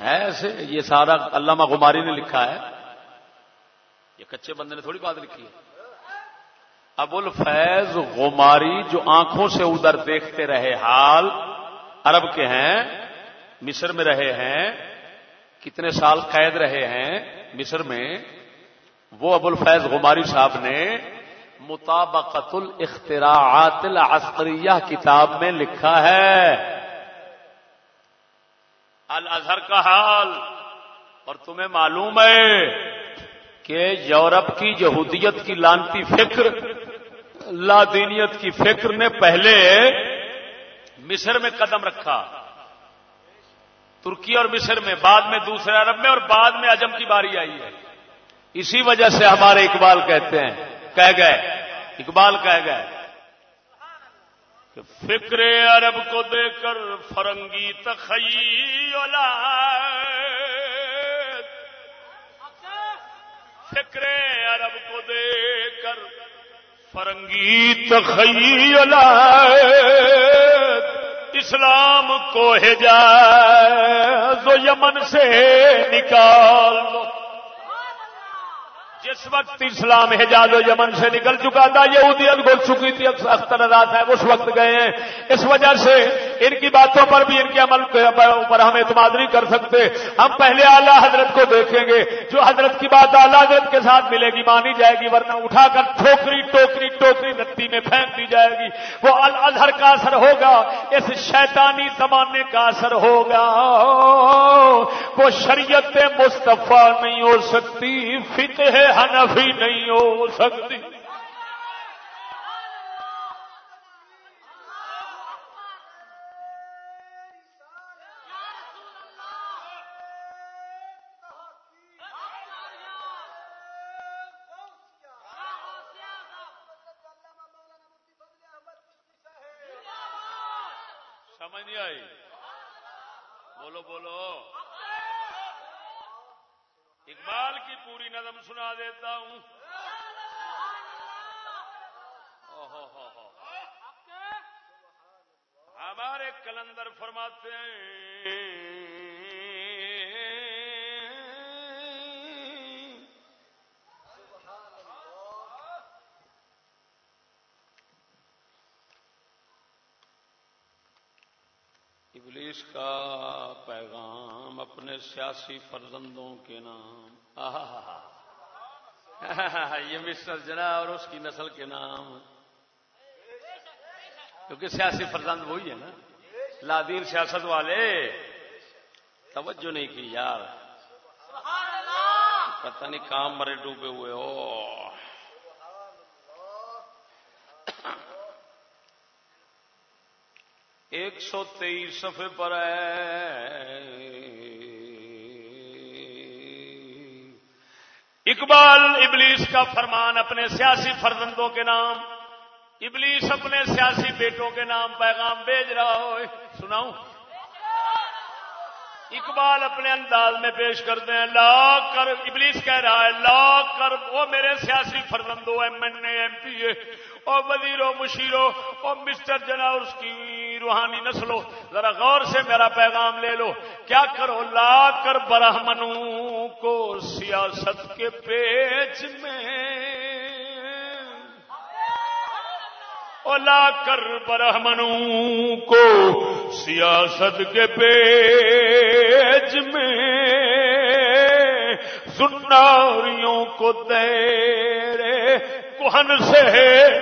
ہے ایسے، یہ سارا علامہ غماری نے لکھا ہے۔ یہ کچے بندے نے تھوڑی بات لکھی ہے۔ ابو الفیض غماری جو آنکھوں سے ادھر دیکھتے رہے، حال عرب کے ہیں، مصر میں رہے ہیں، کتنے سال قید رہے ہیں مصر میں، وہ ابو الفیض غماری صاحب نے مطابقت الاختراعات العسکریہ کتاب میں لکھا ہے۔ الازہر کا حال اور تمہیں معلوم ہے کہ یورپ کی یہودیت کی لانتی فکر، لادینیت کی فکر نے پہلے مصر میں قدم رکھا، ترکی اور مصر میں، بعد میں دوسرے عرب میں اور بعد میں عجم کی باری آئی ہے۔ اسی وجہ سے ہمارے اقبال کہتے ہیں، کہہ گئے، اقبال کہہ گئے کہ فکر عرب کو دے کر فرنگی تخیل فکرے عرب کو دے کر فرنگی تخیل اسلام کو ہے جائے یمن سے نکال جس وقت اسلام حجاز و یمن سے نکل چکا تھا، یہودیت گل چکی تھی اختر صاحب اس وقت گئے ہیں۔ اس وجہ سے ان کی باتوں پر بھی، ان کے عمل پر ہم اعتماد نہیں کر سکتے۔ ہم پہلے اعلیٰ حضرت کو دیکھیں گے، جو حضرت کی بات اعلیٰ حضرت کے ساتھ ملے گی، مانی جائے گی، ورنہ اٹھا کر ٹھوکری ٹوکری ٹوکری نتی میں پھینک دی جائے گی۔ وہ الظہر کا اثر ہوگا، اس شیطانی زمانے کا اثر ہوگا۔ وہ شریعت مصطفیٰ نہیں ہو سکتی فکر حنفی نہیں ہو سکتی۔ سمجھ نہیں آئی؟ بولو بولو۔ اقبال کی پوری نظم سنا دیتا ہوں۔ ہمارے کلندر فرماتے ہیں ابلیس کا پیغام اپنے فرزندوں کے نام۔ یہ مسٹر جنا اور اس کی نسل کے نام۔ کیونکہ سیاسی فرزند وہی ہے نا۔ لادین سیاست والے۔ توجہ نہیں کی یار۔ پتہ نہیں کام مرے ڈوبے ہوئے ہو۔ ایک سو تیئیس صفحے پر ہے۔ اقبال ابلیس کا فرمان اپنے سیاسی فرزندوں کے نام، ابلیس اپنے سیاسی بیٹوں کے نام پیغام بھیج رہا ہو سناؤں؟ اقبال اپنے انداز میں پیش کرتے ہیں، لا کر، ابلیس کہہ رہا ہے، لا کر، وہ میرے سیاسی فرزندوں، M N A, M P A, اور وزیروں، مشیروں، اور مسٹر جنا اس کی روحانی نسلوں ذرا غور سے میرا پیغام لے لو۔ کیا کرو؟ لا کر برہمنوں کو سیاست کے پیچ میں۔ لا کر برہمنوں کو سیاست کے پیج میں۔ سناریوں کو دے کوہن سے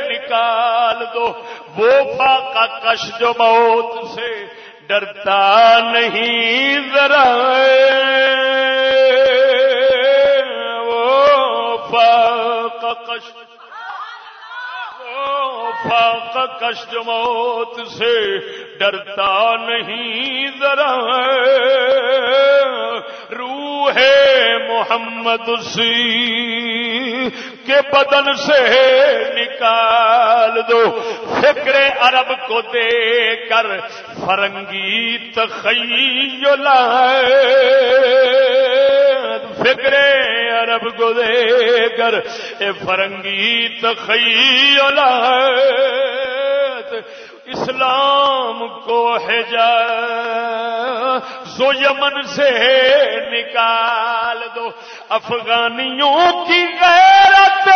نکال دو۔ وہ فاقہ کش جو موت سے ڈرتا نہیں ذرا۔ وہ فاقہ کش۔ کش موت سے ڈرتا نہیں ذرا۔ روح محمد اسی کے بدن سے نکال دو۔ فکر عرب کو دے کر فرنگی تخیل فکر عرب کو دے کر اے فرنگی تخیل اسلام کو ہے سو یمن سے نکال دو۔ افغانیوں کی غیرت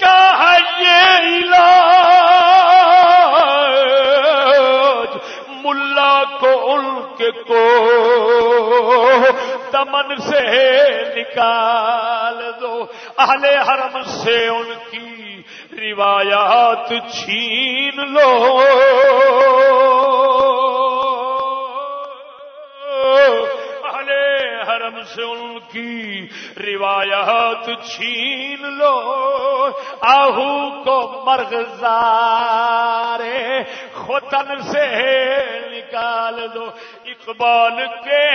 کا ہے یہ علاج۔ ملا کو ان کے کو دمن سے نکال دو۔ اہل حرم سے ان کی روایات چھین لو۔ اہل حرم سے ان کی روایات چھین لو۔ آہو کو مرغزارے خوتن سے نکال دو۔ اقبال کے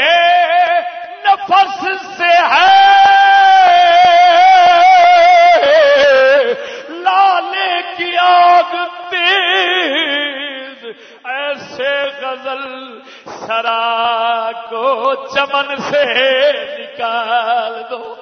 نفس سے ہے۔ لالے کی آگ تیز، ایسے غزل سرا کو چمن سے نکال دو۔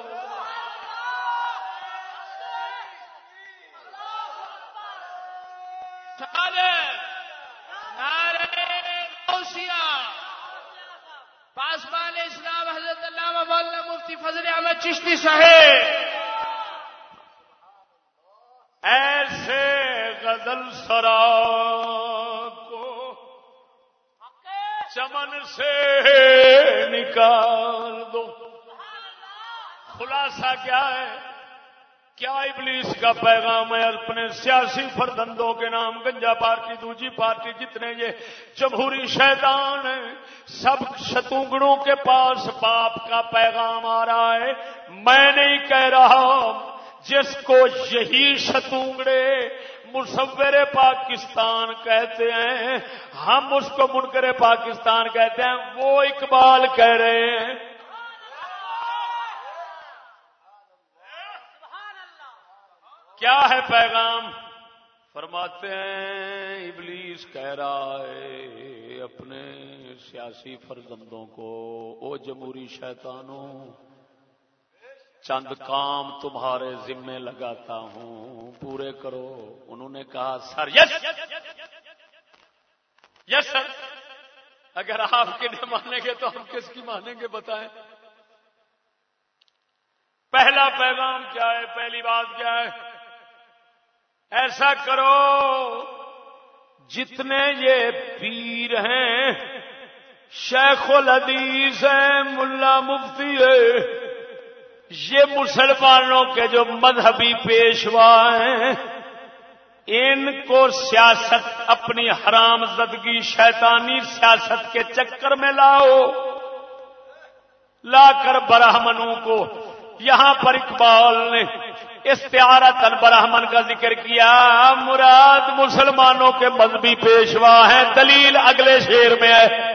پاسبان اسلام حضرت علامہ مولانا مفتی فضل احمد چشتی صاحب۔ ایسے غزل سرا کو چمن سے نکال دو۔ خلاصہ کیا ہے؟ کیا ابلیس کا پیغام ہے اپنے سیاسی فردندوں کے نام؟ گنجا پارٹی، دوجی پارٹی، جتنے یہ جمہوری شیطان ہیں، سب شتونگڑوں کے پاس باپ کا پیغام آ رہا ہے۔ میں نہیں کہہ رہا جس کو یہی شتونگڑے مصور پاکستان کہتے ہیں، ہم اس کو منکر پاکستان کہتے ہیں، وہ اقبال کہہ رہے ہیں۔ کیا ہے پیغام؟ فرماتے ہیں، ابلیس کہہ رہا ہے اپنے سیاسی فرزندوں کو، او جمہوری شیطانوں چند کام تمہارے ذمے لگاتا ہوں، پورے کرو۔ انہوں نے کہا، سر، یس! یس، سر! اگر آپ کے نہیں مانیں گے تو ہم کس کی مانیں گے بتائیں؟ پہلا پیغام کیا ہے؟ پہلی بات کیا ہے؟ ایسا کرو، جتنے یہ پیر ہیں، شیخ الحدیث ہیں، ملا مفتی ہے یہ مسلمانوں کے جو مذہبی پیشوا ہیں، ان کو سیاست اپنی حرام زدگی شیطانی سیاست کے چکر میں لاؤ۔ لا کر براہمنوں کو۔ یہاں پر اقبال نے استعارت براہمن کا ذکر کیا، مراد مسلمانوں کے مذہبی پیشوا ہیں، دلیل اگلے شیر میں ہے۔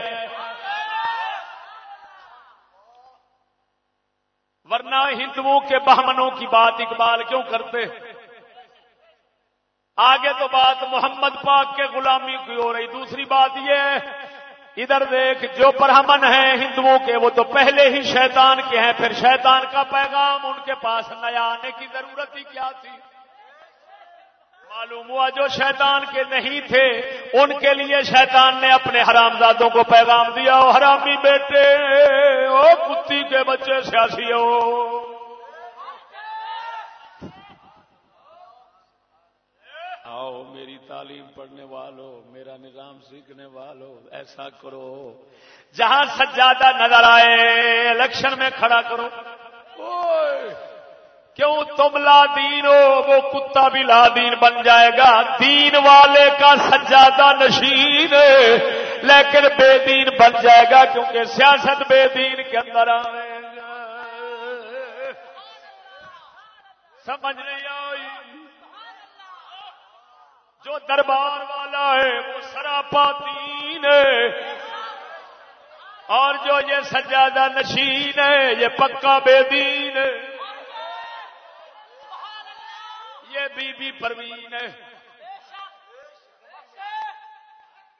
ورنہ ہندوؤں کے بہمنوں کی بات اقبال کیوں کرتے؟ آگے تو بات محمد پاک کے غلامی کی ہو رہی، دوسری بات یہ ہے، ادھر دیکھ، جو برہمن ہیں ہندوؤں کے، وہ تو پہلے ہی شیطان کے ہیں، پھر شیطان کا پیغام ان کے پاس نیا آنے کی ضرورت ہی کیا تھی؟ معلوم ہوا جو شیطان کے نہیں تھے، ان کے لیے شیطان نے اپنے حرام زادوں کو پیغام دیا، او حرامی بیٹے، او کتی کے بچے سیاسی ہو آؤ میری تعلیم پڑھنے والوں میرا نظام سیکھنے والوں ایسا کرو۔ جہاں سجادہ نظر آئے، الیکشن میں کھڑا کرو۔ کیوں تم لا دین ہو؟ وہ کتا بھی لا دین بن جائے گا۔ دین والے کا سجادہ نشین لیکن بے دین بن جائے گا کیونکہ سیاست بے دین کے اندر آئے گا سمجھ نہیں آئی؟ جو دربار والا ہے، وہ سراپا دین ہے۔ اور جو یہ سجادہ نشین ہے، یہ پکا بے دین ہے۔ یہ بی بی پروین ہے۔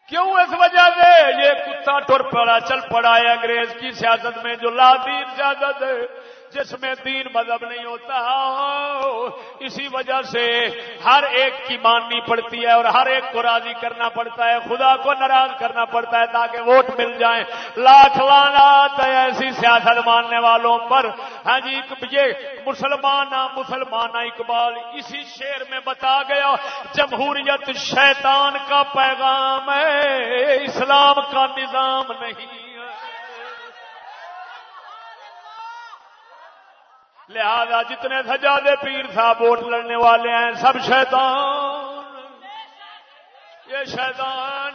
کیوں اس وجہ سے؟ یہ کتا ٹر پڑا، چل پڑا ہے انگریز کی سیاست میں جو لا دین سیاست ہے۔ جس میں دین مذہب نہیں ہوتا، اسی وجہ سے ہر ایک کی ماننی پڑتی ہے اور ہر ایک کو راضی کرنا پڑتا ہے، خدا کو ناراض کرنا پڑتا ہے تاکہ ووٹ مل جائیں۔ لاکھ لانات ہے ایسی سیاست ماننے والوں پر۔ ہاں جی یہ مسلمان مسلمان اقبال اسی شیر میں بتا گیا، جمہوریت شیطان کا پیغام ہے، اسلام کا نظام نہیں۔ لہذا جتنے سجادے پیر صاحب ووٹ لڑنے والے ہیں، سب شیطان۔ یہ شیطان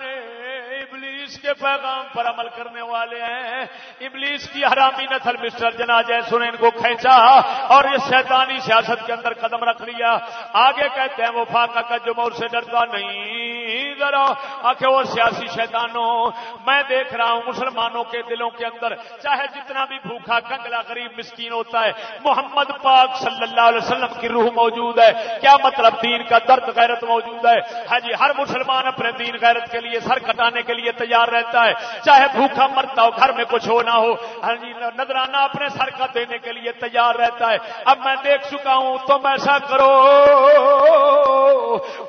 ابلیس کے پیغام پر عمل کرنے والے ہیں۔ ابلیس کی حرامی نسل مسٹر جنا جے سنے ان کو کھینچا اور یہ شیطانی سیاست کے اندر قدم رکھ لیا۔ آگے کہتے ہیں، وہ فاقہ کا جمور سے ڈرتا نہیں۔ ذرا آخر وہ سیاسی شیطانوں میں دیکھ رہا ہوں مسلمانوں کے دلوں کے اندر، چاہے جتنا بھی بھوکا کنگلا غریب مسکین ہوتا ہے، محمد پاک صلی اللہ علیہ وسلم کی روح موجود ہے، کیا مطلب دین کا درد غیرت موجود ہے؟ ہاں جی ہر مسلمان اپنے دین غیرت کے لیے سر کٹانے کے لیے تیار رہتا ہے، چاہے بھوکا مرتا ہو، گھر میں کچھ ہو نہ ہو ہاں جی نظرانہ اپنے سر کا دینے کے لیے تیار رہتا ہے۔ اب میں دیکھ چکا ہوں، تم ایسا کرو۔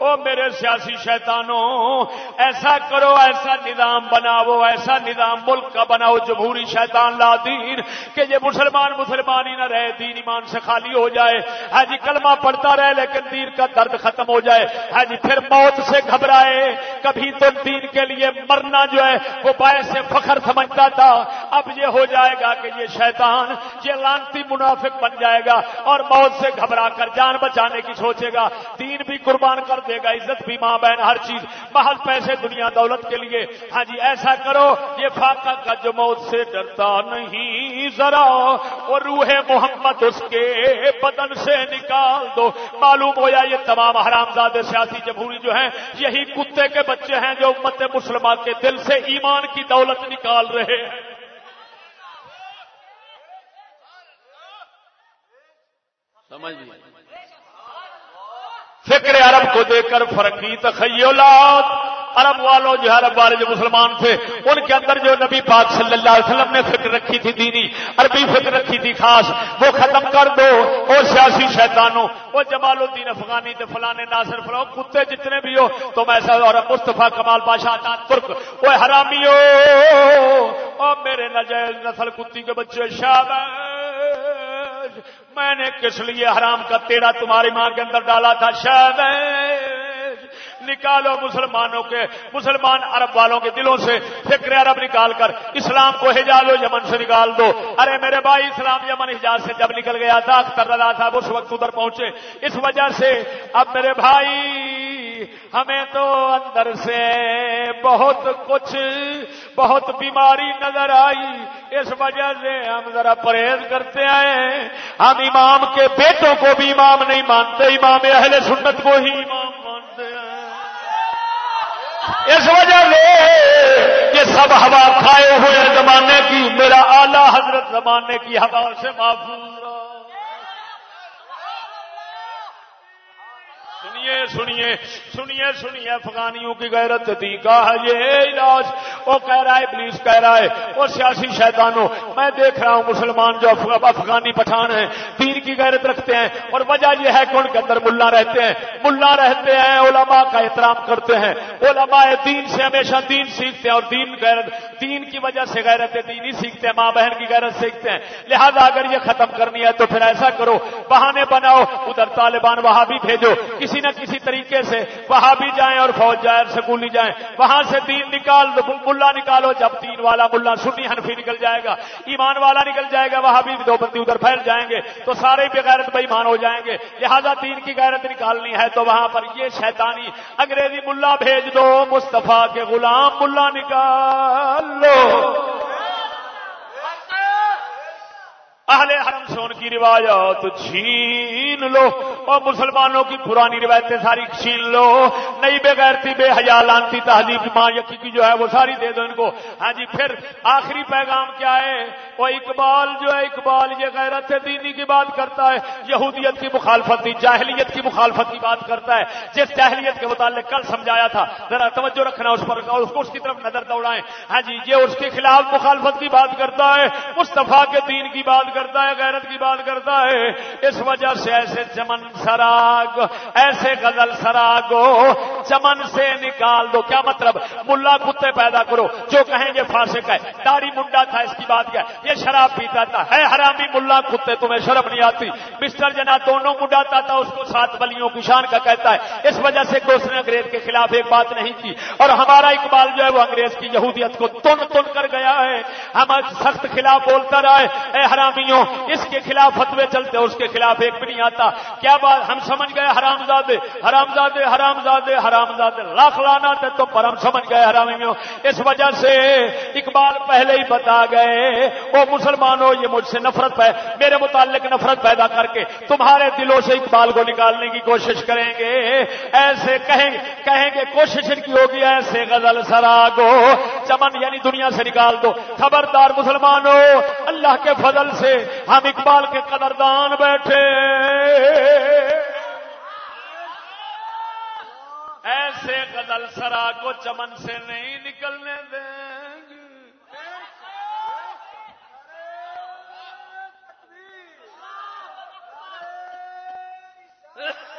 او میرے سیاسی شیطانوں ایسا کرو، ایسا نظام بناؤ ایسا نظام ملک کا بناؤ جمہوری شیطان لا دین، کہ یہ مسلمان مسلمان ہی نہ رہے، دین ایمان سے خالی ہو جائے۔ ہاں جی کلمہ پڑتا رہے لیکن دین کا درد ختم ہو جائے۔ ہاں جی پھر موت سے گھبرائے۔ کبھی تو دین کے لیے مرنا جو ہے، وہ باعث سے فخر سمجھتا تھا۔ اب یہ ہو جائے گا کہ یہ شیطان، یہ لانتی منافق بن جائے گا اور موت سے گھبرا کر جان بچانے کی سوچے گا۔ دین بھی قربان کر دے گا، عزت بھی ماں بہن، ہر چیز جی، محض پیسے دنیا دولت کے لیے۔ ہاں جی ایسا کرو، یہ فاقہ کا جو موت سے ڈرتا نہیں، ذرا اور روح محمد اس کے بدن سے نکال دو۔ معلوم ہو جائے یہ تمام حرام زادے سیاسی جمہوری جو ہیں، یہی کتے کے بچے ہیں جو امت مسلمان کے دل سے ایمان کی دولت نکال رہے ہیں۔ سمجھ فکر عرب کو دیکھ کر فرقی تخیلات۔ عرب والوں جو عرب والے جو مسلمان تھے، ان کے اندر جو نبی پاک صلی اللہ علیہ وسلم نے فکر رکھی تھی دینی، عربی فکر رکھی تھی خاص، وہ ختم کر دو۔ اور سیاسی شیطانوں، وہ جمال الدین افغانی تے فلانے ناصر فلاں کتے جتنے بھی ہو تم ایسا اور مصطفیٰ کمال بادشاہ ترک، وہ حرامی ہو اور میرے نجائز نسل کتی کے بچے شاب میں نے کس لیے حرام کا تیڑا تمہاری ماں کے اندر ڈالا تھا؟ شاید نکالو مسلمانوں کے، مسلمان عرب والوں کے دلوں سے فکر عرب نکال کر اسلام کو حجاز و یمن سے نکال دو۔ ارے میرے بھائی، اسلام یمن حجاز سے جب نکل گیا تھا اختر رضا صاحب اس وقت ادھر پہنچے۔ اس وجہ سے اب میرے بھائی، ہمیں تو اندر سے بہت کچھ، بہت بیماری نظر آئی۔ اس وجہ سے ہم ذرا پرہیز کرتے ہیں ہم امام کے بیٹوں کو بھی امام نہیں مانتے، امام اہل سنت کو ہی امام مانتے ہیں۔ اس وجہ سے یہ سب ہوا کھائے ہوئے زمانے کی، میرا آلہ حضرت زمانے کی ہوا سے محفوظ سنیے سنیے سنیے سنیے، افغانیوں کی غیرت دی کا ہے، یہ علاج۔ وہ کہہ رہا ہے پولیس کہہ رہا ہے، وہ سیاسی شیطانوں۔ میں دیکھ رہا ہوں، مسلمان جو افغانی پٹھان ہیں، دین کی غیرت رکھتے ہیں۔ اور وجہ یہ ہے کہ ان کے اندر ملا رہتے ہیں۔ ملا رہتے ہیں، علماء کا احترام کرتے ہیں۔ علماء دین سے ہمیشہ دین سیکھتے ہیں اور دین غیرت، دین کی وجہ سے غیرت دین ہی سیکھتے ہیں، ماں بہن کی غیرت سیکھتے ہیں۔ لہذا اگر یہ ختم کرنی ہے تو پھر ایسا کرو، بہانے بناؤ، ادھر طالبان وہاں بھی بھیجو۔ کسی نہ کسی طریقے سے وہاں بھی جائیں اور فوج جائیں اور سکولی جائیں۔ وہاں سے دین نکال، ملا نکالو، جب دین والا ملا، سنی حنفی نکل جائے گا، ایمان والا نکل جائے گا، وہاں بھی دو بندی ادھر پھیل جائیں گے، تو سارے بغیرت بے ایمان ہو جائیں گے۔ لہذا دین کی غیرت نکالنی ہے تو وہاں پر یہ شیطانی انگریزی ملا بھیج دو، مصطفیٰ کے غلام ملا نکال لو۔ اہل حرم سے ان کی روایات چھین لو اور مسلمانوں کی پرانی روایتیں ساری چھین لو۔ نئی بغیرتی بے حیا، لانتی تہذیب ماں یقی کی جو ہے وہ ساری دے دو ان کو۔ ہاں جی پھر آخری پیغام کیا ہے؟ وہ اقبال جو ہے، اقبال یہ غیرت دینی کی بات کرتا ہے، یہودیت کی مخالفت کی جاہلیت کی مخالفت کی بات کرتا ہے۔ جس جاہلیت کے متعلق کل سمجھایا تھا، ذرا توجہ رکھنا اس پر اس کو اس کی طرف نظر دوڑائیں۔ ہاں جی یہ اس کے خلاف مخالفت کی بات کرتا ہے، مصطفیٰ کے دین کی بات کرتا ہے، غیرت کی بات کرتا ہے۔ اس وجہ سے ایسے چمن سراگ ایسے غزل سراگ چمن سے نکال دو۔ کیا مطلب؟ ملا کتے پیدا کرو۔ جو کہیں گے فاسق ہے۔ داڑھی منڈا تھا، اس کی بات کیا؟ یہ شراب پیتا تھا۔ ہے حرامی ملا کتے، تمہیں شرم نہیں آتی۔ مسٹر جنا دونوں منڈاتا تھا، اس کو سات بلیوں کی شان کا کہتا ہے۔ اس وجہ سے دوست نے انگریز کے خلاف ایک بات نہیں کی۔ اور ہمارا اقبال جو ہے، وہ انگریز کی یہودیت کو تن تن کر گیا ہے۔ ہم سخت خلاف بولتا رہا ہے۔ اے حرامی حرامیوں اس کے خلاف فتوے چلتے، اس کے خلاف ایک بھی نہیں آتا۔ کیا بات؟ ہم سمجھ گئے حرام زادے حرام زادے حرام زادے، حرام حرام داد لاکھ لانا تے تو پر ہم سمجھ گئے حرامی میں اس وجہ سے اقبال پہلے ہی بتا گئے وہ مسلمانوں، یہ مجھ سے نفرت پہ، میرے متعلق نفرت پیدا کر کے تمہارے دلوں سے اقبال کو نکالنے کی کوشش کریں گے۔ ایسے کہیں گے کہیں گے، کوشش ان کی ہوگی، ایسے غزل سراگو چمن یعنی دنیا سے نکال دو۔ خبردار مسلمانوں، اللہ کے فضل سے ہم اقبال کے قدردان بیٹھے ایسے غزل سرا کو چمن سے نہیں نکلنے دیں گے Yeah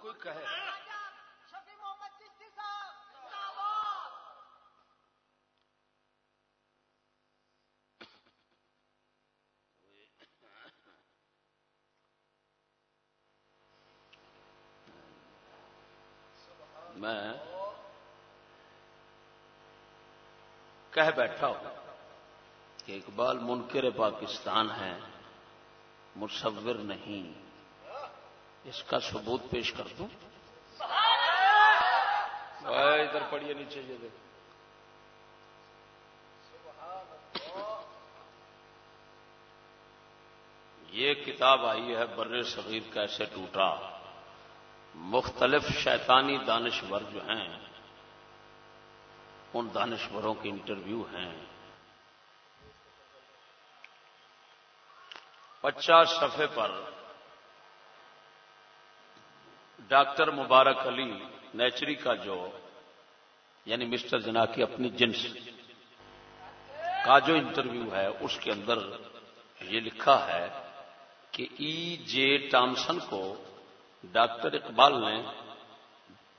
کوئی کہے میں کہہ بیٹھا ہوں کہ اقبال منکر پاکستان ہے مصور نہیں۔ اس کا ثبوت پیش کر دوں۔ ادھر پڑھیے نیچے یہ دیکھ یہ کتاب آئی ہے، بر صغیر کیسے ٹوٹا۔ مختلف شیطانی دانشور جو ہیں ان دانشوروں کے انٹرویو ہیں۔ پچاس صفحے پر ڈاکٹر مبارک علی نیچری کا جو یعنی مسٹر جنا کی اپنی جنس کا جو انٹرویو ہے، اس کے اندر یہ لکھا ہے کہ ای جے ٹامسن کو ڈاکٹر اقبال نے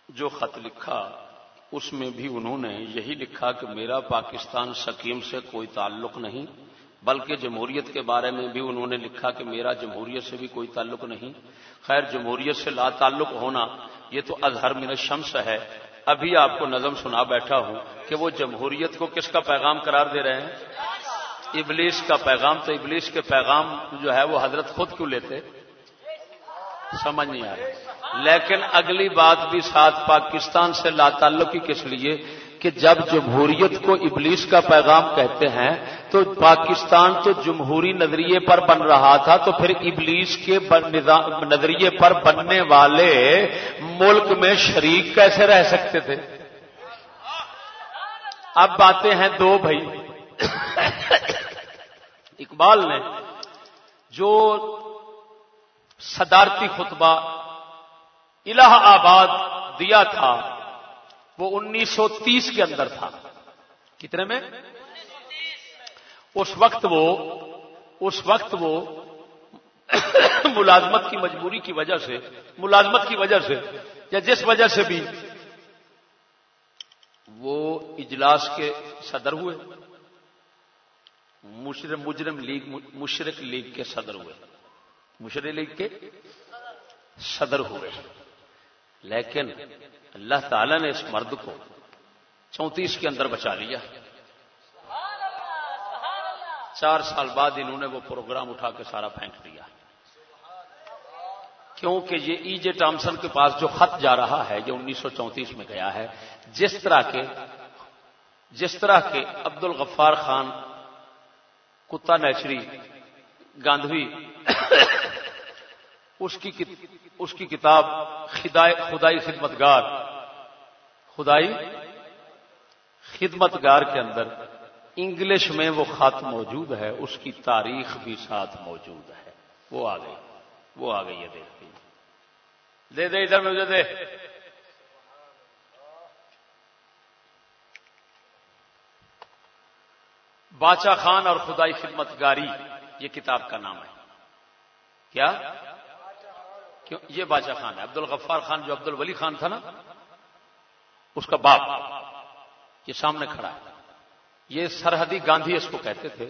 جو خط لکھا اس میں بھی انہوں نے یہی لکھا کہ میرا پاکستان سکیم سے کوئی تعلق نہیں، بلکہ جمہوریت کے بارے میں بھی انہوں نے لکھا کہ میرا جمہوریت سے بھی کوئی تعلق نہیں۔ خیر، جمہوریت سے لا تعلق ہونا یہ تو اظہر من شمس ہے۔ ابھی آپ کو نظم سنا بیٹھا ہوں کہ وہ جمہوریت کو کس کا پیغام قرار دے رہے ہیں؟ ابلیس کا پیغام۔ تو ابلیس کے پیغام جو ہے وہ حضرت خود کیوں لیتے؟ سمجھ نہیں آ رہی لیکن اگلی بات بھی ساتھ پاکستان سے لا تعلق کس لیے کہ جب جمہوریت کو ابلیس کا پیغام کہتے ہیں تو پاکستان تو جمہوری نظریے پر بن رہا تھا تو پھر ابلیس کے نظریے پر بننے والے ملک میں شریک کیسے رہ سکتے تھے؟ اب باتیں ہیں دو بھائی۔ اقبال نے جو صدارتی خطبہ الہ آباد دیا تھا، وہ انیس سو تیس کے اندر تھا۔ کتنے میں؟ اس وقت وہ، اس وقت وہ ملازمت کی مجبوری کی وجہ سے، ملازمت کی وجہ سے، یا جس وجہ سے بھی وہ اجلاس کے صدر ہوئے۔ مشرم مجرم لیگ، مشرق لیگ کے صدر ہوئے۔ مشرق لیگ کے صدر ہوئے۔ لیکن اللہ تعالی نے اس مرد کو چونتیس کے اندر بچا لیا۔ چار سال بعد انہوں نے وہ پروگرام اٹھا کے سارا پھینک دیا۔ کیونکہ یہ ای جے ٹامسن کے پاس جو خط جا رہا ہے، یہ انیس سو چونتیس میں گیا ہے۔ جس طرح کے، جس طرح کے عبد الغفار خان، کتا نیچری، گاندھی، اس کی اس کی کتاب خدائی خدمت گار خدائی خدمت گار کے اندر انگلش میں وہ خط موجود ہے، اس کی تاریخ بھی ساتھ موجود ہے۔ وہ آ گئی، وہ آ گئی ہے دیکھتی دے دے ادھر مجھے دے۔ باچا خان اور خدائی خدمت گاری یہ کتاب کا نام ہے۔ کیا؟ یہ باچا خان ہے۔ عبد الغفار خان جو عبد الولی خان تھا نا، اس کا باپ یہ سامنے کھڑا ہے۔ یہ سرحدی گاندھی اس کو کہتے تھے۔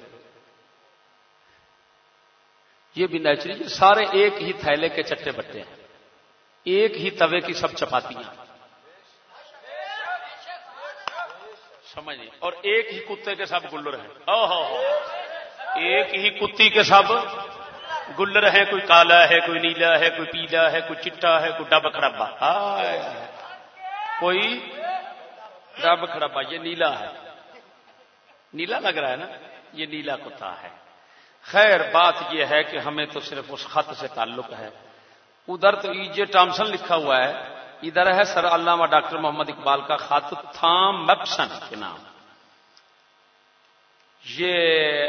یہ بھی نیچری سارے ایک ہی تھیلے کے چٹے بٹے ہیں۔ ایک ہی توے کی سب چپاتیاں۔ سمجھ اور ایک ہی کتے کے سب گلر ہیں۔ او ہو۔ ایک ہی کتی کے سب گلر ہیں کوئی کالا ہے، کوئی نیلا ہے، کوئی پیلا ہے، کوئی چٹا ہے، کوئی ڈب خرابا کوئی ڈب خرابا یہ نیلا ہے۔ نیلا لگ رہا ہے نا؟ یہ نیلا کتا ہے۔ خیر، بات یہ ہے کہ ہمیں تو صرف اس خط سے تعلق ہے۔ ادھر تو ای جے ٹامسن لکھا ہوا ہے، ادھر ہے سر علامہ ڈاکٹر محمد اقبال کا خط، تھام میپسن کے نام۔ یہ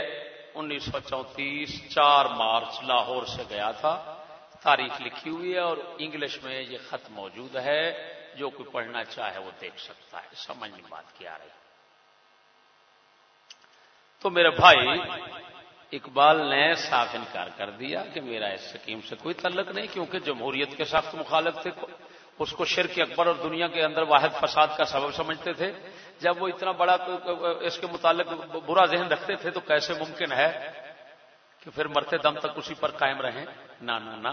انیس سو چونتیس، چار مارچ لاہور سے گیا تھا۔ تاریخ لکھی ہوئی ہے اور انگلش میں یہ خط موجود ہے۔ جو کوئی پڑھنا چاہے وہ دیکھ سکتا ہے۔ سمجھنے بات کیا رہی۔ تو میرے بھائی، اقبال نے صاف انکار کر دیا کہ میرا اس سکیم سے کوئی تعلق نہیں، کیونکہ جمہوریت کے سخت مخالف تھے۔ اس کو شرک اکبر اور دنیا کے اندر واحد فساد کا سبب سمجھتے تھے۔ جب وہ اتنا بڑا اس کے متعلق برا ذہن رکھتے تھے تو کیسے ممکن ہے کہ پھر مرتے دم تک اسی پر قائم رہیں؟ نہ نہ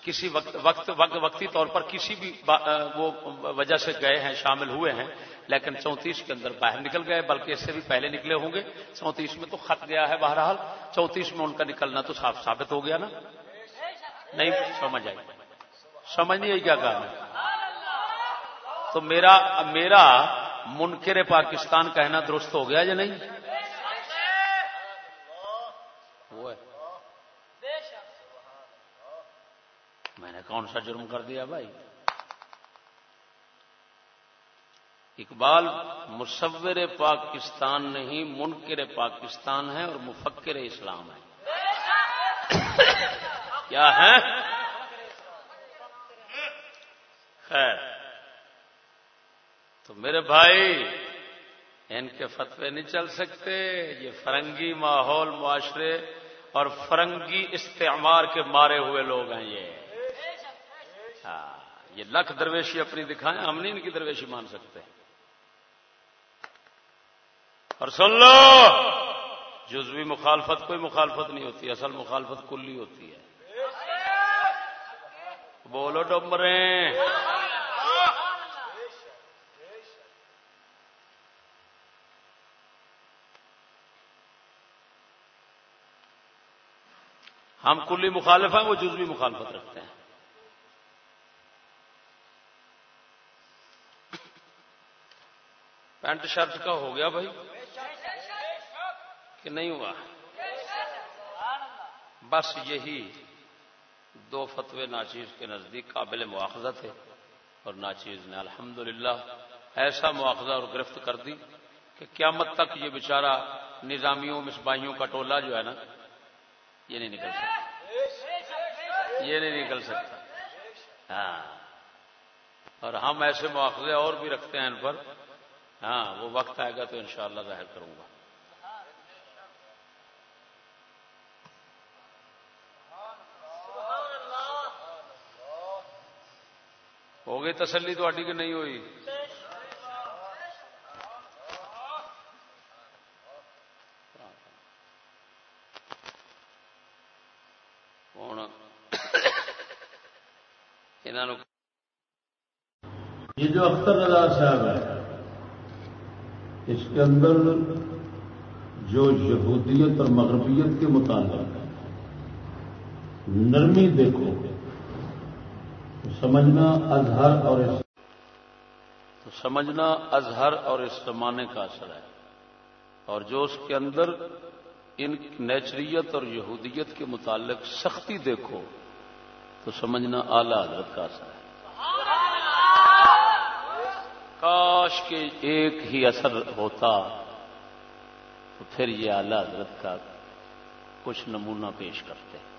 کسی وقت وقت وقتی طور پر کسی بھی وہ وجہ سے گئے ہیں، شامل ہوئے ہیں، لیکن چونتیس کے اندر باہر نکل گئے، بلکہ اس سے بھی پہلے نکلے ہوں گے۔ چونتیس میں تو خط گیا ہے بہرحال۔ چونتیس میں ان کا نکلنا تو صاف ثابت ہو گیا نا؟ نہیں، سمجھ آئی۔ سمجھ نہیں آئی کیا کہا تو میرا میرا منکر پاکستان کہنا درست ہو گیا یا نہیں؟ میں نے کون سا جرم کر دیا بھائی؟ اقبال مصور پاکستان نہیں، منکر پاکستان ہے اور مفکر اسلام ہے کیا ہے؟ خیر۔ تو میرے بھائی، ان کے فتوے نہیں چل سکتے۔ یہ فرنگی ماحول معاشرے اور فرنگی استعمار کے مارے ہوئے لوگ ہیں یہ۔ ہاں یہ لکھ درویشی اپنی دکھائیں، ہم نہیں ان کی درویشی مان سکتے۔ اور سن لو، جزوی مخالفت کوئی مخالفت نہیں ہوتی، اصل مخالفت کلی ہوتی ہے۔ بولو ڈمبرے ہم کلی مخالف ہیں، وہ جزوی مخالفت رکھتے ہیں۔ پینٹ شرٹ کا ہو گیا بھائی؟ کہ نہیں ہوا؟ بس یہی دو فتوے ناچیز کے نزدیک قابل مواخذہ تھے اور ناچیز نے الحمدللہ ایسا مواخذہ اور گرفت کر دی کہ قیامت تک یہ بیچارہ نظامیوں مسباہیوں کا ٹولہ جو ہے نا، یہ نہیں نکل سکتا۔ یہ نہیں نکل سکتا۔ ہاں۔ اور ہم ایسے مواخذے اور بھی رکھتے ہیں ان پر۔ ہاں وہ وقت آئے گا تو انشاءاللہ ظاہر کروں گا۔ ہو گئی تسلی، تو کہ نہیں ہوئی ہوں یہ جو اختر نظار صاحب ہے، اس کے اندر جو یہودیت اور مغربیت کے متعلق نرمی دیکھو، سمجھنا اظہر اور اس تو سمجھنا اظہر اور اس زمانے کا اثر ہے۔ اور جو اس کے اندر ان نیچریت اور یہودیت کے متعلق سختی دیکھو، تو سمجھنا اعلی حضرت کا اثر ہے۔ کاش کے ایک ہی اثر ہوتا تو پھر یہ اعلی حضرت کا کچھ نمونہ پیش کرتے ہیں